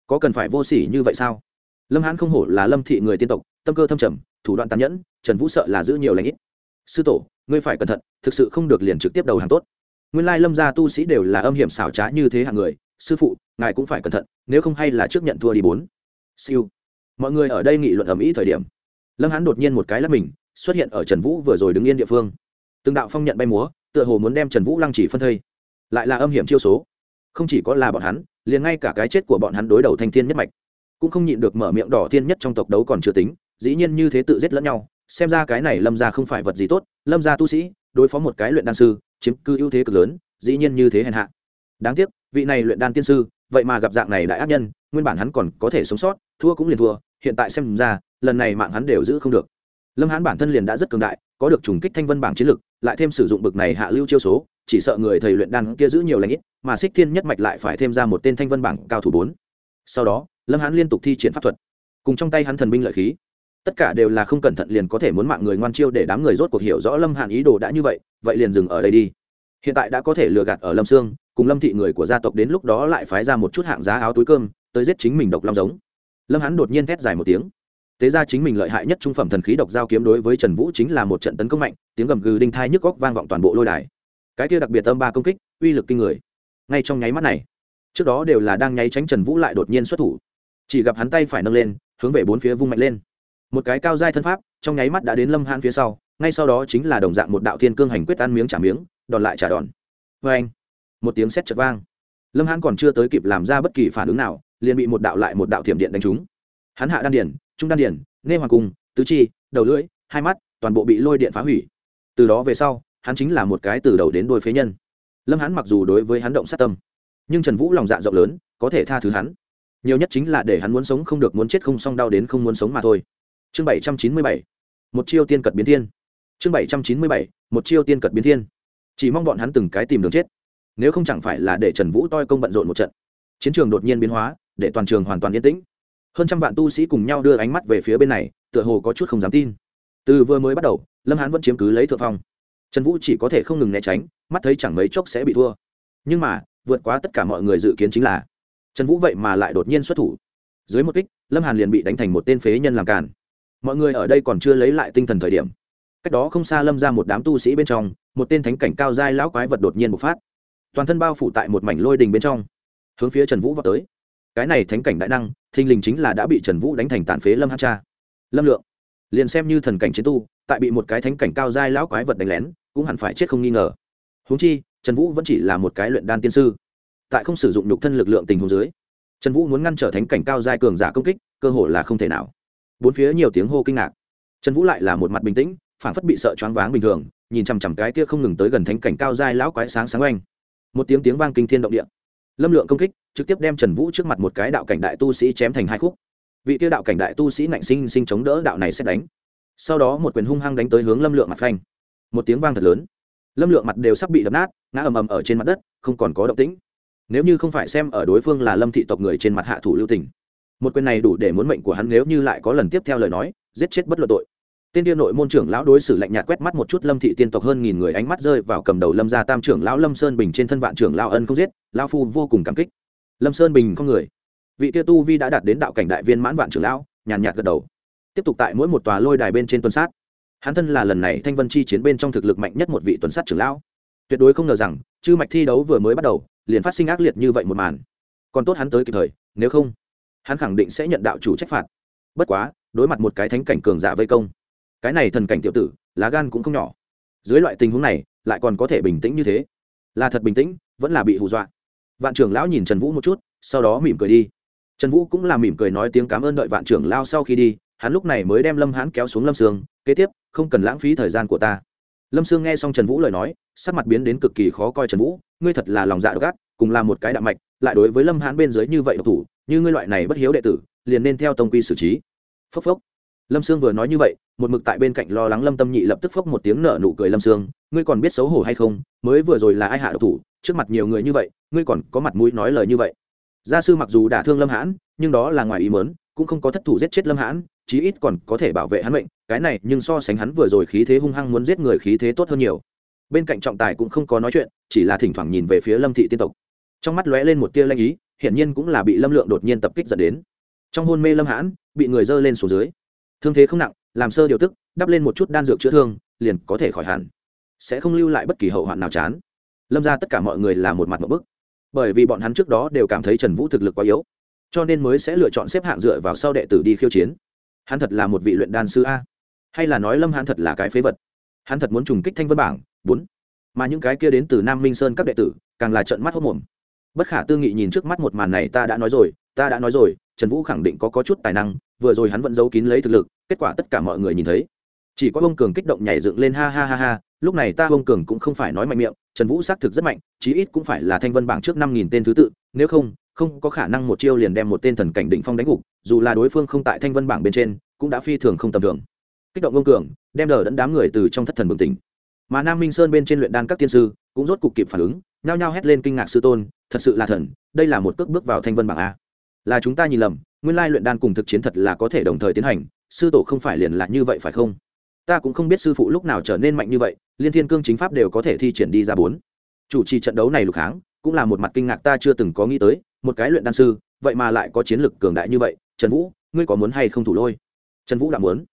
Có cần phải vô s ỉ như vậy sao? Lâm hãn không hổ là lâm thị người tiên tộc, tâm cơ thâm trầm, thủ đoạn tàn nhẫn, trần vũ sợ là giữ nhiều lãnh ít. Sư tổ, ngươi phải cẩn thận, thực sự không được liền trực tiếp đầu hàng tốt. Nguyên lai lâm gia tu sĩ đều là âm hiểm xảo trá như thế hàng người, sư phụ, ngài cũng phải cẩn thận, nếu không hay là trước nhận thua đi bốn. Siêu. Mọi người ở đây nghị luận ầm ĩ thời điểm. Lâm hán đột nhiên một cái là mình, xuất hiện ở trần vũ vừa rồi đứng yên địa phương. Từng đạo phong nhận bay múa, tựa hồ muốn đem trần vũ lăng chỉ phân thây. Lại là âm hiểm chiêu số. Không chỉ có là bọn hắn, liền ngay cả cái chết của bọn hắn đối đầu thanh thiên nhất mạch cũng không nhịn được mở miệng đỏ thiên nhất trong tộc đấu còn chưa tính, dĩ nhiên như thế tự giết lẫn nhau, xem ra cái này lâm ra không phải vật gì tốt, lâm ra tu sĩ, đối phó một cái luyện đan sư, chiếm cư ưu thế cực lớn, dĩ nhiên như thế hèn hạ. Đáng tiếc, vị này luyện đan tiên sư, vậy mà gặp dạng này đại ác nhân, nguyên bản hắn còn có thể sống sót, thua cũng liền thua, hiện tại xem ra, lần này mạng hắn đều giữ không được. Lâm hãn bản thân liền đã rất cường đại, có được trùng kích thanh vân bảng chiến lực, lại thêm sử dụng bực này hạ lưu chiêu số, chỉ sợ người thầy luyện đan kia giữ nhiều lãnh ít, mà xích thiên nhất mạch lại phải thêm ra một tên thanh vân bảng cao thủ bốn. Sau đó lâm hán liên tục thi triển pháp thuật cùng trong tay hắn thần binh lợi khí tất cả đều là không cẩn thận liền có thể muốn mạng người ngoan chiêu để đám người rốt cuộc hiểu rõ lâm hàn ý đồ đã như vậy vậy liền dừng ở đây đi hiện tại đã có thể lừa gạt ở lâm sương cùng lâm thị người của gia tộc đến lúc đó lại phái ra một chút hạng giá áo túi cơm tới giết chính mình độc long giống lâm hắn đột nhiên thét dài một tiếng tế ra chính mình lợi hại nhất trung phẩm thần khí độc giao kiếm đối với trần vũ chính là một trận tấn công mạnh tiếng gầm gừ đinh thai nhức góc vang vọng toàn bộ lôi đài cái kia đặc biệt âm ba công kích uy lực kinh người ngay trong nháy mắt này trước đó đều là đang nháy tránh trần vũ lại đột nhiên xuất thủ chỉ gặp hắn tay phải nâng lên, hướng về bốn phía vung mạnh lên. Một cái cao dai thân pháp, trong nháy mắt đã đến lâm hãn phía sau, ngay sau đó chính là đồng dạng một đạo thiên cương hành quyết ăn miếng trả miếng, đòn lại trả đòn. Vê anh, một tiếng sét chật vang. Lâm hãn còn chưa tới kịp làm ra bất kỳ phản ứng nào, liền bị một đạo lại một đạo thiểm điện đánh trúng. Hắn hạ đan điển, trung đan điển, nê hoàng cung, tứ chi, đầu lưỡi, hai mắt, toàn bộ bị lôi điện phá hủy. Từ đó về sau, hắn chính là một cái từ đầu đến đôi phế nhân. Lâm hắn mặc dù đối với hắn động sát tâm, nhưng trần vũ lòng dạ rộng lớn, có thể tha thứ hắn nhiều nhất chính là để hắn muốn sống không được muốn chết không xong đau đến không muốn sống mà thôi. Chương bảy trăm chín mươi bảy, một chiêu tiên cật biến thiên. Chương bảy trăm chín mươi bảy, một chiêu tiên cật biến thiên. Chỉ mong bọn hắn từng cái tìm đường chết. Nếu không chẳng phải là để trần vũ toi công bận rộn một trận. Chiến trường đột nhiên biến hóa, để toàn trường hoàn toàn yên tĩnh. Hơn trăm vạn tu sĩ cùng nhau đưa ánh mắt về phía bên này, tựa hồ có chút không dám tin. Từ vừa mới bắt đầu, lâm hán vẫn chiếm cứ lấy thượng phong. Trần vũ chỉ có thể không ngừng né tránh, mắt thấy chẳng mấy chốc sẽ bị thua. Nhưng mà, vượt quá tất cả mọi người dự kiến chính là trần vũ vậy mà lại đột nhiên xuất thủ. Dưới một kích, lâm hàn liền bị đánh thành một tên phế nhân làm càn. Mọi người ở đây còn chưa lấy lại tinh thần thời điểm, cách đó không xa lâm ra một đám tu sĩ bên trong, một tên thánh cảnh cao dai lão quái vật đột nhiên bộc phát. Toàn thân bao phủ tại một mảnh lôi đình bên trong, hướng phía trần vũ vào tới. Cái này thánh cảnh đại năng, thình lình chính là đã bị trần vũ đánh thành tàn phế lâm hát cha. Lâm lượng, liền xem như thần cảnh chiến tu, tại bị một cái thánh cảnh cao dai lão quái vật đánh lén, cũng hẳn phải chết không nghi ngờ. Húng chi, trần vũ vẫn chỉ là một cái luyện đan tiên sư tại không sử dụng nhục thân lực lượng tình huống dưới, trần vũ muốn ngăn trở thánh cảnh cao giai cường giả công kích, cơ hội là không thể nào. Bốn phía nhiều tiếng hô kinh ngạc. Trần vũ lại là một mặt bình tĩnh, phản phất bị sợ choáng váng bình thường, nhìn chằm chằm cái kia không ngừng tới gần thánh cảnh cao giai lão quái sáng sáng oanh. Một tiếng tiếng vang kinh thiên động địa. Lâm lượng công kích, trực tiếp đem trần vũ trước mặt một cái đạo cảnh đại tu sĩ chém thành hai khúc. Vị tiêu đạo cảnh đại tu sĩ nạnh sinh sinh chống đỡ đạo này sẽ đánh. Sau đó một quyền hung hăng đánh tới hướng lâm lượng mặt phanh. Một tiếng vang thật lớn. Lâm lượng mặt đều sắp bị đập nát, ngã ầm ầm ở trên mặt đất, không còn có động tĩnh nếu như không phải xem ở đối phương là lâm thị tộc người trên mặt hạ thủ lưu tình. Một quyền này đủ để muốn mệnh của hắn nếu như lại có lần tiếp theo lời nói, giết chết bất luận tội. Tên tiên nội môn trưởng lão đối xử lạnh nhạt quét mắt một chút lâm thị tiên tộc hơn nghìn người ánh mắt rơi vào cầm đầu lâm gia tam trưởng lão lâm sơn bình trên thân vạn trưởng lão ân không giết, lão phu vô cùng cảm kích. Lâm sơn bình không người. Vị kia tu vi đã đạt đến đạo cảnh đại viên mãn vạn trưởng lão, nhàn nhạt gật đầu. Tiếp tục tại mỗi một tòa lôi đài bên trên tuần sát. Hắn thân là lần này thanh vân chi chiến bên trong thực lực mạnh nhất một vị tuần sát trưởng lão. Tuyệt đối không ngờ rằng, chư mạch thi đấu vừa mới bắt đầu liền phát sinh ác liệt như vậy một màn. Còn tốt hắn tới kịp thời, nếu không, hắn khẳng định sẽ nhận đạo chủ trách phạt. Bất quá, đối mặt một cái thánh cảnh cường giả vây công, cái này thần cảnh tiểu tử, lá gan cũng không nhỏ. Dưới loại tình huống này, lại còn có thể bình tĩnh như thế. Là thật bình tĩnh, vẫn là bị hù dọa. Vạn trưởng lão nhìn trần vũ một chút, sau đó mỉm cười đi. Trần vũ cũng là mỉm cười nói tiếng cảm ơn đợi vạn trưởng lao sau khi đi, hắn lúc này mới đem lâm hãn kéo xuống lâm sương, kế tiếp, không cần lãng phí thời gian của ta lâm sương nghe xong trần vũ lời nói, sắc mặt biến đến cực kỳ khó coi. Trần vũ, ngươi thật là lòng dạ độc ác, cùng là một cái đạo mạch, lại đối với lâm hãn bên dưới như vậy độc thủ, như ngươi loại này bất hiếu đệ tử, liền nên theo tông quy xử trí. Phốc phốc. Lâm sương vừa nói như vậy, một mực tại bên cạnh lo lắng lâm tâm nhị lập tức phốc một tiếng nở nụ cười. Lâm sương, ngươi còn biết xấu hổ hay không? Mới vừa rồi là ai hạ độc thủ? Trước mặt nhiều người như vậy, ngươi còn có mặt mũi nói lời như vậy. Gia sư mặc dù đả thương lâm hãn nhưng đó là ngoài ý mớn cũng không có thất thủ giết chết lâm hãn chí ít còn có thể bảo vệ hắn mệnh, cái này nhưng so sánh hắn vừa rồi khí thế hung hăng muốn giết người khí thế tốt hơn nhiều. Bên cạnh trọng tài cũng không có nói chuyện, chỉ là thỉnh thoảng nhìn về phía lâm thị tiên tộc. Trong mắt lóe lên một tia lanh ý, hiển nhiên cũng là bị lâm lượng đột nhiên tập kích dẫn đến. Trong hôn mê lâm hãn, bị người dơ lên xuống dưới. Thương thế không nặng, làm sơ điều tức, đắp lên một chút đan dược chữa thương, liền có thể khỏi hẳn. Sẽ không lưu lại bất kỳ hậu hoạn nào chán. Lâm ra tất cả mọi người là một mặt một bức. Bởi vì bọn hắn trước đó đều cảm thấy trần vũ thực lực quá yếu, cho nên mới sẽ lựa chọn xếp hạng dựa vào sau đệ tử đi khiêu chiến hắn thật là một vị luyện đan sư a. Hay là nói lâm hắn thật là cái phế vật? Hắn thật muốn trùng kích thanh vân bảng bốn. Mà những cái kia đến từ nam minh sơn các đệ tử càng là trận mắt hốc mồm. Bất khả tư nghị nhìn trước mắt một màn này ta đã nói rồi ta đã nói rồi trần vũ khẳng định có, có chút tài năng vừa rồi hắn vẫn giấu kín lấy thực lực kết quả tất cả mọi người nhìn thấy. Chỉ có ông cường kích động nhảy dựng lên ha ha ha ha lúc này ta ông cường cũng không phải nói mạnh miệng trần vũ xác thực rất mạnh chí ít cũng phải là thanh vân bảng trước năm nghìn tên thứ tự nếu không không có khả năng một chiêu liền đem một tên thần cảnh định phong đánh gục dù là đối phương không tại thanh vân bảng bên trên, cũng đã phi thường không tầm thường. Kích động ngông cường, đem đờ đẫn đám người từ trong thất thần bừng tỉnh. Mà nam minh sơn bên trên luyện đan các tiên sư, cũng rốt cục kịp phản ứng, nhao nhao hét lên kinh ngạc sư tôn, thật sự là thần, đây là một cước bước vào thanh vân bảng a. Là chúng ta nhìn lầm, nguyên lai luyện đan cùng thực chiến thật là có thể đồng thời tiến hành, sư tổ không phải liền là như vậy phải không? Ta cũng không biết sư phụ lúc nào trở nên mạnh như vậy, liên thiên cương chính pháp đều có thể thi triển đi ra bốn. Chủ trì trận đấu này lục kháng, cũng là một mặt kinh ngạc ta chưa từng có nghĩ tới, một cái luyện đan sư, vậy mà lại có chiến lực cường đại như vậy trần vũ, ngươi có muốn hay không thủ lôi? Trần vũ đã muốn.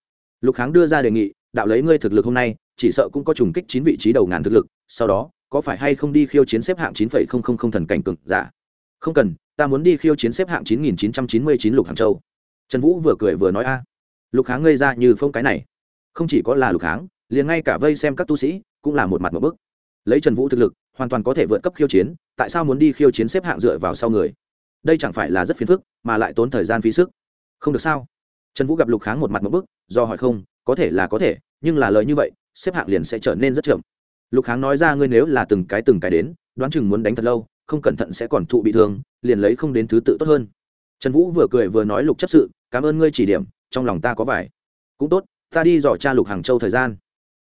Lục kháng đưa ra đề nghị, đạo lấy ngươi thực lực hôm nay, chỉ sợ cũng có trùng kích chín vị trí đầu ngàn thực lực, sau đó, có phải hay không đi khiêu chiến xếp hạng chín phẩy không không không thần cảnh cường giả? Dạ. Không cần, ta muốn đi khiêu chiến xếp hạng chín nghìn chín trăm chín mươi chín lục hàng châu. Trần vũ vừa cười vừa nói a. Lục kháng ngây ra như phong cái này. Không chỉ có là lục kháng, liền ngay cả vây xem các tu sĩ, cũng là một mặt một bức. Lấy trần vũ thực lực, hoàn toàn có thể vượt cấp khiêu chiến, tại sao muốn đi khiêu chiến xếp hạng dựa vào sau người? Đây chẳng phải là rất phiền phức, mà lại tốn thời gian phí sức. Không được sao? Trần vũ gặp lục kháng một mặt một bức, do hỏi không, có thể là có thể, nhưng là lời như vậy, xếp hạng liền sẽ trở nên rất chậm. Lục kháng nói ra ngươi nếu là từng cái từng cái đến, đoán chừng muốn đánh thật lâu, không cẩn thận sẽ còn thụ bị thương, liền lấy không đến thứ tự tốt hơn. Trần vũ vừa cười vừa nói lục chấp sự, cảm ơn ngươi chỉ điểm, trong lòng ta có vải cũng tốt, ta đi dò cha lục hàng châu thời gian.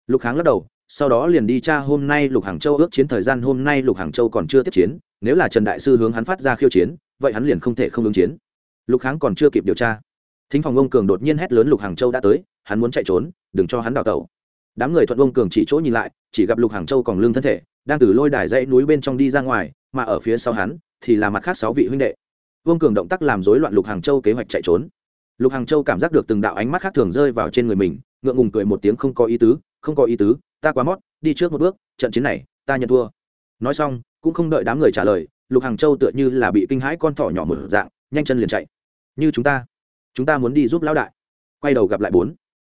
Lục kháng lắc đầu, sau đó liền đi cha hôm nay lục hàng châu ước chiến thời gian, hôm nay lục hàng châu còn chưa tiếp chiến, nếu là trần đại sư hướng hắn phát ra khiêu chiến vậy hắn liền không thể không ứng chiến. Lục kháng còn chưa kịp điều tra, thính phòng ông cường đột nhiên hét lớn lục hàng châu đã tới, hắn muốn chạy trốn, đừng cho hắn đào tẩu. Đám người thuận ông cường chỉ chỗ nhìn lại, chỉ gặp lục hàng châu còn lương thân thể, đang từ lôi đài dãy núi bên trong đi ra ngoài, mà ở phía sau hắn thì là mặt khác sáu vị huynh đệ. Vương cường động tác làm rối loạn lục hàng châu kế hoạch chạy trốn. Lục hàng châu cảm giác được từng đạo ánh mắt khác thường rơi vào trên người mình, ngượng ngùng cười một tiếng không có ý tứ, không có ý tứ, ta quá mót, đi trước một bước, trận chiến này, ta nhận thua. Nói xong, cũng không đợi đám người trả lời lục hàng châu tựa như là bị kinh hãi con thỏ nhỏ một dạng, nhanh chân liền chạy. Như chúng ta chúng ta muốn đi giúp lão đại. Quay đầu gặp lại bốn.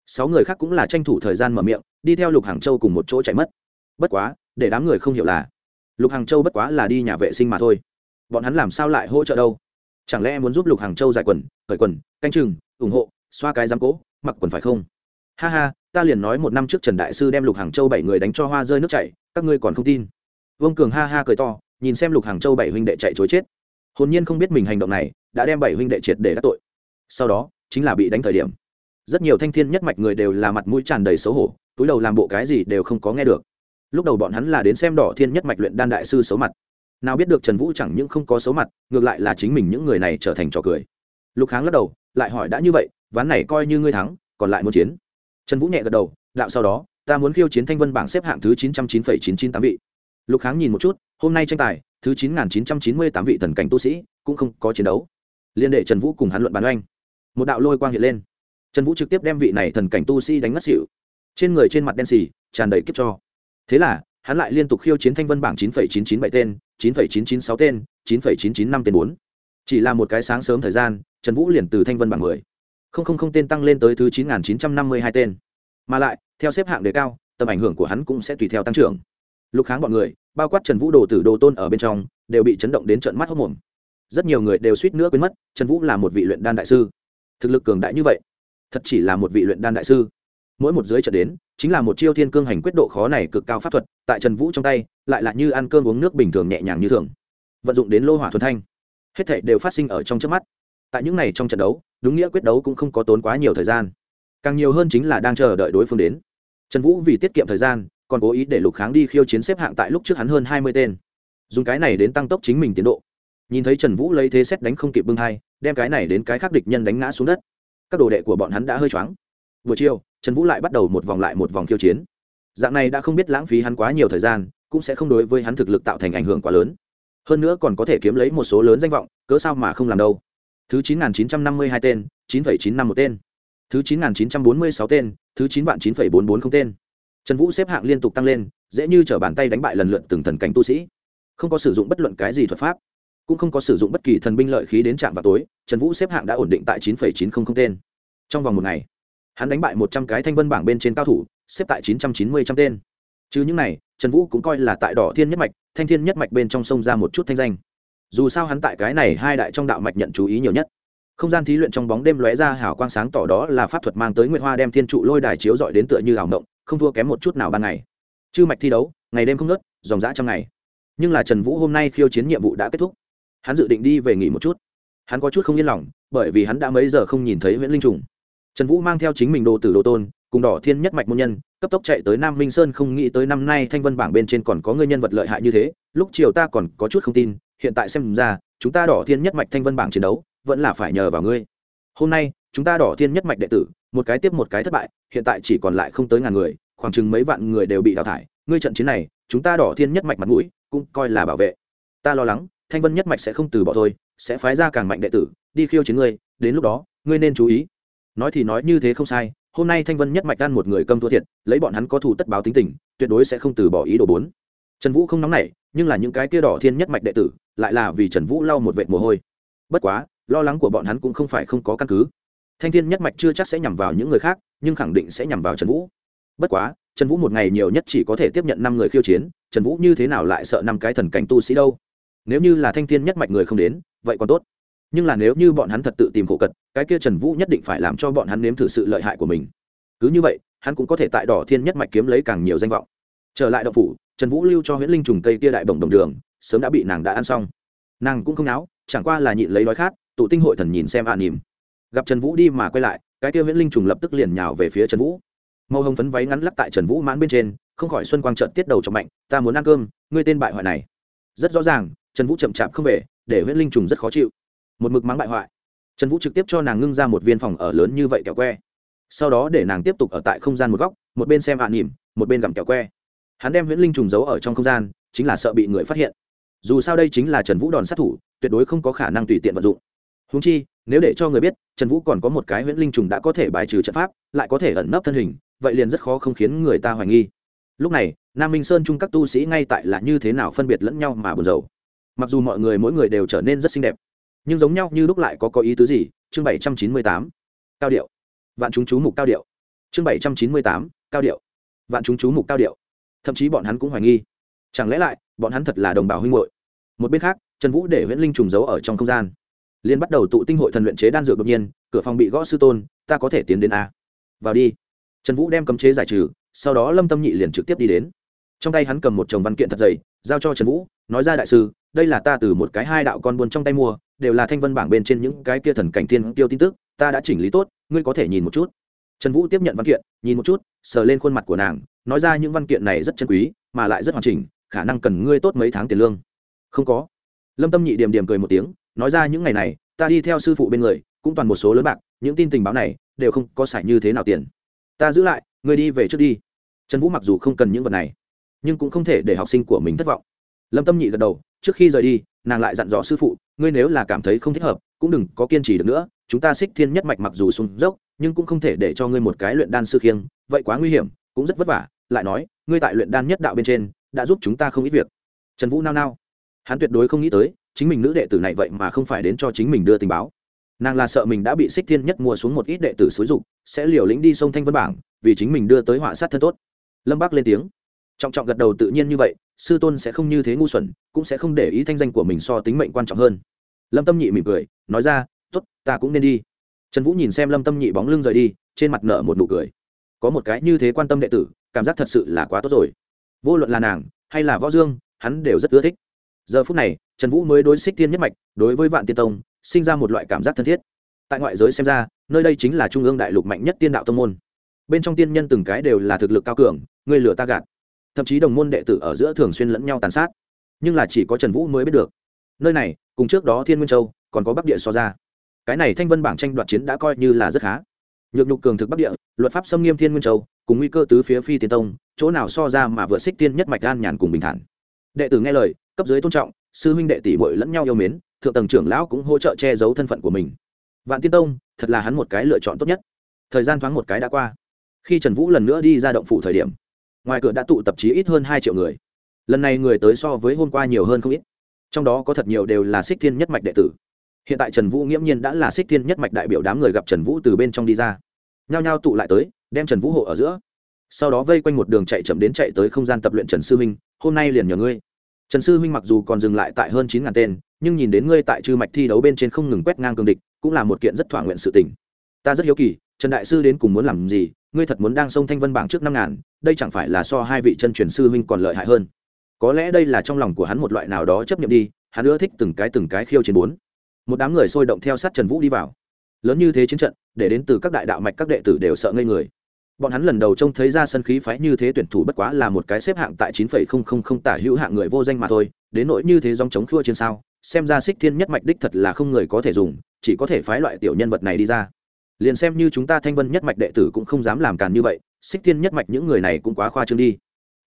Sáu người khác cũng là tranh thủ thời gian mở miệng, đi theo lục hàng châu cùng một chỗ chạy mất. Bất quá, để đám người không hiểu là, lục hàng châu bất quá là đi nhà vệ sinh mà thôi. Bọn hắn làm sao lại hỗ trợ đâu? Chẳng lẽ muốn giúp lục hàng châu giải quần khởi quần, canh chừng, ủng hộ, xoa cái giám cỗ mặc quần phải không? Ha ha, ta liền nói một năm trước trần đại sư đem lục hàng châu bảy người đánh cho hoa rơi nước chảy, các ngươi còn không tin. Vương cường ha ha cười to nhìn xem lục hàng châu bảy huynh đệ chạy chối chết. Hồn nhiên không biết mình hành động này đã đem bảy huynh đệ triệt để đắc tội. Sau đó, chính là bị đánh thời điểm. Rất nhiều thanh thiên nhất mạch người đều là mặt mũi tràn đầy xấu hổ, túi đầu làm bộ cái gì đều không có nghe được. Lúc đầu bọn hắn là đến xem đỏ thiên nhất mạch luyện đan đại sư xấu mặt. Nào biết được trần vũ chẳng những không có xấu mặt, ngược lại là chính mình những người này trở thành trò cười. Lục kháng lắc đầu, lại hỏi đã như vậy, ván này coi như ngươi thắng, còn lại muốn chiến. Trần vũ nhẹ gật đầu, đạo sau đó, ta muốn khiêu chiến thanh vân bảng xếp hạng thứ chín trăm chín phẩy chín chín tám vị lục kháng nhìn một chút, hôm nay tranh tài, thứ chín nghìn chín trăm chín mươi tám vị thần cảnh tu sĩ cũng không có chiến đấu. Liên đệ trần vũ cùng hắn luận bàn oanh. Một đạo lôi quang hiện lên. Trần vũ trực tiếp đem vị này thần cảnh tu sĩ đánh ngất xỉu. Trên người trên mặt đen xì, tràn đầy kiếp cho. Thế là, hắn lại liên tục khiêu chiến thanh vân bảng chín phẩy chín chín bảy tên, chín phẩy chín chín sáu tên, chín phẩy chín chín năm tên bốn. Chỉ là một cái sáng sớm thời gian, trần vũ liền từ thanh vân bảng mười. Không không không tên tăng lên tới thứ chín nghìn chín trăm năm mươi hai tên. Mà lại, theo xếp hạng đề cao, tầm ảnh hưởng của hắn cũng sẽ tùy theo tăng trưởng lục kháng bọn người, bao quát trần vũ đồ tử đồ tôn ở bên trong, đều bị chấn động đến trận mắt hốc mồm rất nhiều người đều suýt nữa quên mất, trần vũ là một vị luyện đan đại sư. Thực lực cường đại như vậy, thật chỉ là một vị luyện đan đại sư. Mỗi một dưới trận đến, chính là một chiêu thiên cương hành quyết độ khó này cực cao pháp thuật, tại trần vũ trong tay, lại là như ăn cơm uống nước bình thường nhẹ nhàng như thường. Vận dụng đến lô hỏa thuần thanh, hết thảy đều phát sinh ở trong trước mắt. Tại những này trong trận đấu, đúng nghĩa quyết đấu cũng không có tốn quá nhiều thời gian. Càng nhiều hơn chính là đang chờ đợi đối phương đến. Trần vũ vì tiết kiệm thời gian còn cố ý để lục kháng đi khiêu chiến xếp hạng tại lúc trước hắn hơn hai mươi tên. Dùng cái này đến tăng tốc chính mình tiến độ. Nhìn thấy trần vũ lấy thế xét đánh không kịp bưng hai, đem cái này đến cái khác địch nhân đánh ngã xuống đất. Các đồ đệ của bọn hắn đã hơi choáng. Buổi chiều, trần vũ lại bắt đầu một vòng lại một vòng khiêu chiến. Dạng này đã không biết lãng phí hắn quá nhiều thời gian, cũng sẽ không đối với hắn thực lực tạo thành ảnh hưởng quá lớn. Hơn nữa còn có thể kiếm lấy một số lớn danh vọng, cớ sao mà không làm đâu. Thứ chín nghìn chín trăm năm mươi hai tên, chín phẩy chín năm một tên. Thứ chín nghìn chín trăm bốn mươi sáu tên, thứ chín vạn chín phẩy bốn bốn không tên trần vũ xếp hạng liên tục tăng lên, dễ như t bàn tay đánh bại lần lượt từng thần cảnh tu sĩ. Không có sử dụng bất luận cái gì thuật pháp, cũng không có sử dụng bất kỳ thần binh lợi khí đến trạm vào tối, trần vũ xếp hạng đã ổn định tại chín chín trăm linh tên. Trong vòng một ngày, hắn đánh bại một trăm cái thanh vân bảng bên trên cao thủ, xếp tại chín trăm chín mươi trăm tên. Chứ những này, trần vũ cũng coi là tại đỏ thiên nhất mạch, thanh thiên nhất mạch bên trong sông ra một chút thanh danh. Dù sao hắn tại cái này hai đại trong đạo mạch nhận chú ý nhiều nhất. Không gian thí luyện trong bóng đêm lóe ra hào quang sáng tỏ đó là pháp thuật mang tới nguyệt hoa đem thiên trụ lôi đài chiếu dọi đến tựa như ảo mộng không thua kém một chút nào ban ngày. Chư mạch thi đấu, ngày đêm không nớt dòng dã trăm ngày. Nhưng là trần vũ hôm nay khiêu chiến nhiệm vụ đã kết thúc. Hắn dự định đi về nghỉ một chút. Hắn có chút không yên lòng, bởi vì hắn đã mấy giờ không nhìn thấy nguyễn linh trùng. Trần vũ mang theo chính mình đồ tử đồ tôn, cùng đỏ thiên nhất mạch môn nhân, cấp tốc chạy tới nam minh sơn không nghĩ tới năm nay thanh vân bảng bên trên còn có người nhân vật lợi hại như thế, lúc chiều ta còn có chút không tin, hiện tại xem ra, chúng ta đỏ thiên nhất mạch thanh vân bảng chiến đấu, vẫn là phải nhờ vào ngươi. Hôm nay, chúng ta đỏ thiên nhất mạch đệ tử một cái tiếp một cái thất bại, hiện tại chỉ còn lại không tới ngàn người, khoảng chừng mấy vạn người đều bị đào thải. Ngươi trận chiến này, chúng ta đỏ thiên nhất mạch mặt mũi, cũng coi là bảo vệ. Ta lo lắng, thanh vân nhất mạch sẽ không từ bỏ thôi, sẽ phái ra càng mạnh đệ tử, đi khiêu chiến ngươi, đến lúc đó, ngươi nên chú ý. Nói thì nói như thế không sai, hôm nay thanh vân nhất mạch ăn một người câm thua thiệt, lấy bọn hắn có thù tất báo tính tình, tuyệt đối sẽ không từ bỏ ý đồ bốn. Trần vũ không nóng nảy, nhưng là những cái kia đỏ thiên nhất mạch đệ tử, lại là vì trần vũ lau một vệt mồ hôi. Bất quá, lo lắng của bọn hắn cũng không phải không có căn cứ thanh thiên nhất mạch chưa chắc sẽ nhằm vào những người khác, nhưng khẳng định sẽ nhằm vào trần vũ. Bất quá, trần vũ một ngày nhiều nhất chỉ có thể tiếp nhận năm người khiêu chiến, trần vũ như thế nào lại sợ năm cái thần cảnh tu sĩ đâu? Nếu như là thanh thiên nhất mạch người không đến, vậy còn tốt. Nhưng là nếu như bọn hắn thật tự tìm khổ cật cái kia trần vũ nhất định phải làm cho bọn hắn nếm thử sự lợi hại của mình. Cứ như vậy, hắn cũng có thể tại đỏ thiên nhất mạch kiếm lấy càng nhiều danh vọng. Trở lại đậu phủ, trần vũ lưu cho h u y ễ n linh trùng cây kia đại bồng đồng đường, sớm đã bị nàng đã ăn xong. Nàng cũng không náo, chẳng qua là nhịn lấy đói khát, tụ tinh hội thần nhìn xem an à nỉm gặp trần vũ đi mà quay lại, cái kia Viễn linh trùng lập tức liền nhào về phía trần vũ. Màu hồng phấn váy ngắn lắc tại trần vũ mãn bên trên, không khỏi xuân quang trợn tiết đầu cho mạnh, ta muốn ăn cơm, ngươi tên bại hoại này. Rất rõ ràng, trần vũ chậm chạp không về, để Viễn linh trùng rất khó chịu. Một mực mắng bại hoại. Trần vũ trực tiếp cho nàng ngưng ra một viên phòng ở lớn như vậy kẹo que. Sau đó để nàng tiếp tục ở tại không gian một góc, một bên xem hạ à nỉm, một bên gặm kẹo que. Hắn đem Viễn linh trùng giấu ở trong không gian, chính là sợ bị người phát hiện. Dù sao đây chính là trần vũ đòn sát thủ, tuyệt đối không có khả năng tùy tiện vận dụng húng chi, nếu để cho người biết, trần vũ còn có một cái huyễn linh trùng đã có thể bài trừ trận pháp, lại có thể ẩn nấp thân hình, vậy liền rất khó không khiến người ta hoài nghi. Lúc này, nam minh sơn chung các tu sĩ ngay tại là như thế nào phân biệt lẫn nhau mà buồn rầu. Mặc dù mọi người mỗi người đều trở nên rất xinh đẹp, nhưng giống nhau như lúc lại có có ý tứ gì? Chương bảy trăm chín mươi tám, cao điệu. Vạn chúng chú mục cao điệu. Chương bảy trăm chín mươi tám, cao điệu. Vạn chúng chú mục cao điệu. Thậm chí bọn hắn cũng hoài nghi. Chẳng lẽ lại, bọn hắn thật là đồng bào huynh hội một bên khác, trần vũ để Huyễn linh trùng giấu ở trong không gian liên bắt đầu tụ tinh hội thần luyện chế đan dược đột nhiên, cửa phòng bị gõ sư tôn, ta có thể tiến đến a. Vào đi. Trần vũ đem cấm chế giải trừ, sau đó lâm tâm nhị liền trực tiếp đi đến. Trong tay hắn cầm một chồng văn kiện thật dày, giao cho trần vũ, nói ra đại sư, đây là ta từ một cái hai đạo con buôn trong tay mua, đều là thanh vân bảng bên trên những cái kia thần cảnh thiên tiêu tin tức, ta đã chỉnh lý tốt, ngươi có thể nhìn một chút. Trần vũ tiếp nhận văn kiện, nhìn một chút, sờ lên khuôn mặt của nàng, nói ra những văn kiện này rất chân quý, mà lại rất hoàn chỉnh, khả năng cần ngươi tốt mấy tháng tiền lương. Không có. Lâm tâm nhị điểm điểm cười một tiếng nói ra những ngày này, ta đi theo sư phụ bên người, cũng toàn một số lớn bạc, những tin tình báo này đều không có xài như thế nào tiền. Ta giữ lại, ngươi đi về trước đi. Trần vũ mặc dù không cần những vật này, nhưng cũng không thể để học sinh của mình thất vọng. Lâm tâm nhị gật đầu, trước khi rời đi, nàng lại dặn dò sư phụ, ngươi nếu là cảm thấy không thích hợp, cũng đừng có kiên trì được nữa, chúng ta xích thiên nhất mạch mặc dù xuống dốc, nhưng cũng không thể để cho ngươi một cái luyện đan sư khiêng, vậy quá nguy hiểm, cũng rất vất vả, lại nói, ngươi tại luyện đan nhất đạo bên trên, đã giúp chúng ta không ít việc. Trần vũ nao nao, hắn tuyệt đối không nghĩ tới chính mình nữ đệ tử này vậy mà không phải đến cho chính mình đưa tình báo. Nàng là sợ mình đã bị xích thiên nhất mua xuống một ít đệ tử xúi dục, sẽ liều lĩnh đi sông thanh vân bảng, vì chính mình đưa tới họa sát thân tốt. Lâm bác lên tiếng. Trọng trọng gật đầu tự nhiên như vậy, sư tôn sẽ không như thế ngu xuẩn, cũng sẽ không để ý thanh danh của mình so tính mệnh quan trọng hơn. Lâm tâm nhị mỉm cười, nói ra t ố t ta cũng nên đi. Trần vũ nhìn xem lâm tâm nhị bóng lưng rời đi, trên mặt nợ một nụ cười. Có một cái như thế quan tâm đệ tử, cảm giác thật sự là quá tốt rồi. Vô luận là nàng, hay là võ dương, hắn đều rất ưa thích. Giờ phút này trần vũ mới đối xích tiên nhất mạch, đối với vạn tiên tông, sinh ra một loại cảm giác thân thiết. Tại ngoại giới xem ra, nơi đây chính là trung ương đại lục mạnh nhất tiên đạo tông môn. Bên trong tiên nhân từng cái đều là thực lực cao cường người lửa ta gạt. Thậm chí đồng môn đệ tử ở giữa thường xuyên lẫn nhau tàn sát. Nhưng là chỉ có trần vũ mới biết được. Nơi này, cùng trước đó thiên nguyên châu, còn có bắc địa so ra. Cái này thanh vân bảng tranh đoạt chiến đã coi như là rất khá. Nhược nhục cường thực bắc địa, luật pháp xâm nghiêm thiên nguyên châu, cùng nguy cơ tứ phía phi tiên tông, chỗ nào so ra mà vượt xích tiên nhất mạch gan nhàn cùng bình thản. Đệ tử nghe lời, cấp dưới tôn trọng sư huynh đệ tỷ bội lẫn nhau yêu mến, thượng tầng trưởng lão cũng hỗ trợ che giấu thân phận của mình. Vạn tiên tông, thật là hắn một cái lựa chọn tốt nhất. Thời gian thoáng một cái đã qua. Khi trần vũ lần nữa đi ra động phủ thời điểm, ngoài cửa đã tụ tập chí ít hơn hai triệu người. Lần này người tới so với hôm qua nhiều hơn không ít. Trong đó có thật nhiều đều là xích thiên nhất mạch đệ tử. Hiện tại trần vũ nghiễm nhiên đã là xích thiên nhất mạch đại biểu đám người gặp trần vũ từ bên trong đi ra. Nhao nhao tụ lại tới, đem trần vũ hộ ở giữa. Sau đó vây quanh một đường chạy chậm đến chạy tới không gian tập luyện trần sư huynh hôm nay liền nhờ ngươi trần sư huynh mặc dù còn dừng lại tại hơn chín ngàn tên, nhưng nhìn đến ngươi tại chư mạch thi đấu bên trên không ngừng quét ngang cường địch, cũng là một kiện rất thỏa nguyện sự tình. Ta rất hiếu kỳ, trần đại sư đến cùng muốn làm gì, ngươi thật muốn đang sông thanh vân bảng trước năm ngàn, đây chẳng phải là so hai vị chân truyền sư huynh còn lợi hại hơn. Có lẽ đây là trong lòng của hắn một loại nào đó chấp nhận đi, hắn ưa thích từng cái từng cái khiêu chiến bốn. Một đám người sôi động theo sát trần vũ đi vào. Lớn như thế chiến trận, để đến từ các đại đạo mạch các đệ tử đều sợ ngây người bọn hắn lần đầu trông thấy ra sân khí phái như thế tuyển thủ bất quá là một cái xếp hạng tại chín phẩy không không không tả hữu hạng người vô danh mà thôi, đến nỗi như thế dòng chống khua trên sao, xem ra xích thiên nhất mạch đích thật là không người có thể dùng, chỉ có thể phái loại tiểu nhân vật này đi ra. Liền xem như chúng ta thanh vân nhất mạch đệ tử cũng không dám làm càn như vậy, xích thiên nhất mạch những người này cũng quá khoa trương đi.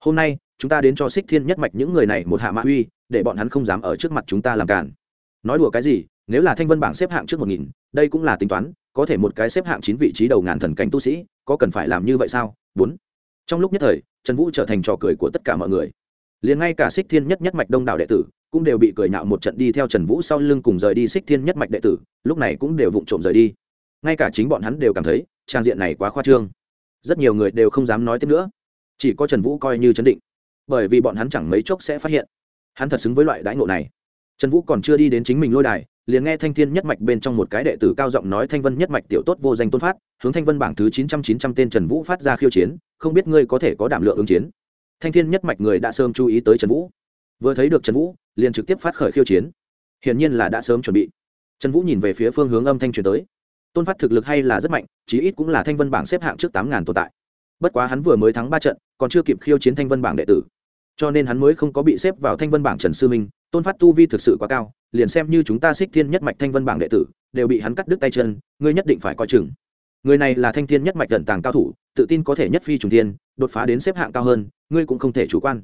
Hôm nay, chúng ta đến cho xích thiên nhất mạch những người này một hạ mã uy, để bọn hắn không dám ở trước mặt chúng ta làm càn. Nói đùa cái gì, nếu là thanh vân bảng xếp hạng trước một nghìn, đây cũng là tính toán có thể một cái xếp hạng chín vị trí đầu ngàn thần cảnh tu sĩ, có cần phải làm như vậy sao? Bốn. Trong lúc nhất thời, trần vũ trở thành trò cười của tất cả mọi người. Liền ngay cả xích thiên nhất nhất mạch đông đảo đệ tử cũng đều bị cười nhạo một trận đi theo trần vũ sau lưng cùng rời đi xích thiên nhất mạch đệ tử, lúc này cũng đều vụng trộm rời đi. Ngay cả chính bọn hắn đều cảm thấy, trang diện này quá khoa trương. Rất nhiều người đều không dám nói tiếp nữa. Chỉ có trần vũ coi như chấn định. Bởi vì bọn hắn chẳng mấy chốc sẽ phát hiện, hắn thật xứng với loại đãi ngộ này. Trần vũ còn chưa đi đến chính mình lôi đài liền nghe thanh thiên nhất mạch bên trong một cái đệ tử cao giọng nói, thanh vân nhất mạch tiểu tốt vô danh tôn phát, hướng thanh vân bảng thứ chín trăm chín trăm tên trần vũ phát ra khiêu chiến, không biết ngươi có thể có đảm lượng ứng chiến. Thanh thiên nhất mạch người đã sớm chú ý tới trần vũ. Vừa thấy được trần vũ, liền trực tiếp phát khởi khiêu chiến. Hiển nhiên là đã sớm chuẩn bị. Trần vũ nhìn về phía phương hướng âm thanh truyền tới. Tôn phát thực lực hay là rất mạnh, chí ít cũng là thanh vân bảng xếp hạng trước tám ngàn tồn tại. Bất quá hắn vừa mới thắng ba trận, còn chưa kịp khiêu chiến thanh vân bảng đệ tử. Cho nên hắn mới không có bị xếp vào thanh vân bảng trần sư minh, tôn phát tu vi thực sự quá cao liền xem như chúng ta xích thiên nhất mạch thanh vân bảng đệ tử, đều bị hắn cắt đứt tay chân, ngươi nhất định phải coi chừng. Người này là thanh thiên nhất mạch tận tàng cao thủ, tự tin có thể nhất phi trùng thiên, đột phá đến xếp hạng cao hơn, ngươi cũng không thể chủ quan.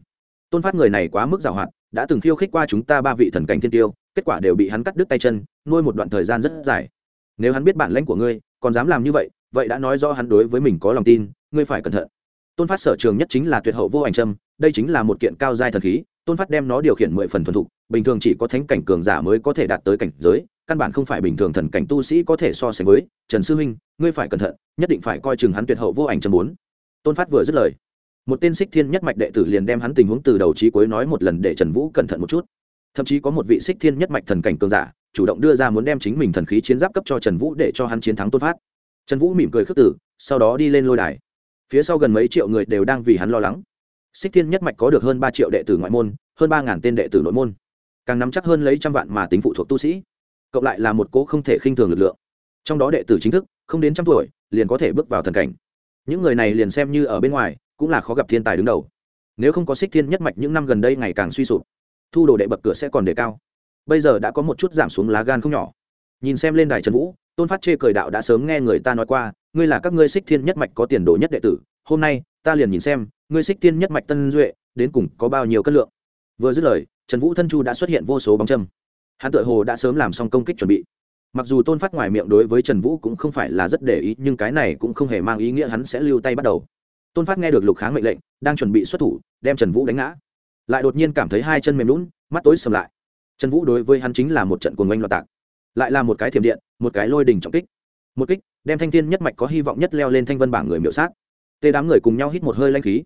Tôn phát người này quá mức giàu hạn, đã từng khiêu khích qua chúng ta ba vị thần cảnh thiên tiêu, kết quả đều bị hắn cắt đứt tay chân, nuôi một đoạn thời gian rất dài. Nếu hắn biết bản lãnh của ngươi, còn dám làm như vậy vậy đã nói do hắn đối với mình có lòng tin, ngươi phải cẩn thận. Tôn phát sở trường nhất chính là tuyệt hậu vô ảnh trâm đây chính là một kiện cao giai thần khí, tôn phát đem nó điều khiển mười phần thuần thục bình thường chỉ có thánh cảnh cường giả mới có thể đạt tới cảnh giới, căn bản không phải bình thường thần cảnh tu sĩ có thể so sánh với. Trần sư huynh, ngươi phải cẩn thận, nhất định phải coi chừng hắn tuyệt hậu vô ảnh chân bốn. Tôn phát vừa dứt lời, một tên xích thiên nhất mạch đệ tử liền đem hắn tình huống từ đầu trí cuối nói một lần để trần vũ cẩn thận một chút. Thậm chí có một vị xích thiên nhất mạch thần cảnh cường giả, chủ động đưa ra muốn đem chính mình thần khí chiến giáp cấp cho trần vũ để cho hắn chiến thắng tôn phát. Trần vũ mỉm cười khước tử sau đó đi lên lôi đài. Phía sau gần mấy triệu người đều đang vì hắn lo lắng. Xích thiên nhất mạch có được hơn ba triệu đệ tử ngoại môn, hơn ba ngàn tên đệ tử nội môn càng nắm chắc hơn lấy trăm vạn mà tính phụ thuộc tu sĩ, cộng lại là một cố không thể khinh thường lực lượng. Trong đó đệ tử chính thức, không đến trăm tuổi, liền có thể bước vào thần cảnh. Những người này liền xem như ở bên ngoài, cũng là khó gặp thiên tài đứng đầu. Nếu không có xích thiên nhất mạch những năm gần đây ngày càng suy sụp, thu đồ đệ bậc cửa sẽ còn đề cao. Bây giờ đã có một chút giảm xuống lá gan không nhỏ. Nhìn xem lên đài trần vũ, tôn phát chê cười đạo đã sớm nghe người ta nói qua, ngươi là các ngươi xích thiên nhất mạch có tiền đồ nhất đệ tử, hôm nay ta liền nhìn xem, ngươi xích thiên nhất mạch tân duệ đến cùng có bao nhiêu cân lượng vừa dứt lời, trần vũ thân chu đã xuất hiện vô số bóng châm. Hắn tự hồ đã sớm làm xong công kích chuẩn bị. Mặc dù tôn phát ngoài miệng đối với trần vũ cũng không phải là rất để ý, nhưng cái này cũng không hề mang ý nghĩa hắn sẽ lưu tay bắt đầu. Tôn phát nghe được lục kháng mệnh lệnh, đang chuẩn bị xuất thủ, đem trần vũ đánh ngã. Lại đột nhiên cảm thấy hai chân mềm lún mắt tối sầm lại. Trần vũ đối với hắn chính là một trận cuồng oanh loạt tạc. Lại là một cái thiểm điện, một cái lôi đình trọng kích. Một kích, đem thanh thiên nhất mạch có hy vọng nhất leo lên thanh vân bảng người miệu sát. Tê đám người cùng nhau hít một hơi lanh khí.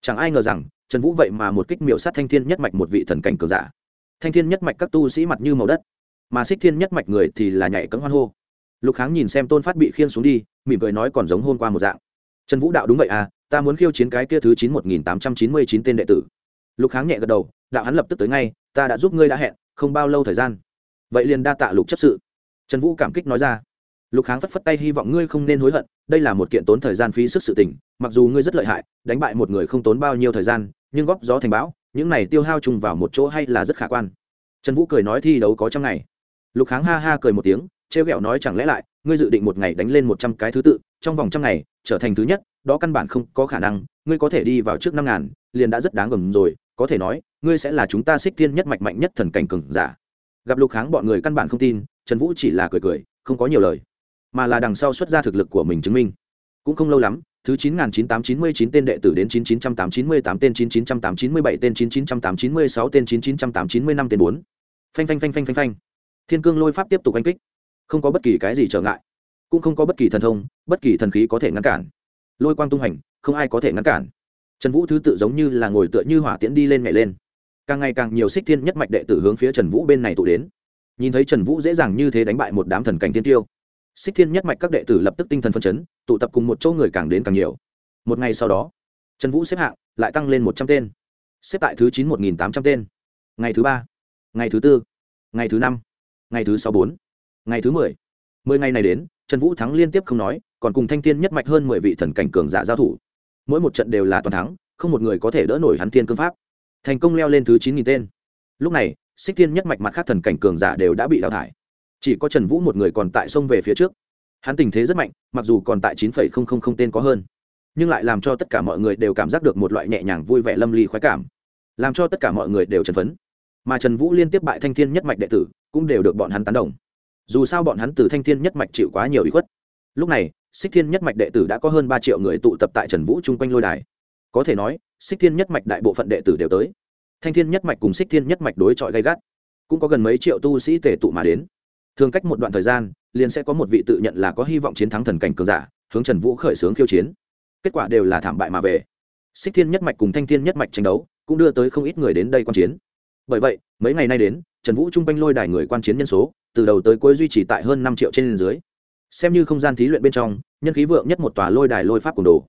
Chẳng ai ngờ rằng trần vũ vậy mà một kích miểu sát thanh thiên nhất mạch một vị thần cảnh cường giả. Thanh thiên nhất mạch các tu sĩ mặt như màu đất, mà xích thiên nhất mạch người thì là nhảy cấm hoan hô. Lục kháng nhìn xem tôn phát bị khiên xuống đi, mỉm cười nói còn giống hôn qua một dạng. Trần vũ đạo đúng vậy à ta muốn khiêu chiến cái kia thứ chín một nghìn tám trăm chín mươi chín tên đệ tử. Lục kháng nhẹ gật đầu, đạo hắn lập tức tới ngay, ta đã giúp ngươi đã hẹn, không bao lâu thời gian. Vậy liền đa tạ lục chấp sự. Trần vũ cảm kích nói ra. Lục kháng phất phất tay hy vọng ngươi không nên hối hận, đây là một kiện tốn thời gian phí sức sự tình, mặc dù ngươi rất lợi hại, đánh bại một người không tốn bao nhiêu thời gian nhưng góp gió thành bão, những này tiêu hao chung vào một chỗ hay là rất khả quan. Trần vũ cười nói thi đấu có trăm ngày. Lục kháng ha ha cười một tiếng, trêu ghẹo nói chẳng lẽ lại, ngươi dự định một ngày đánh lên một trăm cái thứ tự, trong vòng trăm ngày, trở thành thứ nhất, đó căn bản không có khả năng, ngươi có thể đi vào trước năm ngàn, liền đã rất đáng gầm rồi, có thể nói, ngươi sẽ là chúng ta xích thiên nhất mạch mạnh nhất thần cảnh cường giả. Gặp lục kháng bọn người căn bản không tin, trần vũ chỉ là cười cười, không có nhiều lời, mà là đằng sau xuất ra thực lực của mình chứng minh. Cũng không lâu lắm thứ chín nghìn chín tám chín mươi chín tên đệ tử đến chín chín trăm tám chín mươi tám tên chín chín trăm tám chín mươi bảy tên chín chín trăm tám chín mươi sáu tên chín chín trăm tám chín mươi năm tên 4. phanh phanh phanh phanh phanh phanh. Thiên cương lôi pháp tiếp tục đánh kích. Không có bất kỳ cái gì trở ngại. Cũng không có bất kỳ thần thông, bất kỳ thần khí có thể ngăn cản. Lôi quang tung hành, không ai có thể ngăn cản. Trần vũ thứ tự giống như là ngồi tựa như hỏa tiễn đi lên nhảy lên. Càng ngày càng nhiều xích thiên nhất mạch đệ tử hướng phía trần vũ bên này tụ đến. Nhìn thấy trần vũ dễ dàng như thế đánh bại một đám thần cảnh tiên tiêu xích thiên nhất mạch các đệ tử lập tức tinh thần phân chấn, tụ tập cùng một chỗ người càng đến càng nhiều. Một ngày sau đó, trần vũ xếp hạng lại tăng lên một trăm tên. Xếp tại thứ chín một nghìn tám trăm tên. Ngày thứ ba, ngày thứ tư, ngày thứ năm, ngày thứ sáu bốn, ngày thứ mười. Mười ngày này đến, trần vũ thắng liên tiếp không nói, còn cùng thanh thiên nhất mạch hơn mười vị thần cảnh cường giả giao thủ. Mỗi một trận đều là toàn thắng, không một người có thể đỡ nổi hắn thiên cương pháp. Thành công leo lên thứ chín nghìn tên. Lúc này, xích thiên nhất mạch mặt khác thần cảnh cường giả đều đã bị đào thải chỉ có trần vũ một người còn tại sông về phía trước. Hắn tình thế rất mạnh, mặc dù còn tại chín phẩy không không không tên có hơn. Nhưng lại làm cho tất cả mọi người đều cảm giác được một loại nhẹ nhàng vui vẻ lâm ly khoái cảm. Làm cho tất cả mọi người đều chấn phấn. Mà trần vũ liên tiếp bại thanh thiên nhất mạch đệ tử, cũng đều được bọn hắn tán đồng. Dù sao bọn hắn từ thanh thiên nhất mạch chịu quá nhiều ý khuất. Lúc này, xích thiên nhất mạch đệ tử đã có hơn ba triệu người tụ tập tại trần vũ chung quanh lôi đài. Có thể nói, xích thiên nhất mạch đại bộ phận đệ tử đều tới. Thanh thiên nhất mạch cùng xích thiên nhất mạch đối chọi gay gắt. Cũng có gần mấy triệu tu sĩ tề tụ mà đến thường cách một đoạn thời gian, liền sẽ có một vị tự nhận là có hy vọng chiến thắng thần cảnh cường giả, hướng trần vũ khởi xướng khiêu chiến. Kết quả đều là thảm bại mà về. Xích thiên nhất mạch cùng thanh thiên nhất mạch tranh đấu, cũng đưa tới không ít người đến đây quan chiến. Bởi vậy, mấy ngày nay đến, trần vũ chung quanh lôi đài người quan chiến nhân số, từ đầu tới cuối duy trì tại hơn năm triệu trên dưới. Xem như không gian thí luyện bên trong, nhân khí vượng nhất một tòa lôi đài lôi pháp cùng đồ.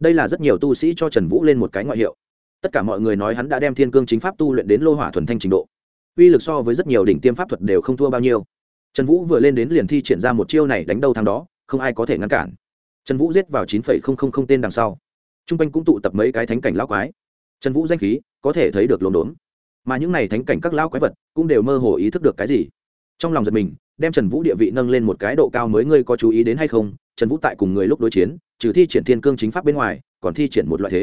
Đây là rất nhiều tu sĩ cho trần vũ lên một cái ngoại hiệu. Tất cả mọi người nói hắn đã đem thiên cương chính pháp tu luyện đến lô hỏa thuần thanh trình độ. Uy lực so với rất nhiều đỉnh tiêm pháp thuật đều không thua bao nhiêu trần vũ vừa lên đến liền thi triển ra một chiêu này đánh đầu thằng đó, không ai có thể ngăn cản. Trần vũ giết vào chín tên đằng sau t r u n g quanh cũng tụ tập mấy cái thánh cảnh lão quái. Trần vũ danh khí có thể thấy được lồn đốn mà những n à y thánh cảnh các lão quái vật cũng đều mơ hồ ý thức được cái gì. Trong lòng giật mình, đem trần vũ địa vị nâng lên một cái độ cao mới ngươi có chú ý đến hay không? Trần vũ tại cùng người lúc đối chiến, trừ thi triển thiên cương chính pháp bên ngoài, còn thi triển một loại thế.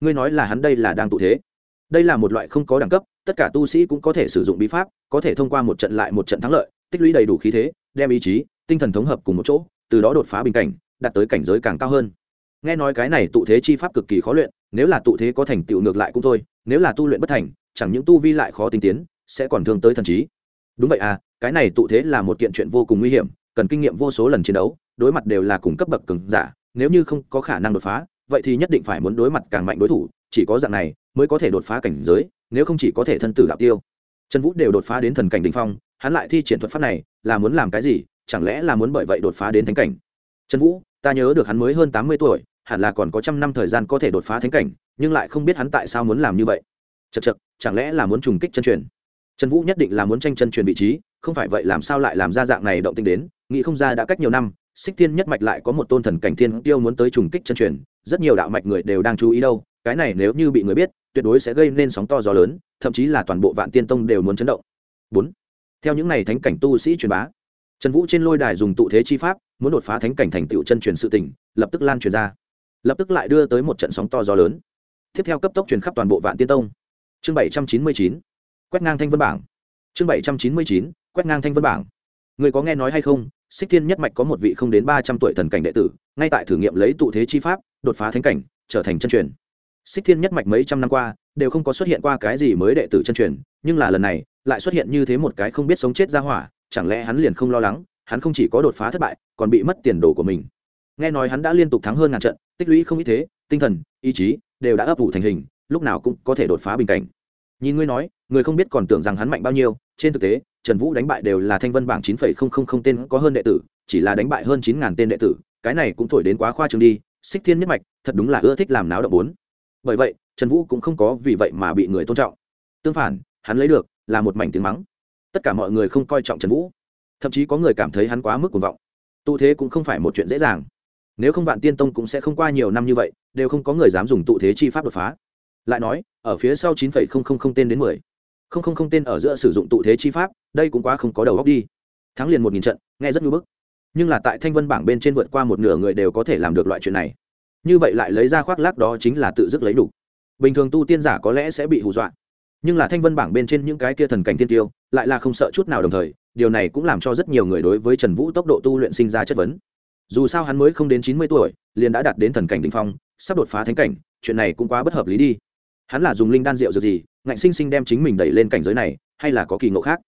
Ngươi nói là hắn đây là đang tụ thế. Đây là một loại không có đẳng cấp, tất cả tu sĩ cũng có thể sử dụng bí pháp, có thể thông qua một trận lại một trận thắng lợi tích lũy đầy đủ khí thế, đem ý chí, tinh thần thống hợp cùng một chỗ, từ đó đột phá bình cảnh, đạt tới cảnh giới càng cao hơn. Nghe nói cái này tụ thế chi pháp cực kỳ khó luyện, nếu là tụ thế có thành tựu ngược lại cũng thôi, nếu là tu luyện bất thành, chẳng những tu vi lại khó tinh tiến, sẽ còn thương tới thần trí. Đúng vậy à cái này tụ thế là một kiện chuyện vô cùng nguy hiểm, cần kinh nghiệm vô số lần chiến đấu, đối mặt đều là cùng cấp bậc cường giả, nếu như không có khả năng đột phá, vậy thì nhất định phải muốn đối mặt càng mạnh đối thủ, chỉ có dạng này mới có thể đột phá cảnh giới, nếu không chỉ có thể thân tử đạo tiêu. Trần vũ đều đột phá đến thần cảnh đình phong hắn lại thi triển thuật pháp này, là muốn làm cái gì, chẳng lẽ là muốn bởi vậy đột phá đến thánh cảnh? Trần vũ, ta nhớ được hắn mới hơn tám mươi tuổi, hẳn là còn có trăm năm thời gian có thể đột phá thánh cảnh, nhưng lại không biết hắn tại sao muốn làm như vậy. Chật chật chẳng lẽ là muốn trùng kích chân truyền? Trần vũ nhất định là muốn tranh chân truyền vị trí, không phải vậy làm sao lại làm ra dạng này động tinh đến, nghĩ không ra đã cách nhiều năm, xích thiên nhất mạch lại có một tôn thần cảnh thiên tiêu muốn tới trùng kích chân truyền, rất nhiều đạo mạch người đều đang chú ý đâu, cái này nếu như bị người biết, tuyệt đối sẽ gây nên sóng to gió lớn, thậm chí là toàn bộ vạn tiên tông đều muốn chấn động. Bốn theo những n à y thánh cảnh tu sĩ truyền bá, trần vũ trên lôi đài dùng tụ thế chi pháp, muốn đột phá thánh cảnh thành tựu chân truyền sự tỉnh lập tức lan truyền ra. Lập tức lại đưa tới một trận sóng to gió lớn. Tiếp theo cấp tốc truyền khắp toàn bộ vạn tiên tông. Chương bảy trăm chín mươi chín, quét ngang thanh vân bảng. Chương bảy trăm chín mươi chín, quét ngang thanh vân bảng. Người có nghe nói hay không, xích thiên nhất mạch có một vị không đến ba trăm tuổi thần cảnh đệ tử, ngay tại thử nghiệm lấy tụ thế chi pháp, đột phá thánh cảnh, trở thành chân truyền. Xích thiên nhất mạch mấy trăm năm qua, đều không có xuất hiện qua cái gì mới đệ tử chân truyền nhưng là lần này lại xuất hiện như thế một cái không biết sống chết ra hỏa, chẳng lẽ hắn liền không lo lắng, hắn không chỉ có đột phá thất bại, còn bị mất tiền đồ của mình. Nghe nói hắn đã liên tục thắng hơn ngàn trận, tích lũy không ít thế, tinh thần, ý chí đều đã ấp ủ thành hình, lúc nào cũng có thể đột phá bình cảnh. Nhìn ngươi nói, người không biết còn tưởng rằng hắn mạnh bao nhiêu, trên thực tế, trần vũ đánh bại đều là thanh vân bảng chín phẩy không không không tên có hơn đệ tử, chỉ là đánh bại hơn chín ngàn tên đệ tử, cái này cũng thổi đến quá khoa trương đi, xích thiên nhất mạch, thật đúng là ưa thích làm náo động bốn. Bởi vậy, trần vũ cũng không có vì vậy mà bị người tôn trọng. Tương phản hắn lấy được là một mảnh tiếng mắng. Tất cả mọi người không coi trọng trần vũ. Thậm chí có người cảm thấy hắn quá mức cuồng vọng. Tụ thế cũng không phải một chuyện dễ dàng. Nếu không vạn tiên tông cũng sẽ không qua nhiều năm như vậy, đều không có người dám dùng tụ thế chi pháp đột phá. Lại nói, ở phía sau chín phẩy không không không tên đến mười. Không không không tên ở giữa sử dụng tụ thế chi pháp, đây cũng quá không có đầu góc đi. Thắng liền một nghìn trận, nghe rất ngưỡng bức. Nhưng là tại thanh vân bảng bên trên vượt qua một nửa người đều có thể làm được loại chuyện này. Như vậy lại lấy ra khoác lác đó chính là tự dứt lấy đủ. Bình thường tu tiên giả có lẽ sẽ bị hù dọa nhưng là thanh vân bảng bên trên những cái kia thần cảnh tiên tiêu, lại là không sợ chút nào đồng thời, điều này cũng làm cho rất nhiều người đối với trần vũ tốc độ tu luyện sinh ra chất vấn. Dù sao hắn mới không đến chín mươi tuổi, liền đã đạt đến thần cảnh đình phong, sắp đột phá thánh cảnh, chuyện này cũng quá bất hợp lý đi. Hắn là dùng linh đan rượu dược gì, ngạnh sinh sinh đem chính mình đẩy lên cảnh giới này, hay là có kỳ ngộ khác?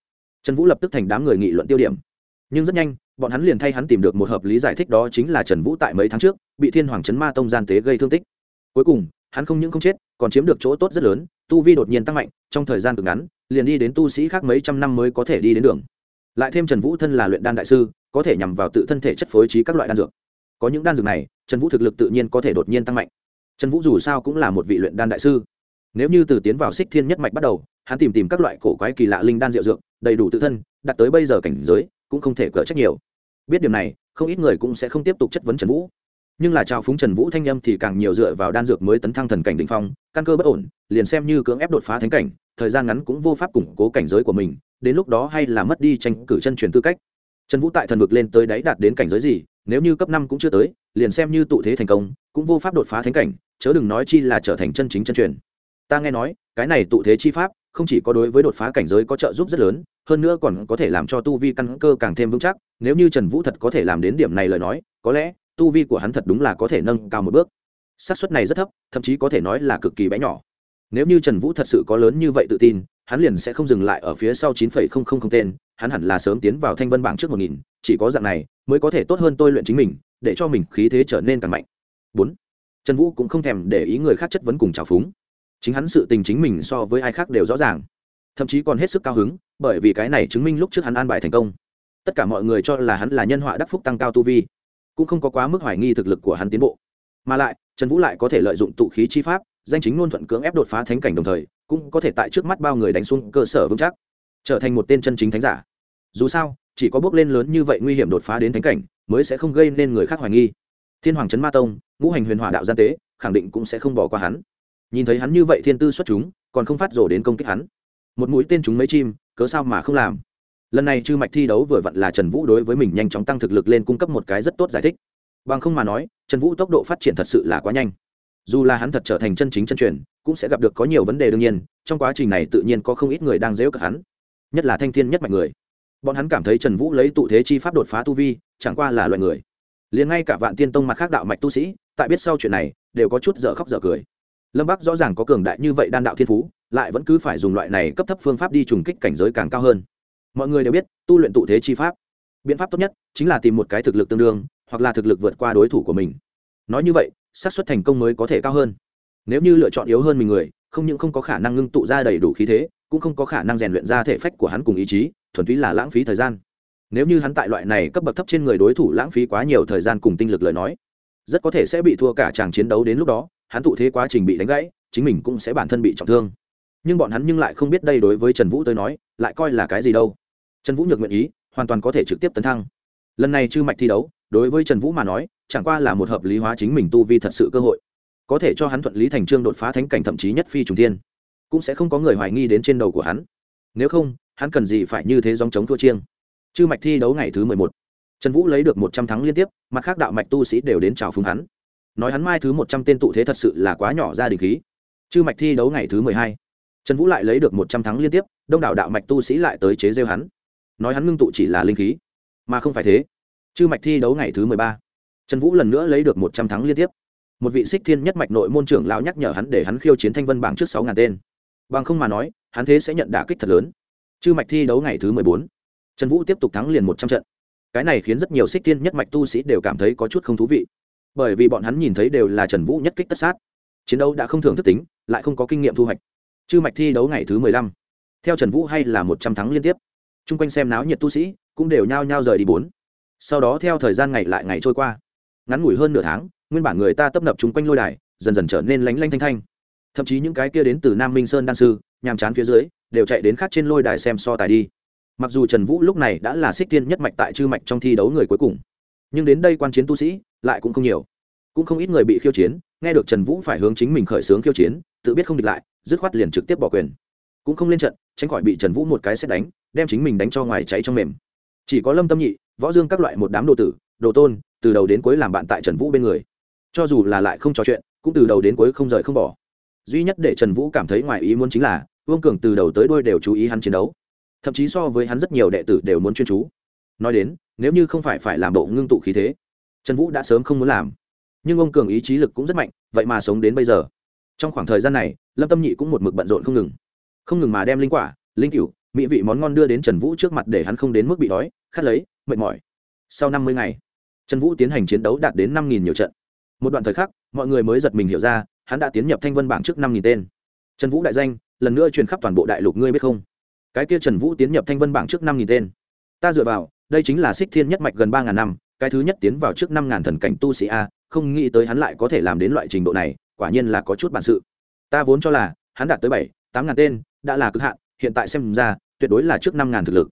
Trần vũ lập tức thành đám người nghị luận tiêu điểm. Nhưng rất nhanh, bọn hắn liền thay hắn tìm được một hợp lý giải thích đó chính là trần vũ tại mấy tháng trước, bị thiên hoàng trấn ma tông gian tế gây thương tích. Cuối cùng hắn không những không chết, còn chiếm được chỗ tốt rất lớn, tu vi đột nhiên tăng mạnh, trong thời gian cực ngắn, liền đi đến tu sĩ khác mấy trăm năm mới có thể đi đến đường. Lại thêm trần vũ thân là luyện đan đại sư, có thể nhằm vào tự thân thể chất phối trí các loại đan dược. Có những đan dược này, trần vũ thực lực tự nhiên có thể đột nhiên tăng mạnh. Trần vũ dù sao cũng là một vị luyện đan đại sư. Nếu như từ tiến vào xích thiên nhất mạch bắt đầu, hắn tìm tìm các loại cổ quái kỳ lạ linh đan rượu dược, đầy đủ tự thân đặt tới bây giờ cảnh giới, cũng không thể cỡ trách nhiều. Biết điểm này, không ít người cũng sẽ không tiếp tục chất vấn trần vũ nhưng là trào phúng trần vũ thanh â m thì càng nhiều dựa vào đan dược mới tấn thăng thần cảnh định phong, căn cơ bất ổn, liền xem như cưỡng ép đột phá thánh cảnh, thời gian ngắn cũng vô pháp củng cố cảnh giới của mình, đến lúc đó hay là mất đi tranh cử chân truyền tư cách. Trần vũ tại thần vực lên tới đáy đạt đến cảnh giới gì, nếu như cấp năm cũng chưa tới, liền xem như tụ thế thành công, cũng vô pháp đột phá thánh cảnh, chớ đừng nói chi là trở thành chân chính chân truyền. Ta nghe nói, cái này tụ thế chi pháp, không chỉ có đối với đột phá cảnh giới có trợ giúp rất lớn, hơn nữa còn có thể làm cho tu vi căn cơ càng thêm vững chắc, nếu như trần vũ thật có thể làm đến điểm này lời nói, có lẽ tu vi của hắn thật đúng là có thể nâng cao một bước. Xác suất này rất thấp, thậm chí có thể nói là cực kỳ bé nhỏ. Nếu như trần vũ thật sự có lớn như vậy tự tin, hắn liền sẽ không dừng lại ở phía sau chín phẩy không không không tên, hắn hẳn là sớm tiến vào thanh vân bảng trước một nghìn, chỉ có dạng này mới có thể tốt hơn tôi luyện chính mình, để cho mình khí thế trở nên càng mạnh. Bốn, trần vũ cũng không thèm để ý người khác chất vấn cùng trào phúng. Chính hắn sự tình chính mình so với ai khác đều rõ ràng. Thậm chí còn hết sức cao hứng, bởi vì cái này chứng minh lúc trước hắn an bài thành công. Tất cả mọi người cho là hắn là nhân họa đắc phúc tăng cao tu vi cũng không có quá mức hoài nghi thực lực của hắn tiến bộ. Mà lại, trần vũ lại có thể lợi dụng tụ khí chi pháp, danh chính ngôn thuận cưỡng ép đột phá thánh cảnh đồng thời, cũng có thể tại trước mắt bao người đánh xuống cơ sở vững chắc, trở thành một tên chân chính thánh giả. Dù sao, chỉ có bước lên lớn như vậy nguy hiểm đột phá đến thánh cảnh, mới sẽ không gây nên người khác hoài nghi. Thiên hoàng trấn ma tông, ngũ hành huyền hỏa đạo gian tế, khẳng định cũng sẽ không bỏ qua hắn. Nhìn thấy hắn như vậy thiên tư xuất chúng, còn không phát rổ đến công kích hắn. Một mũi tên chúng mấy chim, cớ sao mà không làm? Lần này chư mạch thi đấu vừa vặn là trần vũ đối với mình nhanh chóng tăng thực lực lên cung cấp một cái rất tốt giải thích. Bằng không mà nói, trần vũ tốc độ phát triển thật sự là quá nhanh. Dù là hắn thật trở thành chân chính chân truyền, cũng sẽ gặp được có nhiều vấn đề đương nhiên, trong quá trình này tự nhiên có không ít người đang dễu cợt hắn. Nhất là thanh thiên nhất mạch người. Bọn hắn cảm thấy trần vũ lấy tụ thế chi pháp đột phá tu vi, chẳng qua là loại người. Liền ngay cả vạn tiên tông mặt khác đạo mạch tu sĩ, tại biết sau chuyện này, đều có chút dở khóc dở cười. Lâm bắc rõ ràng có cường đại như vậy đan đạo thiên phú, lại vẫn cứ phải dùng loại này cấp thấp phương pháp đi trùng kích cảnh giới càng cao hơn mọi người đều biết, tu luyện tụ thế chi pháp. Biện pháp tốt nhất chính là tìm một cái thực lực tương đương, hoặc là thực lực vượt qua đối thủ của mình. Nói như vậy, xác suất thành công mới có thể cao hơn. Nếu như lựa chọn yếu hơn mình người, không những không có khả năng ngưng tụ ra đầy đủ khí thế, cũng không có khả năng rèn luyện ra thể phách của hắn cùng ý chí, thuần túy là lãng phí thời gian. Nếu như hắn tại loại này cấp bậc thấp trên người đối thủ lãng phí quá nhiều thời gian cùng tinh lực lời nói, rất có thể sẽ bị thua cả chàng chiến đấu đến lúc đó, hắn tụ thế quá trình bị đánh gãy, chính mình cũng sẽ bản thân bị trọng thương. Nhưng bọn hắn nhưng lại không biết đây đối với trần vũ tới nói, lại coi là cái gì đâu trần vũ nhược nguyện ý, hoàn toàn có thể trực tiếp tấn thăng. Lần này chư mạch thi đấu, đối với trần vũ mà nói, chẳng qua là một hợp lý hóa chính mình tu vi thật sự cơ hội. Có thể cho hắn thuận lý thành trương đột phá thánh cảnh thậm chí nhất phi trùng thiên, cũng sẽ không có người hoài nghi đến trên đầu của hắn. Nếu không, hắn cần gì phải như thế dòng chống thua chiêng? Chư mạch thi đấu ngày thứ mười một. Trần vũ lấy được một trăm thắng liên tiếp, mặt khác đạo mạch tu sĩ đều đến chào phúng hắn. Nói hắn mai thứ một trăm tên tụ thế thật sự là quá nhỏ ra đình khí. Chư mạch thi đấu ngày thứ mười hai. Trần vũ lại lấy được một trăm thắng liên tiếp, đông đảo đạo mạch tu sĩ lại tới chế rêu hắn nói hắn ngưng tụ chỉ là linh khí, mà không phải thế. Chư mạch thi đấu ngày thứ mười ba, trần vũ lần nữa lấy được một trăm thắng liên tiếp. Một vị xích thiên nhất mạch nội môn trưởng lão nhắc nhở hắn để hắn khiêu chiến thanh vân bảng trước sáu ngàn tên. Bằng không mà nói, hắn thế sẽ nhận đả kích thật lớn. Chư mạch thi đấu ngày thứ mười bốn, trần vũ tiếp tục thắng liền một trăm trận. Cái này khiến rất nhiều xích thiên nhất mạch tu sĩ đều cảm thấy có chút không thú vị. Bởi vì bọn hắn nhìn thấy đều là trần vũ nhất kích tất sát. Chiến đấu đã không thường thức tính, lại không có kinh nghiệm thu hoạch. Chư mạch thi đấu ngày thứ mười lăm, theo trần vũ hay là một trăm thắng liên tiếp t r u n g quanh xem náo nhiệt tu sĩ cũng đều nhao nhao rời đi bốn. Sau đó theo thời gian ngày lại ngày trôi qua, ngắn ngủi hơn nửa tháng, nguyên bản người ta tấp nập chung quanh lôi đài, dần dần trở nên lánh lanh thanh thanh. Thậm chí những cái kia đến từ nam minh sơn đan sư, nhàm chán phía dưới, đều chạy đến khác trên lôi đài xem so tài đi. Mặc dù trần vũ lúc này đã là xích tiên nhất mạch tại chư mạch trong thi đấu người cuối cùng, nhưng đến đây quan chiến tu sĩ lại cũng không nhiều. Cũng không ít người bị khiêu chiến, nghe được trần vũ phải hướng chính mình khởi xướng khiêu chiến, tự biết không địch lại, dứt khoát liền trực tiếp bỏ quyền. Cũng không lên trận, tránh khỏi bị trần vũ một cái xét đánh đem chính mình đánh cho ngoài cháy trong mềm. Chỉ có lâm tâm nhị, võ dương các loại một đám đồ tử, đồ tôn, từ đầu đến cuối làm bạn tại trần vũ bên người. Cho dù là lại không trò chuyện, cũng từ đầu đến cuối không rời không bỏ. Duy nhất để trần vũ cảm thấy ngoài ý muốn chính là, vương cường từ đầu tới đôi đều chú ý hắn chiến đấu. Thậm chí so với hắn rất nhiều đệ tử đều muốn chuyên chú. Nói đến, nếu như không phải phải làm bộ ngưng tụ khí thế, trần vũ đã sớm không muốn làm. Nhưng ông cường ý chí lực cũng rất mạnh, vậy mà sống đến bây giờ. Trong khoảng thời gian này, lâm tâm nhị cũng một mực bận rộn không ngừng. Không ngừng mà đem linh quả, linh cựu mỹ vị món ngon đưa đến trần vũ trước mặt để hắn không đến mức bị đói, khát lấy, mệt mỏi. Sau năm mươi ngày, trần vũ tiến hành chiến đấu đạt đến năm nhiều trận. Một đoạn thời khắc, mọi người mới giật mình hiểu ra, hắn đã tiến nhập thanh vân bảng trước năm tên. Trần vũ đại danh, lần nữa truyền khắp toàn bộ đại lục, ngươi biết không? Cái kia trần vũ tiến nhập thanh vân bảng trước năm tên. Ta dựa vào, đây chính là xích thiên nhất mạch gần ba ngàn năm, cái thứ nhất tiến vào trước năm ngàn thần cảnh tu sĩ a, không nghĩ tới hắn lại có thể làm đến loại trình độ này, quả nhiên là có chút bản sự. Ta vốn cho là, hắn đạt tới bảy, tám ngàn tên, đã là cực hạn hiện tại xem ra, tuyệt đối là trước năm ngàn thực lực.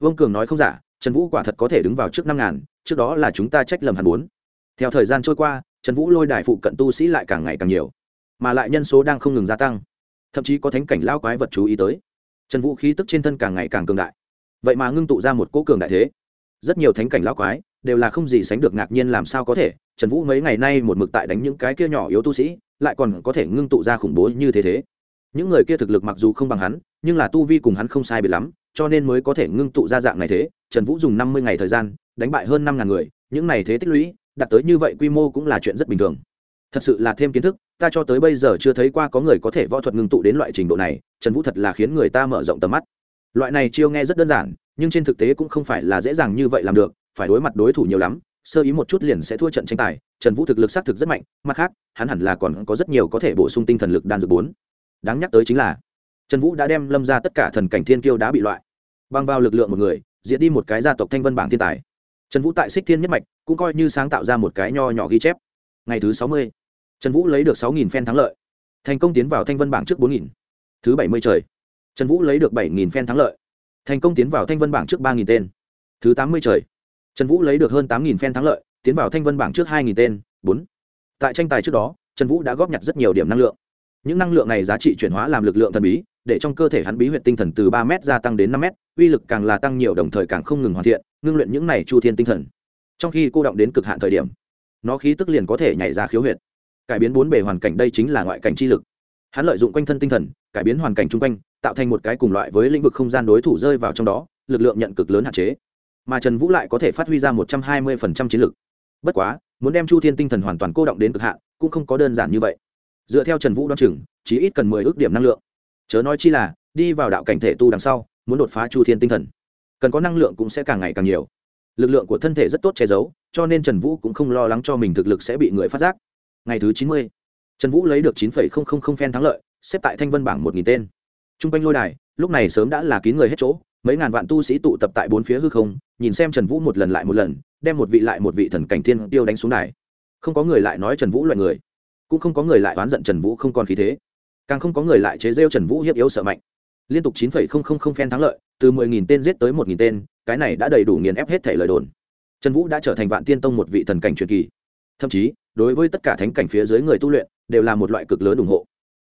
Vương cường nói không giả, trần vũ quả thật có thể đứng vào trước năm ngàn, trước đó là chúng ta trách lầm hẳn bốn theo thời gian trôi qua, trần vũ lôi đài phụ cận tu sĩ lại càng ngày càng nhiều, mà lại nhân số đang không ngừng gia tăng. Thậm chí có thánh cảnh lao quái vật chú ý tới. Trần vũ khí tức trên thân càng ngày càng cường đại. Vậy mà ngưng tụ ra một cỗ cường đại thế. Rất nhiều thánh cảnh lao quái đều là không gì sánh được ngạc nhiên làm sao có thể, trần vũ mấy ngày nay một mực tại đánh những cái kia nhỏ yếu tu sĩ, lại còn có thể ngưng tụ ra khủng bố như thế thế. Những người kia thực lực mặc dù không bằng hắn nhưng là tu vi cùng hắn không sai biệt lắm, cho nên mới có thể ngưng tụ ra dạng này thế, trần vũ dùng năm mươi ngày thời gian, đánh bại hơn năm ngàn người, những này thế tích lũy, đạt tới như vậy quy mô cũng là chuyện rất bình thường. Thật sự là thêm kiến thức, ta cho tới bây giờ chưa thấy qua có người có thể võ thuật ngưng tụ đến loại trình độ này, trần vũ thật là khiến người ta mở rộng tầm mắt. Loại này chiêu nghe rất đơn giản, nhưng trên thực tế cũng không phải là dễ dàng như vậy làm được, phải đối mặt đối thủ nhiều lắm, sơ ý một chút liền sẽ thua trận tranh tài, trần vũ thực lực xác thực rất mạnh, mặt khác, hắn hẳn là còn có rất nhiều có thể bổ sung tinh thần lực đan dược bốn. Đáng nhắc tới chính là trần vũ đã đem lâm ra tất cả thần cảnh thiên kiêu đã bị loại, băng vào lực lượng một người diễn đi một cái gia tộc thanh vân bảng thiên tài. Trần vũ tại xích thiên nhất mạch, cũng coi như sáng tạo ra một cái nho nhỏ ghi chép. Ngày thứ sáu mươi, trần vũ lấy được sáu nghìn phen thắng lợi, thành công tiến vào thanh vân bảng trước bốn nghìn, thứ bảy mươi trời. Trần vũ lấy được bảy nghìn phen thắng lợi, thành công tiến vào thanh vân bảng trước ba nghìn tên, thứ tám mươi trời. Trần vũ lấy được hơn tám nghìn phen thắng lợi, tiến vào thanh vân bảng trước hai nghìn tên, bốn. Tại tranh tài trước đó, trần vũ đã góp nhặt rất nhiều điểm năng lượng. Những năng lượng này giá trị chuyển hóa làm lực lượng thần bí để trong cơ thể hắn bí huyệt tinh thần từ ba m gia tăng đến năm m uy lực càng là tăng nhiều đồng thời càng không ngừng hoàn thiện, ngưng luyện những này chu thiên tinh thần. Trong khi cô động đến cực hạn thời điểm, nó khí tức liền có thể nhảy ra khiếu huyệt. Cải biến bốn bề hoàn cảnh đây chính là ngoại cảnh chi lực. Hắn lợi dụng quanh thân tinh thần, cải biến hoàn cảnh chung quanh, tạo thành một cái cùng loại với lĩnh vực không gian đối thủ rơi vào trong đó, lực lượng nhận cực lớn hạn chế. Mà trần vũ lại có thể phát huy ra một trăm hai mươi chiến lực. Bất quá, muốn đem chu thiên tinh thần hoàn toàn cô động đến cực hạn, cũng không có đơn giản như vậy. Dựa theo trần vũ đoán chừng, chỉ ít cần mười ước điểm năng lượng chớ nói chi là, đi vào đạo cảnh thể tu đằng sau, muốn đột phá chu thiên tinh thần, cần có năng lượng cũng sẽ càng ngày càng nhiều. Lực lượng của thân thể rất tốt che giấu, cho nên trần vũ cũng không lo lắng cho mình thực lực sẽ bị người phát giác. Ngày thứ chín mươi, trần vũ lấy được chín phẩy không không không phen thắng lợi, xếp tại thanh vân bảng một nghìn tên. T r u n g quanh lôi đài, lúc này sớm đã là kín người hết chỗ, mấy ngàn vạn tu sĩ tụ tập tại bốn phía hư không, nhìn xem trần vũ một lần lại một lần, đem một vị lại một vị thần cảnh thiên tiêu đánh xuống đài. Không có người lại nói trần vũ loại người, cũng không có người lại oán giận trần vũ không còn khí thế càng không có người lại chế rêu trần vũ hiếp yếu sợ mạnh. Liên tục chín phen thắng lợi, từ mười nghìn tên giết tới một nghìn tên, cái này đã đầy đủ nghiền ép hết thể lời đồn. Trần vũ đã trở thành vạn tiên tông một vị thần cảnh truyền kỳ. Thậm chí, đối với tất cả thánh cảnh phía dưới người tu luyện, đều là một loại cực lớn ủng hộ.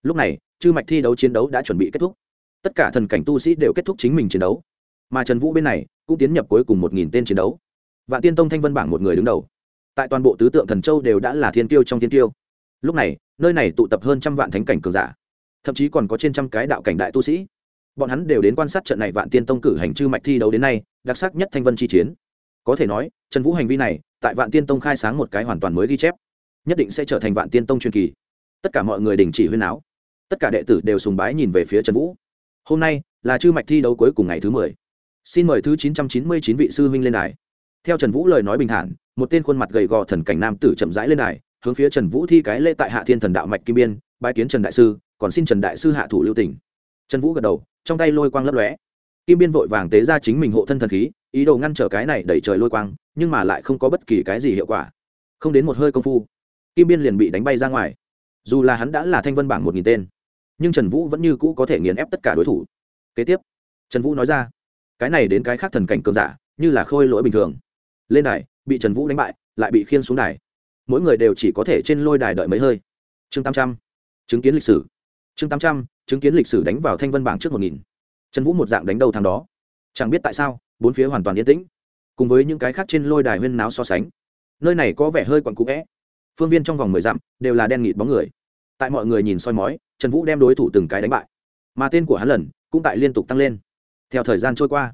Lúc này, chư mạch thi đấu chiến đấu đã chuẩn bị kết thúc. Tất cả thần cảnh tu sĩ đều kết thúc chính mình chiến đấu. Mà trần vũ bên này, cũng tiến nhập cuối cùng một nghìn tên chiến đấu. Vạn tiên tông thanh vân bảng một người đứng đầu. Tại toàn bộ tứ tượng thần châu đều đã là thiên tiêu trong thiên tiêu lúc này, nơi này tụ tập hơn trăm vạn thánh cảnh cường giả thậm chí còn có trên trăm cái đạo cảnh đại tu sĩ. Bọn hắn đều đến quan sát trận này vạn tiên tông cử hành chư mạch thi đấu đến nay, đặc sắc nhất thanh vân chi chiến. Có thể nói, trần vũ hành vi này, tại vạn tiên tông khai sáng một cái hoàn toàn mới ghi chép, nhất định sẽ trở thành vạn tiên tông truyền kỳ. Tất cả mọi người đình chỉ huyên áo tất cả đệ tử đều sùng bái nhìn về phía trần vũ. Hôm nay là chư mạch thi đấu cuối cùng ngày thứ mười. Xin mời thứ chín trăm chín mươi chín vị sư huynh lên đài. Theo trần vũ lời nói bình thản, một tên khuôn mặt gầy gò thần cảnh nam tử chậm rãi lên đài, hướng phía trần vũ thi cái lễ tại hạ thiên thần đạo mạch kim biên, bái kiến trần đại sư còn xin trần đại sư hạ thủ lưu tỉnh trần vũ gật đầu, trong tay lôi quang lấp lóe. Kim biên vội vàng tế ra chính mình hộ thân thần khí, ý đồ ngăn trở cái này đẩy trời lôi quang, nhưng mà lại không có bất kỳ cái gì hiệu quả. Không đến một hơi công phu, kim biên liền bị đánh bay ra ngoài. Dù là hắn đã là thanh vân bảng một nghìn tên, nhưng trần vũ vẫn như cũ có thể nghiền ép tất cả đối thủ. Kế tiếp, trần vũ nói ra, cái này đến cái khác thần cảnh cường giả, như là khôi lỗi bình thường. Lên đài, bị trần vũ đánh bại, lại bị khiên xuống đài. Mỗi người đều chỉ có thể trên lôi đài đợi mấy hơi. Chương tám trăm, chứng kiến lịch sử chương tám trăm, chứng kiến lịch sử đánh vào thanh vân bảng trước một nghìn. Trần vũ một dạng đánh đầu thằng đó. Chẳng biết tại sao, bốn phía hoàn toàn yên tĩnh. Cùng với những cái khác trên lôi đài huyên náo so sánh, nơi này có vẻ hơi quặn cũ vẽ. Phương viên trong vòng mười dặm đều là đen nghịt bóng người. Tại mọi người nhìn soi mói, trần vũ đem đối thủ từng cái đánh bại. Mà tên của hắn lần cũng tại liên tục tăng lên. Theo thời gian trôi qua,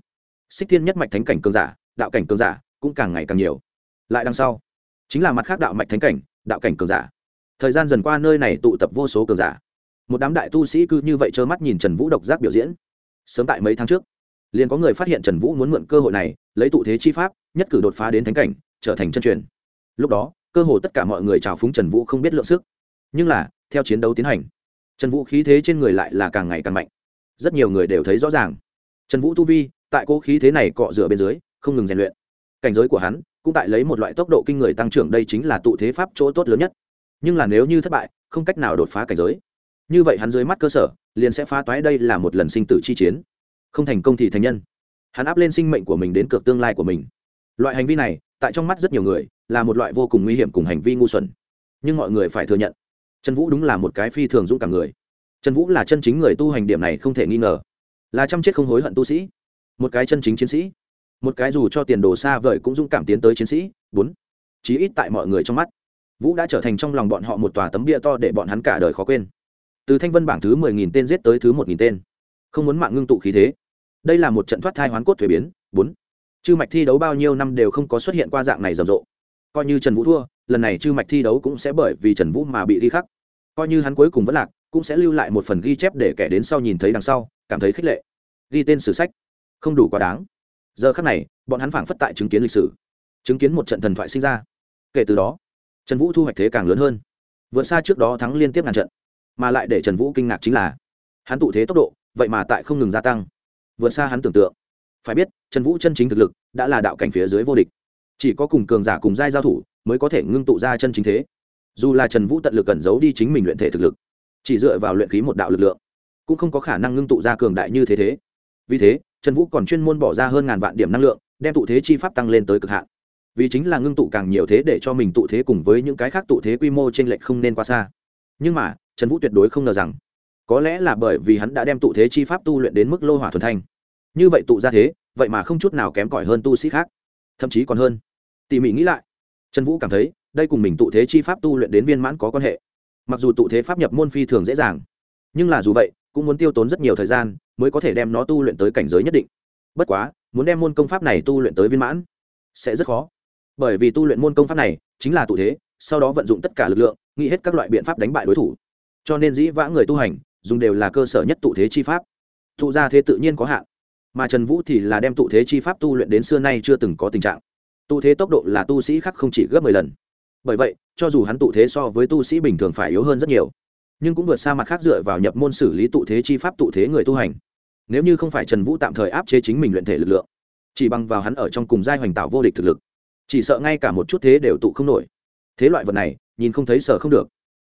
xích thiên nhất mạch thánh cảnh cường giả, đạo cảnh cường giả cũng càng ngày càng nhiều. Lại đằng sau, chính là mặt khác đạo mạch thánh cảnh, đạo cảnh cường giả. Thời gian dần qua nơi này tụ tập vô số cường giả một đám đại tu sĩ cứ như vậy trơ mắt nhìn trần vũ độc giác biểu diễn. Sớm tại mấy tháng trước, liền có người phát hiện trần vũ muốn mượn cơ hội này, lấy tụ thế chi pháp, nhất cử đột phá đến thánh cảnh, trở thành chân truyền. Lúc đó, cơ hồ tất cả mọi người trào phúng trần vũ không biết lượng sức. Nhưng là, theo chiến đấu tiến hành, trần vũ khí thế trên người lại là càng ngày càng mạnh. Rất nhiều người đều thấy rõ ràng. Trần vũ tu vi, tại cố khí thế này cọ rửa bên dưới, không ngừng rèn luyện. Cảnh giới của hắn, cũng tại lấy một loại tốc độ kinh người tăng trưởng đây chính là tụ thế pháp chỗ tốt lớn nhất. Nhưng là nếu như thất bại, không cách nào đột phá cảnh giới như vậy hắn dưới mắt cơ sở, liền sẽ phá toái đây là một lần sinh tử chi chiến. Không thành công thì thành nhân. Hắn áp lên sinh mệnh của mình đến cược tương lai của mình. Loại hành vi này, tại trong mắt rất nhiều người, là một loại vô cùng nguy hiểm cùng hành vi ngu xuẩn. Nhưng mọi người phải thừa nhận, trần vũ đúng là một cái phi thường dũng cảm người. Trần vũ là chân chính người tu hành điểm này không thể nghi ngờ. Là chăm chết không hối hận tu sĩ. Một cái chân chính chiến sĩ. Một cái dù cho tiền đồ xa vời cũng dũng cảm tiến tới chiến sĩ. Bốn, chí ít tại mọi người trong mắt, vũ đã trở thành trong lòng bọn họ một tòa tấm bia to để bọn hắn cả đời khó quên từ thanh vân bảng thứ mười nghìn tên giết tới thứ một nghìn tên. Không muốn mạng ngưng tụ khí thế. Đây là một trận thoát thai hoán cốt thuế biến. Bốn. Chư mạch thi đấu bao nhiêu năm đều không có xuất hiện qua dạng này rầm rộ. Coi như trần vũ thua, lần này chư mạch thi đấu cũng sẽ bởi vì trần vũ mà bị ghi khắc. Coi như hắn cuối cùng vẫn lạc, cũng sẽ lưu lại một phần ghi chép để kẻ đến sau nhìn thấy đằng sau, cảm thấy khích lệ. Ghi tên sử sách. Không đủ quá đáng. Giờ khắc này, bọn hắn phảng phất tại chứng kiến lịch sử. Chứng kiến một trận thần thoại sinh ra. Kể từ đó, trần vũ thu hoạch thế càng lớn hơn. Vượt xa trước đó thắng liên tiếp ngàn trận mà lại để trần vũ kinh ngạc chính là, hắn tụ thế tốc độ, vậy mà tại không ngừng gia tăng. Vượt xa hắn tưởng tượng. Phải biết, trần vũ chân chính thực lực đã là đạo cảnh phía dưới vô địch. Chỉ có cùng cường giả cùng giai giao thủ mới có thể ngưng tụ ra chân chính thế. Dù là trần vũ tận lực cẩn giấu đi chính mình luyện thể thực lực, chỉ dựa vào luyện khí một đạo lực lượng, cũng không có khả năng ngưng tụ ra cường đại như thế thế. Vì thế, trần vũ còn chuyên môn bỏ ra hơn ngàn vạn điểm năng lượng, đem tụ thế chi pháp tăng lên tới cực hạn. Vì chính là ngưng tụ càng nhiều thế để cho mình tụ thế cùng với những cái khác tụ thế quy mô t r ê n lệch không nên quá xa. Nhưng mà trần vũ tuyệt đối không ngờ rằng, có lẽ là bởi vì hắn đã đem tụ thế chi pháp tu luyện đến mức lô hỏa thuần thanh. Như vậy tụ ra thế, vậy mà không chút nào kém cỏi hơn tu sĩ khác, thậm chí còn hơn. Tỉ mỉ nghĩ lại, trần vũ cảm thấy đây cùng mình tụ thế chi pháp tu luyện đến viên mãn có quan hệ. Mặc dù tụ thế pháp nhập môn phi thường dễ dàng, nhưng là dù vậy, cũng muốn tiêu tốn rất nhiều thời gian mới có thể đem nó tu luyện tới cảnh giới nhất định. Bất quá, muốn đem môn công pháp này tu luyện tới viên mãn sẽ rất khó. Bởi vì tu luyện môn công pháp này chính là tụ thế, sau đó vận dụng tất cả lực lượng, nghĩ hết các loại biện pháp đánh bại đối thủ cho nên dĩ vã người tu hành dùng đều là cơ sở nhất tụ thế chi pháp. Tụ ra thế tự nhiên có hạn, mà trần vũ thì là đem tụ thế chi pháp tu luyện đến xưa nay chưa từng có tình trạng. Tụ thế tốc độ là tu sĩ khác không chỉ gấp mười lần. Bởi vậy, cho dù hắn tụ thế so với tu sĩ bình thường phải yếu hơn rất nhiều, nhưng cũng vượt xa mặt khác dựa vào nhập môn xử lý tụ thế chi pháp tụ thế người tu hành. Nếu như không phải trần vũ tạm thời áp chế chính mình luyện thể lực lượng, chỉ bằng vào hắn ở trong cùng giai hoành tạo vô địch thực lực, chỉ sợ ngay cả một chút thế đều tụ không nổi. Thế loại vật này, nhìn không thấy sợ không được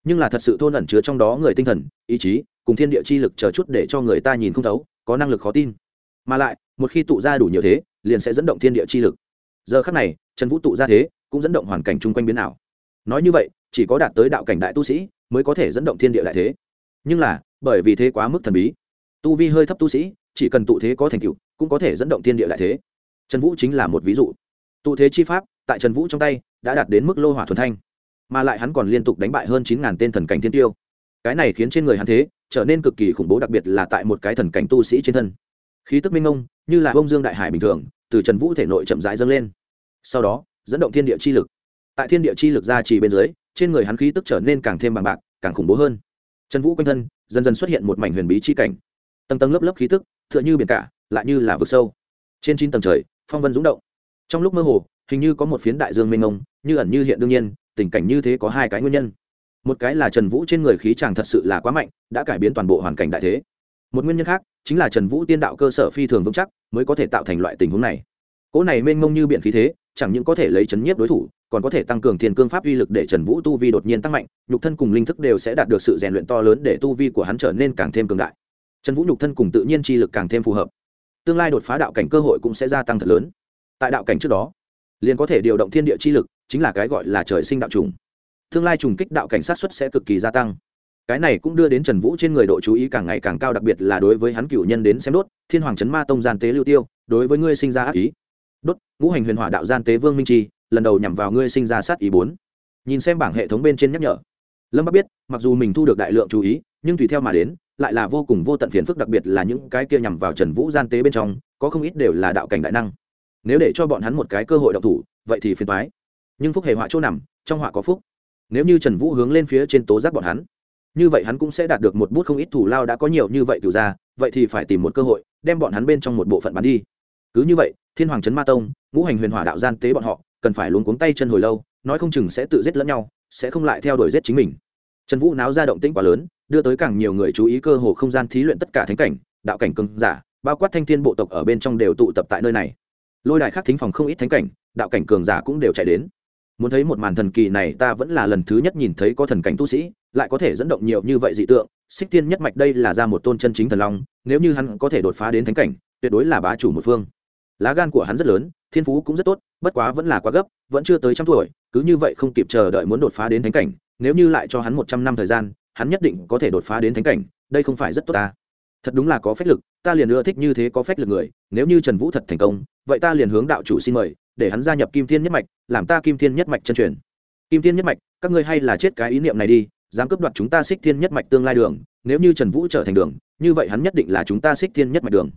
nhưng là thật sự thôn ẩn chứa trong đó người tinh thần, ý chí, cùng thiên địa chi lực chờ chút để cho người ta nhìn không thấu, có năng lực khó tin. Mà lại, một khi tụ ra đủ nhiều thế, liền sẽ dẫn động thiên địa chi lực. Giờ khắc này, trần vũ tụ ra thế, cũng dẫn động hoàn cảnh chung quanh biến ảo. Nói như vậy, chỉ có đạt tới đạo cảnh đại tu sĩ mới có thể dẫn động thiên địa đại thế. Nhưng là, bởi vì thế quá mức thần bí, tu vi hơi thấp tu sĩ, chỉ cần tụ thế có thành tựu, cũng có thể dẫn động thiên địa đại thế. Trần vũ chính là một ví dụ. Tụ thế chi pháp, tại trần vũ trong tay, đã đạt đến mức lô hỏa thuần thanh mà lại hắn còn liên tục đánh bại hơn chín ngàn tên thần cảnh thiên tiêu. Cái này khiến trên người hắn thế, trở nên cực kỳ khủng bố đặc biệt là tại một cái thần cảnh tu sĩ trên thân. Khí tức minh ông như là bông dương đại hải bình thường, từ trần vũ thể nội chậm rãi dâng lên. Sau đó, dẫn động thiên địa chi lực. Tại thiên địa chi lực ra chỉ bên dưới, trên người hắn khí tức trở nên càng thêm bằng bạc, càng khủng bố hơn. Trần vũ quanh thân, dần dần xuất hiện một mảnh huyền bí chi cảnh. Tầng tầng lớp lớp khí tức, tựa như biển cả, lại như là vực sâu. Trên chín tầng trời, phong vân rúng động. Trong lúc mơ hồ, hình như có một phiến đại dương mênh mông, như ẩn như hiện đương nhiên tình cảnh như thế có hai cái nguyên nhân. Một cái là trần vũ trên người khí chàng thật sự là quá mạnh, đã cải biến toàn bộ hoàn cảnh đại thế. Một nguyên nhân khác chính là trần vũ tiên đạo cơ sở phi thường vững chắc mới có thể tạo thành loại tình huống này. Cỗ này mênh mông như biện khí thế, chẳng những có thể lấy chấn nhiếp đối thủ, còn có thể tăng cường thiên cương pháp uy lực để trần vũ tu vi đột nhiên tăng mạnh, nhục thân cùng linh thức đều sẽ đạt được sự rèn luyện to lớn để tu vi của hắn trở nên càng thêm cường đại. Trần vũ nhục thân cùng tự nhiên chi lực càng thêm phù hợp. Tương lai đột phá đạo cảnh cơ hội cũng sẽ gia tăng thật lớn. Tại đạo cảnh trước đó, liền có thể điều động thiên địa chi lực chính là cái gọi là trời sinh đạo trùng. Tương lai trùng kích đạo cảnh sát xuất sẽ cực kỳ gia tăng. Cái này cũng đưa đến trần vũ trên người độ chú ý càng ngày càng cao, đặc biệt là đối với hắn cựu nhân đến xem đốt, thiên hoàng trấn ma tông gian tế lưu tiêu, đối với ngươi sinh ra ác ý. Đốt, ngũ hành huyền hỏa đạo gian tế vương minh chi, lần đầu nhằm vào ngươi sinh ra sát ý bốn. Nhìn xem bảng hệ thống bên trên nhắc nhở. Lâm bắc biết, mặc dù mình thu được đại lượng chú ý, nhưng tùy theo mà đến, lại là vô cùng vô tận phiền phức, đặc biệt là những cái kia nhằm vào trần vũ gian tế bên trong, có không ít đều là đạo cảnh đại năng. Nếu để cho bọn hắn một cái cơ hội độc thủ, vậy thì phiền thoái nhưng phúc hề họa chỗ nằm, trong họa có phúc. Nếu như trần vũ hướng lên phía trên tố giác bọn hắn, như vậy hắn cũng sẽ đạt được một bút không ít thủ lao đã có nhiều như vậy từ ra, vậy thì phải tìm một cơ hội, đem bọn hắn bên trong một bộ phận bắn đi. Cứ như vậy, thiên hoàng trấn ma tông, ngũ hành huyền hỏa đạo gian tế bọn họ, cần phải luống cuống tay chân hồi lâu, nói không chừng sẽ tự giết lẫn nhau, sẽ không lại theo đuổi giết chính mình. Trần vũ náo ra động tĩnh quá lớn, đưa tới càng nhiều người chú ý cơ hồ không gian thí luyện tất cả thánh cảnh, đạo cảnh cưng giả, bao quát thanh thiên bộ tộc ở bên trong đều tụ tập tại nơi này. Lôi đài khác thính phòng không ít thánh cảnh, đạo cảnh cường giả cũng đều chạy đến muốn thấy một màn thần kỳ này, ta vẫn là lần thứ nhất nhìn thấy có thần cảnh tu sĩ, lại có thể dẫn động nhiều như vậy dị tượng. Xích tiên nhất mạch đây là ra một tôn chân chính thần long, nếu như hắn có thể đột phá đến thánh cảnh, tuyệt đối là bá chủ một phương. Lá gan của hắn rất lớn, thiên phú cũng rất tốt, bất quá vẫn là quá gấp, vẫn chưa tới trăm tuổi, cứ như vậy không kịp chờ đợi muốn đột phá đến thánh cảnh, nếu như lại cho hắn một trăm năm thời gian, hắn nhất định có thể đột phá đến thánh cảnh, đây không phải rất tốt ta. Thật đúng là có phách lực, ta liền ưa thích như thế có phách lực người, nếu như trần vũ thật thành công, vậy ta liền hướng đạo chủ xin mời để hắn gia nhập kim thiên nhất mạch, làm ta kim thiên nhất mạch chân truyền. Kim thiên nhất mạch, các ngươi hay là chết cái ý niệm này đi, dám cướp đoạt chúng ta xích thiên nhất mạch tương lai đường, nếu như trần vũ trở thành đường, như vậy hắn nhất định là chúng ta xích thiên nhất mạch đường.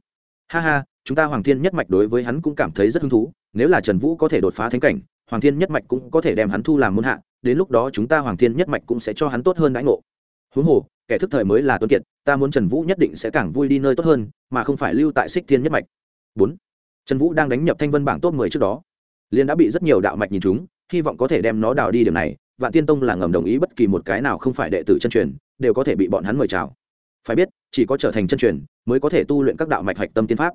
Ha ha, chúng ta hoàng thiên nhất mạch đối với hắn cũng cảm thấy rất hứng thú, nếu là trần vũ có thể đột phá thánh cảnh, hoàng thiên nhất mạch cũng có thể đem hắn thu làm môn hạ, đến lúc đó chúng ta hoàng thiên nhất mạch cũng sẽ cho hắn tốt hơn đãi ngộ. Huống hồ, kẻ thức thời mới là tuấn kiệt, ta muốn trần vũ nhất định sẽ càng vui đi nơi tốt hơn, mà không phải lưu tại xích thiên nhất mạch. Bốn, trần vũ đang đánh nhập thanh vân bảng top mười trước đó liền đã bị rất nhiều đạo mạch nhìn chúng, hy vọng có thể đem nó đào đi điểm này, vạn tiên tông là ngầm đồng ý bất kỳ một cái nào không phải đệ tử chân truyền, đều có thể bị bọn hắn mời chào. Phải biết, chỉ có trở thành chân truyền mới có thể tu luyện các đạo mạch hạch tâm tiên pháp.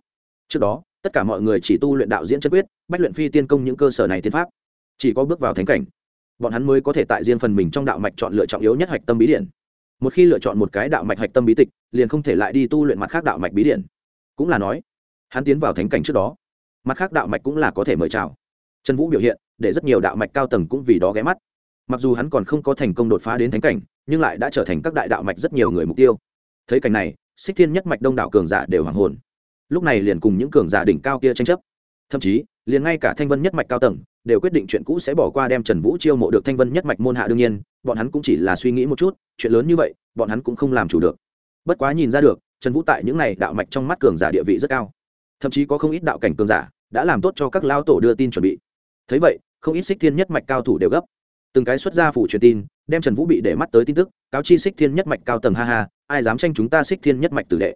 Trước đó, tất cả mọi người chỉ tu luyện đạo diễn chân quyết, bách luyện phi tiên công những cơ sở này tiên pháp. Chỉ có bước vào thánh cảnh, bọn hắn mới có thể tại riêng phần mình trong đạo mạch chọn lựa trọng yếu nhất hạch tâm bí điển. Một khi lựa chọn một cái đạo mạch hạch tâm bí tịch, liền không thể lại đi tu luyện mặt khác đạo mạch bí điển. Cũng là nói, hắn tiến vào thánh cảnh trước đó, mặt khác đạo mạch cũng là có thể mời chào trần vũ biểu hiện, để rất nhiều đạo mạch cao tầng cũng vì đó ghé mắt. Mặc dù hắn còn không có thành công đột phá đến thánh cảnh, nhưng lại đã trở thành các đại đạo mạch rất nhiều người mục tiêu. Thấy cảnh này, xích thiên nhất mạch đông đạo cường giả đều hoàng hồn. Lúc này liền cùng những cường giả đỉnh cao kia tranh chấp. Thậm chí, liền ngay cả thanh vân nhất mạch cao tầng, đều quyết định chuyện cũ sẽ bỏ qua đem trần vũ chiêu mộ được thanh vân nhất mạch môn hạ đương nhiên, bọn hắn cũng chỉ là suy nghĩ một chút, chuyện lớn như vậy, bọn hắn cũng không làm chủ được. Bất quá nhìn ra được, trần vũ tại những n à y đạo mạch trong mắt cường giả địa vị rất cao. Thậm chí có không ít đạo cảnh cường giả đã làm tốt cho các lao tổ đưa tin chuẩn bị thấy vậy, không ít xích thiên nhất mạch cao thủ đều gấp. Từng cái xuất ra phủ truyền tin, đem trần vũ bị để mắt tới tin tức, cáo chi xích thiên nhất mạch cao tầng ha ha, ai dám tranh chúng ta xích thiên nhất mạch tử đệ?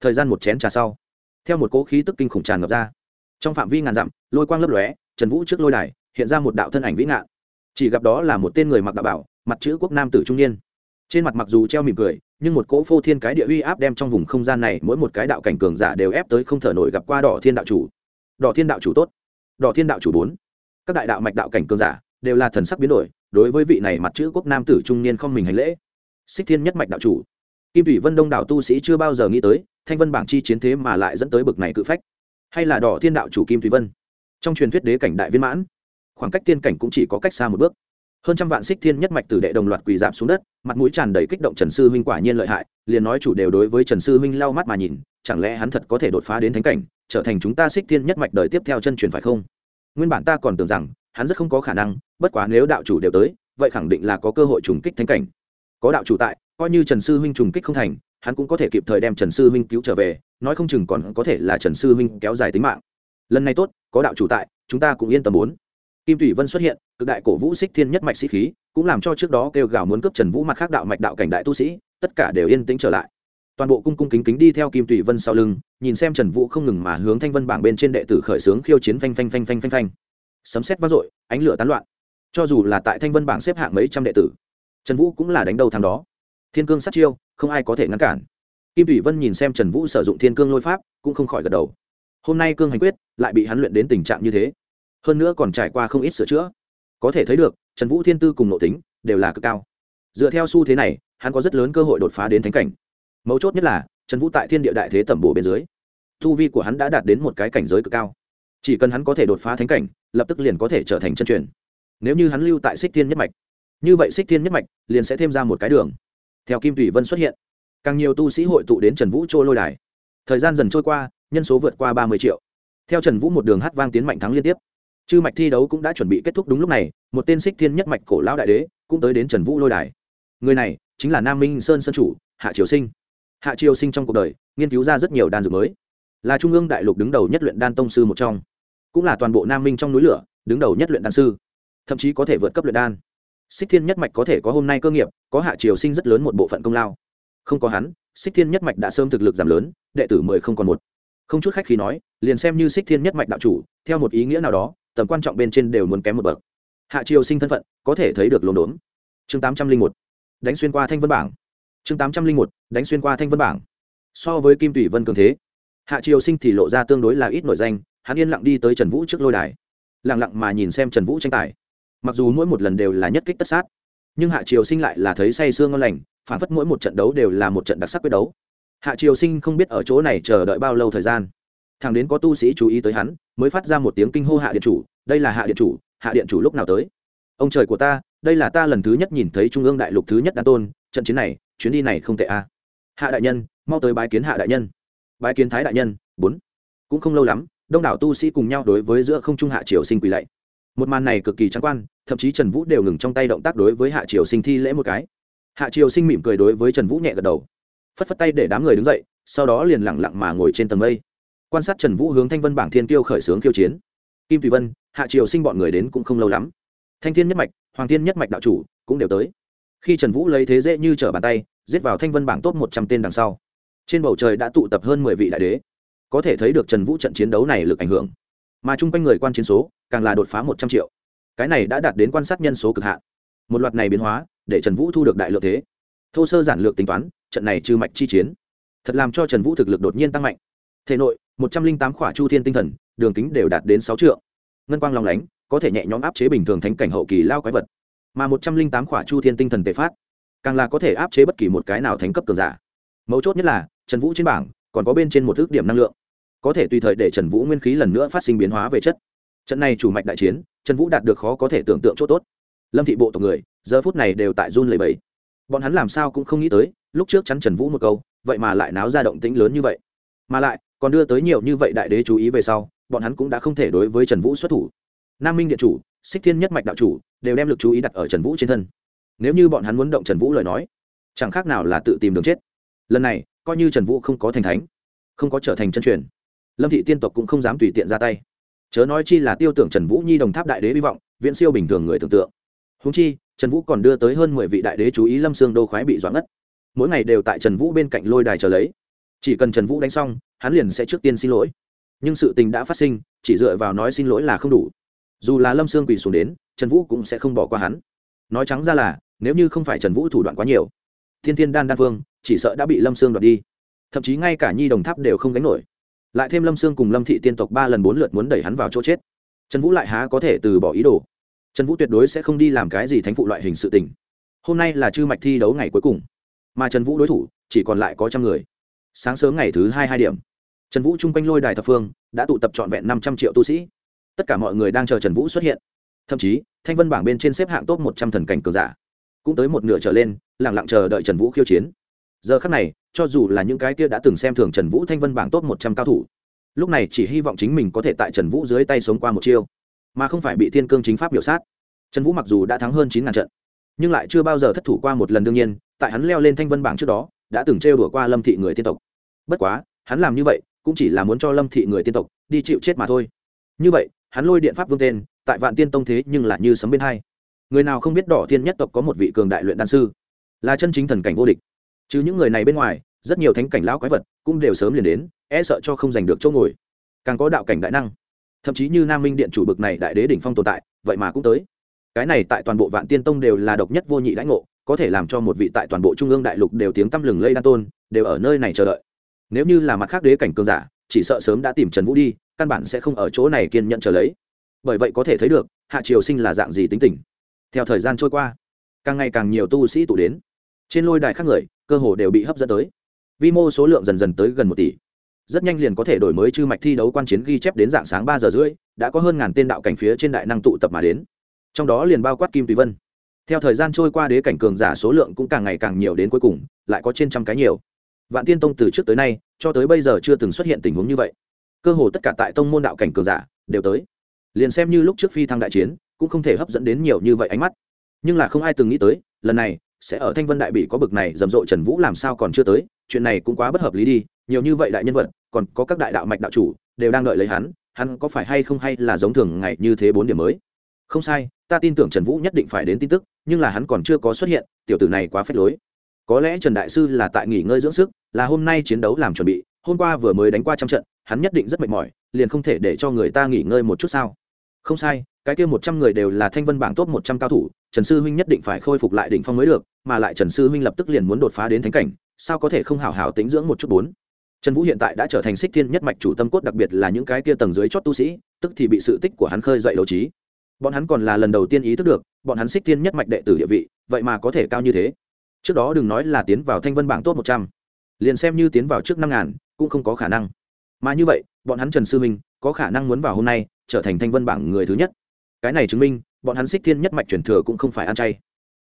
Thời gian một chén trà sau, theo một cỗ khí tức kinh khủng tràn ngập ra. Trong phạm vi ngàn dặm, lôi quang lấp lóe, trần vũ trước lôi đài, hiện ra một đạo thân ảnh vĩ ngạn. Chỉ gặp đó là một tên người mặc đạo bảo, mặt chữ quốc nam tử trung niên. Trên mặt mặc dù treo mỉm cười, nhưng một cỗ phô thiên cái địa uy áp đem trong vùng không gian này mỗi một cái đạo cảnh cường giả đều ép tới không thở nổi gặp qua đỏ thiên đạo chủ. Đỏ thiên đạo chủ tốt. Đỏ thiên đạo chủ bốn các đại đạo mạch đạo cảnh cường giả đều là thần sắc biến đổi, đối với vị này mặt chữ quốc nam tử trung niên không mình hành lễ. Xích thiên nhất mạch đạo chủ. Kim thủy vân đông đảo tu sĩ chưa bao giờ nghĩ tới, thanh vân bảng chi chiến thế mà lại dẫn tới bực này cự phách. Hay là đỏ thiên đạo chủ kim thủy vân. Trong truyền thuyết đế cảnh đại viên mãn, khoảng cách tiên cảnh cũng chỉ có cách xa một bước. Hơn trăm vạn xích thiên nhất mạch tử đệ đồng loạt quỳ giảm xuống đất, mặt mũi tràn đầy kích động trần sư huynh quả nhiên lợi hại, liền nói chủ đều đối với trần sư huynh lau mắt mà nhìn, chẳng lẽ hắn thật có thể đột phá đến thánh cảnh, trở thành chúng ta xích thiên nhất mạch đời tiếp theo chân truyền phải không? Nguyên bản ta còn tưởng rằng, hắn rất không có khả năng, bất quá nếu đạo chủ đều tới, vậy khẳng định là có cơ hội trùng kích thánh cảnh. Có đạo chủ tại, coi như trần sư huynh trùng kích không thành, hắn cũng có thể kịp thời đem trần sư huynh cứu trở về, nói không chừng còn có thể là trần sư huynh kéo dài tính mạng. Lần này tốt, có đạo chủ tại, chúng ta cũng yên tâm bốn kim thủy vân xuất hiện, cực đại cổ vũ xích thiên nhất mạch sĩ khí, cũng làm cho trước đó kêu gào muốn cướp trần vũ mặt khác đạo mạch đạo cảnh đại tu sĩ, tất cả đều yên tĩnh trở lại toàn bộ cung cung kính kính đi theo kim tùy vân sau lưng, nhìn xem trần vũ không ngừng mà hướng thanh vân bảng bên trên đệ tử khởi xướng khiêu chiến phanh phanh phanh phanh phanh phanh. Sấm xét vang dội, ánh lửa tán loạn. Cho dù là tại thanh vân bảng xếp hạng mấy trăm đệ tử, trần vũ cũng là đánh đầu thằng đó. Thiên cương sát chiêu, không ai có thể ngăn cản. Kim tùy vân nhìn xem trần vũ sử dụng thiên cương lôi pháp, cũng không khỏi gật đầu. Hôm nay cương hành quyết, lại bị hắn luyện đến tình trạng như thế. Hơn nữa còn trải qua không ít sửa chữa. Có thể thấy được, trần vũ thiên tư cùng nội tính, đều là cực cao. Dựa theo xu thế này, hắn có rất lớn cơ hội đột phá đến thánh cảnh mấu chốt nhất là, trần vũ tại thiên địa đại thế tẩm bổ bên dưới, tu vi của hắn đã đạt đến một cái cảnh giới cực cao. Chỉ cần hắn có thể đột phá thánh cảnh, lập tức liền có thể trở thành chân truyền. Nếu như hắn lưu tại xích thiên nhất mạch, như vậy xích thiên nhất mạch liền sẽ thêm ra một cái đường. Theo kim tùy vân xuất hiện, càng nhiều tu sĩ hội tụ đến trần vũ trôi lôi đài. Thời gian dần trôi qua, nhân số vượt qua ba mươi triệu. Theo trần vũ một đường hát vang tiến mạnh thắng liên tiếp, chư mạch thi đấu cũng đã chuẩn bị kết thúc đúng lúc này, một tên xích thiên nhất mạch cổ lão đại đế cũng tới đến trần vũ lôi đài. Người này chính là nam minh sơn sơn chủ, hạ triều sinh hạ triều sinh trong cuộc đời, nghiên cứu ra rất nhiều đan dược mới. Là trung ương đại lục đứng đầu nhất luyện đan tông sư một trong. Cũng là toàn bộ nam minh trong núi lửa, đứng đầu nhất luyện đan sư. Thậm chí có thể vượt cấp luyện đan. Xích thiên nhất mạch có thể có hôm nay cơ nghiệp, có hạ triều sinh rất lớn một bộ phận công lao. Không có hắn, xích thiên nhất mạch đã sớm thực lực giảm lớn, đệ tử mười không còn một. Không chút khách khi nói, liền xem như xích thiên nhất mạch đạo chủ, theo một ý nghĩa nào đó, tầm quan trọng bên trên đều muốn kém một bậc. Hạ triều sinh thân phận, có thể thấy được lồn đốn. Chương tám trăm linh một. Đánh xuyên qua thanh vân bảng chương tám trăm linh một, đánh xuyên qua thanh vân bảng. So với kim thủy vân cường thế, hạ triều sinh thì lộ ra tương đối là ít nổi danh, hắn yên lặng đi tới trần vũ trước lôi đài, lặng lặng mà nhìn xem trần vũ tranh tài. Mặc dù mỗi một lần đều là nhất kích tất sát, nhưng hạ triều sinh lại là thấy say sương ngon lành, phản phất mỗi một trận đấu đều là một trận đặc sắc quyết đấu. Hạ triều sinh không biết ở chỗ này chờ đợi bao lâu thời gian. Thằng đến có tu sĩ chú ý tới hắn, mới phát ra một tiếng kinh hô hạ điện chủ, đây là hạ điện chủ, hạ điện chủ lúc nào tới? Ông trời của ta, đây là ta lần thứ nhất nhìn thấy trung ương đại lục thứ nhất đan tôn, trận chiến này chuyến đi này không tệ a à. hạ đại nhân, mau tới bái kiến hạ đại nhân. Bái kiến thái đại nhân, bốn. Cũng không lâu lắm, đông đảo tu sĩ cùng nhau đối với giữa không trung hạ triều sinh quỳ lạy. Một màn này cực kỳ trắng quan, thậm chí trần vũ đều ngừng trong tay động tác đối với hạ triều sinh thi lễ một cái. Hạ triều sinh mỉm cười đối với trần vũ nhẹ gật đầu. Phất phất tay để đám người đứng dậy, sau đó liền lẳng lặng mà ngồi trên tầng mây. Quan sát trần vũ hướng thanh vân bảng thiên tiêu khởi xướng khiêu chiến. Kim tùy vân, hạ triều sinh bọn người đến cũng không lâu lắm. Thanh thiên nhất mạch, hoàng thiên nhất mạch đạo chủ cũng đều tới khi trần vũ lấy thế dễ như trở bàn tay, giết vào thanh vân bảng top một trăm tên đằng sau. Trên bầu trời đã tụ tập hơn mười vị đại đế. Có thể thấy được trần vũ trận chiến đấu này lực ảnh hưởng. Mà chung quanh người quan chiến số, càng là đột phá một trăm triệu. Cái này đã đạt đến quan sát nhân số cực hạn. Một loạt này biến hóa, để trần vũ thu được đại lượng thế. Thô sơ giản lược tính toán, trận này trừ mạch chi chiến. Thật làm cho trần vũ thực lực đột nhiên tăng mạnh. Thể nội, một trăm linh tám khỏa chu thiên tinh thần, đường kính đều đạt đến sáu triệu. Ngân quang lòng lánh, có thể nhẹ nhõm áp chế bình thường thánh cảnh hậu kỳ lao quái vật mà một trăm linh tám khỏa chu thiên tinh thần tề phát, càng là có thể áp chế bất kỳ một cái nào thánh cấp cường giả. Mấu chốt nhất là, trần vũ trên bảng còn có bên trên một thước điểm năng lượng, có thể tùy thời để trần vũ nguyên khí lần nữa phát sinh biến hóa về chất. Trận này chủ mạch đại chiến, trần vũ đạt được khó có thể tưởng tượng chỗ tốt. Lâm thị bộ tộc người, giờ phút này đều tại run lầy bẫy bọn hắn làm sao cũng không nghĩ tới, lúc trước chắn trần vũ một câu, vậy mà lại náo ra động tĩnh lớn như vậy. Mà lại, còn đưa tới nhiều như vậy đại đế chú ý về sau, bọn hắn cũng đã không thể đối với trần vũ xuất thủ. Nam minh điện chủ xích thiên nhất mạch đạo chủ, đều đem l ự c chú ý đặt ở trần vũ trên thân. Nếu như bọn hắn muốn động trần vũ lời nói, chẳng khác nào là tự tìm đường chết. Lần này, coi như trần vũ không có thành thánh, không có trở thành chân truyền, lâm thị tiên tộc cũng không dám tùy tiện ra tay. Chớ nói chi là tiêu tưởng trần vũ nhi đồng tháp đại đế hy vọng, viễn siêu bình thường người tưởng tượng. Húng chi, trần vũ còn đưa tới hơn mười vị đại đế chú ý lâm sương đô khoái bị doãn ngất. Mỗi ngày đều tại trần vũ bên cạnh lôi đài chờ lấy. Chỉ cần trần vũ đánh xong, hắn liền sẽ trước tiên xin lỗi. Nhưng sự tình đã phát sinh, chỉ dựa vào nói xin lỗi là không đủ dù là lâm sương quỳ xuống đến trần vũ cũng sẽ không bỏ qua hắn nói trắng ra là nếu như không phải trần vũ thủ đoạn quá nhiều thiên thiên đan đan phương chỉ sợ đã bị lâm sương đoạt đi thậm chí ngay cả nhi đồng tháp đều không gánh nổi lại thêm lâm sương cùng lâm thị tiên tộc ba lần bốn lượt muốn đẩy hắn vào chỗ chết trần vũ lại há có thể từ bỏ ý đồ trần vũ tuyệt đối sẽ không đi làm cái gì thánh phụ loại hình sự tình hôm nay là chư mạch thi đấu ngày cuối cùng mà trần vũ đối thủ chỉ còn lại có trăm người sáng sớm ngày thứ hai hai điểm trần vũ chung quanh lôi đài thập phương đã tụ tập trọn vẹn năm trăm triệu tu sĩ tất cả mọi người đang chờ trần vũ xuất hiện. Thậm chí, thanh vân bảng bên trên xếp hạng top một trăm thần cảnh cường giả. Cũng tới một nửa trở lên lẳng lặng chờ đợi trần vũ khiêu chiến. Giờ khắc này, cho dù là những cái kia đã từng xem thường trần vũ thanh vân bảng top một trăm cao thủ, lúc này chỉ hy vọng chính mình có thể tại trần vũ dưới tay sống qua một chiêu, mà không phải bị thiên cương chính pháp biểu sát. Trần vũ mặc dù đã thắng hơn chín ngàn trận, nhưng lại chưa bao giờ thất thủ qua một lần đương nhiên, tại hắn leo lên thanh vân bảng trước đó, đã từng trêu đùa qua lâm thị người tiên tộc. Bất quá, hắn làm như vậy, cũng chỉ là muốn cho lâm thị người tiên tộc đi chịu chết mà thôi như vậy, hắn lôi điện pháp vương tên, tại vạn tiên tông thế nhưng là như sấm bên hai. Người nào không biết đỏ tiên nhất tộc có một vị cường đại luyện đan sư? Là chân chính thần cảnh vô địch. Chứ những người này bên ngoài, rất nhiều thánh cảnh lão quái vật cũng đều sớm liền đến e sợ cho không giành được chỗ ngồi. Càng có đạo cảnh đại năng. Thậm chí như nam minh điện chủ bực này đại đế đỉnh phong tồn tại, vậy mà cũng tới. Cái này tại toàn bộ vạn tiên tông đều là độc nhất vô nhị đãi ngộ, có thể làm cho một vị tại toàn bộ trung ương đại lục đều tiếng tăm lừng lây đan tôn, đều ở nơi này chờ đợi. Nếu như là mặt khác đế cảnh cường giả chỉ sợ sớm đã tìm trần vũ đi, căn bản sẽ không ở chỗ này kiên nhận chờ lấy. Bởi vậy có thể thấy được, hạ triều sinh là dạng gì tính tình. Theo thời gian trôi qua, càng ngày càng nhiều tu sĩ tụ đến. Trên lôi đài khác người, cơ hồ đều bị hấp dẫn tới. Vi mô số lượng dần dần tới gần một tỷ. Rất nhanh liền có thể đổi mới chư mạch thi đấu quan chiến ghi chép đến dạng sáng ba giờ rưỡi, đã có hơn ngàn tên đạo cảnh phía trên đại năng tụ tập mà đến. Trong đó liền bao quát kim tùy vân. Theo thời gian trôi qua đế cảnh cường giả số lượng cũng càng ngày càng nhiều đến cuối cùng, lại có trên trăm cái nhiều. Vạn tiên tông từ trước tới nay cho tới bây giờ chưa từng xuất hiện tình huống như vậy. Cơ hồ tất cả tại tông môn đạo cảnh cường giả đều tới. Liền xem như lúc trước phi thăng đại chiến, cũng không thể hấp dẫn đến nhiều như vậy ánh mắt. Nhưng là không ai từng nghĩ tới, lần này sẽ ở thanh vân đại bị có bực này rầm rộ trần vũ làm sao còn chưa tới, chuyện này cũng quá bất hợp lý đi, nhiều như vậy đại nhân vật, còn có các đại đạo mạch đạo chủ, đều đang đợi lấy hắn hắn có phải hay không hay là giống thường ngày như thế bốn điểm mới? Không sai, ta tin tưởng trần vũ nhất định phải đến tin tức, nhưng là hắn còn chưa có xuất hiện, tiểu tử này quá phết lối. Có lẽ trần đại sư là tại nghỉ ngơi dưỡng sức là hôm nay chiến đấu làm chuẩn bị, hôm qua vừa mới đánh qua trăm trận, hắn nhất định rất mệt mỏi, liền không thể để cho người ta nghỉ ngơi một chút sao? Không sai, cái kia một trăm người đều là thanh vân bảng top một trăm cao thủ, trần sư huynh nhất định phải khôi phục lại đỉnh phong mới được, mà lại trần sư huynh lập tức liền muốn đột phá đến thánh cảnh, sao có thể không hảo hảo tính dưỡng một chút bốn? Trần vũ hiện tại đã trở thành xích thiên nhất mạch chủ tâm cốt, đặc biệt là những cái kia tầng dưới chót tu sĩ, tức thì bị sự tích của hắn khơi dậy đấu trí. Bọn hắn còn là lần đầu tiên ý thức được, bọn hắn xích thiên nhất mạch đệ tử địa vị, vậy mà có thể cao như thế. Trước đó đừng nói là tiến vào thanh vân bảng top một trăm liền xem như tiến vào trước năm ngàn, cũng không có khả năng. Mà như vậy, bọn hắn trần sư minh, có khả năng muốn vào hôm nay, trở thành thanh vân bảng người thứ nhất. Cái này chứng minh, bọn hắn xích thiên nhất mạch truyền thừa cũng không phải ăn chay.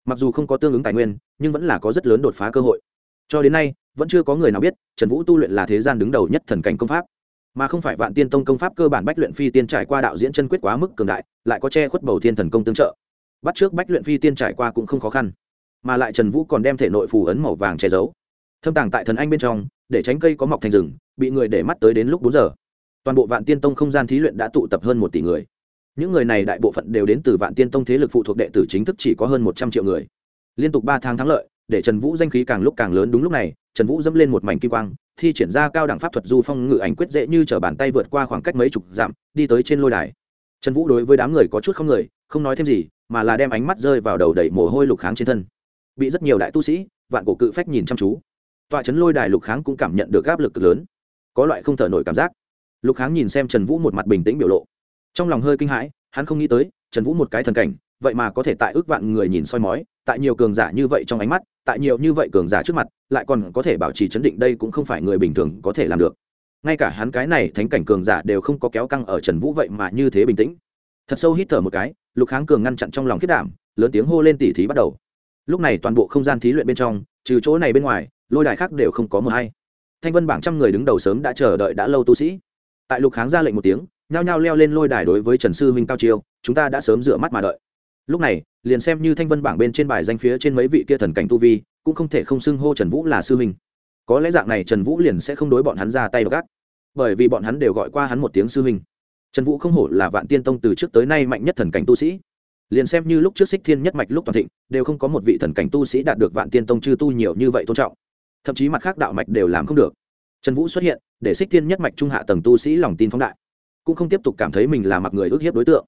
Mặc dù không có tương ứng tài nguyên, nhưng vẫn là có rất lớn đột phá cơ hội. Cho đến nay, vẫn chưa có người nào biết, trần vũ tu luyện là thế gian đứng đầu nhất thần cảnh công pháp. Mà không phải vạn tiên tông công pháp cơ bản bách luyện phi tiên trải qua đạo diễn chân quyết quá mức cường đại, lại có che khuất bầu thiên thần công tương trợ. Bắt trước bách luyện phi tiên trải qua cũng không khó khăn. Mà lại trần vũ còn đem thể nội phù ấn màu vàng che giấu thâm tàng tại thần anh bên trong, để tránh cây có mọc thành rừng, bị người để mắt tới đến lúc bốn giờ. Toàn bộ vạn tiên tông không gian thí luyện đã tụ tập hơn một tỷ người. Những người này đại bộ phận đều đến từ vạn tiên tông thế lực phụ thuộc đệ tử chính thức chỉ có hơn một trăm triệu người. Liên tục ba tháng thắng lợi, để trần vũ danh khí càng lúc càng lớn đúng lúc này, trần vũ dẫm lên một mảnh kim quang, thi triển ra cao đẳng pháp thuật du phong ngự ảnh quyết dễ như t r ở bàn tay vượt qua khoảng cách mấy chục dặm, đi tới trên lôi đài. Trần vũ đối với đám người có chút không người, không nói thêm gì, mà là đem ánh mắt rơi vào đầu đầy mồ hôi lục kháng trên thân. Bị rất nhiều đại tu sĩ, vạn cổ cự phách nhìn chăm chú tọa chấn lôi đài lục kháng cũng cảm nhận được áp lực cực lớn. Có loại không thở nổi cảm giác. Lục kháng nhìn xem trần vũ một mặt bình tĩnh biểu lộ. Trong lòng hơi kinh hãi, hắn không nghĩ tới, trần vũ một cái thần cảnh, vậy mà có thể tại ước vạn người nhìn soi mói, tại nhiều cường giả như vậy trong ánh mắt, tại nhiều như vậy cường giả trước mặt, lại còn có thể bảo trì chấn định đây cũng không phải người bình thường có thể làm được. Ngay cả hắn cái này thánh cảnh cường giả đều không có kéo căng ở trần vũ vậy mà như thế bình tĩnh. Thật sâu hít thở một cái, lục kháng cường ngăn chặn trong lòng khiết đảm, lớn tiếng hô lên tỉ thí bắt đầu. Lúc này toàn bộ không gian thí luyện bên trong, trừ chỗ này bên ngoài lôi đài khác đều không có mờ hay. Thanh vân bảng trăm người đứng đầu sớm đã chờ đợi đã lâu tu sĩ. Tại lục kháng ra lệnh một tiếng, nhao nhao leo lên lôi đài đối với trần sư huynh cao chiêu, chúng ta đã sớm rửa mắt mà đợi. Lúc này, liền xem như thanh vân bảng bên trên bài danh phía trên mấy vị kia thần cảnh tu vi, cũng không thể không xưng hô trần vũ là sư huynh. Có lẽ dạng này trần vũ liền sẽ không đối bọn hắn ra tay gắt bởi vì bọn hắn đều gọi qua hắn một tiếng sư huynh. Trần vũ không hổ là vạn tiên tông từ trước tới nay mạnh nhất thần cảnh tu sĩ. Liền xem như lúc trước xích thiên nhất mạch lúc toàn thịnh, đều không có một vị thần cảnh tu sĩ đạt được vạn tiên tông chư tu nhiều như vậy tôn trọng thậm chí mặt khác đạo mạch đều làm không được. Trần vũ xuất hiện, để xích thiên nhất mạch trung hạ tầng tu sĩ lòng tin phóng đại. Cũng không tiếp tục cảm thấy mình là mặc người ước hiếp đối tượng.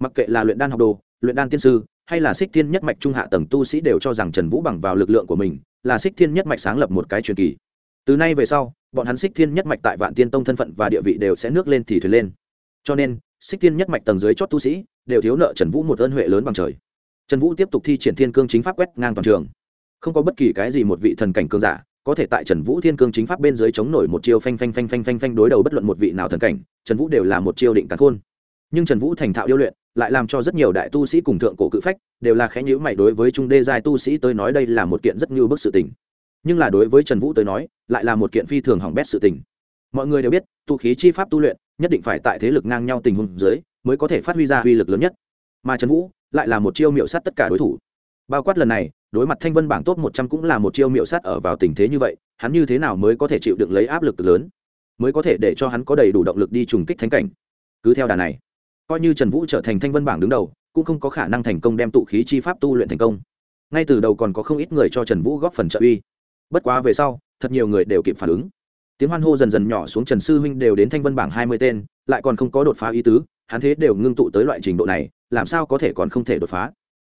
Mặc kệ là luyện đan học đồ, luyện đan tiên sư, hay là xích thiên nhất mạch trung hạ tầng tu sĩ đều cho rằng trần vũ bằng vào lực lượng của mình, là xích thiên nhất mạch sáng lập một cái truyền kỳ. Từ nay về sau, bọn hắn xích thiên nhất mạch tại vạn tiên tông thân phận và địa vị đều sẽ nước lên thì thuyền lên. Cho nên, xích thiên nhất mạch tầng dưới chót tu sĩ đều thiếu nợ trần vũ một ơn huệ lớn bằng trời. Trần vũ tiếp tục thi triển thiên cương chính pháp quét ngang toàn trường. Không có bất kỳ cái gì một vị thần cảnh cương giả có thể tại trần vũ thiên cương chính pháp bên dưới chống nổi một chiêu phanh phanh phanh phanh phanh phanh đối đầu bất luận một vị nào thần cảnh, trần vũ đều là một chiêu định cắn khôn. Nhưng trần vũ thành thạo điêu luyện, lại làm cho rất nhiều đại tu sĩ cùng thượng cổ cự phách đều là khẽ nhữ mày đối với trung đê giai tu sĩ tới nói đây là một kiện rất như bức sự tình. Nhưng là đối với trần vũ tới nói, lại là một kiện phi thường hỏng bét sự tình. Mọi người đều biết, tu khí chi pháp tu luyện, nhất định phải tại thế lực ngang nhau tình huống dưới, mới có thể phát huy ra uy lực lớn nhất. Mà trần vũ lại là một chiêu miệu sát tất cả đối thủ. Bao quát lần này đối mặt thanh vân bảng top một trăm cũng là một chiêu miệu sát ở vào tình thế như vậy, hắn như thế nào mới có thể chịu đựng lấy áp lực lớn? Mới có thể để cho hắn có đầy đủ động lực đi trùng kích thánh cảnh. Cứ theo đà này, coi như trần vũ trở thành thanh vân bảng đứng đầu, cũng không có khả năng thành công đem tụ khí chi pháp tu luyện thành công. Ngay từ đầu còn có không ít người cho trần vũ góp phần trợ uy. Bất quá về sau, thật nhiều người đều kịp phản ứng. Tiếng hoan hô dần dần nhỏ xuống trần sư huynh đều đến thanh vân bảng hai mươi tên, lại còn không có đột phá ý tứ, hắn thế đều ngưng tụ tới loại trình độ này, làm sao có thể còn không thể đột phá?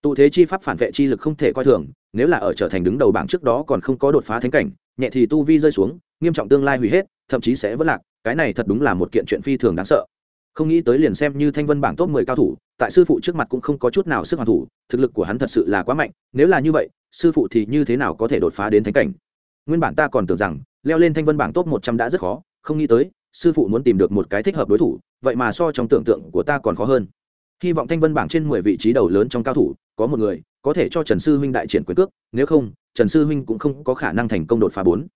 Tụ thế chi pháp phản vệ chi lực không thể coi thường, nếu là ở trở thành đứng đầu bảng trước đó còn không có đột phá thánh cảnh, nhẹ thì tu vi rơi xuống, nghiêm trọng tương lai hủy hết, thậm chí sẽ vất lạc, cái này thật đúng là một kiện chuyện phi thường đáng sợ. Không nghĩ tới liền xem như thanh vân bảng top mười cao thủ, tại sư phụ trước mặt cũng không có chút nào sức hoàn thủ, thực lực của hắn thật sự là quá mạnh, nếu là như vậy, sư phụ thì như thế nào có thể đột phá đến thánh cảnh? Nguyên bản ta còn tưởng rằng, leo lên thanh vân bảng top một trăm đã rất khó, không nghĩ tới, sư phụ muốn tìm được một cái thích hợp đối thủ, vậy mà so trong tưởng tượng của ta còn khó hơn. Hy vọng thanh vân bảng trên mười vị trí đầu lớn trong cao thủ có một người, có thể cho trần sư huynh đại triển quyền cước, nếu không, trần sư huynh cũng không có khả năng thành công đột phá bốn.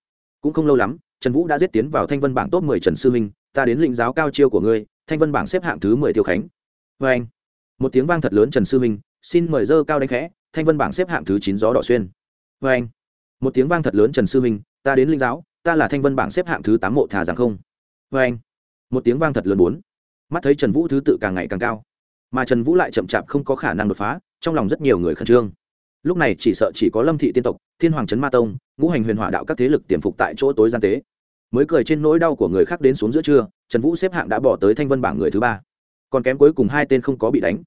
Cũng không lâu lắm, trần vũ đã giết tiến vào thanh vân bảng top mười trần sư huynh, ta đến lĩnh giáo cao chiêu của ngươi, thanh vân bảng xếp hạng thứ mười tiêu khánh. Vê anh, một tiếng vang thật lớn trần sư huynh, xin mời dơ cao đánh khẽ, thanh vân bảng xếp hạng thứ chín gió đỏ xuyên. Vê anh, một tiếng vang thật lớn trần sư huynh, ta đến linh giáo, ta là thanh vân bảng xếp hạng thứ tám mộ thà giảng không. Vê anh, một tiếng vang thật lớn bốn. Mắt thấy trần vũ thứ tự càng ngày càng cao, mà trần vũ lại chậm chạp không có khả năng đột phá trong lòng rất nhiều người khẩn trương. Lúc này chỉ sợ chỉ có lâm thị tiên tộc, thiên hoàng trấn ma tông, ngũ hành huyền hỏa đạo các thế lực tiềm phục tại chỗ tối gian tế. Mới cười trên nỗi đau của người khác đến xuống giữa trưa, trần vũ xếp hạng đã bỏ tới thanh vân bảng người thứ ba. Còn kém cuối cùng hai tên không có bị đánh.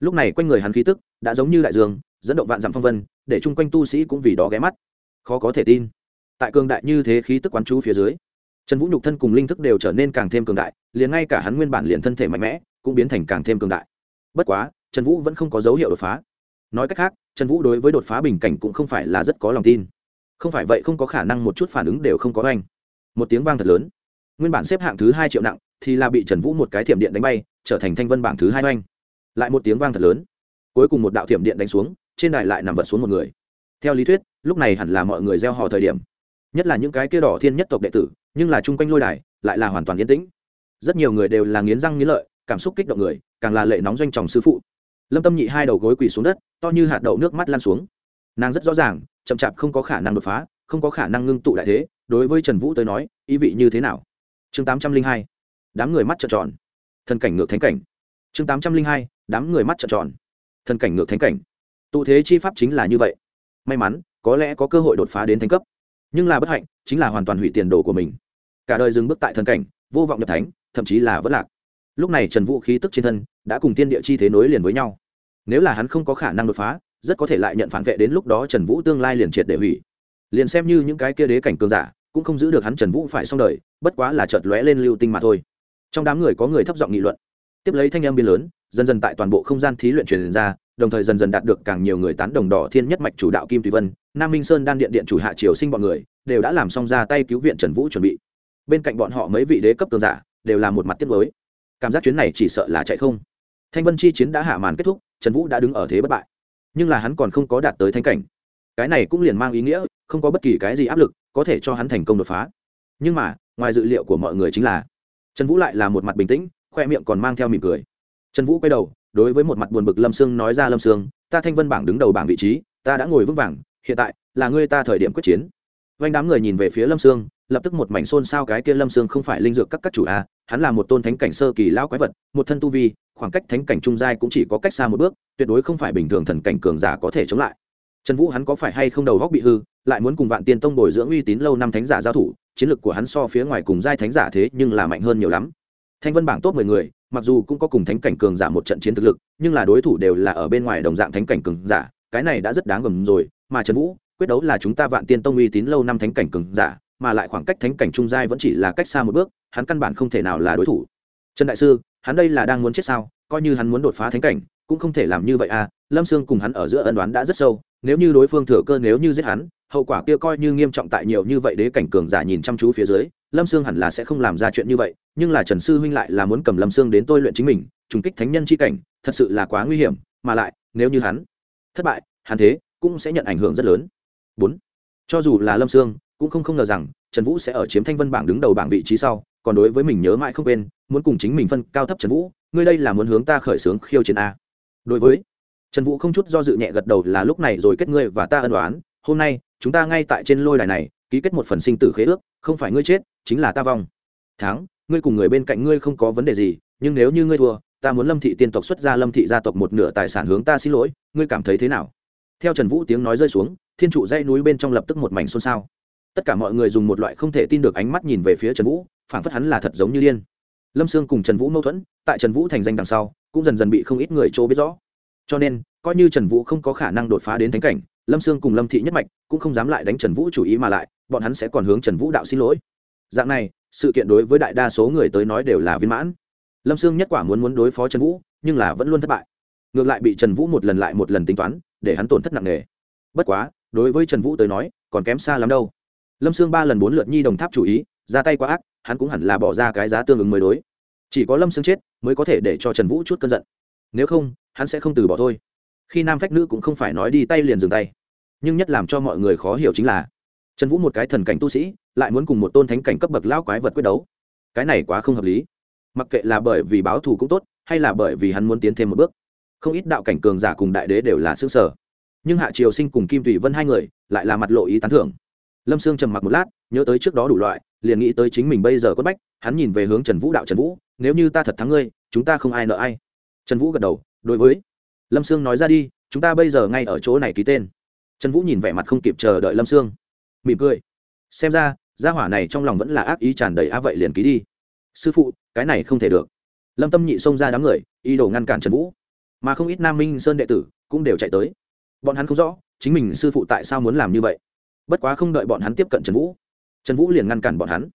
Lúc này quanh người hắn khí tức đã giống như đại dương, dẫn động vạn dặm phong vân, để chung quanh tu sĩ cũng vì đó ghé mắt. Khó có thể tin. Tại cường đại như thế khí tức quán chú phía dưới, trần vũ nhục thân cùng linh thức đều trở nên càng thêm cường đại, liền ngay cả hắn nguyên bản liền thân thể mạnh mẽ cũng biến thành càng thêm cường đại. Bất quá trần vũ vẫn không có dấu hiệu đột phá. Nói cách khác, trần vũ đối với đột phá bình cảnh cũng không phải là rất có lòng tin. Không phải vậy không có khả năng một chút phản ứng đều không có anh. Một tiếng vang thật lớn. Nguyên bản xếp hạng thứ hai triệu nặng, thì là bị trần vũ một cái thiểm điện đánh bay, trở thành thanh vân bảng thứ hai oanh. Lại một tiếng vang thật lớn. Cuối cùng một đạo thiểm điện đánh xuống, trên đài lại nằm vật xuống một người. Theo lý thuyết, lúc này hẳn là mọi người gieo hò thời điểm. Nhất là những cái kia đỏ thiên nhất tộc đệ tử, nhưng là chung quanh lôi đài, lại là hoàn toàn yên tĩnh. Rất nhiều người đều là nghiến răng nghiến lợi, cảm xúc kích động người, càng là lệ nóng doanh tròng sư phụ lâm tâm nhị hai đầu gối quỳ xuống đất to như hạt đậu nước mắt lan xuống nàng rất rõ ràng chậm chạp không có khả năng đột phá không có khả năng ngưng tụ đại thế đối với trần vũ tới nói ý vị như thế nào chương tám trăm linh hai đám người mắt trợn tròn thần cảnh ngược thánh cảnh chương tám trăm linh hai đám người mắt trợn tròn thần cảnh ngược thánh cảnh tụ thế chi pháp chính là như vậy may mắn có lẽ có cơ hội đột phá đến thánh cấp nhưng là bất hạnh chính là hoàn toàn hủy tiền đồ của mình cả đời dừng bước tại thần cảnh vô vọng nhập thánh thậm chí là vất lạc lúc này trần vũ khí tức trên thân đã cùng tiên địa chi thế nối liền với nhau. Nếu là hắn không có khả năng đột phá, rất có thể lại nhận phản vệ đến lúc đó trần vũ tương lai liền triệt để hủy. Liền xem như những cái kia đế cảnh cường giả cũng không giữ được hắn trần vũ phải xong đời, bất quá là chợt lóe lên lưu tinh mà thôi. Trong đám người có người thấp giọng nghị luận. Tiếp lấy thanh em biên lớn, dần dần tại toàn bộ không gian thí luyện truyền ra, đồng thời dần dần đạt được càng nhiều người tán đồng đỏ thiên nhất mạch chủ đạo kim tùy vân, nam minh sơn đan điện điện chủ hạ triều sinh bọn người, đều đã làm xong ra tay cứu viện trần vũ chuẩn bị. Bên cạnh bọn họ mấy vị đế cấp cường giả đều là một mặt tiết mới cảm giác chuyến này chỉ sợ là chạy không. Thanh vân chi chiến đã hạ màn kết thúc, trần vũ đã đứng ở thế bất bại. Nhưng là hắn còn không có đạt tới thanh cảnh. Cái này cũng liền mang ý nghĩa, không có bất kỳ cái gì áp lực có thể cho hắn thành công đột phá. Nhưng mà, ngoài dự liệu của mọi người chính là, trần vũ lại là một mặt bình tĩnh, khoe miệng còn mang theo mỉm cười. Trần vũ quay đầu, đối với một mặt buồn bực lâm sương nói ra lâm sương, ta thanh vân bảng đứng đầu bảng vị trí, ta đã ngồi vững vàng, hiện tại là ngươi ta thời điểm quyết chiến. Vanh đám người nhìn về phía lâm sương, lập tức một mảnh xôn xao cái kia lâm sương không phải linh dược các các chủ a hắn là một tôn thánh cảnh sơ kỳ lão quái vật, một thân tu vi, khoảng cách thánh cảnh trung giai cũng chỉ có cách xa một bước, tuyệt đối không phải bình thường thần cảnh cường giả có thể chống lại. Trần vũ hắn có phải hay không đầu góc bị hư, lại muốn cùng vạn tiên tông bồi dưỡng uy tín lâu năm thánh giả giao thủ, chiến lược của hắn so phía ngoài cùng giai thánh giả thế nhưng là mạnh hơn nhiều lắm. Thanh vân bảng top mười người, mặc dù cũng có cùng thánh cảnh cường giả một trận chiến thực lực, nhưng là đối thủ đều là ở bên ngoài đồng dạng thánh cảnh cường giả, cái này đã rất đáng gầm rồi, mà trần vũ, quyết đấu là chúng ta vạn tiên tông uy tín lâu năm thánh cảnh cường giả, mà lại khoảng cách thánh cảnh trung giai vẫn chỉ là cách xa một bước hắn căn bản không thể nào là đối thủ. Trần đại sư, hắn đây là đang muốn chết sao? Coi như hắn muốn đột phá thánh cảnh, cũng không thể làm như vậy à? Lâm sương cùng hắn ở giữa ân đoán đã rất sâu, nếu như đối phương thừa cơ nếu như giết hắn, hậu quả kia coi như nghiêm trọng tại nhiều như vậy đế cảnh cường giả nhìn chăm chú phía dưới, lâm sương hẳn là sẽ không làm ra chuyện như vậy, nhưng là trần sư huynh lại là muốn cầm lâm sương đến tôi luyện chính mình, trùng kích thánh nhân c h i cảnh, thật sự là quá nguy hiểm, mà lại, nếu như hắn thất bại, hắn thế cũng sẽ nhận ảnh hưởng rất lớn. Bốn, cho dù là lâm sương, cũng không không ngờ rằng trần vũ sẽ ở chiếm thanh vân bảng đứng đầu bảng vị trí sau còn đối với mình nhớ mãi không quên, muốn cùng chính mình phân cao thấp trần vũ, ngươi đây là muốn hướng ta khởi xướng khiêu chiến a. Đối với trần vũ không chút do dự nhẹ gật đầu là lúc này rồi kết ngươi và ta ân đoán hôm nay, chúng ta ngay tại trên lôi đài này, ký kết một phần sinh tử khế ước, không phải ngươi chết, chính là ta vong. Thắng, ngươi cùng người bên cạnh ngươi không có vấn đề gì, nhưng nếu như ngươi thua, ta muốn lâm thị tiên tộc xuất ra lâm thị gia tộc một nửa tài sản hướng ta xin lỗi, ngươi cảm thấy thế nào? Theo trần vũ tiếng nói rơi xuống, thiên trụ dây núi bên trong lập tức một mảnh xôn xao. Tất cả mọi người dùng một loại không thể tin được ánh mắt nhìn về phía trần vũ phản phất hắn là thật giống như điên. Lâm sương cùng trần vũ mâu thuẫn, tại trần vũ thành danh đằng sau, cũng dần dần bị không ít người chỗ biết rõ. Cho nên, coi như trần vũ không có khả năng đột phá đến thánh cảnh, lâm sương cùng lâm thị nhất mạch cũng không dám lại đánh trần vũ chủ ý mà lại, bọn hắn sẽ còn hướng trần vũ đạo xin lỗi. Dạng này, sự kiện đối với đại đa số người tới nói đều là viên mãn. Lâm sương nhất quả muốn muốn đối phó trần vũ, nhưng là vẫn luôn thất bại. Ngược lại bị trần vũ một lần lại một lần tính toán, để hắn tổn thất nặng nề. Bất quá, đối với trần vũ tới nói, còn kém xa lắm đâu. Lâm sương ba lần bốn lượt nhi đồng tháp chủ ý, ra tay quá ác hắn cũng hẳn là bỏ ra cái giá tương ứng mới đối. Chỉ có lâm sương chết mới có thể để cho trần vũ chút cơn giận. Nếu không, hắn sẽ không từ bỏ thôi. Khi nam phách nữ cũng không phải nói đi tay liền dừng tay. Nhưng nhất làm cho mọi người khó hiểu chính là, trần vũ một cái thần cảnh tu sĩ, lại muốn cùng một tôn thánh cảnh cấp bậc lão quái vật quyết đấu. Cái này quá không hợp lý. Mặc kệ là bởi vì báo thù cũng tốt, hay là bởi vì hắn muốn tiến thêm một bước. Không ít đạo cảnh cường giả cùng đại đế đều là xương sở nhưng hạ triều sinh cùng kim thủy vân hai người lại là mặt lộ ý tán thưởng. Lâm sương trầm mặc một lát, nhớ tới trước đó đủ loại liền nghĩ tới chính mình bây giờ quất bách, hắn nhìn về hướng trần vũ đạo trần vũ, nếu như ta thật thắng ngươi, chúng ta không ai nợ ai. Trần vũ gật đầu, đối với. Lâm sương nói ra đi, chúng ta bây giờ ngay ở chỗ này ký tên. Trần vũ nhìn vẻ mặt không kịp chờ đợi lâm sương, mỉm cười. Xem ra, gia hỏa này trong lòng vẫn là ác ý tràn đầy, á vậy liền ký đi. Sư phụ, cái này không thể được. Lâm tâm nhị xông ra đám người, ý đồ ngăn cản trần vũ. Mà không ít nam minh sơn đệ tử cũng đều chạy tới. Bọn hắn không rõ, chính mình sư phụ tại sao muốn làm như vậy. Bất quá không đợi bọn hắn tiếp cận trần vũ trần vũ liền ngăn cản bọn hắn.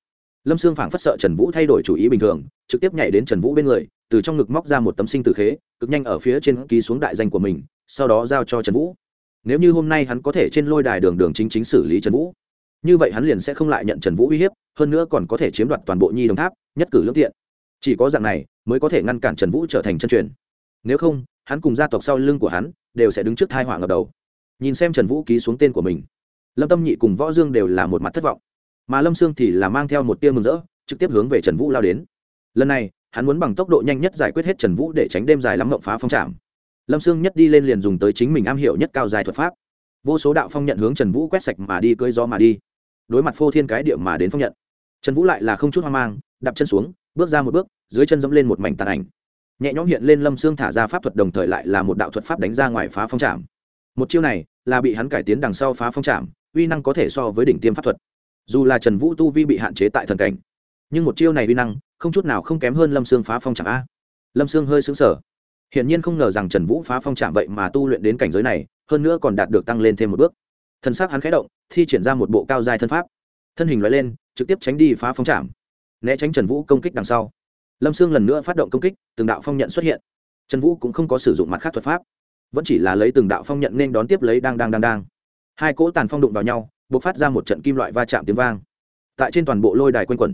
Lâm sương phảng phất sợ trần vũ thay đổi chủ ý bình thường, trực tiếp nhảy đến trần vũ bên người, từ trong ngực móc ra một tấm sinh tử khế, cực nhanh ở phía trên ký xuống đại danh của mình, sau đó giao cho trần vũ. Nếu như hôm nay hắn có thể trên lôi đài đường đường chính chính xử lý trần vũ, như vậy hắn liền sẽ không lại nhận trần vũ uy hiếp, hơn nữa còn có thể chiếm đoạt toàn bộ nhi đồng tháp, nhất cử lương tiện. Chỉ có dạng này mới có thể ngăn cản trần vũ trở thành chân truyền. Nếu không, hắn cùng gia tộc sau lưng của hắn đều sẽ đứng trước thai họa ngập đầu. Nhìn xem trần vũ ký xuống tên của mình, lâm tâm nhị cùng võ dương đều là một mặt thất vọng mà lâm sương thì là mang theo một tia mừng rỡ, trực tiếp hướng về trần vũ lao đến. Lần này, hắn muốn bằng tốc độ nhanh nhất giải quyết hết trần vũ để tránh đêm dài lắm mộng phá phong trạm. Lâm sương nhất đi lên liền dùng tới chính mình am hiểu nhất cao dài thuật pháp. Vô số đạo phong nhận hướng trần vũ quét sạch mà đi, cưỡi gió mà đi. Đối mặt phô thiên cái địa mà đến phong nhận, trần vũ lại là không chút hoang mang, đạp chân xuống, bước ra một bước, dưới chân dẫm lên một mảnh tàn ảnh. Nhẹ nhõm hiện lên lâm xương thả ra pháp thuật đồng thời lại là một đạo thuật pháp đánh ra ngoài phá phong trạm. Một chiêu này là bị hắn cải tiến đằng sau phá phong trạm, uy năng có thể so với đỉnh tiêm pháp thuật dù là trần vũ tu vi bị hạn chế tại thần cảnh, nhưng một chiêu này vi năng không chút nào không kém hơn lâm Sương phá phong trạm a. Lâm Sương hơi xứng sở hiển nhiên không ngờ rằng trần vũ phá phong trạm vậy mà tu luyện đến cảnh giới này, hơn nữa còn đạt được tăng lên thêm một bước. Thân xác hắn khẽ động, thi triển ra một bộ cao dài thân pháp. Thân hình loại lên, trực tiếp tránh đi phá phong trạm. Né tránh trần vũ công kích đằng sau. Lâm sương lần nữa phát động công kích, từng đạo phong nhận xuất hiện. Trần vũ cũng không có sử dụng mặt khác thuật pháp, vẫn chỉ là lấy từng đạo phong nhận nên đón tiếp lấy đang đang đang đang. Hai cỗ tàn phong đụng vào nhau b ộ c phát ra một trận kim loại va chạm tiếng vang. Tại trên toàn bộ lôi đài quanh quẩn,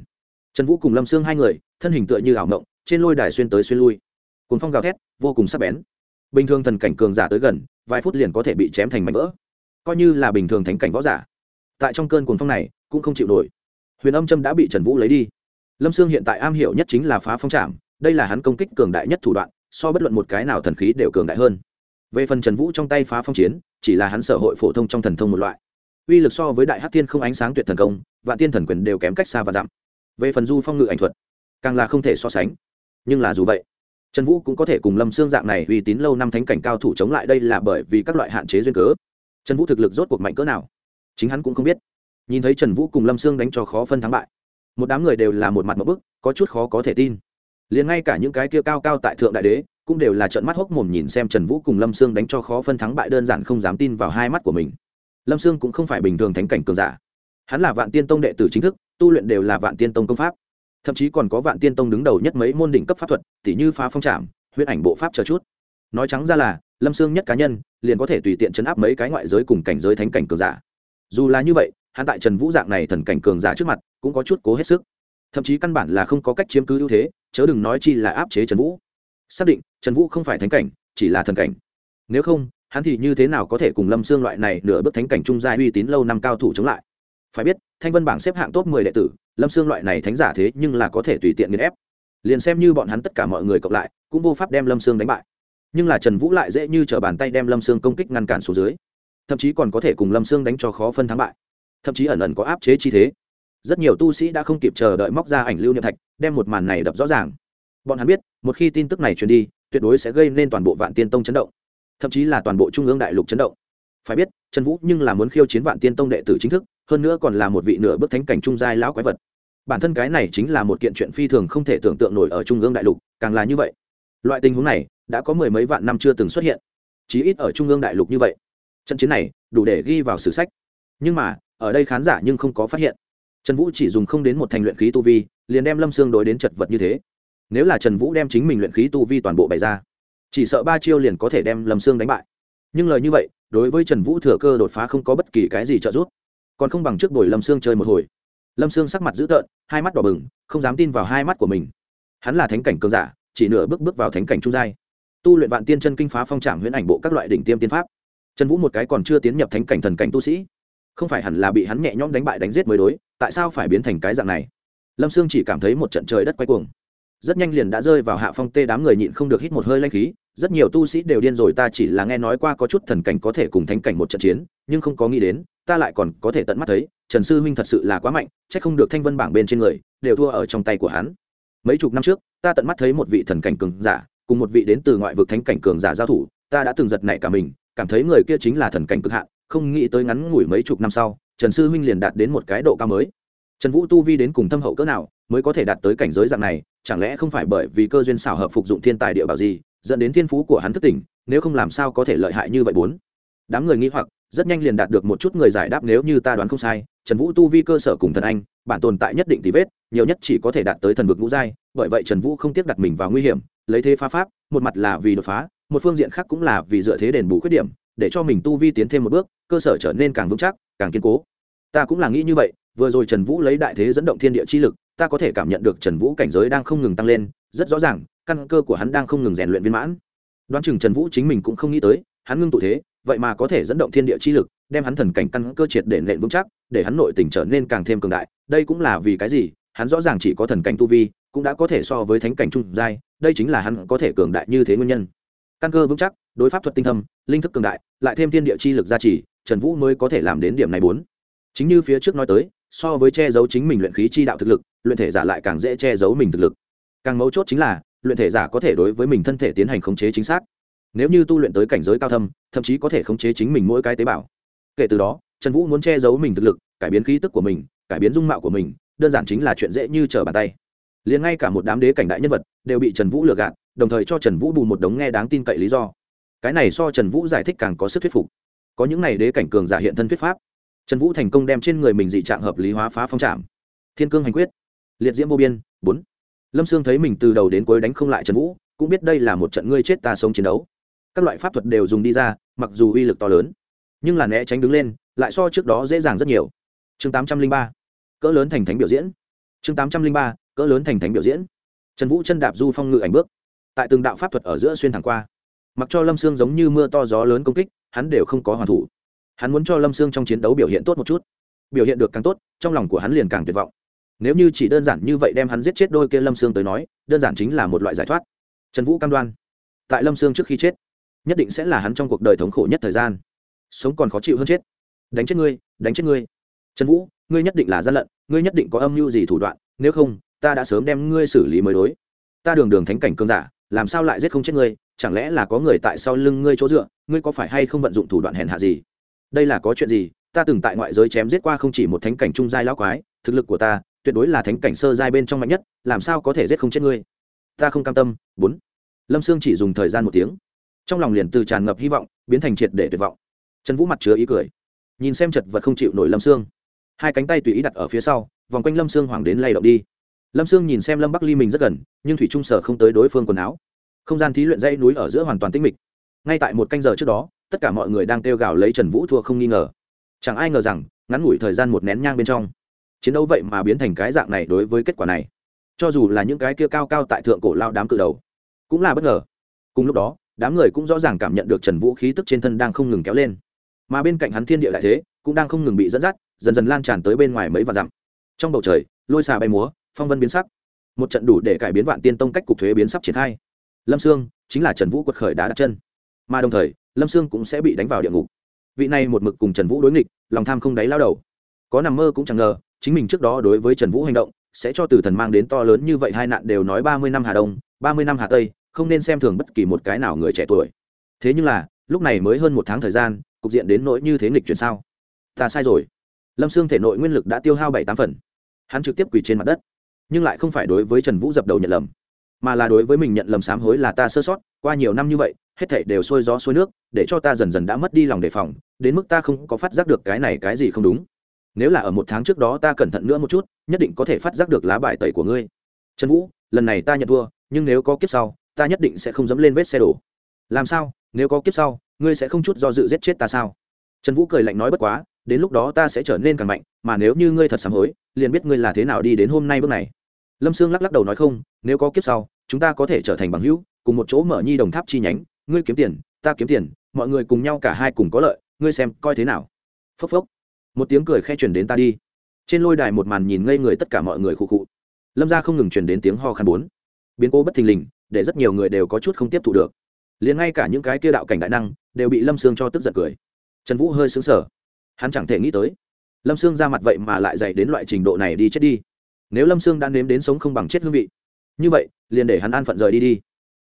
trần vũ cùng lâm sương hai người, thân hình tựa như ảo ngộng trên lôi đài xuyên tới xuyên lui. Cùng phong gào thét, vô cùng sắc bén. Bình thường thần cảnh cường giả tới gần, vài phút liền có thể bị chém thành mảnh vỡ. Coi như là bình thường thánh cảnh võ giả, tại trong cơn cuồng phong này, cũng không chịu nổi. Huyền âm trâm đã bị trần vũ lấy đi. Lâm sương hiện tại am hiểu nhất chính là phá phong trảm, đây là hắn công kích cường đại nhất thủ đoạn, so bất luận một cái nào thần khí đều cường đại hơn. Về phần trần vũ trong tay phá phong chiến, chỉ là hắn sở hội phổ thông trong thần thông một loại uy lực so với đại hát thiên không ánh sáng tuyệt thần công và tiên thần quyền đều kém cách xa và dặm về phần du phong ngự ảnh thuật, càng là không thể so sánh. Nhưng là dù vậy, trần vũ cũng có thể cùng lâm xương dạng này uy tín lâu năm thánh cảnh cao thủ chống lại đây là bởi vì các loại hạn chế duyên cớ. Trần vũ thực lực rốt cuộc mạnh cỡ nào? Chính hắn cũng không biết. Nhìn thấy trần vũ cùng lâm xương đánh cho khó phân thắng bại, một đám người đều là một mặt một bức, có chút khó có thể tin. Liền ngay cả những cái kia cao cao tại thượng đại đế cũng đều là trợn mắt hốc mồm nhìn xem trần vũ cùng lâm sương đánh cho khó phân thắng bại, đơn giản không dám tin vào hai mắt của mình lâm sương cũng không phải bình thường thánh cảnh cường giả. Hắn là vạn tiên tông đệ tử chính thức, tu luyện đều là vạn tiên tông công pháp. Thậm chí còn có vạn tiên tông đứng đầu nhất mấy môn đỉnh cấp pháp thuật, tỉ như phá phong trảm huyết ảnh bộ pháp chờ chút. Nói trắng ra là, lâm sương nhất cá nhân, liền có thể tùy tiện chấn áp mấy cái ngoại giới cùng cảnh giới thánh cảnh cường giả. Dù là như vậy, hắn tại trần vũ dạng này thần cảnh cường giả trước mặt, cũng có chút cố hết sức. Thậm chí căn bản là không có cách chiếm cứ ưu thế, chớ đừng nói chi là áp chế trần vũ. Xác định, trần vũ không phải thánh cảnh, chỉ là thần cảnh. Nếu không hắn thì như thế nào có thể cùng lâm xương loại này nửa bước thánh cảnh trung gia uy tín lâu năm cao thủ chống lại? Phải biết, thanh vân bảng xếp hạng top mười đệ tử, lâm xương loại này thánh giả thế nhưng là có thể tùy tiện nghiền ép. Liền xem như bọn hắn tất cả mọi người cộng lại, cũng vô pháp đem lâm xương đánh bại. Nhưng là trần vũ lại dễ như t r ở bàn tay đem lâm xương công kích ngăn cản xuống dưới. Thậm chí còn có thể cùng lâm xương đánh cho khó phân thắng bại. Thậm chí ẩn ẩn có áp chế chi thế. Rất nhiều tu sĩ đã không kịp chờ đợi móc ra ảnh lưu niệm thạch, đem một màn này đập rõ ràng. Bọn hắn biết, một khi tin tức này truyền đi, tuyệt đối sẽ gây nên toàn bộ vạn tiên tông chấn động thậm chí là toàn bộ trung ương đại lục chấn động. Phải biết, trần vũ nhưng là muốn khiêu chiến vạn tiên tông đệ tử chính thức, hơn nữa còn là một vị nửa bước thánh cảnh trung giai lão quái vật. Bản thân cái này chính là một kiện chuyện phi thường không thể tưởng tượng nổi ở trung ương đại lục, càng là như vậy. Loại tình huống này đã có mười mấy vạn năm chưa từng xuất hiện, chí ít ở trung ương đại lục như vậy. Trận chiến này đủ để ghi vào sử sách. Nhưng mà, ở đây khán giả nhưng không có phát hiện. Trần vũ chỉ dùng không đến một thành luyện khí tu vi, liền đem lâm sương đối đến chật vật như thế. Nếu là trần vũ đem chính mình luyện khí tu vi toàn bộ bày ra chỉ sợ ba chiêu liền có thể đem lâm sương đánh bại. Nhưng lời như vậy, đối với trần vũ thừa cơ đột phá không có bất kỳ cái gì trợ giúp. Còn không bằng trước buổi lâm sương chơi một hồi. Lâm sương sắc mặt dữ tợn, hai mắt đỏ bừng, không dám tin vào hai mắt của mình. Hắn là thánh cảnh cường giả, chỉ nửa bước bước vào thánh cảnh trung giai. Tu luyện vạn tiên chân kinh phá phong trạm huyễn ảnh bộ các loại đỉnh tiêm tiên pháp. Trần vũ một cái còn chưa tiến nhập thánh cảnh thần cảnh tu sĩ. Không phải hẳn là bị hắn nhẹ nhõm đánh bại đánh giết mới đối, tại sao phải biến thành cái dạng này? Lâm sương chỉ cảm thấy một trận trời đất quay cuồng rất nhanh liền đã rơi vào hạ phong tê đám người nhịn không được hít một hơi lanh khí. Rất nhiều tu sĩ đều điên rồi, ta chỉ là nghe nói qua có chút thần cảnh có thể cùng thánh cảnh một trận chiến, nhưng không có nghĩ đến, ta lại còn có thể tận mắt thấy, trần sư huynh thật sự là quá mạnh c h ắ c không được thanh vân bảng bên trên người, đều thua ở trong tay của hắn. Mấy chục năm trước, ta tận mắt thấy một vị thần cảnh cường giả, cùng một vị đến từ ngoại vực thánh cảnh cường giả giao thủ, ta đã từng giật nảy cả mình, cảm thấy người kia chính là thần cảnh cực hạn, không nghĩ tới ngắn ngủi mấy chục năm sau, trần sư huynh liền đạt đến một cái độ cao mới. Trần vũ tu vi đến cùng thâm hậu cỡ nào, mới có thể đạt tới cảnh giới dạng này chẳng lẽ không phải bởi vì cơ duyên xảo hợp phục dụng thiên tài địa bảo gì, dẫn đến thiên phú của hắn thất tỉnh nếu không làm sao có thể lợi hại như vậy bốn? Đám người nghĩ hoặc, rất nhanh liền đạt được một chút người giải đáp nếu như ta đoán không sai, trần vũ tu vi cơ sở cùng thần anh, bản tồn tại nhất định thì vết, nhiều nhất chỉ có thể đạt tới thần vực ngũ giai, bởi vậy trần vũ không tiếp đặt mình vào nguy hiểm, lấy thế phá pháp, một mặt là vì đột phá, một phương diện khác cũng là vì dựa thế đền bù khuyết điểm, để cho mình tu vi tiến thêm một bước, cơ sở trở nên càng vững chắc, càng kiên cố. Ta cũng là nghĩ như vậy, vừa rồi trần vũ lấy đại thế dẫn động thiên địa chi lực ta có thể cảm nhận được trần vũ cảnh giới đang không ngừng tăng lên, rất rõ ràng, căn cơ của hắn đang không ngừng rèn luyện viên mãn. Đoán chừng trần vũ chính mình cũng không nghĩ tới, hắn ngưng tụ thế, vậy mà có thể dẫn động thiên địa chi lực, đem hắn thần cảnh căn cơ triệt để nện vững chắc, để hắn nội tình trở nên càng thêm cường đại. Đây cũng là vì cái gì? Hắn rõ ràng chỉ có thần cảnh tu vi, cũng đã có thể so với thánh cảnh trung giai, đây chính là hắn có thể cường đại như thế nguyên nhân. Căn cơ vững chắc, đối pháp thuật tinh thâm, linh thức cường đại, lại thêm thiên địa chi lực gia trì, trần vũ mới có thể làm đến điểm này bốn. Chính như phía trước nói tới so với che giấu chính mình luyện khí chi đạo thực lực, luyện thể giả lại càng dễ che giấu mình thực lực. Càng mấu chốt chính là, luyện thể giả có thể đối với mình thân thể tiến hành khống chế chính xác. Nếu như tu luyện tới cảnh giới cao thâm, thậm chí có thể khống chế chính mình mỗi cái tế bào. Kể từ đó, trần vũ muốn che giấu mình thực lực, cải biến khí tức của mình, cải biến dung mạo của mình, đơn giản chính là chuyện dễ như trở bàn tay. Liền ngay cả một đám đế cảnh đại nhân vật đều bị trần vũ lừa gạt, đồng thời cho trần vũ bù một đống nghe đáng tin cậy lý do. Cái này so trần vũ giải thích càng có sức thuyết phục. Có những này đế cảnh cường giả hiện thân thuyết pháp trần vũ thành công đem trên người mình dị trạng hợp lý hóa phá phong trạm. Thiên cương hành quyết. Liệt diễm vô biên. Bốn. Lâm sương thấy mình từ đầu đến cuối đánh không lại trần vũ, cũng biết đây là một trận ngươi chết ta sống chiến đấu. Các loại pháp thuật đều dùng đi ra, mặc dù uy lực to lớn, nhưng là né tránh đứng lên, lại so trước đó dễ dàng rất nhiều. Chương tám trăm linh ba. Cỡ lớn thành thánh biểu diễn. Chương tám trăm linh ba. Cỡ lớn thành thánh biểu diễn. Trần vũ chân đạp du phong ngự ảnh bước. Tại từng đạo pháp thuật ở giữa xuyên thẳng qua. Mặc cho lâm sương giống như mưa to gió lớn công kích, hắn đều không có hoàn thủ hắn muốn cho lâm sương trong chiến đấu biểu hiện tốt một chút. Biểu hiện được càng tốt, trong lòng của hắn liền càng tuyệt vọng. Nếu như chỉ đơn giản như vậy đem hắn giết chết đôi kia lâm sương tới nói, đơn giản chính là một loại giải thoát. Trần vũ cam đoan, tại lâm sương trước khi chết, nhất định sẽ là hắn trong cuộc đời thống khổ nhất thời gian. Sống còn khó chịu hơn chết. Đánh chết ngươi, đánh chết ngươi. Trần vũ, ngươi nhất định là gian lận, ngươi nhất định có âm mưu gì thủ đoạn, nếu không, ta đã sớm đem ngươi xử lý mới đối. Ta đường đường thánh cảnh cương giả, làm sao lại giết không chết ngươi? Chẳng lẽ là có người tại sau lưng ngươi chỗ dựa, ngươi có phải hay không vận dụng thủ đoạn hèn hạ gì? Đây là có chuyện gì? Ta từng tại ngoại giới chém giết qua không chỉ một thánh cảnh trung giai lão quái, thực lực của ta tuyệt đối là thánh cảnh sơ giai bên trong mạnh nhất, làm sao có thể giết không chết ngươi? Ta không cam tâm. Bốn. Lâm sương chỉ dùng thời gian một tiếng. Trong lòng liền từ tràn ngập hy vọng, biến thành triệt để tuyệt vọng. Trần vũ mặt chứa ý cười. Nhìn xem chật vật không chịu nổi lâm sương. Hai cánh tay tùy ý đặt ở phía sau, vòng quanh lâm sương hoàng đến lay động đi. Lâm sương nhìn xem lâm bắc ly mình rất gần, nhưng thủy trung sở không tới đối phương quần áo. Không gian thí luyện dãy núi ở giữa hoàn toàn tĩnh mịch. Ngay tại một canh giờ trước đó tất cả mọi người đang kêu gào lấy trần vũ thua không nghi ngờ. Chẳng ai ngờ rằng, ngắn ngủi thời gian một nén nhang bên trong, chiến đấu vậy mà biến thành cái dạng này đối với kết quả này. Cho dù là những cái kia cao cao tại thượng cổ lao đám cự đầu, cũng là bất ngờ. Cùng lúc đó, đám người cũng rõ ràng cảm nhận được trần vũ khí tức trên thân đang không ngừng kéo lên. Mà bên cạnh hắn thiên địa lại thế, cũng đang không ngừng bị dẫn dắt, dần dần lan tràn tới bên ngoài mấy vạn dặm. Trong bầu trời, lôi xà bay múa, phong vân biến sắc. Một trận đủ để cải biến vạn tiên tông cách cục thuế biến sắp triển khai. Lâm sương chính là trần vũ quật khởi đá đặt chân. Mà đồng thời lâm sương cũng sẽ bị đánh vào địa ngục vị này một mực cùng trần vũ đối nghịch lòng tham không đáy lao đầu có nằm mơ cũng chẳng ngờ chính mình trước đó đối với trần vũ hành động sẽ cho từ thần mang đến to lớn như vậy hai nạn đều nói ba mươi năm hà đông ba mươi năm hà tây không nên xem thường bất kỳ một cái nào người trẻ tuổi thế nhưng là lúc này mới hơn một tháng thời gian cục diện đến nỗi như thế nghịch chuyển sao ta sai rồi lâm sương thể nội nguyên lực đã tiêu hao bảy tám phần hắn trực tiếp quỳ trên mặt đất nhưng lại không phải đối với trần vũ dập đầu nhận lầm mà là đối với mình nhận lầm sám hối là ta sơ sót, qua nhiều năm như vậy, hết thảy đều sôi gió sôi nước, để cho ta dần dần đã mất đi lòng đề phòng, đến mức ta không có phát giác được cái này cái gì không đúng. Nếu là ở một tháng trước đó ta cẩn thận nữa một chút, nhất định có thể phát giác được lá bài tẩy của ngươi. Trần vũ, lần này ta nhận thua, nhưng nếu có kiếp sau, ta nhất định sẽ không dẫm lên vết xe đổ. Làm sao? Nếu có kiếp sau, ngươi sẽ không chút do dự giết chết ta sao? Trần vũ cười lạnh nói bất quá, đến lúc đó ta sẽ trở nên càng mạnh, mà nếu như ngươi thật sám hối, liền biết ngươi là thế nào đi đến hôm nay bước này. Lâm sương lắc lắc đầu nói không, nếu có kiếp sau chúng ta có thể trở thành bằng hữu, cùng một chỗ mở nhi đồng tháp chi nhánh, ngươi kiếm tiền, ta kiếm tiền, mọi người cùng nhau cả hai cùng có lợi, ngươi xem coi thế nào. Phốc phốc. Một tiếng cười khe chuyển đến ta đi. Trên lôi đài một màn nhìn ngây người tất cả mọi người khụ khụ. Lâm ra không ngừng chuyển đến tiếng ho khăn bốn. Biến cố bất thình lình, để rất nhiều người đều có chút không tiếp thụ được. Liền ngay cả những cái kia đạo cảnh đại năng, đều bị lâm sương cho tức giận cười. Trần vũ hơi xứng sở hắn chẳng thể nghĩ tới, lâm sương ra mặt vậy mà lại dạy đến loại trình độ này đi chết đi. Nếu lâm sương đã nếm đến sống không bằng chết hương vị như vậy, liền để hắn an phận rời đi đi.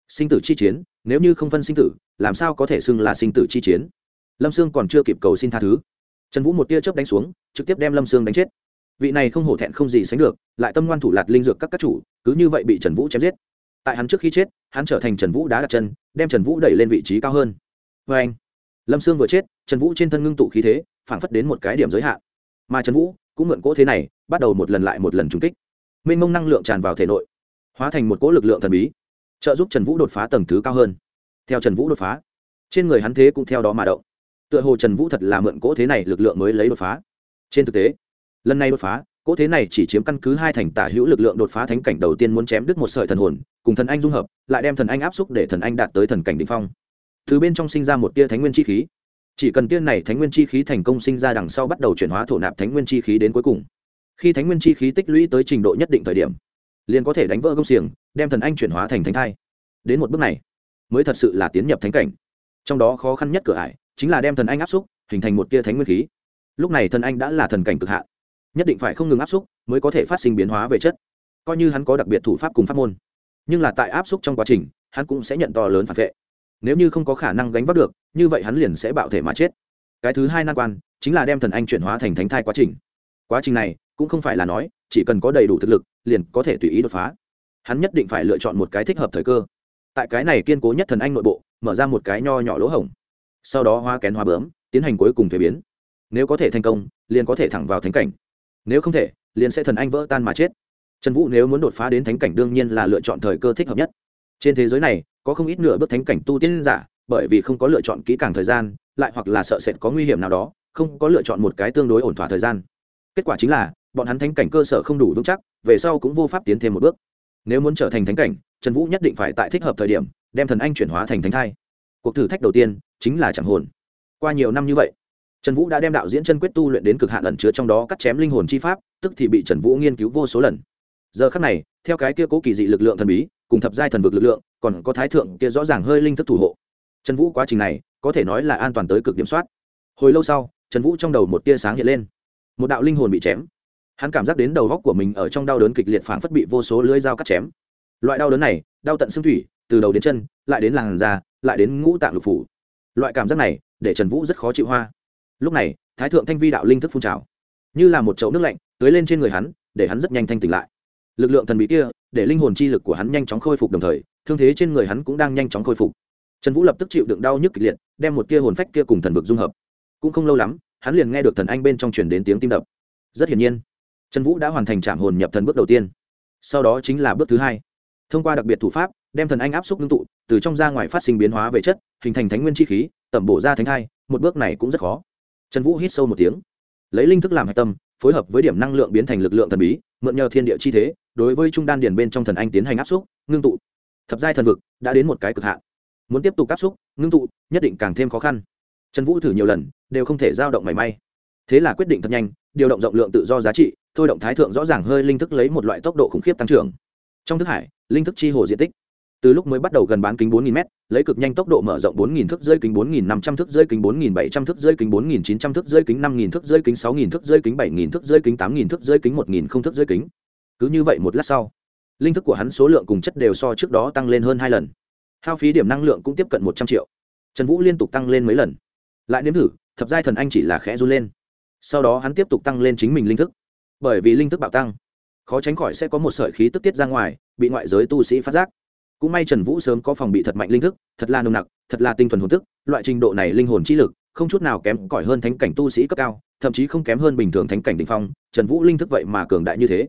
Sinh tử chi chiến, nếu như không phân sinh tử, làm sao có thể xưng là sinh tử chi chiến? Lâm sương còn chưa kịp cầu xin tha thứ. Trần vũ một tia chớp đánh xuống, trực tiếp đem lâm sương đánh chết. Vị này không hổ thẹn không gì sánh được, lại tâm ngoan thủ lạt linh dược các các chủ, cứ như vậy bị trần vũ chém giết. Tại hắn trước khi chết, hắn trở thành trần vũ đá đặt chân, đem trần vũ đẩy lên vị trí cao hơn. Vê anh, lâm sương vừa chết, trần vũ trên thân ngưng tụ khí thế, phảng phất đến một cái điểm giới hạn. Mà trần vũ, cũng mượn cỗ thế này, bắt đầu một lần lại một lần trúng kích. Mênh mông năng lượng tràn vào thể nội hóa thành một cỗ lực lượng thần bí, trợ giúp trần vũ đột phá tầng thứ cao hơn. Theo trần vũ đột phá, trên người hắn thế cũng theo đó mà động. Tựa hồ trần vũ thật là mượn cỗ thế này lực lượng mới lấy đột phá. Trên thực tế, lần này đột phá, cỗ thế này chỉ chiếm căn cứ hai thành tả hữu lực lượng đột phá thánh cảnh đầu tiên muốn chém đứt một sợi thần hồn, cùng thần anh dung hợp, lại đem thần anh áp xúc để thần anh đạt tới thần cảnh đ ỉ n h phong. Từ bên trong sinh ra một tia thánh nguyên chi khí. Chỉ cần tiên này thánh nguyên chi khí thành công sinh ra đằng sau bắt đầu chuyển hóa thổ nạp thánh nguyên chi khí đến cuối cùng. Khi thánh nguyên chi khí tích lũy tới trình độ nhất định thời điểm liền có thể đánh vỡ công xiềng, đem thần anh chuyển hóa thành thánh thai. Đến một bước này, mới thật sự là tiến nhập thánh cảnh. Trong đó khó khăn nhất cửa ải, chính là đem thần anh áp xúc, hình thành một tia thánh nguyên khí. Lúc này thần anh đã là thần cảnh cực hạn. Nhất định phải không ngừng áp xúc, mới có thể phát sinh biến hóa về chất. Coi như hắn có đặc biệt thủ pháp cùng pháp môn, nhưng là tại áp xúc trong quá trình, hắn cũng sẽ nhận to lớn phản vệ. Nếu như không có khả năng gánh vác được, như vậy hắn liền sẽ bạo thể mà chết. Cái thứ hai nan quan, chính là đem thần anh chuyển hóa thành thánh thai quá trình. Quá trình này, cũng không phải là nói chỉ cần có đầy đủ thực lực, liền có thể tùy ý đột phá. Hắn nhất định phải lựa chọn một cái thích hợp thời cơ. Tại cái này kiên cố nhất thần anh nội bộ, mở ra một cái nho nhỏ lỗ hổng. Sau đó hoa kén hoa bướm, tiến hành cuối cùng thuế biến. Nếu có thể thành công, liền có thể thẳng vào thánh cảnh. Nếu không thể, liền sẽ thần anh vỡ tan mà chết. Trần vũ nếu muốn đột phá đến thánh cảnh đương nhiên là lựa chọn thời cơ thích hợp nhất. Trên thế giới này, có không ít nửa bước thánh cảnh tu tiên giả, bởi vì không có lựa chọn kỹ càng thời gian, lại hoặc là sợ sệt có nguy hiểm nào đó, không có lựa chọn một cái tương đối ổn thỏa thời gian. Kết quả chính là bọn hắn thánh cảnh cơ sở không đủ vững chắc, về sau cũng vô pháp tiến thêm một bước. Nếu muốn trở thành thánh cảnh, trần vũ nhất định phải tại thích hợp thời điểm, đem thần anh chuyển hóa thành thánh thai. Cuộc thử thách đầu tiên chính là chẳng hồn. Qua nhiều năm như vậy, trần vũ đã đem đạo diễn chân quyết tu luyện đến cực hạn ẩn chứa trong đó cắt chém linh hồn chi pháp, tức thì bị trần vũ nghiên cứu vô số lần. Giờ khắc này, theo cái kia cố kỳ dị lực lượng thần bí, cùng thập giai thần vực lực lượng, còn có thái thượng kia rõ ràng hơi linh thức thủ hộ. Trần vũ quá trình này, có thể nói là an toàn tới cực điểm soát. Hồi lâu sau, trần vũ trong đầu một tia sáng hiện lên. Một đạo linh hồn bị chém hắn cảm giác đến đầu góc của mình ở trong đau đớn kịch liệt phảng phất bị vô số lưỡi dao cắt chém. Loại đau đớn này, đau tận xương thủy, từ đầu đến chân, lại đến làn da, lại đến ngũ tạng lục phủ. Loại cảm giác này, để trần vũ rất khó chịu hoa. Lúc này, thái thượng thanh vi đạo linh thức phun trào. Như là một chậu nước lạnh, tưới lên trên người hắn, để hắn rất nhanh thanh tỉnh lại. Lực lượng thần bí kia, để linh hồn chi lực của hắn nhanh chóng khôi phục đồng thời, thương thế trên người hắn cũng đang nhanh chóng khôi phục. Trần vũ lập tức chịu đựng đau nhức kịch liệt, đem một tia hồn phách kia cùng thần vực dung hợp. Cũng không lâu lắm, hắn liền nghe được thần anh bên trong truyền đến tiếng tim đập. Rất hiển nhiên trần vũ đã hoàn thành trạm hồn nhập thần bước đầu tiên. Sau đó chính là bước thứ hai. Thông qua đặc biệt thủ pháp, đem thần anh áp xúc ngưng tụ, từ trong ra ngoài phát sinh biến hóa về chất, hình thành thánh nguyên chi khí, tẩm bổ ra thánh thai, một bước này cũng rất khó. Trần vũ hít sâu một tiếng. Lấy linh thức làm hạch tâm, phối hợp với điểm năng lượng biến thành lực lượng thần bí, mượn nhờ thiên địa chi thế, đối với trung đan điền bên trong thần anh tiến hành áp xúc, ngưng tụ. Thập giai thần vực đã đến một cái cực hạn. Muốn tiếp tục áp xúc, ngưng tụ, nhất định càng thêm khó khăn. Trần vũ thử nhiều lần, đều không thể giao động mảy may. Thế là quyết định thật nhanh, điều động rộng lượng tự do giá trị thôi động thái thượng rõ ràng hơi linh thức lấy một loại tốc độ khủng khiếp tăng trưởng. Trong thức hải, linh thức chi hồ diện tích, từ lúc mới bắt đầu gần bán kính 4000 m lấy cực nhanh tốc độ mở rộng 4000 thước rơi kính 4500 thước rơi kính 4700 thước rơi kính 4900 thước rơi kính 5000 thước rơi kính 6000 thước rơi kính 7000 thước rơi kính 8000 thước rơi kính 1000 không thước rơi kính. Cứ như vậy một lát sau, linh thức của hắn số lượng cùng chất đều so trước đó tăng lên hơn hai lần. Hao phí điểm năng lượng cũng tiếp cận một trăm triệu. Trần vũ liên tục tăng lên mấy lần. Lại nếm thử, thập giai thần anh chỉ là khẽ run lên. Sau đó hắn tiếp tục tăng lên chính mình linh thức bởi vì linh thức bạo tăng. Khó tránh khỏi sẽ có một sợi khí tức tiết ra ngoài, bị ngoại giới tu sĩ phát giác. Cũng may trần vũ sớm có phòng bị thật mạnh linh thức, thật là nồng nặc, thật là tinh thuần hồn tức loại trình độ này linh hồn chi lực, không chút nào kém cỏi hơn thánh cảnh tu sĩ cấp cao, thậm chí không kém hơn bình thường thánh cảnh đ ỉ n h phong, trần vũ linh thức vậy mà cường đại như thế.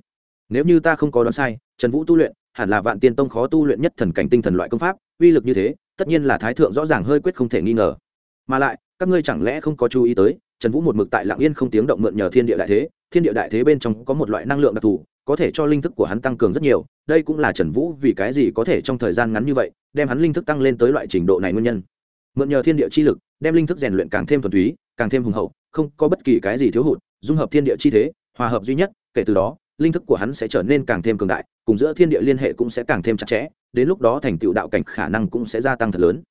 Nếu như ta không có đoán sai, trần vũ tu luyện, hẳn là vạn tiên tông khó tu luyện nhất thần cảnh tinh thần loại công pháp, uy lực như thế, tất nhiên là thái thượng rõ ràng hơi quyết không thể nghi ngờ. Mà lại, các ngươi chẳng lẽ không có chú ý tới trần vũ một mực tại lạng yên không tiếng động mượn nhờ thiên địa đại thế, thiên địa đại thế bên trong có một loại năng lượng đặc thù, có thể cho linh thức của hắn tăng cường rất nhiều, đây cũng là trần vũ vì cái gì có thể trong thời gian ngắn như vậy, đem hắn linh thức tăng lên tới loại trình độ này nguyên nhân. Mượn nhờ thiên địa chi lực, đem linh thức rèn luyện càng thêm thuần túy, càng thêm hùng hậu, không có bất kỳ cái gì thiếu hụt, dung hợp thiên địa chi thế, hòa hợp duy nhất, kể từ đó, linh thức của hắn sẽ trở nên càng thêm cường đại, cùng giữa thiên địa liên hệ cũng sẽ càng thêm chặt chẽ, đến lúc đó thành tựu đạo cảnh khả năng cũng sẽ gia tăng thật lớn.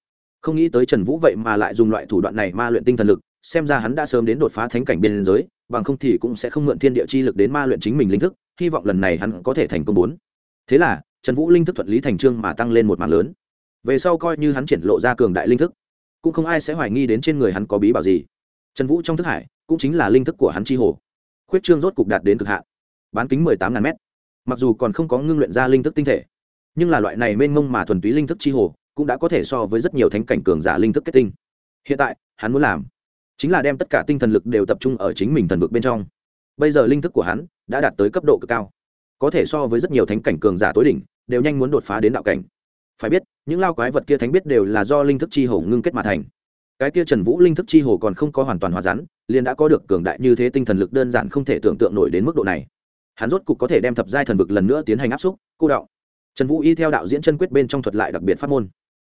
Không nghĩ tới trần vũ vậy mà lại dùng loại thủ đoạn này ma luyện tinh thần lực xem ra hắn đã sớm đến đột phá thánh cảnh biên giới, bằng không thì cũng sẽ không mượn thiên địa chi lực đến ma luyện chính mình linh thức, hy vọng lần này hắn có thể thành công bốn. Thế là, trần vũ linh thức thuận lý thành trương mà tăng lên một mảng lớn. Về sau coi như hắn triển lộ ra cường đại linh thức, cũng không ai sẽ hoài nghi đến trên người hắn có bí bảo gì. Trần vũ trong thức hải, cũng chính là linh thức của hắn chi hồ. Khuyết trương rốt cục đạt đến cực hạn. Bán kính mười tám ngàn mét. Mặc dù còn không có ngưng luyện ra linh thức tinh thể, nhưng là loại này mênh mông mà thuần túy linh thức chi hồ cũng đã có thể so với rất nhiều thánh cảnh cường giả linh thức kết tinh. Hiện tại, hắn muốn làm chính là đem tất cả tinh thần lực đều tập trung ở chính mình thần vực bên trong. Bây giờ linh thức của hắn đã đạt tới cấp độ cực cao. Có thể so với rất nhiều thánh cảnh cường giả tối đỉnh, đều nhanh muốn đột phá đến đạo cảnh. Phải biết, những lao quái vật kia thánh biết đều là do linh thức chi hồ ngưng kết mà thành. Cái kia trần vũ linh thức chi hồ còn không có hoàn toàn hóa rắn, liền đã có được cường đại như thế tinh thần lực đơn giản không thể tưởng tượng nổi đến mức độ này. Hắn rốt cục có thể đem thập giai thần vực lần nữa tiến hành áp xúc, cô đạo trần vũ y theo đạo diễn chân quyết bên trong thuật lại đặc biệt phát môn.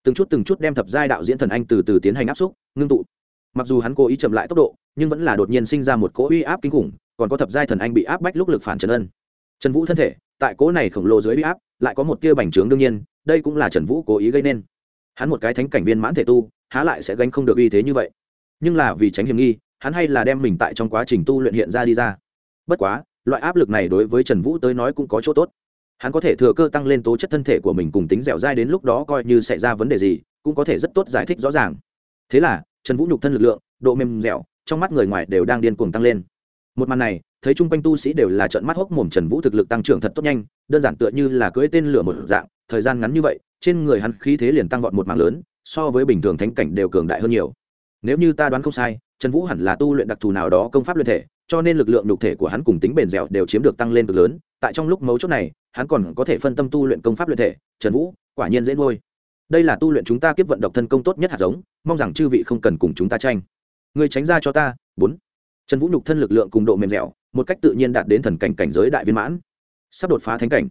Từng chút từng chút đem thập giai đạo diễn thần anh từ từ tiến hành áp xúc, ngưng tụ mặc dù hắn cố ý chậm lại tốc độ, nhưng vẫn là đột nhiên sinh ra một cỗ uy áp kinh khủng, còn có thập giai thần anh bị áp bách lúc lực phản trần ân. Trần vũ thân thể, tại cỗ này khổng lồ dưới uy áp, lại có một tia bành trướng đương nhiên, đây cũng là trần vũ cố ý gây nên. Hắn một cái thánh cảnh viên mãn thể tu, há lại sẽ gánh không được uy thế như vậy. Nhưng là vì tránh hiểm nghi, hắn hay là đem mình tại trong quá trình tu luyện hiện ra đi ra. Bất quá, loại áp lực này đối với trần vũ tới nói cũng có chỗ tốt. Hắn có thể thừa cơ tăng lên tố chất thân thể của mình cùng tính dẻo dai đến lúc đó coi như xảy ra vấn đề gì, cũng có thể rất tốt giải thích rõ ràng. Thế là trần vũ nhục thân lực lượng, độ mềm dẻo, trong mắt người ngoài đều đang điên cuồng tăng lên. Một màn này, thấy chung quanh tu sĩ đều là trận mắt hốc mồm trần vũ thực lực tăng trưởng thật tốt nhanh, đơn giản tựa như là cưỡi tên lửa một dạng, thời gian ngắn như vậy, trên người hắn khí thế liền tăng vọt một mạng lớn, so với bình thường thánh cảnh đều cường đại hơn nhiều. Nếu như ta đoán không sai, trần vũ hẳn là tu luyện đặc thù nào đó công pháp luyện thể, cho nên lực lượng nhục thể của hắn cùng tính bền dẻo đều chiếm được tăng lên cực lớn, tại trong lúc mấu chốt này, hắn còn có thể phân tâm tu luyện công pháp luyện thể, trần vũ, quả nhiên dễ nuôi đây là tu luyện chúng ta kiếp vận độc thân công tốt nhất hạt giống, mong rằng chư vị không cần cùng chúng ta tranh. Người tránh ra cho ta, bốn. Trần vũ nhục thân lực lượng cùng độ mềm dẻo, một cách tự nhiên đạt đến thần cảnh cảnh giới đại viên mãn. Sắp đột phá thánh cảnh.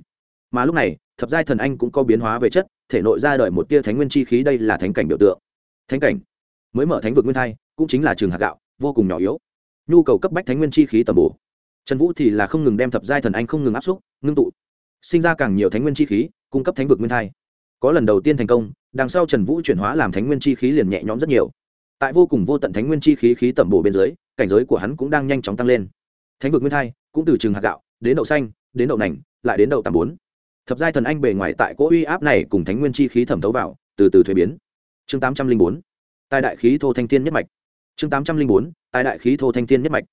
Mà lúc này, thập giai thần anh cũng có biến hóa về chất, thể nội ra đời một tia thánh nguyên chi khí, đây là thánh cảnh biểu tượng. Thánh cảnh. Mới mở thánh vực nguyên thai, cũng chính là trường hạt gạo, vô cùng nhỏ yếu. Nhu cầu cấp bách thánh nguyên chi khí tầm bổ. Trần vũ thì là không ngừng đem thập giai thần anh không ngừng áp xúc, ngưng tụ. Sinh ra càng nhiều thánh nguyên chi khí, cung cấp thánh vực nguyên thai có lần đầu tiên thành công, đằng sau trần vũ chuyển hóa làm thánh nguyên chi khí liền nhẹ nhõm rất nhiều. Tại vô cùng vô tận thánh nguyên chi khí khí tẩm bổ bên dưới, cảnh giới của hắn cũng đang nhanh chóng tăng lên. Thánh vực nguyên thai cũng từ trường hạt gạo, đến đậu xanh, đến đậu nành, lại đến đậu tám bốn. Thập giai thần anh bề ngoài tại cỗ uy áp này cùng thánh nguyên chi khí thẩm thấu vào, từ từ thuế biến. Chương tám trăm linh bốn, tài đại khí thô thanh tiên nhất mạch. Chương tám trăm linh bốn, tài đại khí thô thanh tiên nhất mạch.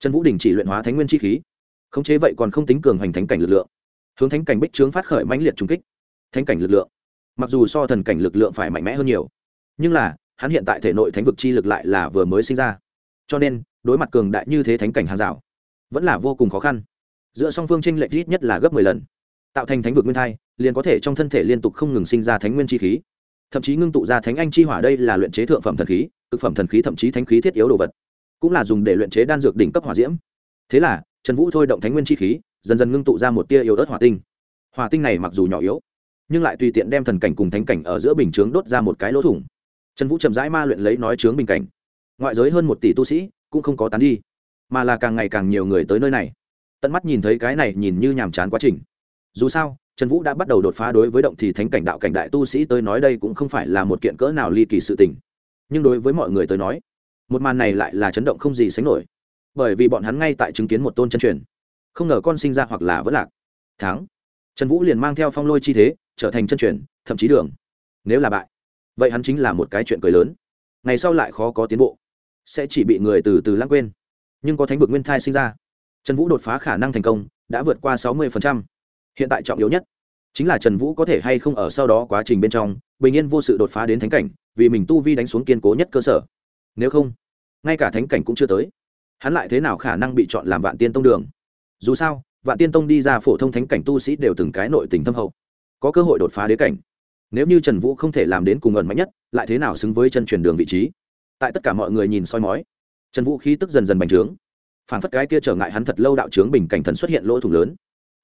Trần vũ đình chỉ luyện hóa thánh nguyên chi khí. Khống chế vậy còn không tính cường hành thánh cảnh lực lượng. Hướng thánh cảnh bích trướng phát khởi mãnh liệt trung kích. Thánh cảnh lực lượng mặc dù so thần cảnh lực lượng phải mạnh mẽ hơn nhiều, nhưng là, hắn hiện tại thể nội thánh vực chi lực lại là vừa mới sinh ra. Cho nên, đối mặt cường đại như thế thánh cảnh hàng rào, vẫn là vô cùng khó khăn. Giữa song phương tranh lệch ít nhất là gấp mười lần. Tạo thành thánh vực nguyên thai, liền có thể trong thân thể liên tục không ngừng sinh ra thánh nguyên chi khí. Thậm chí ngưng tụ ra thánh anh chi hỏa đây là luyện chế thượng phẩm thần khí, cực phẩm thần khí thậm chí thánh khí thiết yếu đồ vật. Cũng là dùng để luyện chế đan dược đỉnh cấp hỏa diễm. Thế là, trần vũ thôi động thánh nguyên chi khí, dần dần ngưng tụ ra một tia yếu ớt hỏa tinh. Hỏa tinh này mặc dù nhỏ yếu nhưng lại tùy tiện đem thần cảnh cùng thánh cảnh ở giữa bình chướng đốt ra một cái lỗ thủng. Trần vũ chậm rãi ma luyện lấy nói chướng bình cảnh. Ngoại giới hơn một tỷ tu sĩ, cũng không có tán đi, mà là càng ngày càng nhiều người tới nơi này. Tận mắt nhìn thấy cái này nhìn như nhàm chán quá trình. Dù sao, trần vũ đã bắt đầu đột phá đối với động thì thánh cảnh đạo cảnh đại tu sĩ tới nói đây cũng không phải là một kiện cỡ nào ly kỳ sự tình. Nhưng đối với mọi người tới nói, một màn này lại là chấn động không gì sánh nổi. Bởi vì bọn hắn ngay tại chứng kiến một tôn chân truyền. Không ngờ con sinh ra hoặc là vẫn lạc. Tháng trần vũ liền mang theo phong lôi chi thế trở thành chân truyền, thậm chí đường. Nếu là bại, vậy hắn chính là một cái chuyện cười lớn. Ngày sau lại khó có tiến bộ, sẽ chỉ bị người từ từ lãng quên. Nhưng có thánh vực nguyên thai sinh ra, trần vũ đột phá khả năng thành công, đã vượt qua sáu mươi hiện tại trọng yếu nhất, chính là trần vũ có thể hay không ở sau đó quá trình bên trong, bình yên vô sự đột phá đến thánh cảnh, vì mình tu vi đánh xuống kiên cố nhất cơ sở. Nếu không, ngay cả thánh cảnh cũng chưa tới. Hắn lại thế nào khả năng bị chọn làm vạn tiên tông đường? Dù sao, vạn tiên tông đi ra phổ thông thánh cảnh tu sĩ đều từng cái nội tình thâm hậu có cơ hội đột phá đế cảnh. Nếu như trần vũ không thể làm đến cùng ẩn mạnh nhất, lại thế nào xứng với chân truyền đường vị trí? Tại tất cả mọi người nhìn soi mói, trần vũ khí tức dần dần bành trướng. Phản phất cái kia trở ngại hắn thật lâu đạo trướng bình cảnh thần xuất hiện lỗ thủng lớn.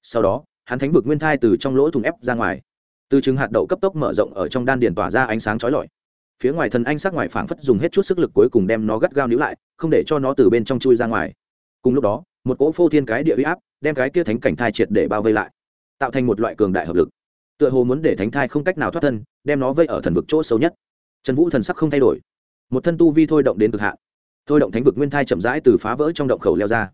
Sau đó, hắn thánh vực nguyên thai từ trong lỗ thủng ép ra ngoài. Từ chứng hạt đậu cấp tốc mở rộng ở trong đan điền tỏa ra ánh sáng chói lọi. Phía ngoài thần anh sắc ngoài phảng phất dùng hết chút sức lực cuối cùng đem nó gắt gao níu lại, không để cho nó từ bên trong chui ra ngoài. Cùng lúc đó, một cỗ phô thiên cái địa huy áp đem cái kia thánh cảnh thai triệt để bao vây lại, tạo thành một loại cường đại hợp lực tựa hồ muốn để thánh thai không cách nào thoát thân, đem nó vây ở thần vực chỗ sâu nhất. Trần vũ thần sắc không thay đổi. Một thân tu vi thôi động đến cực hạn. Thôi động thánh vực nguyên thai chậm rãi từ phá vỡ trong động khẩu leo ra.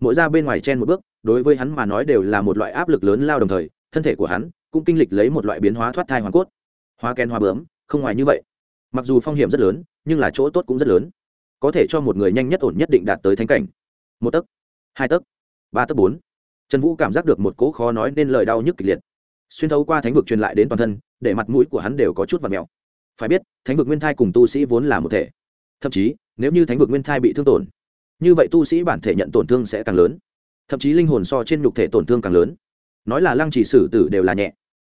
Mỗi ra bên ngoài chen một bước, đối với hắn mà nói đều là một loại áp lực lớn lao đồng thời, thân thể của hắn cũng kinh lịch lấy một loại biến hóa thoát thai hoàn cốt. Hoa ken hoa bướm, không ngoài như vậy. Mặc dù phong hiểm rất lớn, nhưng là chỗ tốt cũng rất lớn. Có thể cho một người nhanh nhất ổn nhất định đạt tới thánh cảnh. Một tấc, hai tấc, ba tấc bốn. Trần vũ cảm giác được một cỗ khó nói nên lời đau nhức kịch liệt xuyên thấu qua thánh vực truyền lại đến toàn thân, để mặt mũi của hắn đều có chút và mèo. Phải biết, thánh vực nguyên thai cùng tu sĩ vốn là một thể. Thậm chí, nếu như thánh vực nguyên thai bị thương tổn, như vậy tu sĩ bản thể nhận tổn thương sẽ càng lớn. Thậm chí linh hồn so trên nhục thể tổn thương càng lớn. Nói là lăng trì sử tử đều là nhẹ.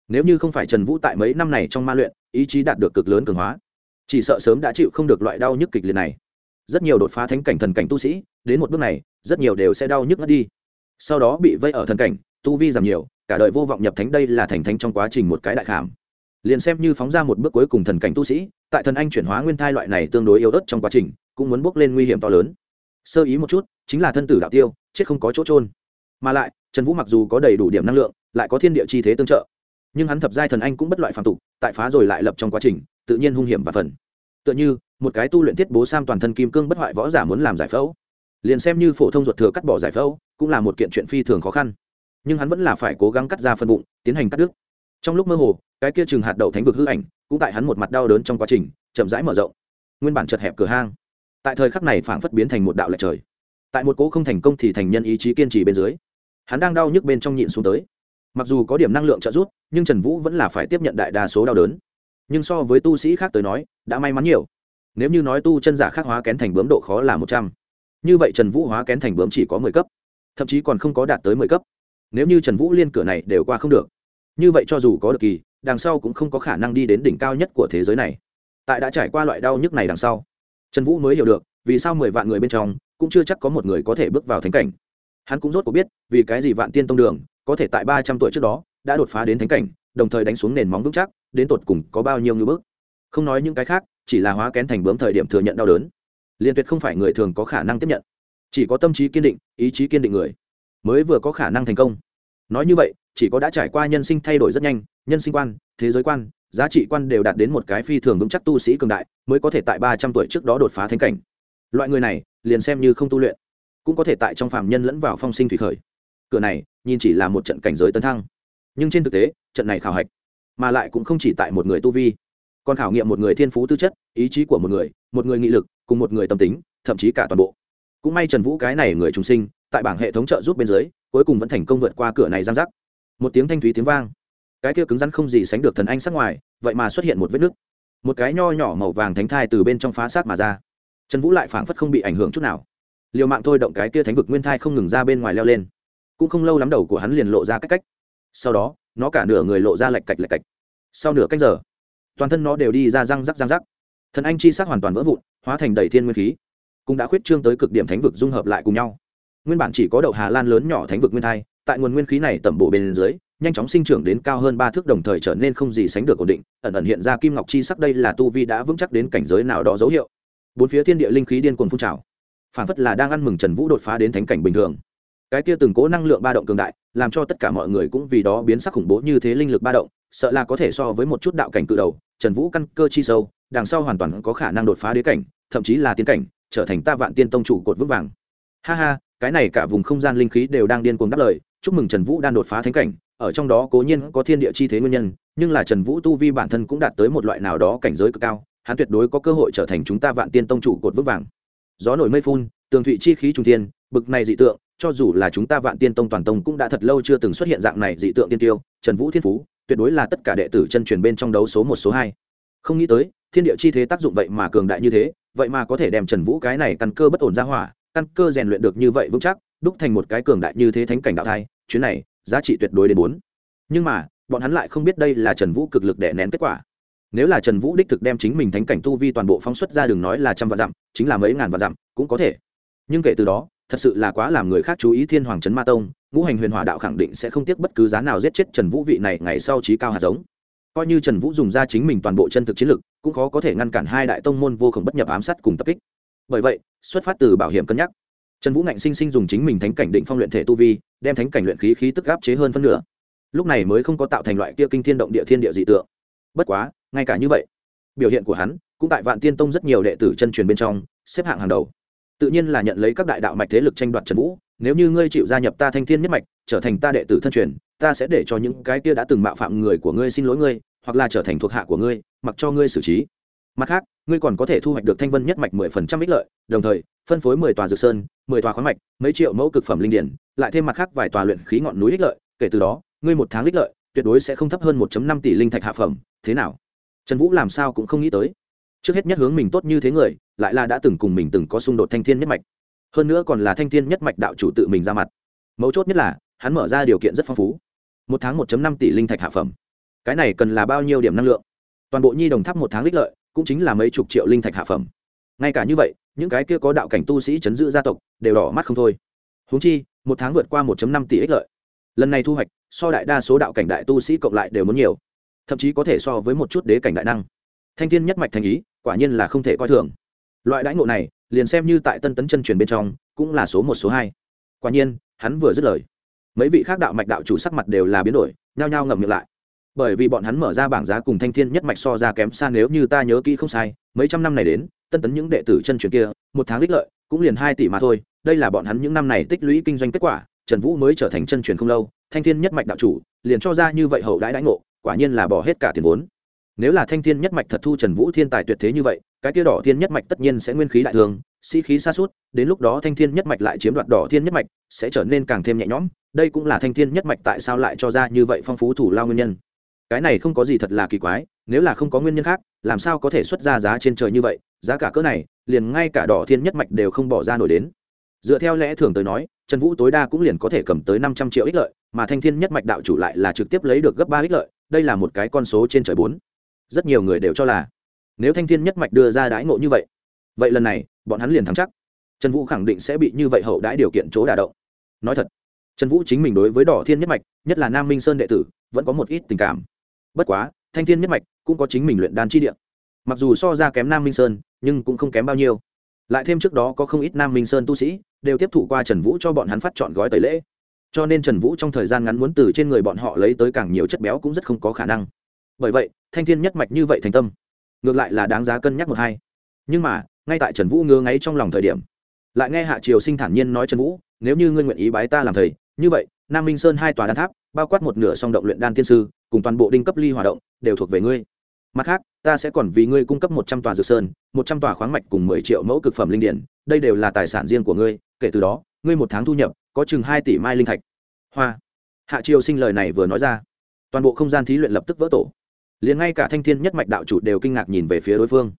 Nếu như không phải trần vũ tại mấy năm này trong ma luyện, ý chí đạt được cực lớn cường hóa, chỉ sợ sớm đã chịu không được loại đau nhức kịch liệt này. Rất nhiều đột phá thánh cảnh thần cảnh tu sĩ, đến một bước này, rất nhiều đều sẽ đau nhức ngất đi. Sau đó bị vây ở thần cảnh, tu vi giảm nhiều cả đời vô vọng nhập thánh đây là thành thánh trong quá trình một cái đại khảm. Liền xem như phóng ra một bước cuối cùng thần cảnh tu sĩ, tại thần anh chuyển hóa nguyên thai loại này tương đối yếu ớt trong quá trình, cũng muốn bước lên nguy hiểm to lớn. Sơ ý một chút, chính là thân tử đạo tiêu, chết không có chỗ trôn mà lại, trần vũ mặc dù có đầy đủ điểm năng lượng, lại có thiên địa chi thế tương trợ. Nhưng hắn thập giai thần anh cũng bất loại phạm tục, tại phá rồi lại lập trong quá trình, tự nhiên hung hiểm và phần. Tựa như, một cái tu luyện thiết bố sam toàn thân kim cương bất hoại võ giả muốn làm giải phẫu. Liền xem như phổ thông ruột thừa cắt bỏ giải phẫu, cũng là một kiện chuyện phi thường khó khăn nhưng hắn vẫn là phải cố gắng cắt ra phân bụng, tiến hành cắt đứt. Trong lúc mơ hồ, cái kia chừng hạt đậu thánh vực hư ảnh, cũng tại hắn một mặt đau đớn trong quá trình, chậm rãi mở rộng. Nguyên bản chật hẹp cửa hang, tại thời khắc này phảng phất biến thành một đạo lệch trời. Tại một cố không thành công thì thành nhân ý chí kiên trì bên dưới, hắn đang đau nhức bên trong nhịn xuống tới. Mặc dù có điểm năng lượng trợ giúp, nhưng trần vũ vẫn là phải tiếp nhận đại đa số đau đớn. Nhưng so với tu sĩ khác tới nói, đã may mắn nhiều. Nếu như nói tu chân giả khác hóa kén thành bướm độ khó là một trăm. Như vậy trần vũ hóa kén thành bướm chỉ có mười cấp, thậm chí còn không có đạt tới mười cấp nếu như trần vũ liên cửa này đều qua không được, như vậy cho dù có được kỳ, đằng sau cũng không có khả năng đi đến đỉnh cao nhất của thế giới này. Tại đã trải qua loại đau nhức này đằng sau, trần vũ mới hiểu được, vì sao mười vạn người bên trong, cũng chưa chắc có một người có thể bước vào thánh cảnh. Hắn cũng rốt cuộc biết, vì cái gì vạn tiên tông đường, có thể tại ba trăm tuổi trước đó, đã đột phá đến thánh cảnh, đồng thời đánh xuống nền móng vững chắc, đến tột cùng có bao nhiêu ngưỡng bước không nói những cái khác, chỉ là hóa kén thành bướm thời điểm thừa nhận đau đớn. Liên tuyệt không phải người thường có khả năng tiếp nhận, chỉ có tâm trí kiên định, ý chí kiên định người mới vừa có khả năng thành công. Nói như vậy, chỉ có đã trải qua nhân sinh thay đổi rất nhanh, nhân sinh quan, thế giới quan, giá trị quan đều đạt đến một cái phi thường vững chắc tu sĩ cường đại, mới có thể tại ba trăm tuổi trước đó đột phá thánh cảnh. Loại người này, liền xem như không tu luyện, cũng có thể tại trong phạm nhân lẫn vào phong sinh thủy khởi. Cửa này, nhìn chỉ là một trận cảnh giới tấn thăng. Nhưng trên thực tế, trận này khảo hạch, mà lại cũng không chỉ tại một người tu vi, còn khảo nghiệm một người thiên phú tư chất, ý chí của một người một người nghị lực, cùng một người tâm tính, thậm chí cả toàn bộ. Cũng may trần vũ cái này người trùng sinh tại bảng hệ thống trợ giúp bên dưới, cuối cùng vẫn thành công vượt qua cửa này giang rắc. Một tiếng thanh thúy tiếng vang. Cái kia cứng rắn không gì sánh được thần anh sắc ngoài, vậy mà xuất hiện một vết nứt. Một cái nho nhỏ màu vàng thánh thai từ bên trong phá sát mà ra. Trần vũ lại phảng phất không bị ảnh hưởng chút nào. Liều mạng thôi động cái kia thánh vực nguyên thai không ngừng ra bên ngoài leo lên. Cũng không lâu lắm đầu của hắn liền lộ ra cách cách. Sau đó, nó cả nửa người lộ ra lạch cạch lạch cạch. Sau nửa cách giờ, toàn thân nó đều đi ra răng rắc răng rắc. Thần anh chi sắc hoàn toàn vỡ vụn, hóa thành đầy thiên nguyên khí. Cũng đã khuyết trương tới cực điểm thánh vực dung hợp lại cùng nhau nguyên bản chỉ có đậu hà lan lớn nhỏ thánh vực nguyên thai, tại nguồn nguyên khí này tẩm bổ bên dưới, nhanh chóng sinh trưởng đến cao hơn ba thước đồng thời trở nên không gì sánh được ổn định, ẩn ẩn hiện ra kim ngọc chi sắc đây là tu vi đã vững chắc đến cảnh giới nào đó dấu hiệu. Bốn phía thiên địa linh khí điên cuồng phun trào. Phản phất là đang ăn mừng trần vũ đột phá đến thánh cảnh bình thường. Cái kia từng cố năng lượng ba động cường đại, làm cho tất cả mọi người cũng vì đó biến sắc khủng bố như thế linh lực ba động, sợ là có thể so với một chút đạo cảnh cự đầu, trần vũ căn cơ chi sâu, đằng sau hoàn toàn có khả năng đột phá đế cảnh, thậm chí là tiến cảnh, trở thành ta vạn tiên tông chủ cột vững vàng. Ha ha cái này cả vùng không gian linh khí đều đang điên cuồng đáp lời, chúc mừng trần vũ đang đột phá thánh cảnh, ở trong đó cố nhiên có thiên địa chi thế nguyên nhân, nhưng là trần vũ tu vi bản thân cũng đạt tới một loại nào đó cảnh giới cực cao, hắn tuyệt đối có cơ hội trở thành chúng ta vạn tiên tông chủ cột vững vàng. Gió nổi mây phun, tường thụy chi khí trung tiên bực này dị tượng, cho dù là chúng ta vạn tiên tông toàn tông cũng đã thật lâu chưa từng xuất hiện dạng này dị tượng tiên tiêu, trần vũ thiên phú, tuyệt đối là tất cả đệ tử chân truyền bên trong đấu số một, số hai. Không nghĩ tới, thiên địa chi thế tác dụng vậy mà cường đại như thế, vậy mà có thể đem trần vũ cái này căn cơ bất ổn ra hỏa căn cơ rèn luyện được như vậy vững chắc, đúc thành một cái cường đại như thế thánh cảnh đạo thai, chuyến này, giá trị tuyệt đối đến bốn. Nhưng mà, bọn hắn lại không biết đây là trần vũ cực lực đè nén kết quả. Nếu là trần vũ đích thực đem chính mình thánh cảnh tu vi toàn bộ phóng xuất ra đường nói là trăm vạn dặm, chính là mấy ngàn vạn dặm, cũng có thể. Nhưng kể từ đó, thật sự là quá làm người khác chú ý thiên hoàng trấn ma tông, ngũ hành huyền hòa đạo khẳng định sẽ không tiếc bất cứ giá nào giết chết trần vũ vị này ngày sau trí cao hạt giống. Coi như trần vũ dùng ra chính mình toàn bộ chân thực chiến lực, cũng khó có thể ngăn cản hai đại tông môn vô khổng bất nhập ám sát cùng tập kích bởi vậy, xuất phát từ bảo hiểm cân nhắc, trần vũ ngạnh sinh sinh dùng chính mình thánh cảnh định phong luyện thể tu vi, đem thánh cảnh luyện khí khí tức áp chế hơn phân nửa. Lúc này mới không có tạo thành loại kia kinh thiên động địa thiên địa dị tượng. Bất quá, ngay cả như vậy, biểu hiện của hắn cũng tại vạn tiên tông rất nhiều đệ tử chân truyền bên trong, xếp hạng hàng đầu. Tự nhiên là nhận lấy các đại đạo mạch thế lực tranh đoạt trần vũ, nếu như ngươi chịu gia nhập ta thanh thiên nhất mạch, trở thành ta đệ tử thân truyền, ta sẽ để cho những cái kia đã từng mạo phạm người của ngươi xin lỗi ngươi, hoặc là trở thành thuộc hạ của ngươi, mặc cho ngươi xử trí mặt khác, ngươi còn có thể thu hoạch được thanh vân nhất mạch mười phần trăm ích lợi, đồng thời, phân phối mười tòa dược sơn, mười tòa khoáng mạch, mấy triệu mẫu cực phẩm linh điển, lại thêm mặt khác vài tòa luyện khí ngọn núi ích lợi, kể từ đó, ngươi một tháng ích lợi, tuyệt đối sẽ không thấp hơn 1 năm tỷ linh thạch hạ phẩm, thế nào? Trần vũ làm sao cũng không nghĩ tới. Trước hết nhất hướng mình tốt như thế người, lại là đã từng cùng mình từng có xung đột thanh thiên nhất mạch. Hơn nữa còn là thanh thiên nhất mạch đạo chủ tự mình ra mặt. Mấu chốt nhất là, hắn mở ra điều kiện rất phong phú. Một tháng 1 năm tỷ linh thạch hạ phẩm. Cái này cần là bao nhiêu điểm năng lượng? Toàn bộ nhi đồng tháp một tháng lích lợi cũng chính là mấy chục triệu linh thạch hạ phẩm. Ngay cả như vậy, những cái kia có đạo cảnh tu sĩ chấn giữ gia tộc, đều đỏ mắt không thôi. Húng chi, một tháng vượt qua 1 năm tỷ ích lợi. Lần này thu hoạch, so đại đa số đạo cảnh đại tu sĩ cộng lại đều muốn nhiều. Thậm chí có thể so với một chút đế cảnh đại năng. Thanh thiên nhất mạch thành ý, quả nhiên là không thể coi thường. Loại đãi ngộ này, liền xem như tại tân tấn chân truyền bên trong, cũng là số một, số hai. Quả nhiên, hắn vừa dứt lời. Mấy vị khác đạo mạch đạo chủ sắc mặt đều là biến đổi, nhao nhao ngậm miệng lại bởi vì bọn hắn mở ra bảng giá cùng thanh thiên nhất mạch so ra kém xa nếu như ta nhớ kỹ không sai, mấy trăm năm này đến, tân tấn những đệ tử chân truyền kia, một tháng ích lợi, cũng liền hai tỷ mà thôi, đây là bọn hắn những năm này tích lũy kinh doanh kết quả, trần vũ mới trở thành chân truyền không lâu, thanh thiên nhất mạch đạo chủ, liền cho ra như vậy hậu đãi đãi ngộ, quả nhiên là bỏ hết cả tiền vốn. Nếu là thanh thiên nhất mạch thật thu trần vũ thiên tài tuyệt thế như vậy, cái kia đỏ thiên nhất mạch tất nhiên sẽ nguyên khí đại thường khí xa suốt đến lúc đó thanh thiên nhất mạch lại chiếm đoạt đỏ thiên nhất mạch, sẽ trở nên càng thêm nhẹ nhõm, đây cũng là thanh thiên nhất mạch tại sao lại cho ra như vậy phong phú thủ lao nguyên nhân cái này không có gì thật là kỳ quái, nếu là không có nguyên nhân khác, làm sao có thể xuất ra giá trên trời như vậy, giá cả cỡ này, liền ngay cả đỏ thiên nhất mạch đều không bỏ ra nổi đến. Dựa theo lẽ thường tới nói, trần vũ tối đa cũng liền có thể cầm tới năm trăm triệu ích lợi, mà thanh thiên nhất mạch đạo chủ lại là trực tiếp lấy được gấp ba ích lợi, đây là một cái con số trên trời bốn. Rất nhiều người đều cho là, nếu thanh thiên nhất mạch đưa ra đãi ngộ như vậy vậy lần này, bọn hắn liền thắng chắc. Trần vũ khẳng định sẽ bị như vậy hậu đãi điều kiện chỗ đả động. Nói thật, trần vũ chính mình đối với đỏ thiên nhất mạch, nhất là nam minh sơn đệ tử, vẫn có một ít tình cảm bất quá, thanh thiên nhất mạch cũng có chính mình luyện đan chi địa. Mặc dù so ra kém nam minh sơn, nhưng cũng không kém bao nhiêu. Lại thêm trước đó có không ít nam minh sơn tu sĩ đều tiếp thụ qua trần vũ cho bọn hắn phát chọn gói tẩy lễ. Cho nên trần vũ trong thời gian ngắn muốn từ trên người bọn họ lấy tới càng nhiều chất béo cũng rất không có khả năng. Bởi vậy, thanh thiên nhất mạch như vậy thành tâm, ngược lại là đáng giá cân nhắc một hai. Nhưng mà, ngay tại trần vũ ngứa ngáy trong lòng thời điểm, lại nghe hạ triều sinh thản nhiên nói trần vũ, nếu như ngươi nguyện ý bái ta làm thầy, như vậy, nam minh sơn hai tòa đan tháp bao quát một nửa song động luyện đan tiên sư, cùng toàn bộ đinh cấp ly hoạt động, đều thuộc về ngươi. Mặt khác, ta sẽ còn vì ngươi cung cấp một trăm tòa dược sơn, một trăm tòa khoáng mạch cùng mười triệu mẫu cực phẩm linh điển, đây đều là tài sản riêng của ngươi, kể từ đó, ngươi một tháng thu nhập, có chừng hai tỷ mai linh thạch. Hoa. Hạ triều sinh lời này vừa nói ra, toàn bộ không gian thí luyện lập tức vỡ tổ. Liền ngay cả thanh thiên nhất mạch đạo chủ đều kinh ngạc nhìn về phía đối phương.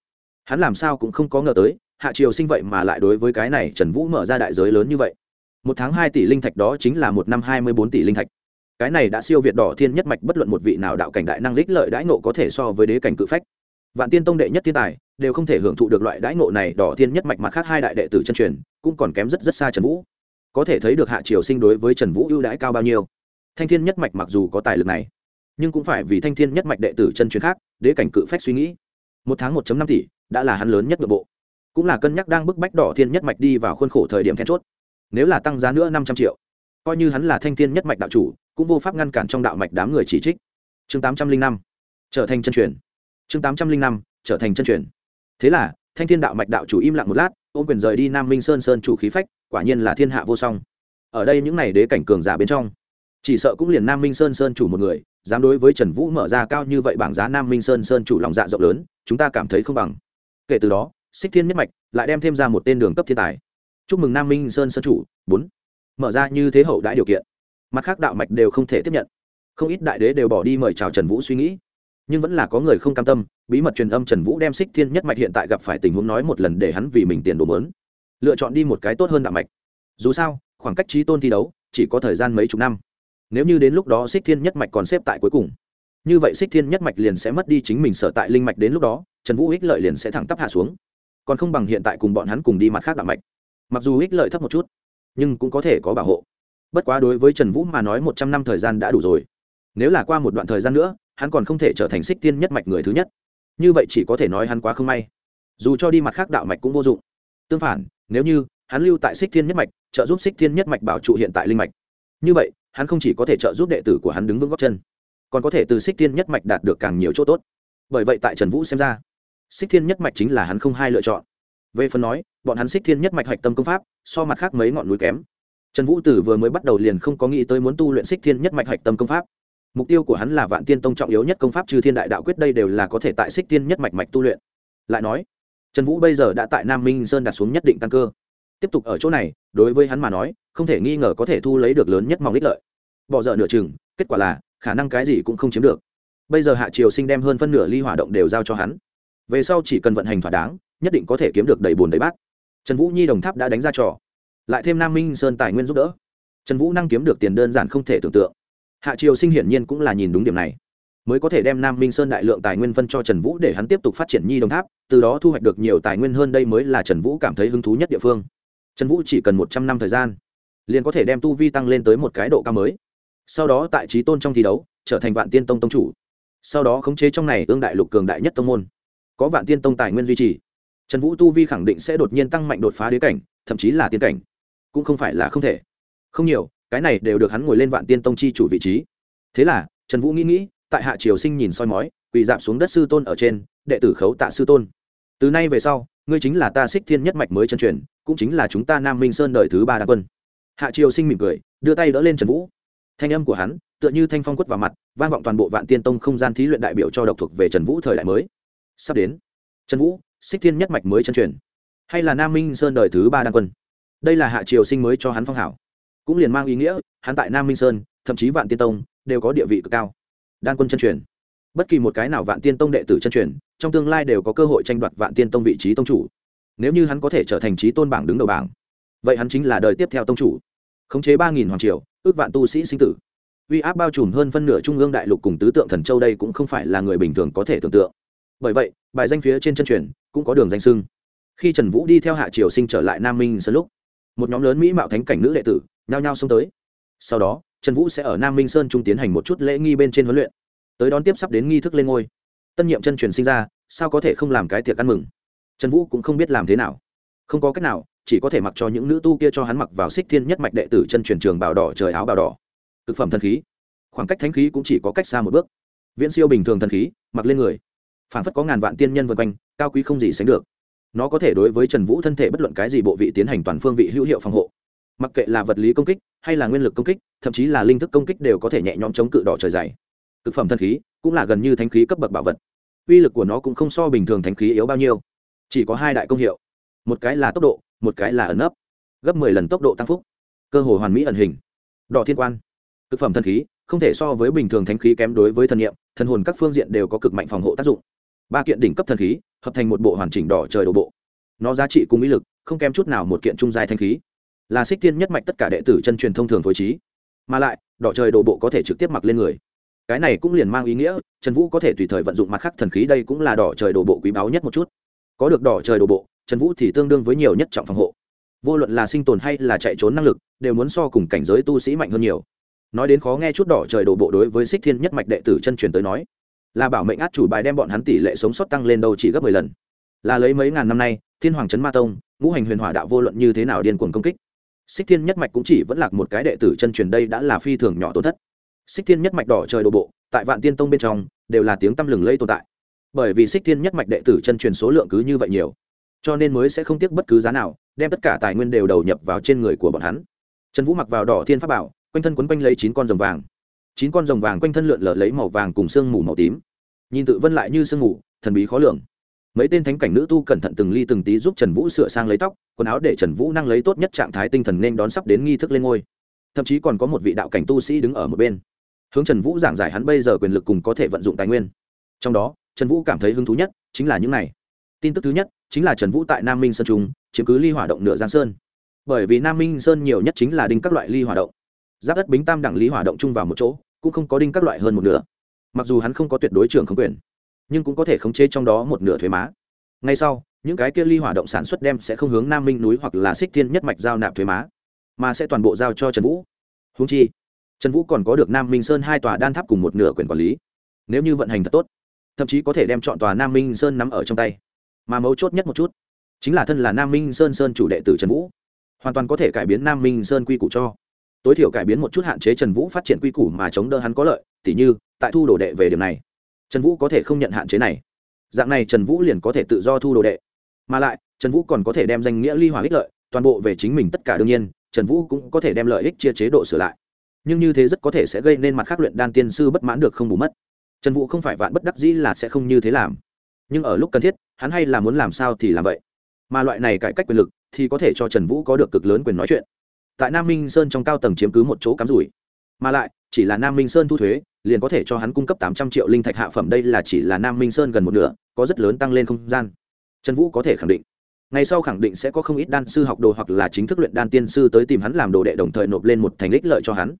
Hắn làm sao cũng không có ngờ tới, hạ triều sinh vậy mà lại đối với cái này trần vũ mở ra đại giới lớn như vậy. Một tháng hai tỷ linh thạch đó chính là một năm hai mươi bốn tỷ linh thạch cái này đã siêu việt đỏ thiên nhất mạch bất luận một vị nào đạo cảnh đại năng lích lợi đãi nộ có thể so với đế cảnh cự phách. Vạn tiên tông đệ nhất thiên tài đều không thể hưởng thụ được loại đãi nộ này, đỏ thiên nhất mạch mặt khác hai đại đệ tử chân truyền cũng còn kém rất rất xa trần vũ. Có thể thấy được hạ triều sinh đối với trần vũ ưu đãi cao bao nhiêu. Thanh thiên nhất mạch mặc dù có tài lực này, nhưng cũng phải vì thanh thiên nhất mạch đệ tử chân truyền khác, đế cảnh cự phách suy nghĩ. Một tháng một năm tỷ đã là hắn lớn nhất nội bộ. Cũng là cân nhắc đang bức bách đỏ thiên nhất mạch đi vào khuôn khổ thời điểm then chốt. Nếu là tăng giá nữa năm trăm triệu, coi như hắn là thanh thiên nhất mạch đạo chủ cũng vô pháp ngăn cản trong đạo mạch đám người chỉ trích. Chương tám trăm linh năm, trở thành chân truyền. Chương tám trăm linh năm, trở thành chân truyền. Thế là, thanh thiên đạo mạch đạo chủ im lặng một lát, ôm quyền rời đi nam minh sơn sơn chủ khí phách, quả nhiên là thiên hạ vô song. Ở đây những n à y đế cảnh cường giả bên trong, chỉ sợ cũng liền nam minh sơn sơn chủ một người, dám đối với trần vũ mở ra cao như vậy bảng giá nam minh sơn sơn chủ lòng dạ rộng lớn, chúng ta cảm thấy không bằng. Kể từ đó, xích thiên nhất mạch lại đem thêm ra một tên đường cấp thiên tài. Chúc mừng nam minh sơn sơn chủ, bốn. Mở ra như thế hậu đại điều kiện mặt khác đạo mạch đều không thể tiếp nhận. Không ít đại đế đều bỏ đi mời chào trần vũ suy nghĩ. Nhưng vẫn là có người không cam tâm, bí mật truyền âm trần vũ đem xích thiên nhất mạch hiện tại gặp phải tình huống nói một lần để hắn vì mình tiền đồ mớn. Lựa chọn đi một cái tốt hơn đạo mạch. Dù sao, khoảng cách trí tôn thi đấu chỉ có thời gian mấy chục năm. Nếu như đến lúc đó xích thiên nhất mạch còn xếp tại cuối cùng, như vậy xích thiên nhất mạch liền sẽ mất đi chính mình sở tại linh mạch đến lúc đó, trần vũ ích lợi liền sẽ thẳng tắp hạ xuống. Còn không bằng hiện tại cùng bọn hắn cùng đi mặt khác đạo mạch. Mặc dù ích lợi thấp một chút, nhưng cũng có thể có bảo hộ bất quá đối với trần vũ mà nói một trăm năm thời gian đã đủ rồi. Nếu là qua một đoạn thời gian nữa, hắn còn không thể trở thành xích thiên nhất mạch người thứ nhất. Như vậy chỉ có thể nói hắn quá không may. Dù cho đi mặt khác đạo mạch cũng vô dụng. Tương phản, nếu như hắn lưu tại xích thiên nhất mạch, trợ giúp xích thiên nhất mạch bảo trụ hiện tại linh mạch, như vậy, hắn không chỉ có thể trợ giúp đệ tử của hắn đứng vững góc chân, còn có thể từ xích thiên nhất mạch đạt được càng nhiều chỗ tốt. Bởi vậy tại trần vũ xem ra xích thiên nhất mạch chính là hắn không hai lựa chọn. Về phần nói, bọn hắn xích thiên nhất mạch hạch tâm công pháp, so mặt khác mấy ngọn núi kém trần vũ tử vừa mới bắt đầu liền không có nghĩ tới muốn tu luyện xích thiên nhất mạch hạch tâm công pháp. Mục tiêu của hắn là vạn tiên tông trọng yếu nhất công pháp trừ thiên đại đạo quyết đây đều là có thể tại xích thiên nhất mạch mạch tu luyện. Lại nói, trần vũ bây giờ đã tại nam minh sơn đặt xuống nhất định căn cơ. Tiếp tục ở chỗ này, đối với hắn mà nói, không thể nghi ngờ có thể thu lấy được lớn nhất mong ích lợi. Bỏ dở nửa chừng, kết quả là, khả năng cái gì cũng không chiếm được. Bây giờ hạ triều sinh đem hơn phân nửa ly hỏa động đều giao cho hắn. Về sau chỉ cần vận hành thỏa đáng, nhất định có thể kiếm được đầy bùn đầy bát. Trần vũ nhi đồng tháp đã đánh ra trò lại thêm nam minh sơn tài nguyên giúp đỡ. Trần vũ năng kiếm được tiền đơn giản không thể tưởng tượng. Hạ triều sinh hiển nhiên cũng là nhìn đúng điểm này. Mới có thể đem nam minh sơn đại lượng tài nguyên phân cho trần vũ để hắn tiếp tục phát triển nhi đồng tháp, từ đó thu hoạch được nhiều tài nguyên hơn đây mới là trần vũ cảm thấy hứng thú nhất địa phương. Trần vũ chỉ cần một trăm năm thời gian, liền có thể đem tu vi tăng lên tới một cái độ cao mới. Sau đó tại trí tôn trong thi đấu, trở thành vạn tiên tông tông chủ. Sau đó khống chế trong này ương đại lục cường đại nhất tông môn. Có vạn tiên tông tài nguyên duy trì, trần vũ tu vi khẳng định sẽ đột nhiên tăng mạnh đột phá đế cảnh, thậm chí là tiên cảnh cũng không phải là không thể. Không nhiều, cái này đều được hắn ngồi lên vạn tiên tông chi chủ vị trí. Thế là, trần vũ nghĩ nghĩ, tại hạ triều sinh nhìn soi mói, quỳ dạp xuống đất sư tôn ở trên, đệ tử khấu tạ sư tôn. Từ nay về sau, ngươi chính là ta xích thiên nhất mạch mới chân truyền, cũng chính là chúng ta nam minh sơn đời thứ ba đa quân. Hạ triều sinh mỉm cười, đưa tay đỡ lên trần vũ. Thanh âm của hắn, tựa như thanh phong quất vào mặt, vang vọng toàn bộ vạn tiên tông không gian thí luyện đại biểu cho độc thuộc về trần vũ thời đại mới. Sắp đến, trần vũ, xích thiên nhất mạch mới chân truyền, hay là nam minh sơn đời thứ ba đa quân? Đây là hạ triều sinh mới cho hắn phong hảo. Cũng liền mang ý nghĩa, hắn tại nam minh sơn, thậm chí vạn tiên tông, đều có địa vị cực cao. Đan quân chân truyền. Bất kỳ một cái nào vạn tiên tông đệ tử chân truyền, trong tương lai đều có cơ hội tranh đoạt vạn tiên tông vị trí tông chủ. Nếu như hắn có thể trở thành trí tôn bảng đứng đầu bảng, vậy hắn chính là đời tiếp theo tông chủ. Khống chế ba nghìn hoàng triều, ước vạn tu sĩ sinh tử. Uy áp bao trùm hơn phân nửa trung ương đại lục cùng tứ tượng thần châu đây cũng không phải là người bình thường có thể tưởng tượng. Bởi vậy, bài danh phía trên chân truyền cũng có đường danh sưng khi trần vũ đi theo hạ triều sinh trở lại nam minh sân lúc một nhóm lớn mỹ mạo thánh cảnh nữ đệ tử, nhao nhao xông tới. Sau đó, trần vũ sẽ ở nam minh sơn trung tiến hành một chút lễ nghi bên trên huấn luyện. Tới đón tiếp sắp đến nghi thức lên ngôi. Tân nhiệm chân truyền sinh ra, sao có thể không làm cái tiệc ăn mừng? Trần vũ cũng không biết làm thế nào. Không có cách nào, chỉ có thể mặc cho những nữ tu kia cho hắn mặc vào xích thiên nhất mạch đệ tử chân truyền trường bào đỏ trời áo bào đỏ. Thực phẩm thần khí. Khoảng cách thánh khí cũng chỉ có cách xa một bước. Viễn siêu bình thường thần khí, mặc lên người. Phản phất có ngàn vạn tiên nhân vân quanh, cao quý không gì sánh được nó có thể đối với trần vũ thân thể bất luận cái gì bộ vị tiến hành toàn phương vị hữu hiệu phòng hộ. Mặc kệ là vật lý công kích hay là nguyên lực công kích, thậm chí là linh thức công kích đều có thể nhẹ nhõm chống cự đỏ trời dày. Thực phẩm thần khí cũng là gần như thánh khí cấp bậc bảo vật. Uy lực của nó cũng không so bình thường thánh khí yếu bao nhiêu. Chỉ có hai đại công hiệu. Một cái là tốc độ, một cái là ẩn ấp gấp mười lần tốc độ tăng phúc. Cơ hồ hoàn mỹ ẩn hình. Đỏ thiên quan. Thực phẩm thần khí không thể so với bình thường thánh khí kém đối với thần nghiệm thần hồn các phương diện đều có cực mạnh phòng hộ tác dụng ba kiện đỉnh cấp thần khí, hợp thành một bộ hoàn chỉnh đỏ trời đổ bộ. Nó giá trị cùng mỹ lực, không kém chút nào một kiện trung giai thanh khí. Là xích tiên nhất mạch tất cả đệ tử chân truyền thông thường phối trí. Mà lại, đỏ trời đổ bộ có thể trực tiếp mặc lên người. Cái này cũng liền mang ý nghĩa, trần vũ có thể tùy thời vận dụng mặt khác thần khí đây cũng là đỏ trời đổ bộ quý báu nhất một chút. Có được đỏ trời đổ bộ, trần vũ thì tương đương với nhiều nhất trọng phòng hộ. Vô luận là sinh tồn hay là chạy trốn năng lực, đều muốn so cùng cảnh giới tu sĩ mạnh hơn nhiều. Nói đến khó nghe chút đỏ trời đổ bộ đối với xích thiên nhất mạch đệ tử chân truyền tới nói là bảo mệnh át chủ bài đem bọn hắn tỷ lệ sống sót tăng lên đâu chỉ gấp mười lần. Là lấy mấy ngàn năm nay, thiên hoàng trấn ma tông, ngũ hành huyền hỏa đạo vô luận như thế nào điên cuồng công kích. Xích thiên nhất mạch cũng chỉ vẫn lạc một cái đệ tử chân truyền đây đã là phi thường nhỏ tổn thất. Xích thiên nhất mạch đỏ trời đổ bộ, tại vạn tiên tông bên trong, đều là tiếng tăm lừng lây tồn tại. Bởi vì xích thiên nhất mạch đệ tử chân truyền số lượng cứ như vậy nhiều, cho nên mới sẽ không tiếc bất cứ giá nào, đem tất cả tài nguyên đều đầu nhập vào trên người của bọn hắn. Trần vũ mặc vào đỏ thiên pháp bảo, quanh thân quấn quanh lấy chín con rồng vàng chín con rồng vàng quanh thân lượn lờ lấy màu vàng cùng sương mù màu tím. Nhìn tự vân lại như sương mù, thần bí khó lường. Mấy tên thánh cảnh nữ tu cẩn thận từng ly từng tí giúp trần vũ sửa sang lấy tóc, quần áo để trần vũ năng lấy tốt nhất trạng thái tinh thần nên đón sắp đến nghi thức lên ngôi. Thậm chí còn có một vị đạo cảnh tu sĩ đứng ở một bên. Hướng trần vũ giảng giải hắn bây giờ quyền lực cùng có thể vận dụng tài nguyên. Trong đó, trần vũ cảm thấy hứng thú nhất chính là những này. Tin tức thứ nhất chính là trần vũ tại nam minh sơn trung, chiếm cứ ly hỏa động nửa giang sơn. Bởi vì nam minh sơn nhiều nhất chính là đinh các loại ly hỏa động giáp đất bính tam đẳng lý hỏa động chung vào một chỗ, cũng không có đinh các loại hơn một nửa. Mặc dù hắn không có tuyệt đối trưởng không quyền, nhưng cũng có thể khống chế trong đó một nửa thuế má. Ngay sau, những cái kia ly hỏa động sản xuất đem sẽ không hướng nam minh núi hoặc là xích thiên nhất mạch giao nạp thuế má, mà sẽ toàn bộ giao cho trần vũ. Húng chi, trần vũ còn có được nam minh sơn hai tòa đan tháp cùng một nửa quyền quản lý. Nếu như vận hành thật tốt, thậm chí có thể đem chọn tòa nam minh sơn nắm ở trong tay. Mà mấu chốt nhất một chút, chính là thân là nam minh sơn sơn chủ đệ tử trần vũ, hoàn toàn có thể cải biến nam minh sơn quy củ cho tối thiểu cải biến một chút hạn chế trần vũ phát triển quy củ mà chống đỡ hắn có lợi, tỉ như, tại thu đồ đệ về điểm này. Trần vũ có thể không nhận hạn chế này. Dạng này trần vũ liền có thể tự do thu đồ đệ. Mà lại, trần vũ còn có thể đem danh nghĩa ly hòa ích lợi, toàn bộ về chính mình tất cả đương nhiên, trần vũ cũng có thể đem lợi ích chia chế độ sửa lại. Nhưng như thế rất có thể sẽ gây nên mặt khác luyện đan tiên sư bất mãn được không bù mất. Trần vũ không phải vạn bất đắc dĩ là sẽ không như thế làm. Nhưng ở lúc cần thiết, hắn hay là muốn làm sao thì làm vậy. Mà loại này cải cách quyền lực thì có thể cho trần vũ có được cực lớn quyền nói chuyện tại nam minh sơn trong cao tầng chiếm cứ một chỗ cắm rủi. Mà lại, chỉ là nam minh sơn thu thuế, liền có thể cho hắn cung cấp tám trăm triệu linh thạch hạ phẩm, đây là chỉ là nam minh sơn gần một nửa, có rất lớn tăng lên không gian. Trần vũ có thể khẳng định, ngày sau khẳng định sẽ có không ít đan sư học đồ hoặc là chính thức luyện đan tiên sư tới tìm hắn làm đồ đệ, đồng thời nộp lên một thành ích lợi cho hắn.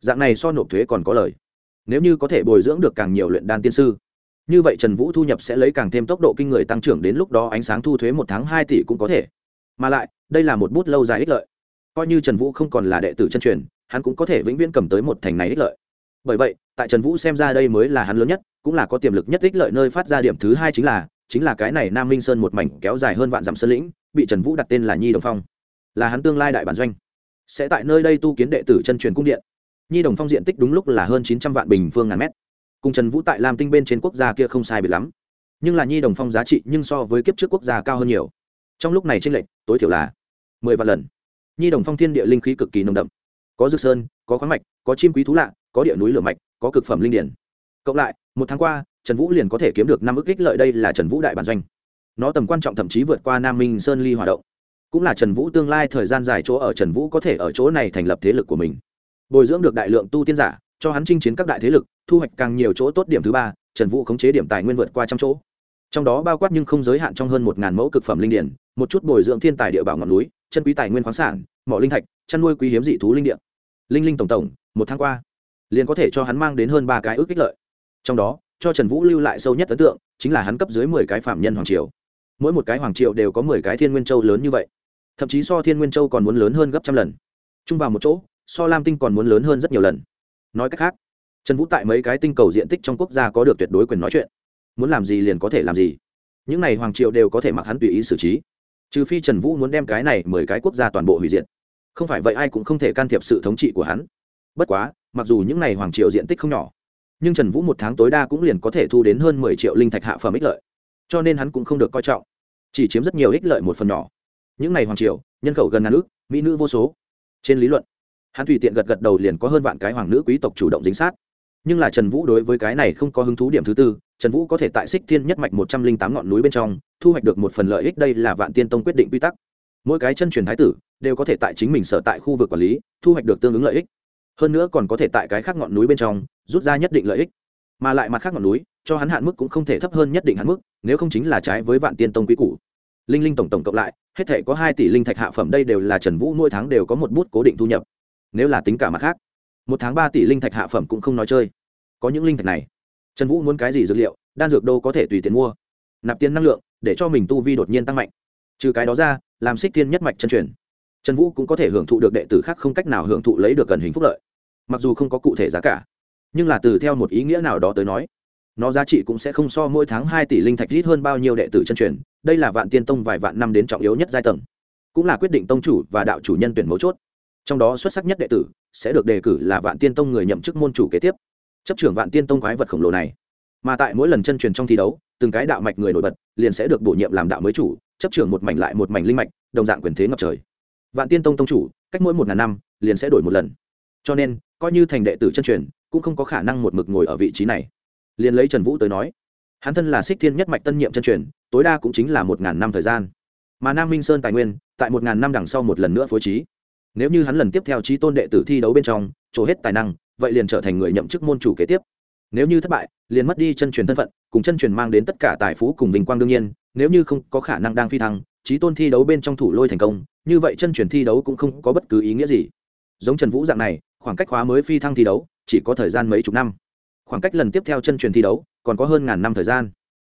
Dạng này so nộp thuế còn có lời nếu như có thể bồi dưỡng được càng nhiều luyện đan tiên sư, như vậy trần vũ thu nhập sẽ lấy càng thêm tốc độ kinh người tăng trưởng, đến lúc đó ánh sáng thu thuế một tháng hai tỷ cũng có thể. Mà lại, đây là một bút lâu dài ích lợi coi như trần vũ không còn là đệ tử chân truyền, hắn cũng có thể vĩnh viễn cầm tới một thành này ích lợi. Bởi vậy, tại trần vũ xem ra đây mới là hắn lớn nhất, cũng là có tiềm lực nhất ích lợi nơi phát ra điểm thứ hai chính là chính là cái này nam minh sơn một mảnh kéo dài hơn vạn dặm sơn lĩnh, bị trần vũ đặt tên là nhi đồng phong. Là hắn tương lai đại bản doanh. Sẽ tại nơi đây tu kiến đệ tử chân truyền cung điện. Nhi đồng phong diện tích đúng lúc là hơn chín trăm vạn bình phương ngàn mét. Cùng trần vũ tại lam tinh bên trên quốc gia kia không sai biệt lắm. Nhưng là nhi đồng phong giá trị nhưng so với kiếp trước quốc gia cao hơn nhiều. Trong lúc này tranh lệch, tối thiểu là mười vạn lần nhi đồng phong thiên địa linh khí cực kỳ nồng đậm. Có dược sơn, có khoáng mạch, có chim quý thú lạ, có địa núi lửa mạch, có cực phẩm linh điển. Cộng lại, một tháng qua, trần vũ liền có thể kiếm được năm ức ích lợi đây là trần vũ đại bản doanh. Nó tầm quan trọng thậm chí vượt qua nam minh sơn ly hòa động. Cũng là trần vũ tương lai thời gian dài chỗ ở trần vũ có thể ở chỗ này thành lập thế lực của mình. Bồi dưỡng được đại lượng tu tiên giả, cho hắn chinh chiến các đại thế lực, thu hoạch càng nhiều chỗ tốt điểm thứ ba, trần vũ khống chế điểm tài nguyên vượt qua trăm chỗ. Trong đó bao quát nhưng không giới hạn trong hơn một ngàn mẫu cực phẩm linh điển, một chút bồi dưỡng thiên tài địa bảo ngọn núi chân quý tài nguyên khoáng sản, mỏ linh thạch, chăn nuôi quý hiếm dị thú linh địa. Linh linh tổng tổng, một tháng qua, liền có thể cho hắn mang đến hơn ba cái ước kích lợi. Trong đó, cho trần vũ lưu lại sâu nhất ấn tượng, chính là hắn cấp dưới mười cái phạm nhân hoàng triều. Mỗi một cái hoàng triều đều có mười cái thiên nguyên châu lớn như vậy. Thậm chí so thiên nguyên châu còn muốn lớn hơn gấp trăm lần. Chung vào một chỗ, so lam tinh còn muốn lớn hơn rất nhiều lần. Nói cách khác, trần vũ tại mấy cái tinh cầu diện tích trong quốc gia có được tuyệt đối quyền nói chuyện. Muốn làm gì liền có thể làm gì. Những n à y hoàng triều đều có thể mặc hắn tùy ý xử trí trừ phi trần vũ muốn đem cái này mười cái quốc gia toàn bộ hủy diệt. Không phải vậy ai cũng không thể can thiệp sự thống trị của hắn. Bất quá, mặc dù những n à y hoàng triệu diện tích không nhỏ, nhưng trần vũ một tháng tối đa cũng liền có thể thu đến hơn mười triệu linh thạch hạ phẩm ích lợi. Cho nên hắn cũng không được coi trọng. Chỉ chiếm rất nhiều ích lợi một phần nhỏ. Những n à y hoàng triều, nhân khẩu gần ngàn nước, mỹ nữ vô số. Trên lý luận, hắn tùy tiện gật gật đầu liền có hơn vạn cái hoàng nữ quý tộc chủ động dính sát. Nhưng là trần vũ đối với cái này không có hứng thú điểm thứ tư trần vũ có thể tại xích thiên nhất mạch một trăm linh tám ngọn núi bên trong, thu hoạch được một phần lợi ích đây là vạn tiên tông quyết định quy tắc. Mỗi cái chân truyền thái tử đều có thể tại chính mình sở tại khu vực quản lý, thu hoạch được tương ứng lợi ích. Hơn nữa còn có thể tại cái khác ngọn núi bên trong, rút ra nhất định lợi ích. Mà lại mặt khác ngọn núi, cho hắn hạn mức cũng không thể thấp hơn nhất định hạn mức, nếu không chính là trái với vạn tiên tông quý cũ linh linh tổng tổng cộng lại, hết thể có hai tỷ linh thạch hạ phẩm đây đều là trần vũ mỗi tháng đều có một bút cố định thu nhập. Nếu là tính cả mặt khác, một tháng ba tỷ linh thạch hạ phẩm cũng không nói chơi. Có những linh thạch này trần vũ muốn cái gì dược liệu, đan dược đâu có thể tùy tiền mua. Nạp tiền năng lượng, để cho mình tu vi đột nhiên tăng mạnh. Trừ cái đó ra, làm xích tiên nhất mạch chân truyền. Trần vũ cũng có thể hưởng thụ được đệ tử khác không cách nào hưởng thụ lấy được gần hình phúc lợi. Mặc dù không có cụ thể giá cả, nhưng là từ theo một ý nghĩa nào đó tới nói, nó giá trị cũng sẽ không so mỗi tháng hai tỷ linh thạch ít hơn bao nhiêu đệ tử chân truyền. Đây là vạn tiên tông vài vạn năm đến trọng yếu nhất giai tầng. Cũng là quyết định tông chủ và đạo chủ nhân tuyển mấu chốt. Trong đó xuất sắc nhất đệ tử sẽ được đề cử là vạn tiên tông người nhậm chức môn chủ kế tiếp chấp trưởng vạn tiên tông quái vật khổng lồ này. Mà tại mỗi lần chân truyền trong thi đấu, từng cái đạo mạch người nổi bật liền sẽ được bổ nhiệm làm đạo mới chủ, chấp trưởng một mảnh lại một mảnh linh mạch, đồng dạng quyền thế ngập trời. Vạn tiên tông tông chủ, cách mỗi một ngàn năm, liền sẽ đổi một lần. Cho nên, coi như thành đệ tử chân truyền, cũng không có khả năng một mực ngồi ở vị trí này. Liền lấy trần vũ tới nói, hắn thân là xích thiên nhất mạch tân nhiệm chân truyền, tối đa cũng chính là một ngàn năm thời gian. Mà nam minh sơn tài nguyên, tại một ngàn năm đằng sau một lần nữa phối trí. Nếu như hắn lần tiếp theo trí tôn đệ tử thi đấu bên trong trổ hết tài năng vậy liền trở thành người nhậm chức môn chủ kế tiếp. Nếu như thất bại, liền mất đi chân truyền thân phận, cùng chân truyền mang đến tất cả tài phú cùng vinh quang đương nhiên, nếu như không có khả năng đang phi thăng trí tôn thi đấu bên trong thủ lôi thành công, như vậy chân truyền thi đấu cũng không có bất cứ ý nghĩa gì. Giống trần vũ dạng này, khoảng cách khóa mới phi thăng thi đấu chỉ có thời gian mấy chục năm. Khoảng cách lần tiếp theo chân truyền thi đấu còn có hơn ngàn năm thời gian.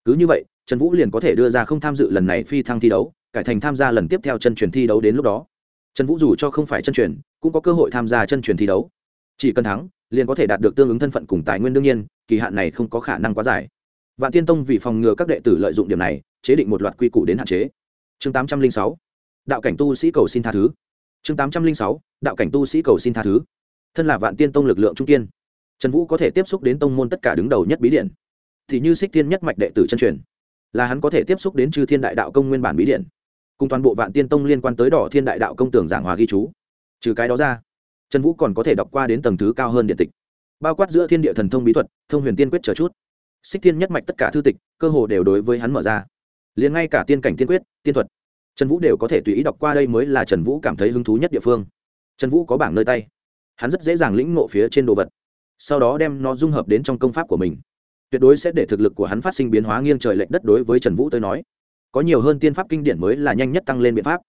Cứ như vậy, trần vũ liền có thể đưa ra không tham dự lần này phi thăng thi đấu, cải thành tham gia lần tiếp theo chân truyền thi đấu đến lúc đó. Trần vũ dù cho không phải chân truyền, cũng có cơ hội tham gia chân truyền thi đấu chỉ cần thắng, liền có thể đạt được tương ứng thân phận cùng tài nguyên đương nhiên, kỳ hạn này không có khả năng quá dài. Vạn tiên tông vì phòng ngừa các đệ tử lợi dụng điểm này, chế định một loạt quy củ đến hạn chế. Chương tám trăm linh sáu, đạo cảnh tu sĩ cầu xin tha thứ. Chương tám trăm linh sáu, đạo cảnh tu sĩ cầu xin tha thứ. Thân là vạn tiên tông lực lượng trung tiên trần vũ có thể tiếp xúc đến tông môn tất cả đứng đầu nhất bí điện. Thì như xích thiên nhất mạch đệ tử chân truyền, là hắn có thể tiếp xúc đến chư thiên đại đạo công nguyên bản bí điện. Cùng toàn bộ vạn tiên tông liên quan tới đỏ thiên đại đạo công tưởng giảng hòa ghi chú. Trừ cái đó ra trần vũ còn có thể đọc qua đến tầng thứ cao hơn điện tịch. Bao quát giữa thiên địa thần thông bí thuật, thông huyền tiên quyết chờ chút. Xích thiên nhất mạch tất cả thư tịch, cơ hồ đều đối với hắn mở ra. Liền ngay cả tiên cảnh tiên quyết, tiên thuật, trần vũ đều có thể tùy ý đọc qua đây mới là trần vũ cảm thấy hứng thú nhất địa phương. Trần vũ có bảng nơi tay. Hắn rất dễ dàng lĩnh ngộ phía trên đồ vật. Sau đó đem nó dung hợp đến trong công pháp của mình. Tuyệt đối sẽ để thực lực của hắn phát sinh biến hóa nghiêng trời lệch đất đối với trần vũ tới nói. Có nhiều hơn tiên pháp kinh điển mới là nhanh nhất tăng lên biện pháp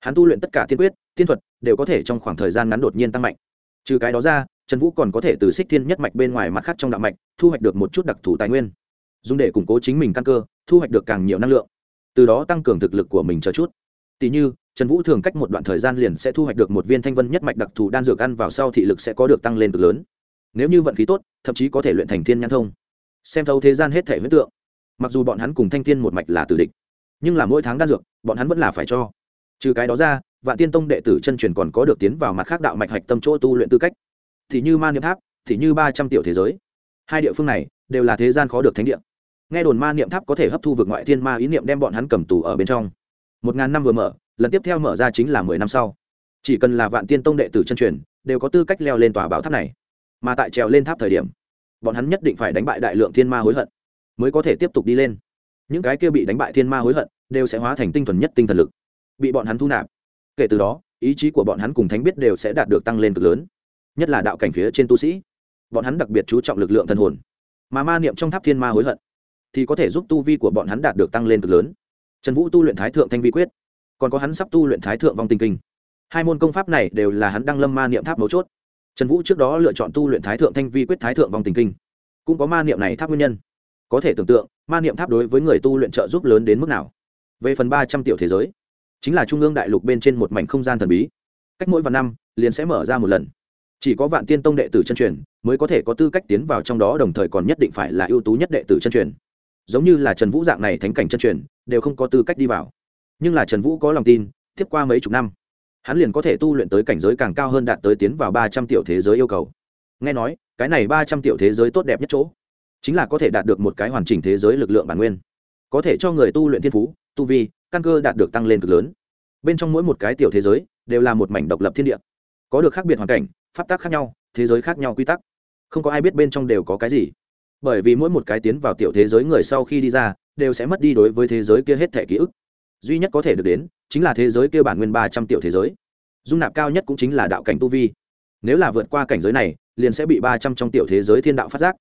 hắn tu luyện tất cả tiên quyết tiên thuật đều có thể trong khoảng thời gian ngắn đột nhiên tăng mạnh. Trừ cái đó ra, trần vũ còn có thể từ xích thiên nhất mạch bên ngoài mặt khác trong đạo mạch, thu hoạch được một chút đặc thù tài nguyên. Dùng để củng cố chính mình căn cơ, thu hoạch được càng nhiều năng lượng. Từ đó tăng cường thực lực của mình chờ chút. Tỉ như, trần vũ thường cách một đoạn thời gian liền sẽ thu hoạch được một viên thanh vân nhất mạch đặc thù đan dược ăn vào sau thị lực sẽ có được tăng lên cực lớn. Nếu như vận khí tốt, thậm chí có thể luyện thành thiên nhãn thông. Xem thấu thế gian hết thể huyết tượng. Mặc dù bọn hắn cùng thanh thiên một mạch là tử địch, nhưng là mỗi tháng đan dược, bọn hắn vẫn là phải cho trừ cái đó ra, vạn tiên tông đệ tử chân truyền còn có được tiến vào mặt khác đạo mạch hạch tâm chỗ tu luyện tư cách. Thì như ma niệm tháp, thì như ba trăm tiểu thế giới. Hai địa phương này đều là thế gian khó được thánh địa. Nghe đồn ma niệm tháp có thể hấp thu vực ngoại thiên ma ý niệm đem bọn hắn cầm tù ở bên trong. Một ngàn năm vừa mở, lần tiếp theo mở ra chính là mười năm sau. Chỉ cần là vạn tiên tông đệ tử chân truyền, đều có tư cách leo lên tòa bảo tháp này. Mà tại trèo lên tháp thời điểm, bọn hắn nhất định phải đánh bại đại lượng thiên ma hối hận, mới có thể tiếp tục đi lên. Những cái kia bị đánh bại thiên ma hối hận, đều sẽ hóa thành tinh thuần nhất tinh thần lực bị bọn hắn thu nạp. Kể từ đó, ý chí của bọn hắn cùng thánh biết đều sẽ đạt được tăng lên cực lớn, nhất là đạo cảnh phía trên tu sĩ. Bọn hắn đặc biệt chú trọng lực lượng thần hồn, mà ma niệm trong tháp thiên ma hối hận thì có thể giúp tu vi của bọn hắn đạt được tăng lên cực lớn. Trần vũ tu luyện thái thượng thanh vi quyết, còn có hắn sắp tu luyện thái thượng vong tinh kinh. Hai môn công pháp này đều là hắn đăng lâm ma niệm tháp mấu chốt. Trần vũ trước đó lựa chọn tu luyện thái thượng thanh vi quyết, thái thượng vong tình kinh. Cũng có ma niệm này tháp nguyên nhân. Có thể tưởng tượng, ma niệm tháp đối với người tu luyện trợ giúp lớn đến mức nào. Về phần ba trăm tiểu thế giới chính là trung ương đại lục bên trên một mảnh không gian thần bí. Cách mỗi vài năm, liền sẽ mở ra một lần. Chỉ có vạn tiên tông đệ tử chân truyền mới có thể có tư cách tiến vào trong đó, đồng thời còn nhất định phải là ưu tú nhất đệ tử chân truyền. Giống như là trần vũ dạng này thánh cảnh chân truyền, đều không có tư cách đi vào. Nhưng là trần vũ có lòng tin, tiếp qua mấy chục năm, hắn liền có thể tu luyện tới cảnh giới càng cao hơn đạt tới tiến vào ba trăm tiểu thế giới yêu cầu. Nghe nói, cái này ba trăm tiểu thế giới tốt đẹp nhất chỗ, chính là có thể đạt được một cái hoàn chỉnh thế giới lực lượng bản nguyên. Có thể cho người tu luyện thiên phú, tu vi căn cơ đạt được tăng lên cực lớn. Bên trong mỗi một cái tiểu thế giới đều là một mảnh độc lập thiên địa. Có được khác biệt hoàn cảnh, pháp tắc khác nhau, thế giới khác nhau quy tắc. Không có ai biết bên trong đều có cái gì. Bởi vì mỗi một cái tiến vào tiểu thế giới người sau khi đi ra, đều sẽ mất đi đối với thế giới kia hết thẻ ký ức. Duy nhất có thể được đến, chính là thế giới kia bản nguyên ba trăm tiểu thế giới. Dung nạp cao nhất cũng chính là đạo cảnh tu vi. Nếu là vượt qua cảnh giới này, liền sẽ bị ba trăm trong tiểu thế giới thiên đạo phát giác.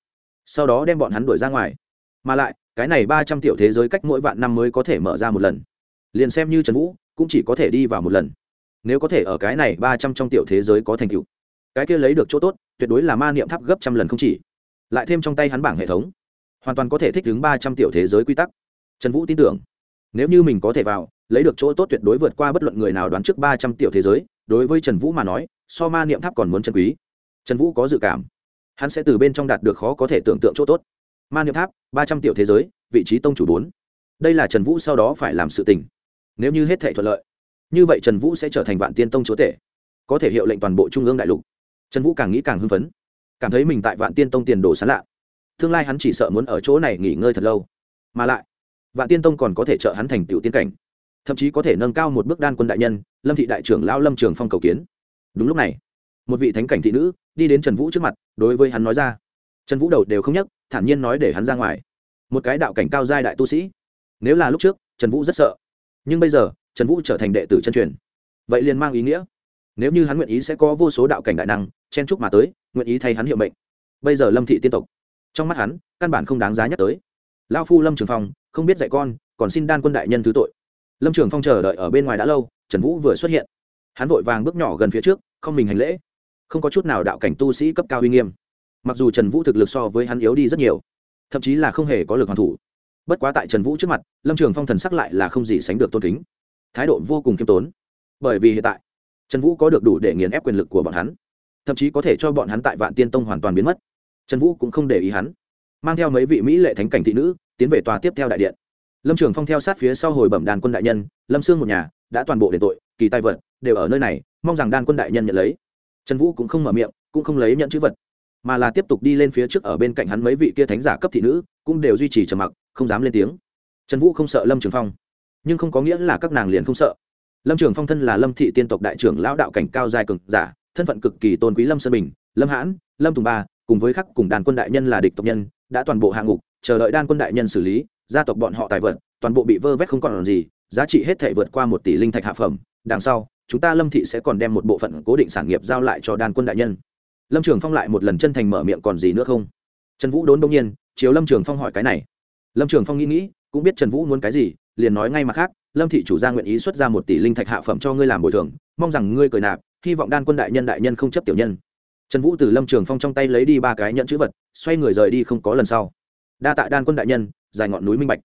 Sau đó đem bọn hắn đuổi ra ngoài. Mà lại, cái này ba trăm tiểu thế giới cách mỗi vạn năm mới có thể mở ra một lần liền xem như trần vũ, cũng chỉ có thể đi vào một lần. Nếu có thể ở cái này ba trăm trong tiểu thế giới có thành tựu, cái kia lấy được chỗ tốt, tuyệt đối là ma niệm tháp gấp trăm lần không chỉ. Lại thêm trong tay hắn bảng hệ thống, hoàn toàn có thể thích ứng ba trăm tiểu thế giới quy tắc. Trần vũ tin tưởng, nếu như mình có thể vào, lấy được chỗ tốt tuyệt đối vượt qua bất luận người nào đoán trước ba trăm tiểu thế giới, đối với trần vũ mà nói, so ma niệm tháp còn muốn chân quý. Trần vũ có dự cảm, hắn sẽ từ bên trong đạt được khó có thể tưởng tượng chỗ tốt. Ma niệm tháp, ba trăm tiểu thế giới, vị trí tông chủ bốn. Đây là trần vũ sau đó phải làm sự tình nếu như hết thể thuận lợi, như vậy trần vũ sẽ trở thành vạn tiên tông chúa tể, có thể hiệu lệnh toàn bộ trung ương đại lục. Trần vũ càng nghĩ càng hưng phấn, cảm thấy mình tại vạn tiên tông tiền đồ sán lạ. Tương lai hắn chỉ sợ muốn ở chỗ này nghỉ ngơi thật lâu. Mà lại, vạn tiên tông còn có thể trợ hắn thành tựu tiên cảnh, thậm chí có thể nâng cao một bước đan quân đại nhân, lâm thị đại trưởng lão lâm trường phong cầu kiến. Đúng lúc này, một vị thánh cảnh thị nữ đi đến trần vũ trước mặt, đối với hắn nói ra. Trần vũ đầu đều không nhắc thản nhiên nói để hắn ra ngoài. Một cái đạo cảnh cao giai đại tu sĩ. Nếu là lúc trước, trần vũ rất sợ nhưng bây giờ, trần vũ trở thành đệ tử chân truyền. Vậy liền mang ý nghĩa. Nếu như hắn nguyện ý sẽ có vô số đạo cảnh đại năng, chen chúc mà tới, nguyện ý thay hắn hiệu mệnh. Bây giờ lâm thị tiên tộc, trong mắt hắn, căn bản không đáng giá nhắc tới. Lao phu lâm trường phong, không biết dạy con, còn xin đan quân đại nhân thứ tội. Lâm trường phong chờ đợi ở bên ngoài đã lâu, trần vũ vừa xuất hiện. Hắn vội vàng bước nhỏ gần phía trước, không mình hành lễ. Không có chút nào đạo cảnh tu sĩ cấp cao uy nghiêm. Mặc dù trần vũ thực lực so với hắn yếu đi rất nhiều, thậm chí là không hề có lực hoàn thủ bất quá tại trần vũ trước mặt, lâm trường phong thần sắc lại là không gì sánh được tôn kính. Thái độ vô cùng khiêm tốn. Bởi vì hiện tại, trần vũ có được đủ để nghiền ép quyền lực của bọn hắn. Thậm chí có thể cho bọn hắn tại vạn tiên tông hoàn toàn biến mất. Trần vũ cũng không để ý hắn. Mang theo mấy vị mỹ lệ thánh cảnh thị nữ, tiến về tòa tiếp theo đại điện. Lâm trường phong theo sát phía sau hồi bẩm đàn quân đại nhân, lâm sương một nhà, đã toàn bộ đền tội, kỳ tài vật, đều ở nơi này, mong rằng đan quân đại nhân nhận lấy. Trần vũ cũng không mở miệng, cũng không lấy nhận chữ vật, mà là tiếp tục đi lên phía trước ở bên cạnh hắn mấy vị kia thánh giả cấp thị nữ, cũng đều duy trì trầm mặc không dám lên tiếng. Trần vũ không sợ lâm trường phong, nhưng không có nghĩa là các nàng liền không sợ. Lâm trường phong thân là lâm thị tiên tộc đại trưởng lão đạo cảnh cao dài cực giả, thân phận cực kỳ tôn quý lâm sơn bình, lâm hãn, lâm tùng ba, cùng với khắc cùng đàn quân đại nhân là địch tộc nhân, đã toàn bộ hạ ngục, chờ đợi đan quân đại nhân xử lý, gia tộc bọn họ tài vật, toàn bộ bị vơ vét không còn gì, giá trị hết thể vượt qua một tỷ linh thạch hạ phẩm. Đằng sau, chúng ta lâm thị sẽ còn đem một bộ phận cố định sản nghiệp giao lại cho đan quân đại nhân. Lâm trường phong lại một lần chân thành mở miệng còn gì nữa không? Trần vũ đốn đông nhiên, chiếu lâm trường phong hỏi cái này lâm trường phong nghĩ nghĩ, cũng biết trần vũ muốn cái gì, liền nói ngay mặt khác, lâm thị chủ gia nguyện ý xuất ra một tỷ linh thạch hạ phẩm cho ngươi làm bồi thường, mong rằng ngươi cười nạp, hy vọng đan quân đại nhân đại nhân không chấp tiểu nhân. Trần vũ từ lâm trường phong trong tay lấy đi ba cái nhận chữ vật, xoay người rời đi không có lần sau. Đa tạ đan quân đại nhân, dài ngọn núi minh bạch.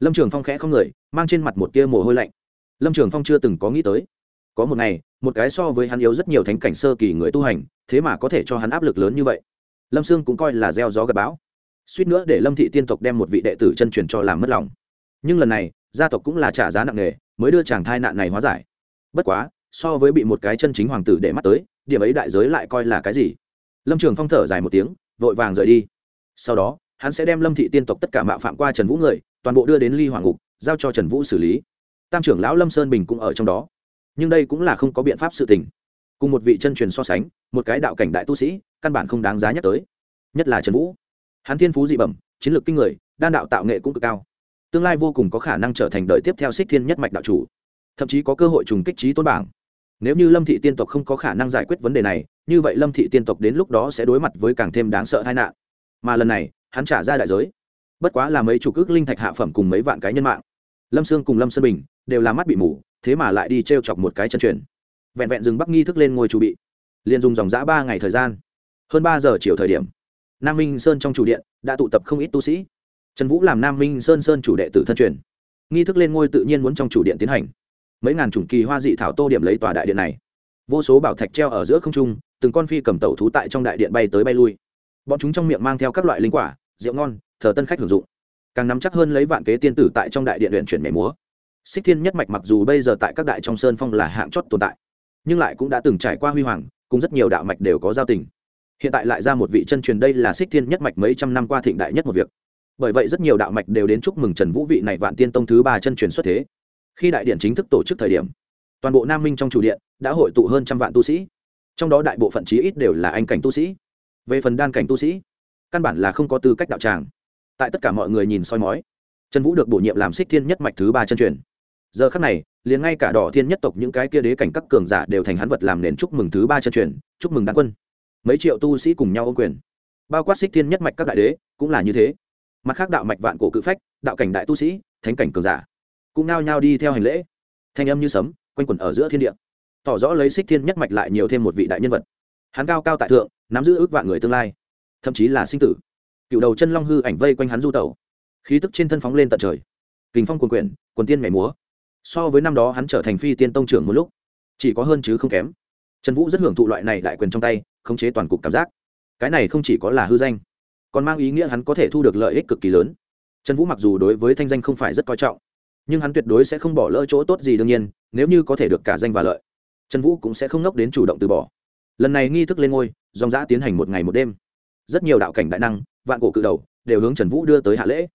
Lâm trường phong khẽ không người, mang trên mặt một tia mồ hôi lạnh. Lâm trường phong chưa từng có nghĩ tới, có một ngày, một cái so với hắn yếu rất nhiều thánh cảnh sơ kỳ người tu hành, thế mà có thể cho hắn áp lực lớn như vậy. Lâm sương cũng coi là gieo gió gặp bão suýt nữa để lâm thị tiên tộc đem một vị đệ tử chân truyền cho làm mất lòng. Nhưng lần này, gia tộc cũng là trả giá nặng nề, mới đưa chàng thai nạn này hóa giải. Bất quá, so với bị một cái chân chính hoàng tử để mắt tới, điểm ấy đại giới lại coi là cái gì? Lâm trường phong thở dài một tiếng, vội vàng rời đi. Sau đó, hắn sẽ đem lâm thị tiên tộc tất cả mạo phạm qua trần vũ người, toàn bộ đưa đến ly hoàng ngục, giao cho trần vũ xử lý. Tam trưởng lão lâm sơn bình cũng ở trong đó. Nhưng đây cũng là không có biện pháp sự tình. Cùng một vị chân truyền so sánh, một cái đạo cảnh đại tu sĩ, căn bản không đáng giá nhắc tới. Nhất là trần vũ hắn thiên phú dị bẩm, chiến lược kinh người, đan đạo tạo nghệ cũng cực cao. Tương lai vô cùng có khả năng trở thành đời tiếp theo xích thiên nhất mạch đạo chủ. Thậm chí có cơ hội trùng kích trí tôn bảng. Nếu như lâm thị tiên tộc không có khả năng giải quyết vấn đề này, như vậy lâm thị tiên tộc đến lúc đó sẽ đối mặt với càng thêm đáng sợ tai nạn. Mà lần này, hắn trả ra đại giới. Bất quá là mấy chục ước linh thạch hạ phẩm cùng mấy vạn cái nhân mạng. Lâm sương cùng lâm sơn bình đều là mắt bị mù, thế mà lại đi t r e o chọc một cái chân truyền. Vẹn vẹn dừng bắc nghi thức lên ngôi chủ bị, liền dùng dòng giã ba ngày thời gian. Hơn ba giờ chiều thời điểm nam minh sơn trong chủ điện đã tụ tập không ít tu sĩ. Trần vũ làm nam minh sơn sơn chủ đệ tử thân truyền. Nghi thức lên ngôi tự nhiên muốn trong chủ điện tiến hành. Mấy ngàn chủng kỳ hoa dị thảo tô điểm lấy tòa đại điện này. Vô số bảo thạch treo ở giữa không trung, từng con phi cầm tẩu thú tại trong đại điện bay tới bay lui. Bọn chúng trong miệng mang theo các loại linh quả, rượu ngon, thờ tân khách hưởng dụng. Càng nắm chắc hơn lấy vạn kế tiên tử tại trong đại điện luyện chuyển mẻ múa. Xích thiên nhất mạch mặc dù bây giờ tại các đại trong sơn phong là hạng chót tồn tại, nhưng lại cũng đã từng trải qua huy hoàng, cùng rất nhiều đạo mạch đều có giao tình hiện tại lại ra một vị chân truyền đây là xích thiên nhất mạch mấy trăm năm qua thịnh đại nhất một việc. Bởi vậy rất nhiều đạo mạch đều đến chúc mừng trần vũ vị này vạn tiên tông thứ ba chân truyền xuất thế. Khi đại điện chính thức tổ chức thời điểm, toàn bộ nam minh trong chủ điện đã hội tụ hơn trăm vạn tu sĩ. Trong đó đại bộ phận chí ít đều là anh cảnh tu sĩ. Về phần đan cảnh tu sĩ, căn bản là không có tư cách đạo tràng. Tại tất cả mọi người nhìn soi mói, trần vũ được bổ nhiệm làm xích thiên nhất mạch thứ ba chân truyền. Giờ khắc này, liền ngay cả đỏ thiên nhất tộc những cái kia đế cảnh các cường giả đều thành hắn vật làm nền chúc mừng thứ ba chân truyền, chúc mừng đan quân mấy triệu tu sĩ cùng nhau ô quyền. Bao quát xích thiên nhất mạch các đại đế, cũng là như thế. Mặt khác đạo mạch vạn cổ cự phách, đạo cảnh đại tu sĩ, thánh cảnh cường giả, cũng nao nhao đi theo hành lễ. Thanh âm như sấm, quanh quẩn ở giữa thiên địa. Tỏ rõ lấy xích thiên nhất mạch lại nhiều thêm một vị đại nhân vật. Hắn cao cao tại thượng, nắm giữ ước vạn người tương lai. Thậm chí là sinh tử. Cựu đầu chân long hư ảnh vây quanh hắn du tẩu. Khí tức trên thân phóng lên tận trời. Kình phong quần quyển, quần tiên nhảy múa. So với năm đó hắn trở thành phi tiên tông trưởng một lúc, chỉ có hơn chứ không kém. Trần vũ rất hưởng thụ loại này đại quyền trong tay khống chế toàn cục cảm giác. Cái này không chỉ có là hư danh, còn mang ý nghĩa hắn có thể thu được lợi ích cực kỳ lớn. Trần vũ mặc dù đối với thanh danh không phải rất coi trọng, nhưng hắn tuyệt đối sẽ không bỏ lỡ chỗ tốt gì đương nhiên, nếu như có thể được cả danh và lợi, trần vũ cũng sẽ không nốc đến chủ động từ bỏ. Lần này nghi thức lên ngôi, dòng giã tiến hành một ngày một đêm. Rất nhiều đạo cảnh đại năng, vạn cổ cự đầu, đều hướng trần vũ đưa tới hạ lễ.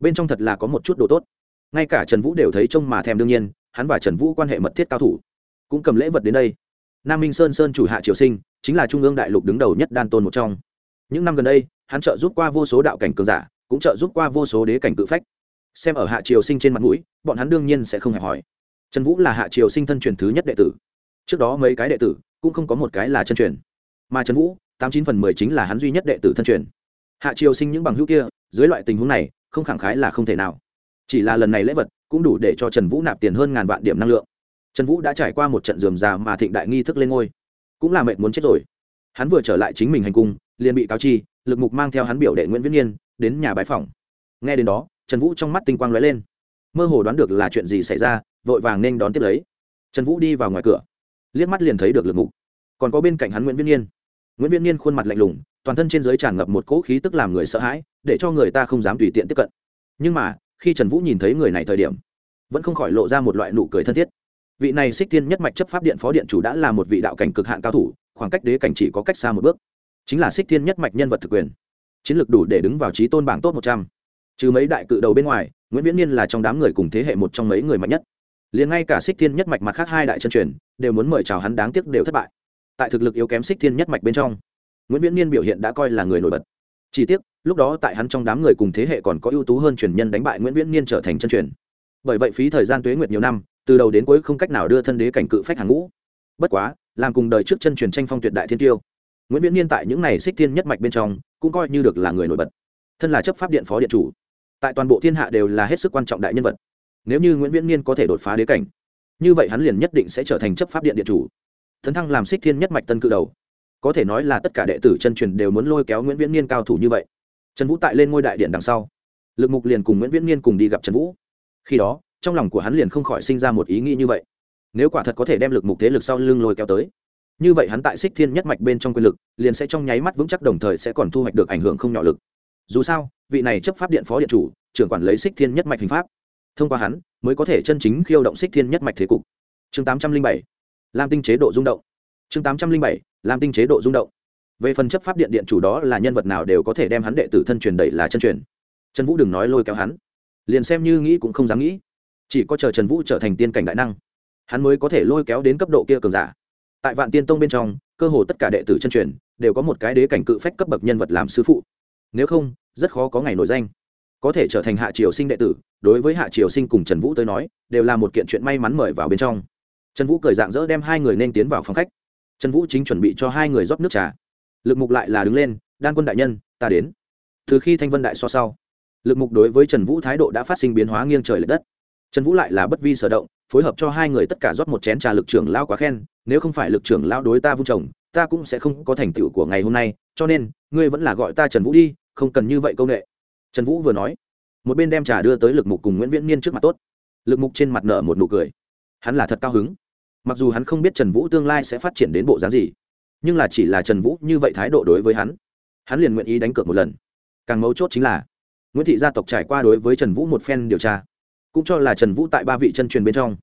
Bên trong thật là có một chút đồ tốt. Ngay cả trần vũ đều thấy trông mà thèm đương nhiên, hắn và trần vũ quan hệ mật thiết cao thủ. Cũng cầm lễ vật đến đây. Nam minh sơn sơn chủ hạ triều sinh chính là trung ương đại lục đứng đầu nhất đan tôn một trong. Những năm gần đây, hắn trợ giúp qua vô số đạo cảnh cường giả, cũng trợ giúp qua vô số đế cảnh cự phách. Xem ở hạ triều sinh trên mặt mũi, bọn hắn đương nhiên sẽ không hẹp hỏi trần vũ là hạ triều sinh thân truyền thứ nhất đệ tử. Trước đó mấy cái đệ tử, cũng không có một cái là chân truyền. Mà trần vũ, tám chín phần mười chính là hắn duy nhất đệ tử thân truyền. Hạ triều sinh những bằng hữu kia, dưới loại tình huống này, không khẳng khái là không thể nào. Chỉ là lần này lễ vật, cũng đủ để cho trần vũ nạp tiền hơn ngàn vạn điểm năng lượng. Trần vũ đã trải qua một trận dườm già mà thịnh đại nghi thức lên ngôi cũng là mệt muốn chết rồi. Hắn vừa trở lại chính mình hành cung, liền bị cáo chi, lực mục mang theo hắn biểu đệ nguyễn viễn niên, đến nhà bái phòng nghe đến đó, trần vũ trong mắt tinh quang lóe lên. Mơ hồ đoán được là chuyện gì xảy ra, vội vàng nên đón tiếp lấy. Trần vũ đi vào ngoài cửa, liếc mắt liền thấy được lực mục. Còn có bên cạnh hắn nguyễn viễn niên. Nguyễn viễn niên khuôn mặt lạnh lùng, toàn thân trên giới tràn ngập một cỗ khí tức làm người sợ hãi, để cho người ta không dám tùy tiện tiếp cận. Nhưng mà, khi trần vũ nhìn thấy người này thời điểm, vẫn không khỏi lộ ra một loại nụ cười thân thiết vị này xích tiên nhất mạch chấp pháp điện phó điện chủ đã là một vị đạo cảnh cực hạn cao thủ, khoảng cách đế cảnh chỉ có cách xa một bước. Chính là xích tiên nhất mạch nhân vật thực quyền. Chiến lược đủ để đứng vào trí tôn bảng top một trăm. Trừ mấy đại cự đầu bên ngoài, nguyễn viễn niên là trong đám người cùng thế hệ một trong mấy người mạnh nhất. Liền ngay cả xích thiên nhất mạch mặt khác hai đại chân truyền, đều muốn mời chào hắn đáng tiếc đều thất bại. Tại thực lực yếu kém xích thiên nhất mạch bên trong, nguyễn viễn niên biểu hiện đã coi là người nổi bật. Chỉ tiếc, lúc đó tại hắn trong đám người cùng thế hệ còn có ưu tú hơn truyền nhân đánh bại nguyễn viễn niên trở thành chân truyền. Bởi vậy phí thời gian tuế nguyệt nhiều năm từ đầu đến cuối không cách nào đưa thân đế cảnh cự phách hàng ngũ. Bất quá, làm cùng đời trước chân truyền tranh phong tuyệt đại thiên tiêu. Nguyễn viễn niên tại những này xích thiên nhất mạch bên trong, cũng coi như được là người nổi bật. Thân là chấp pháp điện phó điện chủ, tại toàn bộ thiên hạ đều là hết sức quan trọng đại nhân vật. Nếu như nguyễn viễn niên có thể đột phá đế cảnh, như vậy hắn liền nhất định sẽ trở thành chấp pháp điện điện chủ. Thấn thăng làm xích thiên nhất mạch tân cự đầu. Có thể nói là tất cả đệ tử chân truyền đều muốn lôi kéo nguyễn viễn niên cao thủ như vậy. Trần vũ tại lên ngôi đại điện đằng sau, lực mục liền cùng nguyễn viễn niên cùng đi gặp trần vũ. Khi đó trong lòng của hắn liền không khỏi sinh ra một ý nghĩ như vậy. Nếu quả thật có thể đem lực mục thế lực sau lưng lôi kéo tới, như vậy hắn tại xích thiên nhất mạch bên trong quyền lực, liền sẽ trong nháy mắt vững chắc đồng thời sẽ còn thu hoạch được ảnh hưởng không nhỏ lực. Dù sao, vị này chấp pháp điện phó điện chủ, trưởng quản lấy xích thiên nhất mạch hình pháp, thông qua hắn mới có thể chân chính khiêu động xích thiên nhất mạch thế cục. Chương tám trăm linh bảy, lam tinh chế độ rung động. Chương tám trăm linh bảy, lam tinh chế độ rung động. Về phần chấp pháp điện điện chủ đó là nhân vật nào đều có thể đem hắn đệ tử thân truyền đẩy là chân truyền. Trần vũ đừng nói lôi kéo hắn, liền xem như nghĩ cũng không dám nghĩ chỉ có chờ trần vũ trở thành tiên cảnh đại năng, hắn mới có thể lôi kéo đến cấp độ kia cường giả. Tại vạn tiên tông bên trong, cơ hồ tất cả đệ tử chân truyền đều có một cái đế cảnh cự phách cấp bậc nhân vật làm sư phụ. Nếu không, rất khó có ngày nổi danh. Có thể trở thành hạ triều sinh đệ tử, đối với hạ triều sinh cùng trần vũ tới nói, đều là một kiện chuyện may mắn mời vào bên trong. Trần vũ cười dạng dỡ đem hai người nên tiến vào phòng khách. Trần vũ chính chuẩn bị cho hai người rót nước trà. Lực mục lại là đứng lên, đan quân đại nhân, ta đến. Từ khi thanh vân đại so sau, lực mục đối với trần vũ thái độ đã phát sinh biến hóa nghiêng trời l ệ đất trần vũ lại là bất vi sở động, phối hợp cho hai người tất cả rót một chén trà lực trưởng lao quá khen, nếu không phải lực trưởng lao đối ta vung chồng, ta cũng sẽ không có thành tựu của ngày hôm nay, cho nên, ngươi vẫn là gọi ta trần vũ đi, không cần như vậy công nghệ trần vũ vừa nói. Một bên đem trà đưa tới lực mục cùng nguyễn viễn niên trước mặt tốt. Lực mục trên mặt nở một nụ cười. Hắn là thật cao hứng. Mặc dù hắn không biết trần vũ tương lai sẽ phát triển đến bộ dáng gì, nhưng là chỉ là trần vũ như vậy thái độ đối với hắn hắn liền nguyện ý đánh cược một lần. Càng mấu chốt chính là, nguyễn thị gia tộc trải qua đối với trần vũ một phen điều tra cũng cho là trần vũ tại ba vị chân truyền bên trong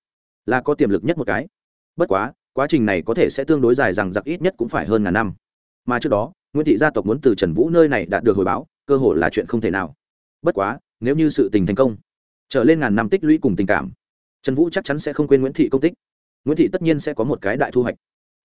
là có tiềm lực nhất một cái. Bất quá quá trình này có thể sẽ tương đối dài rằng giặc ít nhất cũng phải hơn ngàn năm. Mà trước đó, nguyễn thị gia tộc muốn từ trần vũ nơi này đạt được hồi báo, cơ hội là chuyện không thể nào. Bất quá, nếu như sự tình thành công, trở lên ngàn năm tích lũy cùng tình cảm, trần vũ chắc chắn sẽ không quên nguyễn thị công tích. Nguyễn thị tất nhiên sẽ có một cái đại thu hoạch.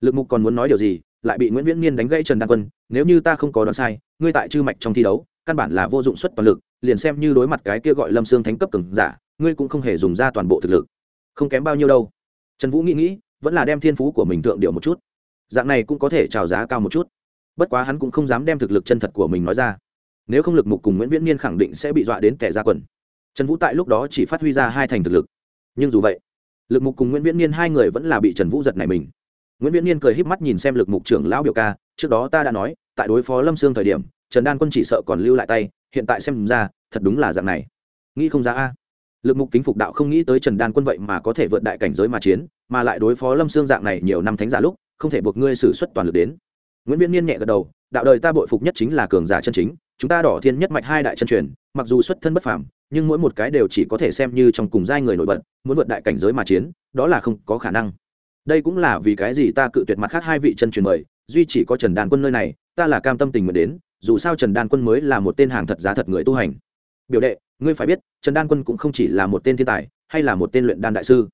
Lực mục còn muốn nói điều gì, lại bị nguyễn viễn niên đánh gãy trần đan quân, nếu như ta không có đoán sai, ngươi tại chư mạch trong thi đấu căn bản là vô dụng suất toàn lực, liền xem như đối mặt cái kia gọi lâm xương thánh cấp cường giả, ngươi cũng không hề dùng ra toàn bộ thực lực. Không kém bao nhiêu đâu. Trần vũ nghĩ nghĩ, vẫn là đem thiên phú của mình thượng điệu một chút. Dạng này cũng có thể trào giá cao một chút. Bất quá hắn cũng không dám đem thực lực chân thật của mình nói ra. Nếu không lực mục cùng nguyễn viễn niên khẳng định sẽ bị dọa đến kẻ ra quần. Trần vũ tại lúc đó chỉ phát huy ra hai thành thực lực. Nhưng dù vậy, lực mục cùng nguyễn viễn niên hai người vẫn là bị trần vũ giật này mình. Nguyễn viễn niên cười híp mắt nhìn xem lực mục trưởng lão biểu ca, trước đó ta đã nói, tại đối phó lâm sương thời điểm trần đan quân chỉ sợ còn lưu lại tay, hiện tại xem ra, thật đúng là dạng này. Nghĩ không ra a. Lực mục kính phục đạo không nghĩ tới trần đan quân vậy mà có thể vượt đại cảnh giới mà chiến, mà lại đối phó lâm xương dạng này nhiều năm thánh giả lúc, không thể buộc ngươi xử suất toàn lực đến. Nguyễn viễn niên nhẹ gật đầu, đạo đời ta bội phục nhất chính là cường giả chân chính, chúng ta đỏ thiên nhất mạch hai đại chân truyền, mặc dù xuất thân bất phàm, nhưng mỗi một cái đều chỉ có thể xem như trong cùng giai người nổi bật, muốn vượt đại cảnh giới mà chiến, đó là không có khả năng. Đây cũng là vì cái gì ta cự tuyệt mặt khác hai vị chân truyền mời, duy chỉ có trần đan quân nơi này, ta là cam tâm tình nguyện đến dù sao trần đan quân mới là một tên hàng thật giá thật người tu hành. Biểu đệ, ngươi phải biết, trần đan quân cũng không chỉ là một tên thiên tài, hay là một tên luyện đan đại sư.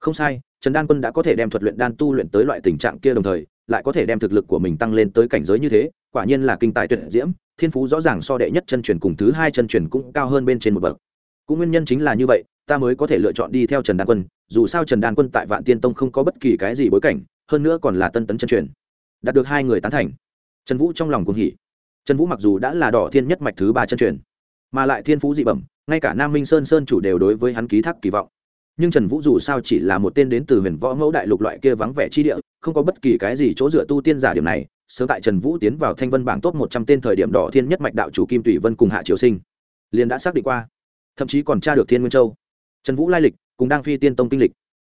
Không sai, trần đan quân đã có thể đem thuật luyện đan tu luyện tới loại tình trạng kia đồng thời, lại có thể đem thực lực của mình tăng lên tới cảnh giới như thế, quả nhiên là kinh tài tuyệt diễm, thiên phú rõ ràng so đệ nhất chân truyền cùng thứ hai chân truyền cũng cao hơn bên trên một bậc. Cũng nguyên nhân chính là như vậy, ta mới có thể lựa chọn đi theo trần đan quân, dù sao trần đan quân tại vạn tiên tông không có bất kỳ cái gì bối cảnh, hơn nữa còn là tân tấn chân truyền. Đạt được hai người tán thành. Trần vũ trong lòng cũng hỉ trần vũ mặc dù đã là đỏ thiên nhất mạch thứ ba chân truyền, mà lại thiên phú dị bẩm, ngay cả nam minh sơn sơn chủ đều đối với hắn ký thác kỳ vọng. Nhưng trần vũ dù sao chỉ là một tên đến từ huyền võ mẫu đại lục loại kia vắng vẻ chi địa, không có bất kỳ cái gì chỗ dựa tu tiên giả điểm này, sớm tại trần vũ tiến vào thanh vân bảng top một trăm tên thời điểm đỏ thiên nhất mạch đạo chủ kim tùy vân cùng hạ triều sinh, liền đã xác định qua. Thậm chí còn tra được thiên nguyên châu. Trần vũ lai lịch cùng đang phi tiên tông kinh lịch,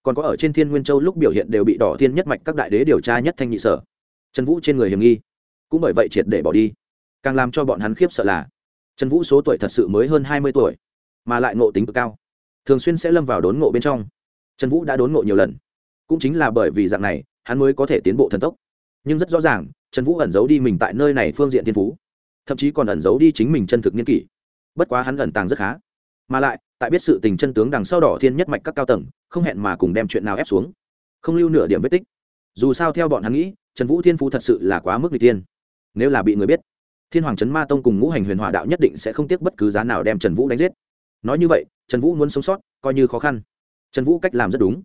còn có ở trên thiên nguyên châu lúc biểu hiện đều bị đỏ thiên nhất mạch các đại đế điều tra nhất thanh nhị sở. Trần vũ trên người hiểm nghi, cũng bởi vậy triệt để bỏ đi càng làm cho bọn hắn khiếp sợ là, trần vũ số tuổi thật sự mới hơn hai mươi tuổi, mà lại ngộ tính cực cao, thường xuyên sẽ lâm vào đốn ngộ bên trong. Trần vũ đã đốn ngộ nhiều lần, cũng chính là bởi vì dạng này, hắn mới có thể tiến bộ thần tốc. Nhưng rất rõ ràng, trần vũ ẩn giấu đi mình tại nơi này phương diện thiên phú, thậm chí còn ẩn giấu đi chính mình chân thực nghiên kỷ. Bất quá hắn ẩn tàng rất khá. Mà lại, tại biết sự tình chân tướng đằng sau đỏ thiên nhất mạch các cao tầng, không hẹn mà cùng đem chuyện nào ép xuống. Không lưu nửa điểm vết tích. Dù sao theo bọn hắn nghĩ, trần vũ thiên phú thật sự là quá mức n tiên nếu là bị người biết thiên hoàng trấn ma tông cùng ngũ hành huyền hòa đạo nhất định sẽ không tiếc bất cứ giá nào đem trần vũ đánh giết. Nói như vậy, trần vũ muốn sống sót, coi như khó khăn. Trần vũ cách làm rất đúng.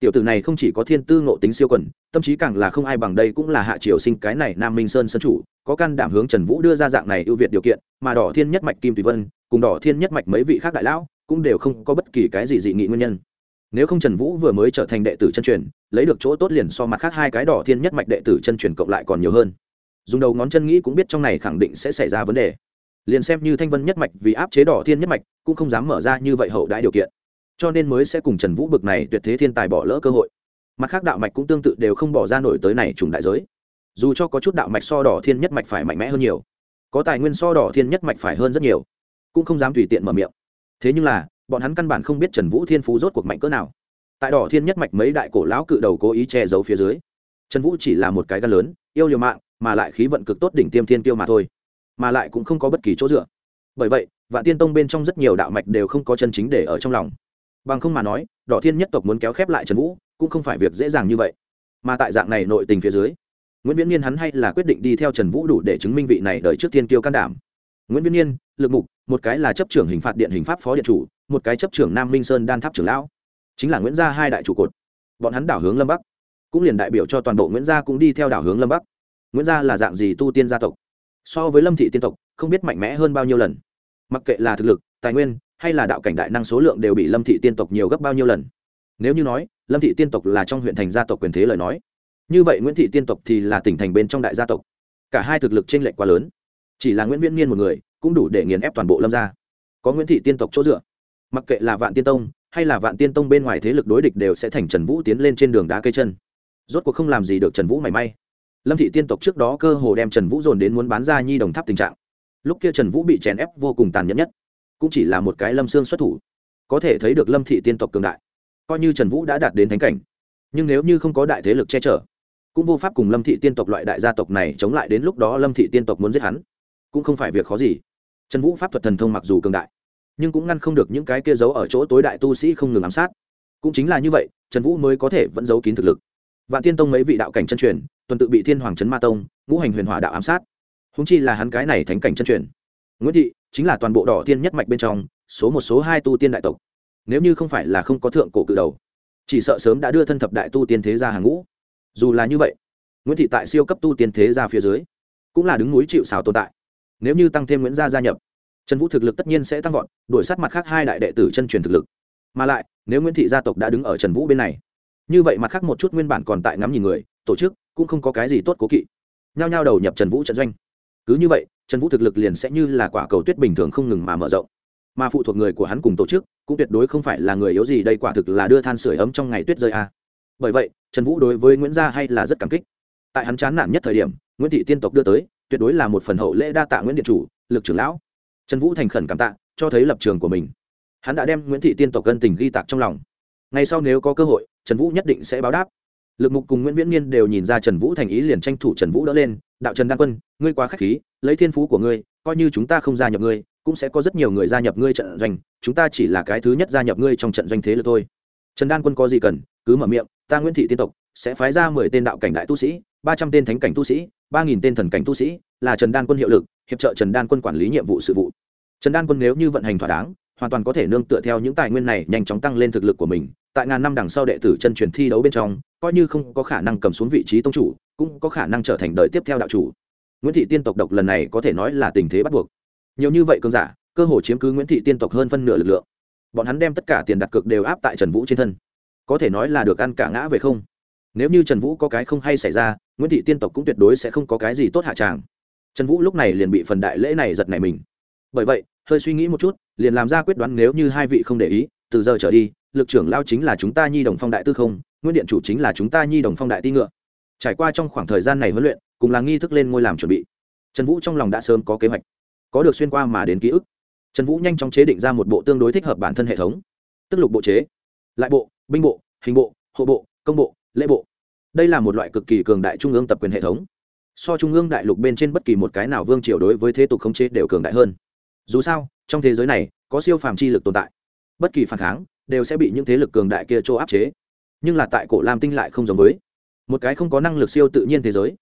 Tiểu tử này không chỉ có thiên tư ngộ tính siêu quần, tâm trí càng là không ai bằng đây cũng là hạ triều sinh cái này nam minh sơn sân chủ, có căn đảm hướng trần vũ đưa ra dạng này ưu việt điều kiện, mà đỏ thiên nhất mạch kim tùy vân, cùng đỏ thiên nhất mạch mấy vị khác đại lão, cũng đều không có bất kỳ cái gì dị nghị nguyên nhân. Nếu không trần vũ vừa mới trở thành đệ tử chân truyền, lấy được chỗ tốt liền so mặt khác hai cái đỏ thiên nhất mạch đệ tử chân truyền cộng lại còn nhiều hơn dùng đầu ngón chân nghĩ cũng biết trong này khẳng định sẽ xảy ra vấn đề. Liền xem như thanh vân nhất mạch vì áp chế đỏ thiên nhất mạch, cũng không dám mở ra như vậy hậu đãi điều kiện. Cho nên mới sẽ cùng trần vũ bực này tuyệt thế thiên tài bỏ lỡ cơ hội. Mặt khác đạo mạch cũng tương tự đều không bỏ ra nổi tới này trùng đại giới. Dù cho có chút đạo mạch so đỏ thiên nhất mạch phải mạnh mẽ hơn nhiều, có tài nguyên so đỏ thiên nhất mạch phải hơn rất nhiều, cũng không dám tùy tiện mở miệng. Thế nhưng là, bọn hắn căn bản không biết trần vũ thiên phú rốt cuộc mạnh cỡ nào. Tại đỏ thiên nhất mạch mấy đại cổ lão cự đầu cố ý che giấu phía dưới, trần vũ chỉ là một cái gan lớn, yêu liều mạng mà lại khí vận cực tốt đỉnh tiêm thiên tiêu mà thôi, mà lại cũng không có bất kỳ chỗ dựa. Bởi vậy, vạn tiên tông bên trong rất nhiều đạo mạch đều không có chân chính để ở trong lòng. Bằng không mà nói, đỏ thiên nhất tộc muốn kéo khép lại trần vũ, cũng không phải việc dễ dàng như vậy. Mà tại dạng này nội tình phía dưới, nguyễn viễn niên hắn hay là quyết định đi theo trần vũ đủ để chứng minh vị này đợi trước thiên tiêu can đảm. Nguyễn viễn niên, lực mục, một cái là chấp trưởng hình phạt điện hình pháp phó điện chủ, một cái chấp trưởng nam minh sơn đan tháp trưởng lão. Chính là nguyễn gia hai đại trụ cột. Bọn hắn đảo hướng lâm bắc, cũng liền đại biểu cho toàn bộ nguyễn gia cũng đi theo đảo hướng lâm bắc nguyễn gia là dạng gì tu tiên gia tộc? So với lâm thị tiên tộc, không biết mạnh mẽ hơn bao nhiêu lần. Mặc kệ là thực lực, tài nguyên, hay là đạo cảnh đại năng số lượng đều bị lâm thị tiên tộc nhiều gấp bao nhiêu lần. Nếu như nói, lâm thị tiên tộc là trong huyện thành gia tộc quyền thế lời nói, như vậy nguyễn thị tiên tộc thì là tỉnh thành bên trong đại gia tộc. Cả hai thực lực t r ê n lệch quá lớn. Chỉ là nguyễn viễn niên một người, cũng đủ để nghiền ép toàn bộ lâm gia. Có nguyễn thị tiên tộc chỗ dựa. Mặc kệ là vạn tiên tông, hay là vạn tiên tông bên ngoài thế lực đối địch đều sẽ thành trần vũ tiến lên trên đường đá cây chân. Rốt cuộc không làm gì được trần vũ mảy may lâm thị tiên tộc trước đó cơ hồ đem trần vũ dồn đến muốn bán ra nhi đồng tháp tình trạng. Lúc kia trần vũ bị chèn ép vô cùng tàn nhẫn nhất. Cũng chỉ là một cái lâm xương xuất thủ. Có thể thấy được lâm thị tiên tộc cường đại. Coi như trần vũ đã đạt đến thánh cảnh, nhưng nếu như không có đại thế lực che chở, cũng vô pháp cùng lâm thị tiên tộc loại đại gia tộc này chống lại đến lúc đó lâm thị tiên tộc muốn giết hắn, cũng không phải việc khó gì. Trần vũ pháp thuật thần thông mặc dù cường đại, nhưng cũng ngăn không được những cái kia giấu ở chỗ tối đại tu sĩ không ngừng ám sát. Cũng chính là như vậy, trần vũ mới có thể vẫn giấu kín thực lực vạn tiên tông mấy vị đạo cảnh chân truyền, tuần tự bị thiên hoàng trấn ma tông, ngũ hành huyền hỏa đạo ám sát. Húng chi là hắn cái này thánh cảnh chân truyền. Nguyễn thị, chính là toàn bộ đỏ tiên nhất mạch bên trong, số một, số hai tu tiên đại tộc. Nếu như không phải là không có thượng cổ cự đầu, chỉ sợ sớm đã đưa thân thập đại tu tiên thế gia hàng ngũ. Dù là như vậy, nguyễn thị tại siêu cấp tu tiên thế gia phía dưới, cũng là đứng núi chịu xào tồn tại. Nếu như tăng thêm nguyễn gia gia nhập, trần vũ thực lực tất nhiên sẽ tăng vọt đuổi sát mặt khác hai đại đệ tử chân truyền thực lực. Mà lại, nếu nguyễn thị gia tộc đã đứng ở trần vũ bên này như vậy mặt khác một chút nguyên bản còn tại ngắm nhìn người, tổ chức cũng không có cái gì tốt cố kỵ. Nhao nhao đầu nhập trần vũ trận doanh. Cứ như vậy, trần vũ thực lực liền sẽ như là quả cầu tuyết bình thường không ngừng mà mở rộng. Mà phụ thuộc người của hắn cùng tổ chức cũng tuyệt đối không phải là người yếu gì, đây quả thực là đưa than sửa ấm trong ngày tuyết rơi a. Bởi vậy, trần vũ đối với nguyễn gia hay là rất cảm kích. Tại hắn chán nản nhất thời điểm, nguyễn thị tiên tộc đưa tới, tuyệt đối là một phần hậu lễ đa tạ nguyễn điện chủ, lực trưởng lão. Trần vũ thành khẩn cảm tạ, cho thấy lập trường của mình. Hắn đã đem nguyễn thị tiên tộc cân tình ghi tạc trong lòng. Ngay sau nếu có cơ hội trần vũ nhất định sẽ báo đáp. Lực mục cùng nguyễn viễn niên đều nhìn ra trần vũ thành ý liền tranh thủ trần vũ đỡ lên, đạo trần đan quân, ngươi quá k h á c h khí, lấy thiên phú của ngươi, coi như chúng ta không gia nhập ngươi, cũng sẽ có rất nhiều người gia nhập ngươi trận doanh, chúng ta chỉ là cái thứ nhất gia nhập ngươi trong trận doanh thế lực thôi. Trần đan quân có gì cần, cứ mở miệng, ta nguyễn thị tiên tộc sẽ phái ra mười tên đạo cảnh đại tu sĩ, ba trăm tên thánh cảnh tu sĩ, ba nghìn tên thần cảnh tu sĩ, là trần đan quân hiệu lực, hiệp trợ trần đan quân quản lý nhiệm vụ sự vụ. Trần đan quân nếu như vận hành thỏa đáng, hoàn toàn có thể nương tựa theo những tài nguyên này nhanh chóng tăng lên thực lực của mình tại ngàn năm đằng sau đệ tử chân truyền thi đấu bên trong, coi như không có khả năng cầm xuống vị trí tông chủ, cũng có khả năng trở thành đời tiếp theo đạo chủ. Nguyễn thị tiên tộc độc lần này có thể nói là tình thế bắt buộc. Nhiều như vậy cơn giả, cơ hồ chiếm cứ nguyễn thị tiên tộc hơn phân nửa lực lượng. Bọn hắn đem tất cả tiền đặt cược đều áp tại trần vũ trên thân. Có thể nói là được ăn cả ngã về không. Nếu như trần vũ có cái không hay xảy ra, nguyễn thị tiên tộc cũng tuyệt đối sẽ không có cái gì tốt hạ tràng. Trần vũ lúc này liền bị phần đại lễ này giật nảy mình. Bởi vậy, hơi suy nghĩ một chút, liền làm ra quyết đoán nếu như hai vị không để ý, từ giờ trở đi lực trưởng lao chính là chúng ta nhi đồng phong đại tư không, nguyên điện chủ chính là chúng ta nhi đồng phong đại ti ngựa. Trải qua trong khoảng thời gian này huấn luyện, cùng là nghi thức lên ngôi làm chuẩn bị. Trần vũ trong lòng đã sớm có kế hoạch, có được xuyên qua mà đến ký ức. Trần vũ nhanh chóng chế định ra một bộ tương đối thích hợp bản thân hệ thống. Tức lục bộ chế, lại bộ, binh bộ, hình bộ, hộ bộ, công bộ, lễ bộ. Đây là một loại cực kỳ cường đại trung ương tập quyền hệ thống. So trung ương đại lục bên trên bất kỳ một cái nào vương triều đối với thế tục khống chế đều cường đại hơn. Dù sao, trong thế giới này, có siêu phàm chi lực tồn tại. Bất kỳ phản kháng đều sẽ bị những thế lực cường đại kia chỗ áp chế. Nhưng là tại cổ lam tinh lại không giống với. Một cái không có năng lực siêu tự nhiên thế giới.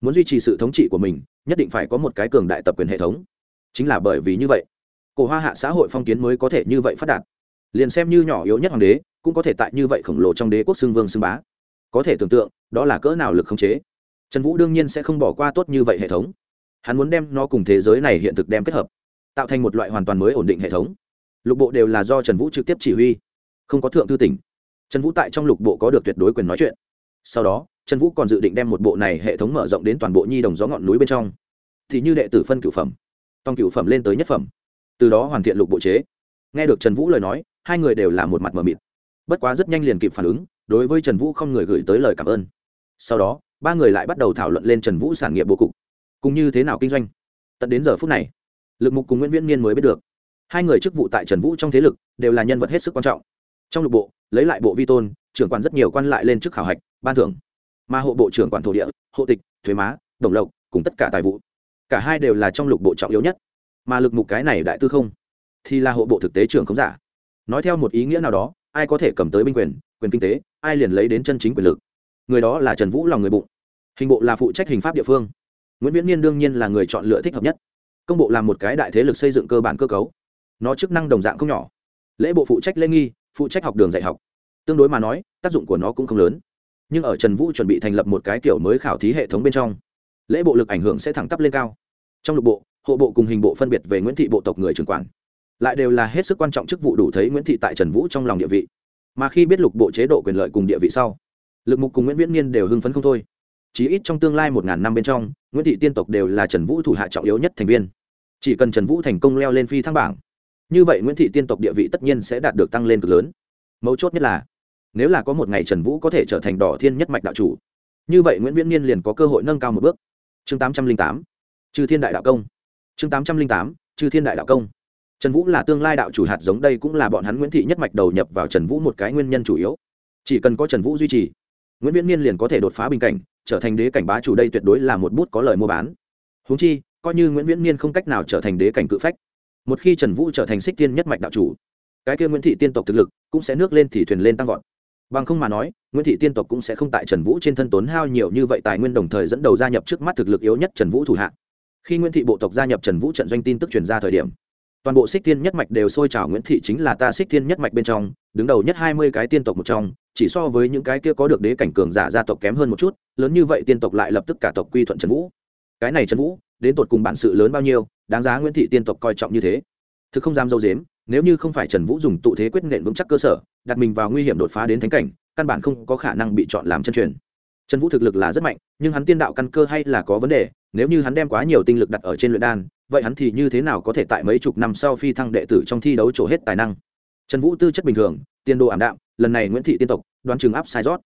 Muốn duy trì sự thống trị của mình, nhất định phải có một cái cường đại tập quyền hệ thống. Chính là bởi vì như vậy, cổ hoa hạ xã hội phong kiến mới có thể như vậy phát đạt. Liền xem như nhỏ yếu nhất hoàng đế, cũng có thể tại như vậy khổng lồ trong đế quốc xưng vương xưng bá. Có thể tưởng tượng, đó là cỡ nào lực khống chế. Trần vũ đương nhiên sẽ không bỏ qua tốt như vậy hệ thống. Hắn muốn đem nó cùng thế giới này hiện thực đem kết hợp, tạo thành một loại hoàn toàn mới ổn định hệ thống. Lục bộ đều là do trần vũ trực tiếp chỉ huy không có thượng thư tỉnh. Trần vũ tại trong lục bộ có được tuyệt đối quyền nói chuyện. Sau đó, trần vũ còn dự định đem một bộ này hệ thống mở rộng đến toàn bộ nhi đồng gió ngọn núi bên trong. Thì như đệ tử phân cửu phẩm, tòng cửu phẩm lên tới nhất phẩm. Từ đó hoàn thiện lục bộ chế. Nghe được trần vũ lời nói, hai người đều là một mặt mờ mịt. Bất quá rất nhanh liền kịp phản ứng, đối với trần vũ không người gửi tới lời cảm ơn. Sau đó, ba người lại bắt đầu thảo luận lên trần vũ sản nghiệp bố cục cũng như thế nào kinh doanh. Tận đến giờ phút này, lực mục cùng nguyễn viễn niên mới biết được. Hai người chức vụ tại trần vũ trong thế lực đều là nhân vật hết sức quan trọng trong lục bộ, lấy lại bộ vi tôn, trưởng quản rất nhiều quan lại lên chức khảo hạch, ban thưởng. Mà hộ bộ trưởng quản thổ địa, hộ tịch, thuế má, đồng lộc, cùng tất cả tài vụ. Cả hai đều là trong lục bộ trọng yếu nhất. Mà lực mục cái này đại tư không, thì là hộ bộ thực tế trưởng không giả. Nói theo một ý nghĩa nào đó, ai có thể cầm tới binh quyền quyền kinh tế, ai liền lấy đến chân chính quyền lực. Người đó là trần vũ lòng người bụng. Hình bộ là phụ trách hình pháp địa phương. Nguyễn viễn niên đương nhiên là người chọn lựa thích hợp nhất. Công bộ là một cái đại thế lực xây dựng cơ bản cơ cấu. Nó chức năng đồng dạng không nhỏ. Lễ bộ phụ trách lễ nghi phụ trách học đường dạy học. Tương đối mà nói, tác dụng của nó cũng không lớn. Nhưng ở trần vũ chuẩn bị thành lập một cái kiểu mới khảo thí hệ thống bên trong, lễ bộ lực ảnh hưởng sẽ thẳng tắp lên cao. Trong lục bộ, hộ bộ cùng hình bộ phân biệt về nguyễn thị bộ tộc người trưởng quản. Lại đều là hết sức quan trọng chức vụ đủ thấy nguyễn thị tại trần vũ trong lòng địa vị. Mà khi biết lục bộ chế độ quyền lợi cùng địa vị sau, lực mục cùng nguyễn viễn niên đều hưng phấn không thôi. Chí ít trong tương lai một ngàn năm bên trong, nguyễn thị tiên tộc đều là trần vũ thủ hạ trọng yếu nhất thành viên. Chỉ cần trần vũ thành công leo lên phi thăng bảng như vậy nguyễn thị tiên tộc địa vị tất nhiên sẽ đạt được tăng lên cực lớn. Mấu chốt nhất là, nếu là có một ngày trần vũ có thể trở thành đỏ thiên nhất mạch đạo chủ, như vậy nguyễn viễn niên liền có cơ hội nâng cao một bước. Chương tám trăm linh tám, chư thiên đại đạo công. Chương tám trăm linh tám, chư thiên đại đạo công. Trần vũ là tương lai đạo chủ hạt giống, đây cũng là bọn hắn nguyễn thị nhất mạch đầu nhập vào trần vũ một cái nguyên nhân chủ yếu. Chỉ cần có trần vũ duy trì, nguyễn viễn niên liền có thể đột phá bình cảnh, trở thành đế cảnh bá chủ đây tuyệt đối là một bút có lời mua bán. Húng chi, coi như nguyễn viễn niên không cách nào trở thành đế cảnh cự phách một khi trần vũ trở thành xích tiên nhất mạch đạo chủ, cái kia nguyễn thị tiên tộc thực lực cũng sẽ nước lên thì thuyền lên tăng vọt. Bằng không mà nói, nguyễn thị tiên tộc cũng sẽ không tại trần vũ trên thân tốn hao nhiều như vậy tài nguyên đồng thời dẫn đầu gia nhập trước mắt thực lực yếu nhất trần vũ thủ hạ. Khi nguyễn thị bộ tộc gia nhập trần vũ trận doanh tin tức truyền ra thời điểm, toàn bộ xích tiên nhất mạch đều sôi trào nguyễn thị chính là ta xích tiên nhất mạch bên trong, đứng đầu nhất hai mươi cái tiên tộc một trong, chỉ so với những cái kia có được đế cảnh cường giả gia tộc kém hơn một chút, lớn như vậy tiên tộc lại lập tức cả tộc quy thuận trần vũ. Cái này trần vũ đến tột cùng bản sự lớn bao nhiêu, đáng giá nguyễn thị tiên tộc coi trọng như thế. Thực không dám dâu dếm, nếu như không phải trần vũ dùng tụ thế quyết nện vững chắc cơ sở, đặt mình vào nguy hiểm đột phá đến thánh cảnh, căn bản không có khả năng bị chọn làm chân truyền. Trần vũ thực lực là rất mạnh, nhưng hắn tiên đạo căn cơ hay là có vấn đề, nếu như hắn đem quá nhiều tinh lực đặt ở trên luyện đan, vậy hắn thì như thế nào có thể tại mấy chục năm sau phi thăng đệ tử trong thi đấu trổ hết tài năng? Trần vũ tư chất bình thường, tiên đồ ảm đạm, lần này nguyễn thị tiên tộc, đoán chừng áp sai rót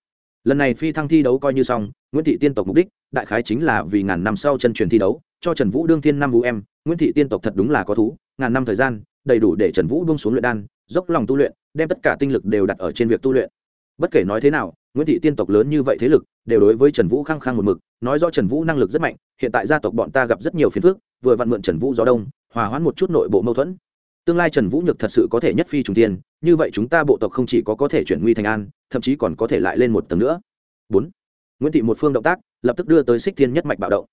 lần này phi thăng thi đấu coi như xong, nguyễn thị tiên tộc mục đích, đại khái chính là vì ngàn năm sau chân truyền thi đấu, cho trần vũ đương thiên năm vũ em. Nguyễn thị tiên tộc thật đúng là có thú, ngàn năm thời gian, đầy đủ để trần vũ bông xuống luyện đan, dốc lòng tu luyện, đem tất cả tinh lực đều đặt ở trên việc tu luyện. Bất kể nói thế nào, nguyễn thị tiên tộc lớn như vậy thế lực, đều đối với trần vũ khăng khăng một mực, nói do trần vũ năng lực rất mạnh, hiện tại gia tộc bọn ta gặp rất nhiều phiền phức, vừa vặn mượn trần vũ gió đông, hòa hoãn một chút nội bộ mâu thuẫn tương lai trần vũ nhược thật sự có thể nhất phi trùng tiên như vậy chúng ta bộ tộc không chỉ có có thể chuyển nguy thành an, thậm chí còn có thể lại lên một tầng nữa. Bốn, nguyễn thị một phương động tác, lập tức đưa tới xích thiên nhất mạch bạo động.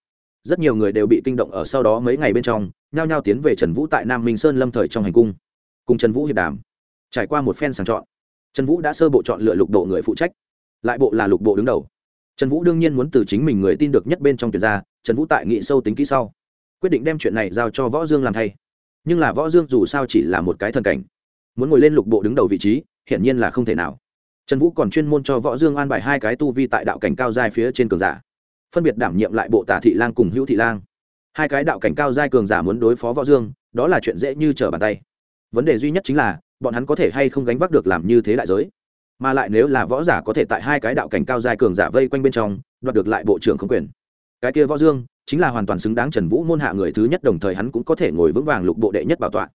Rất nhiều người đều bị kinh động ở sau đó mấy ngày bên trong, nhao nhao tiến về trần vũ tại nam minh sơn lâm thời trong hành cung, cùng trần vũ hiệp đàm. Trải qua một phen sàng chọn, trần vũ đã sơ bộ chọn lựa lục bộ người phụ trách, lại bộ là lục bộ đứng đầu. Trần vũ đương nhiên muốn từ chính mình người tin được nhất bên trong tuyển gia trần vũ tại nghị sâu tính kỹ sau, quyết định đem chuyện này giao cho võ dương làm thay nhưng là võ dương dù sao chỉ là một cái thần cảnh. Muốn ngồi lên lục bộ đứng đầu vị trí, hiển nhiên là không thể nào. Trần vũ còn chuyên môn cho võ dương an bài hai cái tu vi tại đạo cảnh cao giai phía trên cường giả. Phân biệt đảm nhiệm lại bộ tả thị lang cùng hữu thị lang. Hai cái đạo cảnh cao giai cường giả muốn đối phó võ dương, đó là chuyện dễ như trở bàn tay. Vấn đề duy nhất chính là, bọn hắn có thể hay không gánh vác được làm như thế đại giới. Mà lại nếu là võ giả có thể tại hai cái đạo cảnh cao giai cường giả vây quanh bên trong, đoạt được lại bộ trưởng không quyền cái kia võ dương, chính là hoàn toàn xứng đáng trần vũ môn hạ người thứ nhất, đồng thời hắn cũng có thể ngồi vững vàng lục bộ đệ nhất bảo tọa.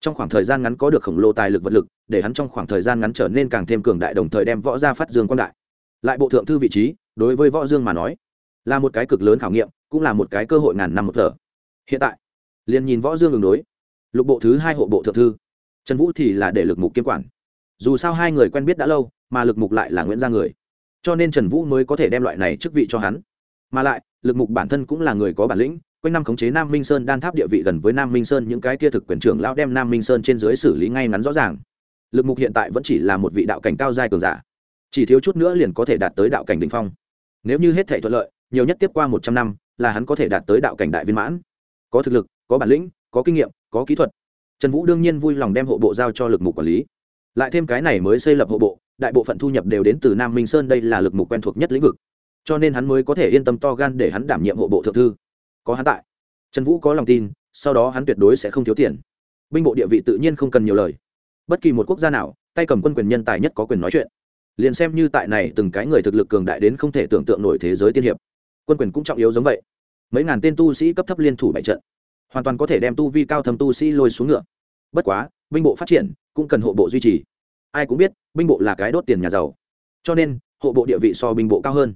Trong khoảng thời gian ngắn có được khổng lồ tài lực vật lực, để hắn trong khoảng thời gian ngắn trở nên càng thêm cường đại, đồng thời đem võ ra phát dương quan đại. Lại bộ thượng thư vị trí, đối với võ dương mà nói, là một cái cực lớn khảo nghiệm, cũng là một cái cơ hội ngàn năm một thở. Hiện tại, liền nhìn võ dương đường đối. Lục bộ thứ hai hộ bộ thượng thư. Trần vũ thì là để lực mục kiêm quản. Dù sao hai người quen biết đã lâu, mà lực mục lại là nguyễn gia người. Cho nên trần vũ mới có thể đem loại này chức vị cho hắn. Mà lại lực mục bản thân cũng là người có bản lĩnh, quanh năm khống chế nam minh sơn đan tháp địa vị gần với nam minh sơn, những cái kia thực quyền trưởng lão đem nam minh sơn trên dưới xử lý ngay ngắn rõ ràng. Lực mục hiện tại vẫn chỉ là một vị đạo cảnh cao giai cường giả, chỉ thiếu chút nữa liền có thể đạt tới đạo cảnh đình phong. Nếu như hết thể thuận lợi, nhiều nhất tiếp qua một trăm năm là hắn có thể đạt tới đạo cảnh đại viên mãn. Có thực lực, có bản lĩnh, có kinh nghiệm, có kỹ thuật. Trần vũ đương nhiên vui lòng đem hộ bộ giao cho lực mục quản lý. Lại thêm cái này mới xây lập hộ bộ, đại bộ phận thu nhập đều đến từ nam minh sơn, đây là lực mục quen thuộc nhất lĩnh vực cho nên hắn mới có thể yên tâm to gan để hắn đảm nhiệm hộ bộ thượng thư. Có hắn tại, trần vũ có lòng tin, sau đó hắn tuyệt đối sẽ không thiếu tiền. Binh bộ địa vị tự nhiên không cần nhiều lời. Bất kỳ một quốc gia nào, tay cầm quân quyền nhân tài nhất có quyền nói chuyện. Liền xem như tại này từng cái người thực lực cường đại đến không thể tưởng tượng nổi thế giới tiên hiệp. Quân quyền cũng trọng yếu giống vậy. Mấy ngàn tên tu sĩ cấp thấp liên thủ bảy trận. Hoàn toàn có thể đem tu vi cao thầm tu sĩ lôi xuống ngựa. Bất quá, binh bộ phát triển cũng cần hộ bộ duy trì. Ai cũng biết, binh bộ là cái đốt tiền nhà giàu. Cho nên, hộ bộ địa vị so binh bộ cao hơn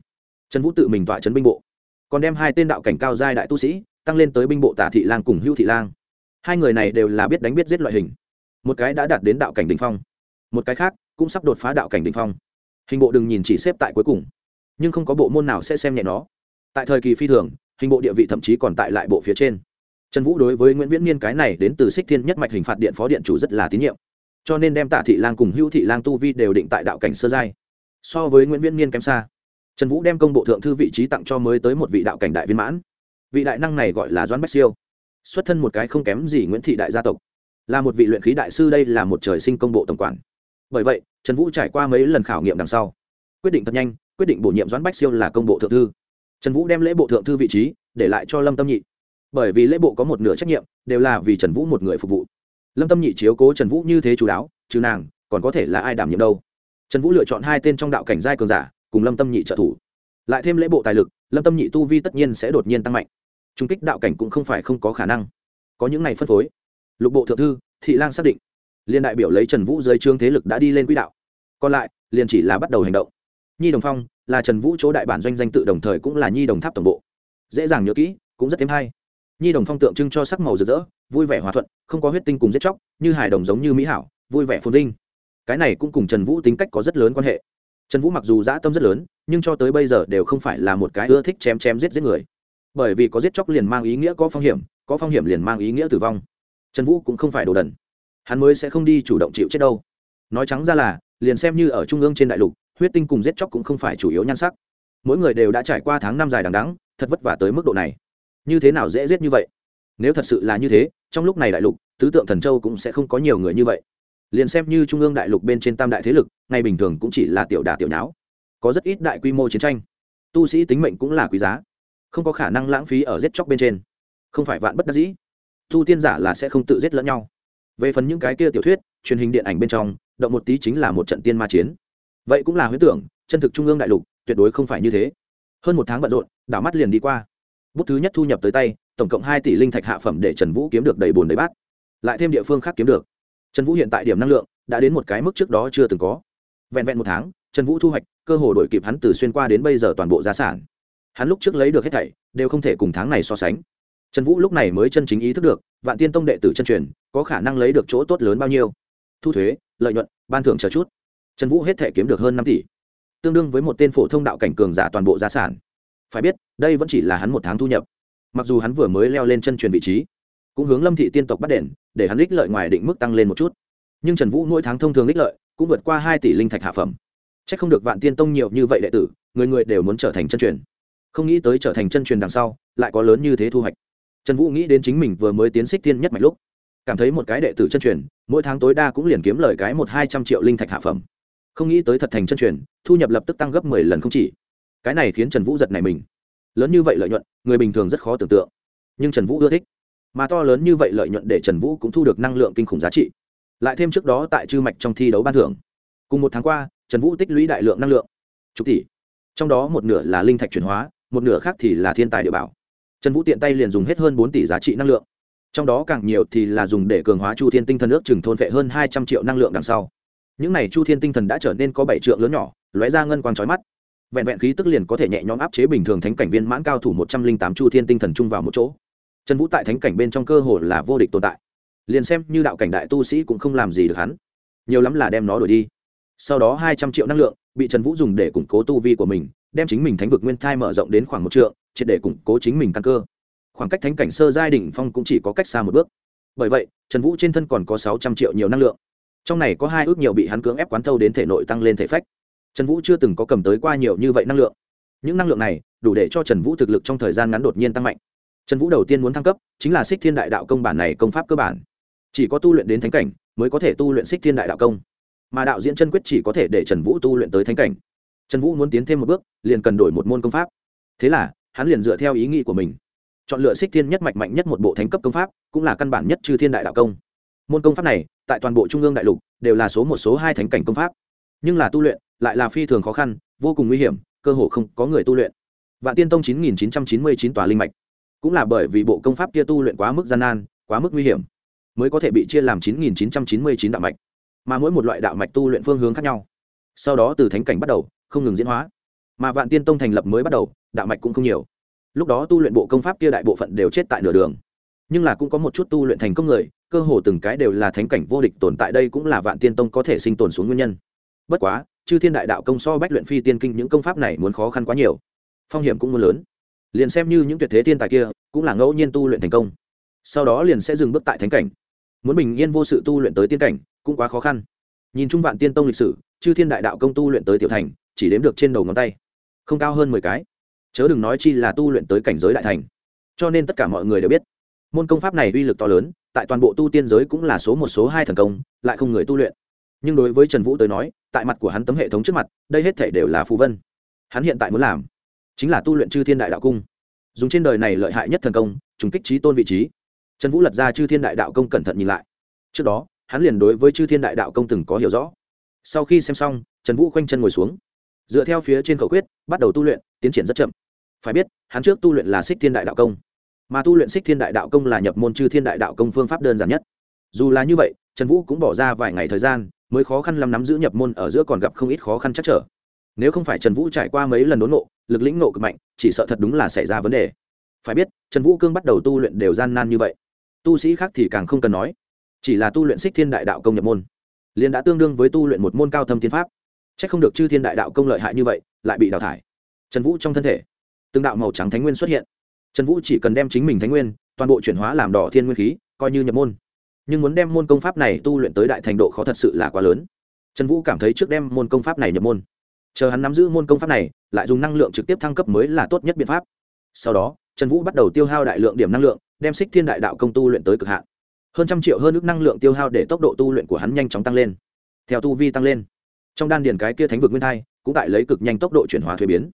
trần vũ tự mình tọa trấn binh bộ. Còn đem hai tên đạo cảnh cao giai đại tu sĩ tăng lên tới binh bộ tả thị lang cùng hữu thị lang. Hai người này đều là biết đánh biết giết loại hình. Một cái đã đạt đến đạo cảnh đ ỉ n h phong, một cái khác cũng sắp đột phá đạo cảnh đ ỉ n h phong. Hình bộ đừng nhìn chỉ xếp tại cuối cùng, nhưng không có bộ môn nào sẽ xem nhẹ nó. Tại thời kỳ phi thường, hình bộ địa vị thậm chí còn tại lại bộ phía trên. Trần vũ đối với nguyễn viễn niên cái này đến từ xích thiên nhất mạch hình phạt điện phó điện chủ rất là tín nhiệm. Cho nên đem tạ thị lang cùng hữu thị lang tu vi đều định tại đạo cảnh sơ giai. So với nguyễn viễn niên kém xa trần vũ đem công bộ thượng thư vị trí tặng cho mới tới một vị đạo cảnh đại viên mãn. Vị đại năng này gọi là doãn bách siêu. Xuất thân một cái không kém gì nguyễn thị đại gia tộc. Là một vị luyện khí đại sư đây là một trời sinh công bộ tổng quản. Bởi vậy, trần vũ trải qua mấy lần khảo nghiệm đằng sau, quyết định thật nhanh, quyết định bổ nhiệm doãn bách siêu là công bộ thượng thư. Trần vũ đem lễ bộ thượng thư vị trí để lại cho lâm tâm nhị. Bởi vì lễ bộ có một nửa trách nhiệm, đều là vì trần vũ một người phục vụ. Lâm tâm nhị chiếu cố trần vũ như thế chú đáo chứ nàng, còn có thể là ai đảm nhiệm đâu? Trần vũ lựa chọn hai tên trong đạo cảnh giai cường giả cùng lâm tâm nhị trợ thủ lại thêm lễ bộ tài lực lâm tâm nhị tu vi tất nhiên sẽ đột nhiên tăng mạnh trung kích đạo cảnh cũng không phải không có khả năng có những ngày phân phối lục bộ thượng thư thị lang xác định liên đại biểu lấy trần vũ dưới trương thế lực đã đi lên quỹ đạo còn lại liền chỉ là bắt đầu hành động nhi đồng phong là trần vũ chỗ đại bản doanh danh tự đồng thời cũng là nhi đồng tháp tổng bộ dễ dàng nhớ kỹ cũng rất thêm hay nhi đồng phong tượng trưng cho sắc màu rực rỡ vui vẻ hòa thuận không có huyết tinh cùng giết chóc như hài đồng giống như mỹ hảo vui vẻ phồn vinh cái này cũng cùng trần vũ tính cách có rất lớn quan hệ trần vũ mặc dù dã tâm rất lớn, nhưng cho tới bây giờ đều không phải là một cái ưa thích chém chém giết giết người. Bởi vì có giết chóc liền mang ý nghĩa có phong hiểm, có phong hiểm liền mang ý nghĩa tử vong. Trần vũ cũng không phải đồ đần. Hắn mới sẽ không đi chủ động chịu chết đâu. Nói trắng ra là, liền xem như ở trung ương trên đại lục, huyết tinh cùng giết chóc cũng không phải chủ yếu nhan sắc. Mỗi người đều đã trải qua tháng năm dài đằng đắng thật vất vả tới mức độ này. Như thế nào dễ giết như vậy? Nếu thật sự là như thế, trong lúc này đại lục, tứ tượng thần châu cũng sẽ không có nhiều người như vậy liền xem như trung ương đại lục bên trên tam đại thế lực, ngày bình thường cũng chỉ là tiểu đà tiểu nháo. Có rất ít đại quy mô chiến tranh. Tu sĩ tính mệnh cũng là quý giá. Không có khả năng lãng phí ở giết chóc bên trên. Không phải vạn bất đắc dĩ. Tu tiên giả là sẽ không tự giết lẫn nhau. Về phần những cái kia tiểu thuyết, truyền hình điện ảnh bên trong, động một tí chính là một trận tiên ma chiến. Vậy cũng là huyết tưởng, chân thực trung ương đại lục, tuyệt đối không phải như thế. Hơn một tháng bận rộn, đảo mắt liền đi qua. Bút thứ nhất thu nhập tới tay, tổng cộng hai tỷ linh thạch hạ phẩm để trần vũ kiếm được đầy bồn đầy bát. Lại thêm địa phương khác kiếm được trần vũ hiện tại điểm năng lượng đã đến một cái mức trước đó chưa từng có. Vẹn vẹn một tháng, trần vũ thu hoạch cơ hồ đổi kịp hắn từ xuyên qua đến bây giờ toàn bộ gia sản. Hắn lúc trước lấy được hết thảy, đều không thể cùng tháng này so sánh. Trần vũ lúc này mới chân chính ý thức được, vạn tiên tông đệ tử chân truyền có khả năng lấy được chỗ tốt lớn bao nhiêu. Thu thuế, lợi nhuận, ban thưởng chờ chút. Trần vũ hết thể kiếm được hơn năm tỷ. Tương đương với một tên phổ thông đạo cảnh cường giả toàn bộ gia sản. Phải biết, đây vẫn chỉ là hắn một tháng thu nhập. Mặc dù hắn vừa mới leo lên chân truyền vị trí cũng hướng lâm thị tiên tộc bắt đền, để hắn ích lợi ngoài định mức tăng lên một chút. Nhưng trần vũ mỗi tháng thông thường ích lợi, cũng vượt qua hai tỷ linh thạch hạ phẩm. C h ắ c không được vạn tiên tông nhiều như vậy đệ tử, người người đều muốn trở thành chân truyền. Không nghĩ tới trở thành chân truyền đằng sau, lại có lớn như thế thu hoạch. Trần vũ nghĩ đến chính mình vừa mới tiến xích thiên nhất mạch lúc, cảm thấy một cái đệ tử chân truyền, mỗi tháng tối đa cũng liền kiếm lời cái một hai trăm triệu linh thạch hạ phẩm. Không nghĩ tới thật thành chân truyền, thu nhập lập tức tăng gấp mười lần không chỉ. Cái này khiến trần vũ giật này mình. Lớn như vậy lợi nhuận, người bình thường rất khó tưởng tượng. Nhưng trần vũ ưa thích mà to lớn như vậy lợi nhuận để trần vũ cũng thu được năng lượng kinh khủng giá trị. Lại thêm trước đó tại chư mạch trong thi đấu ban thưởng. Cùng một tháng qua, trần vũ tích lũy đại lượng năng lượng. Chục tỷ. Trong đó một nửa là linh thạch chuyển hóa, một nửa khác thì là thiên tài địa bảo. Trần vũ tiện tay liền dùng hết hơn bốn tỷ giá trị năng lượng. Trong đó càng nhiều thì là dùng để cường hóa chu thiên tinh thần ước chừng thôn vệ hơn hai trăm triệu năng lượng đằng sau. Những n à y chu thiên tinh thần đã trở nên có bảy triệu lớn nhỏ, lóe ra ngân quang trói mắt. Vẹn vẹn khí tức liền có thể nhẹ nhõm áp chế bình thường thánh cảnh viên mãn cao thủ một trăm linh tám chu thiên tinh thần chung vào một chỗ trần vũ tại thánh cảnh bên trong cơ hồ là vô địch tồn tại. Liền xem như đạo cảnh đại tu sĩ cũng không làm gì được hắn. Nhiều lắm là đem nó đổi đi. Sau đó hai trăm triệu năng lượng bị trần vũ dùng để củng cố tu vi của mình, đem chính mình thánh vực nguyên thai mở rộng đến khoảng một trượng, triệt để củng cố chính mình căn cơ. Khoảng cách thánh cảnh sơ giai đỉnh phong cũng chỉ có cách xa một bước. Bởi vậy, trần vũ trên thân còn có sáu trăm triệu nhiều năng lượng. Trong này có hai ước nhiều bị hắn cưỡng ép quán thâu đến thể nội tăng lên thể phách. Trần vũ chưa từng có cầm tới qua nhiều như vậy năng lượng. Những năng lượng này đủ để cho trần vũ thực lực trong thời gian ngắn đột nhiên tăng mạnh trần vũ đầu tiên muốn thăng cấp, chính là xích thiên đại đạo công bản này công pháp cơ bản. Chỉ có tu luyện đến thánh cảnh, mới có thể tu luyện xích thiên đại đạo công. Mà đạo diễn chân quyết chỉ có thể để trần vũ tu luyện tới thánh cảnh. Trần vũ muốn tiến thêm một bước, liền cần đổi một môn công pháp. Thế là, hắn liền dựa theo ý nghĩ của mình, chọn lựa xích thiên nhất mạch mạnh nhất một bộ thánh cấp công pháp, cũng là căn bản nhất chư thiên đại đạo công. Môn công pháp này, tại toàn bộ trung ương đại lục, đều là số một số hai thánh cảnh công pháp. Nhưng là tu luyện, lại là phi thường khó khăn, vô cùng nguy hiểm, cơ hồ không có người tu luyện. Vạn tiên tông chín nghìn chín trăm chín mươi chín tòa linh mạch cũng là bởi vì bộ công pháp kia tu luyện quá mức gian nan, quá mức nguy hiểm, mới có thể bị chia làm chín nghìn chín trăm chín mươi chín đạo mạch, mà mỗi một loại đạo mạch tu luyện phương hướng khác nhau. Sau đó từ thánh cảnh bắt đầu, không ngừng diễn hóa. Mà vạn tiên tông thành lập mới bắt đầu, đạo mạch cũng không nhiều. Lúc đó tu luyện bộ công pháp kia đại bộ phận đều chết tại nửa đường. Nhưng là cũng có một chút tu luyện thành công người, cơ hồ từng cái đều là thánh cảnh vô địch tồn tại đây cũng là vạn tiên tông có thể sinh tồn xuống nguyên nhân. Bất quá, chư thiên đại đạo công so bách luyện phi tiên kinh những công pháp này muốn khó khăn quá nhiều. Phong hiểm cũng muốn lớn liền xem như những tuyệt thế thiên tài kia, cũng là ngẫu nhiên tu luyện thành công. Sau đó liền sẽ dừng bước tại thánh cảnh. Muốn bình yên vô sự tu luyện tới tiên cảnh, cũng quá khó khăn. Nhìn chung vạn tiên tông lịch sử, chư thiên đại đạo công tu luyện tới tiểu thành, chỉ đếm được trên đầu ngón tay. Không cao hơn mười cái. Chớ đừng nói chi là tu luyện tới cảnh giới đại thành. Cho nên tất cả mọi người đều biết, môn công pháp này uy lực to lớn, tại toàn bộ tu tiên giới cũng là số một, số hai thần công, lại không người tu luyện. Nhưng đối với trần vũ tới nói, tại mặt của hắn tấm hệ thống trước mặt, đây hết thể đều là phù vân. Hắn hiện tại muốn làm chính là tu luyện chư thiên đại đạo cung. Dùng trên đời này lợi hại nhất thần công, trùng kích trí tôn vị trí. Trần vũ lật ra chư thiên đại đạo công cẩn thận nhìn lại. Trước đó, hắn liền đối với chư thiên đại đạo công từng có hiểu rõ. Sau khi xem xong, trần vũ khoanh chân ngồi xuống. Dựa theo phía trên khẩu quyết, bắt đầu tu luyện, tiến triển rất chậm. Phải biết, hắn trước tu luyện là xích thiên đại đạo công. Mà tu luyện xích thiên đại đạo công là nhập môn chư thiên đại đạo công phương pháp đơn giản nhất. Dù là như vậy, trần vũ cũng bỏ ra vài ngày thời gian, mới khó khăn làm nắm giữ nhập môn ở giữa còn gặp không ít khó khăn chắc trở nếu không phải trần vũ trải qua mấy lần đốn nộ lực lĩnh nộ cực mạnh, chỉ sợ thật đúng là xảy ra vấn đề. Phải biết, trần vũ cương bắt đầu tu luyện đều gian nan như vậy. Tu sĩ khác thì càng không cần nói. Chỉ là tu luyện xích thiên đại đạo công nhập môn, liền đã tương đương với tu luyện một môn cao thâm tiên pháp. C h ắ c không được chư thiên đại đạo công lợi hại như vậy, lại bị đào thải. Trần vũ trong thân thể tương đạo màu trắng thánh nguyên xuất hiện. Trần vũ chỉ cần đem chính mình thánh nguyên, toàn bộ chuyển hóa làm đỏ thiên nguyên khí, coi như nhập môn. Nhưng muốn đem môn công pháp này tu luyện tới đại thành độ khó thật sự là quá lớn. Trần vũ cảm thấy trước đem môn công pháp này nhập môn chờ hắn nắm giữ môn công pháp này, lại dùng năng lượng trực tiếp thăng cấp mới là tốt nhất biện pháp. Sau đó, trần vũ bắt đầu tiêu hao đại lượng điểm năng lượng, đem xích thiên đại đạo công tu luyện tới cực hạn. Hơn trăm triệu hơn ước năng lượng tiêu hao để tốc độ tu luyện của hắn nhanh chóng tăng lên. Theo tu vi tăng lên, trong đan điền cái kia thánh vực nguyên thai cũng tại lấy cực nhanh tốc độ chuyển hóa thuế biến.